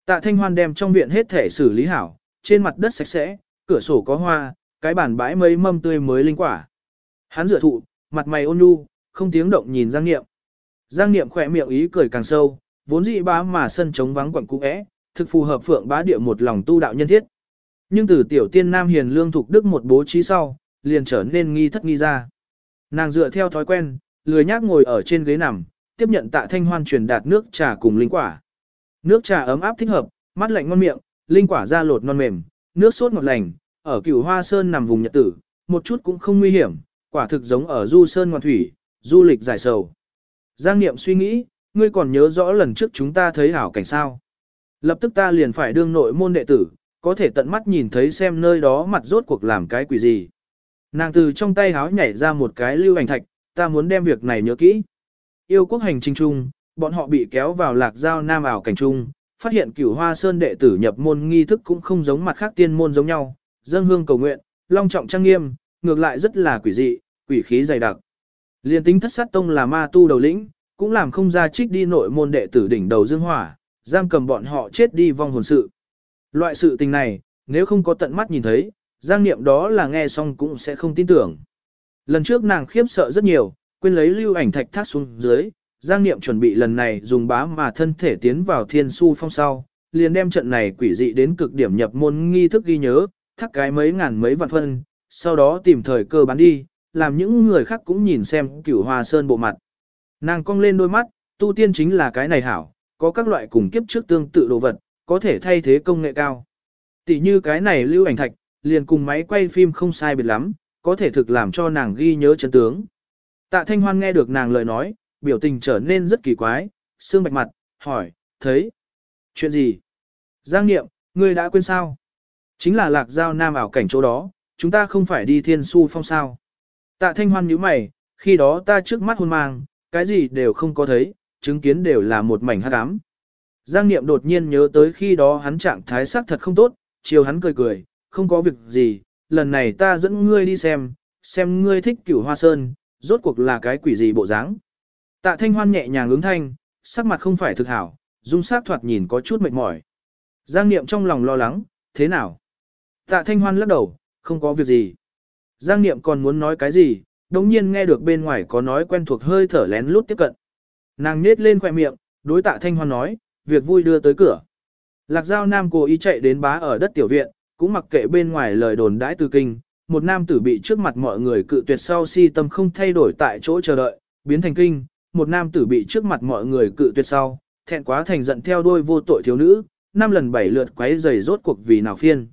Tạ Thanh Hoan đem trong viện hết thể xử lý hảo, trên mặt đất sạch sẽ, cửa sổ có hoa, cái bàn bãi mấy mâm tươi mới linh quả. Hắn rửa thụ, mặt mày ôn nhu, không tiếng động nhìn Giang Niệm. Giang Niệm khỏe miệng ý cười càng sâu, vốn dị bá mà sân trống vắng quẩn cũ é, thực phù hợp phượng bá địa một lòng tu đạo nhân thiết. Nhưng từ tiểu tiên nam hiền lương thục đức một bố trí sau, liền trở nên nghi thất nghi ra. Nàng dựa theo thói quen, lười nhác ngồi ở trên ghế nằm, tiếp nhận tạ thanh hoan truyền đạt nước trà cùng linh quả. Nước trà ấm áp thích hợp, mát lạnh ngon miệng, linh quả da lột non mềm, nước sốt ngọt lành, ở cửu hoa sơn nằm vùng nhật tử, một chút cũng không nguy hiểm, quả thực giống ở du sơn ngoan thủy, du lịch giải sầu. Giang Niệm suy nghĩ, ngươi còn nhớ rõ lần trước chúng ta thấy hảo cảnh sao. Lập tức ta liền phải đương nội môn đệ tử, có thể tận mắt nhìn thấy xem nơi đó mặt rốt cuộc làm cái quỷ gì. Nàng từ trong tay háo nhảy ra một cái lưu ảnh thạch, ta muốn đem việc này nhớ kỹ. Yêu quốc hành trình chung, bọn họ bị kéo vào lạc giao nam ảo cảnh trung, phát hiện cửu hoa sơn đệ tử nhập môn nghi thức cũng không giống mặt khác tiên môn giống nhau, dân hương cầu nguyện, long trọng trang nghiêm, ngược lại rất là quỷ dị, quỷ khí dày đặc. Liên tính thất sát tông là ma tu đầu lĩnh, cũng làm không ra trích đi nội môn đệ tử đỉnh đầu dương hỏa, giam cầm bọn họ chết đi vong hồn sự. Loại sự tình này, nếu không có tận mắt nhìn thấy, giang niệm đó là nghe xong cũng sẽ không tin tưởng. Lần trước nàng khiếp sợ rất nhiều, quên lấy lưu ảnh thạch thác xuống dưới, giang niệm chuẩn bị lần này dùng bá mà thân thể tiến vào thiên su phong sau, liền đem trận này quỷ dị đến cực điểm nhập môn nghi thức ghi nhớ, thắc cái mấy ngàn mấy vạn phân, sau đó tìm thời cơ bán đi, làm những người khác cũng nhìn xem cửu hoa sơn bộ mặt. Nàng cong lên đôi mắt, tu tiên chính là cái này hảo, có các loại cùng kiếp trước tương tự đồ vật, có thể thay thế công nghệ cao. Tỷ như cái này lưu ảnh thạch, liền cùng máy quay phim không sai biệt lắm, có thể thực làm cho nàng ghi nhớ chân tướng. Tạ Thanh Hoan nghe được nàng lời nói, biểu tình trở nên rất kỳ quái, xương bạch mặt, hỏi, thấy. Chuyện gì? Giang Niệm, ngươi đã quên sao? Chính là lạc giao nam ảo cảnh chỗ đó, chúng ta không phải đi thiên su phong sao. Tạ Thanh Hoan nhíu mày, khi đó ta trước mắt hôn mang, cái gì đều không có thấy, chứng kiến đều là một mảnh hắc ám. Giang Niệm đột nhiên nhớ tới khi đó hắn trạng thái sắc thật không tốt, chiều hắn cười cười, không có việc gì, lần này ta dẫn ngươi đi xem, xem ngươi thích cửu hoa sơn, rốt cuộc là cái quỷ gì bộ dáng. Tạ Thanh Hoan nhẹ nhàng ứng thanh, sắc mặt không phải thực hảo, dung sắc thoạt nhìn có chút mệt mỏi. Giang Niệm trong lòng lo lắng, thế nào? Tạ Thanh Hoan lắc đầu, không có việc gì. Giang Niệm còn muốn nói cái gì, đống nhiên nghe được bên ngoài có nói quen thuộc hơi thở lén lút tiếp cận. Nàng nết lên khỏe miệng, đối tạ Thanh Hoan nói, việc vui đưa tới cửa. Lạc Giao Nam cố ý chạy đến bá ở đất tiểu viện, cũng mặc kệ bên ngoài lời đồn đãi từ kinh, một nam tử bị trước mặt mọi người cự tuyệt sau si tâm không thay đổi tại chỗ chờ đợi, biến thành kinh, một nam tử bị trước mặt mọi người cự tuyệt sau, thẹn quá thành giận theo đuôi vô tội thiếu nữ, năm lần bảy lượt quấy giày rốt cuộc vì nào phiên.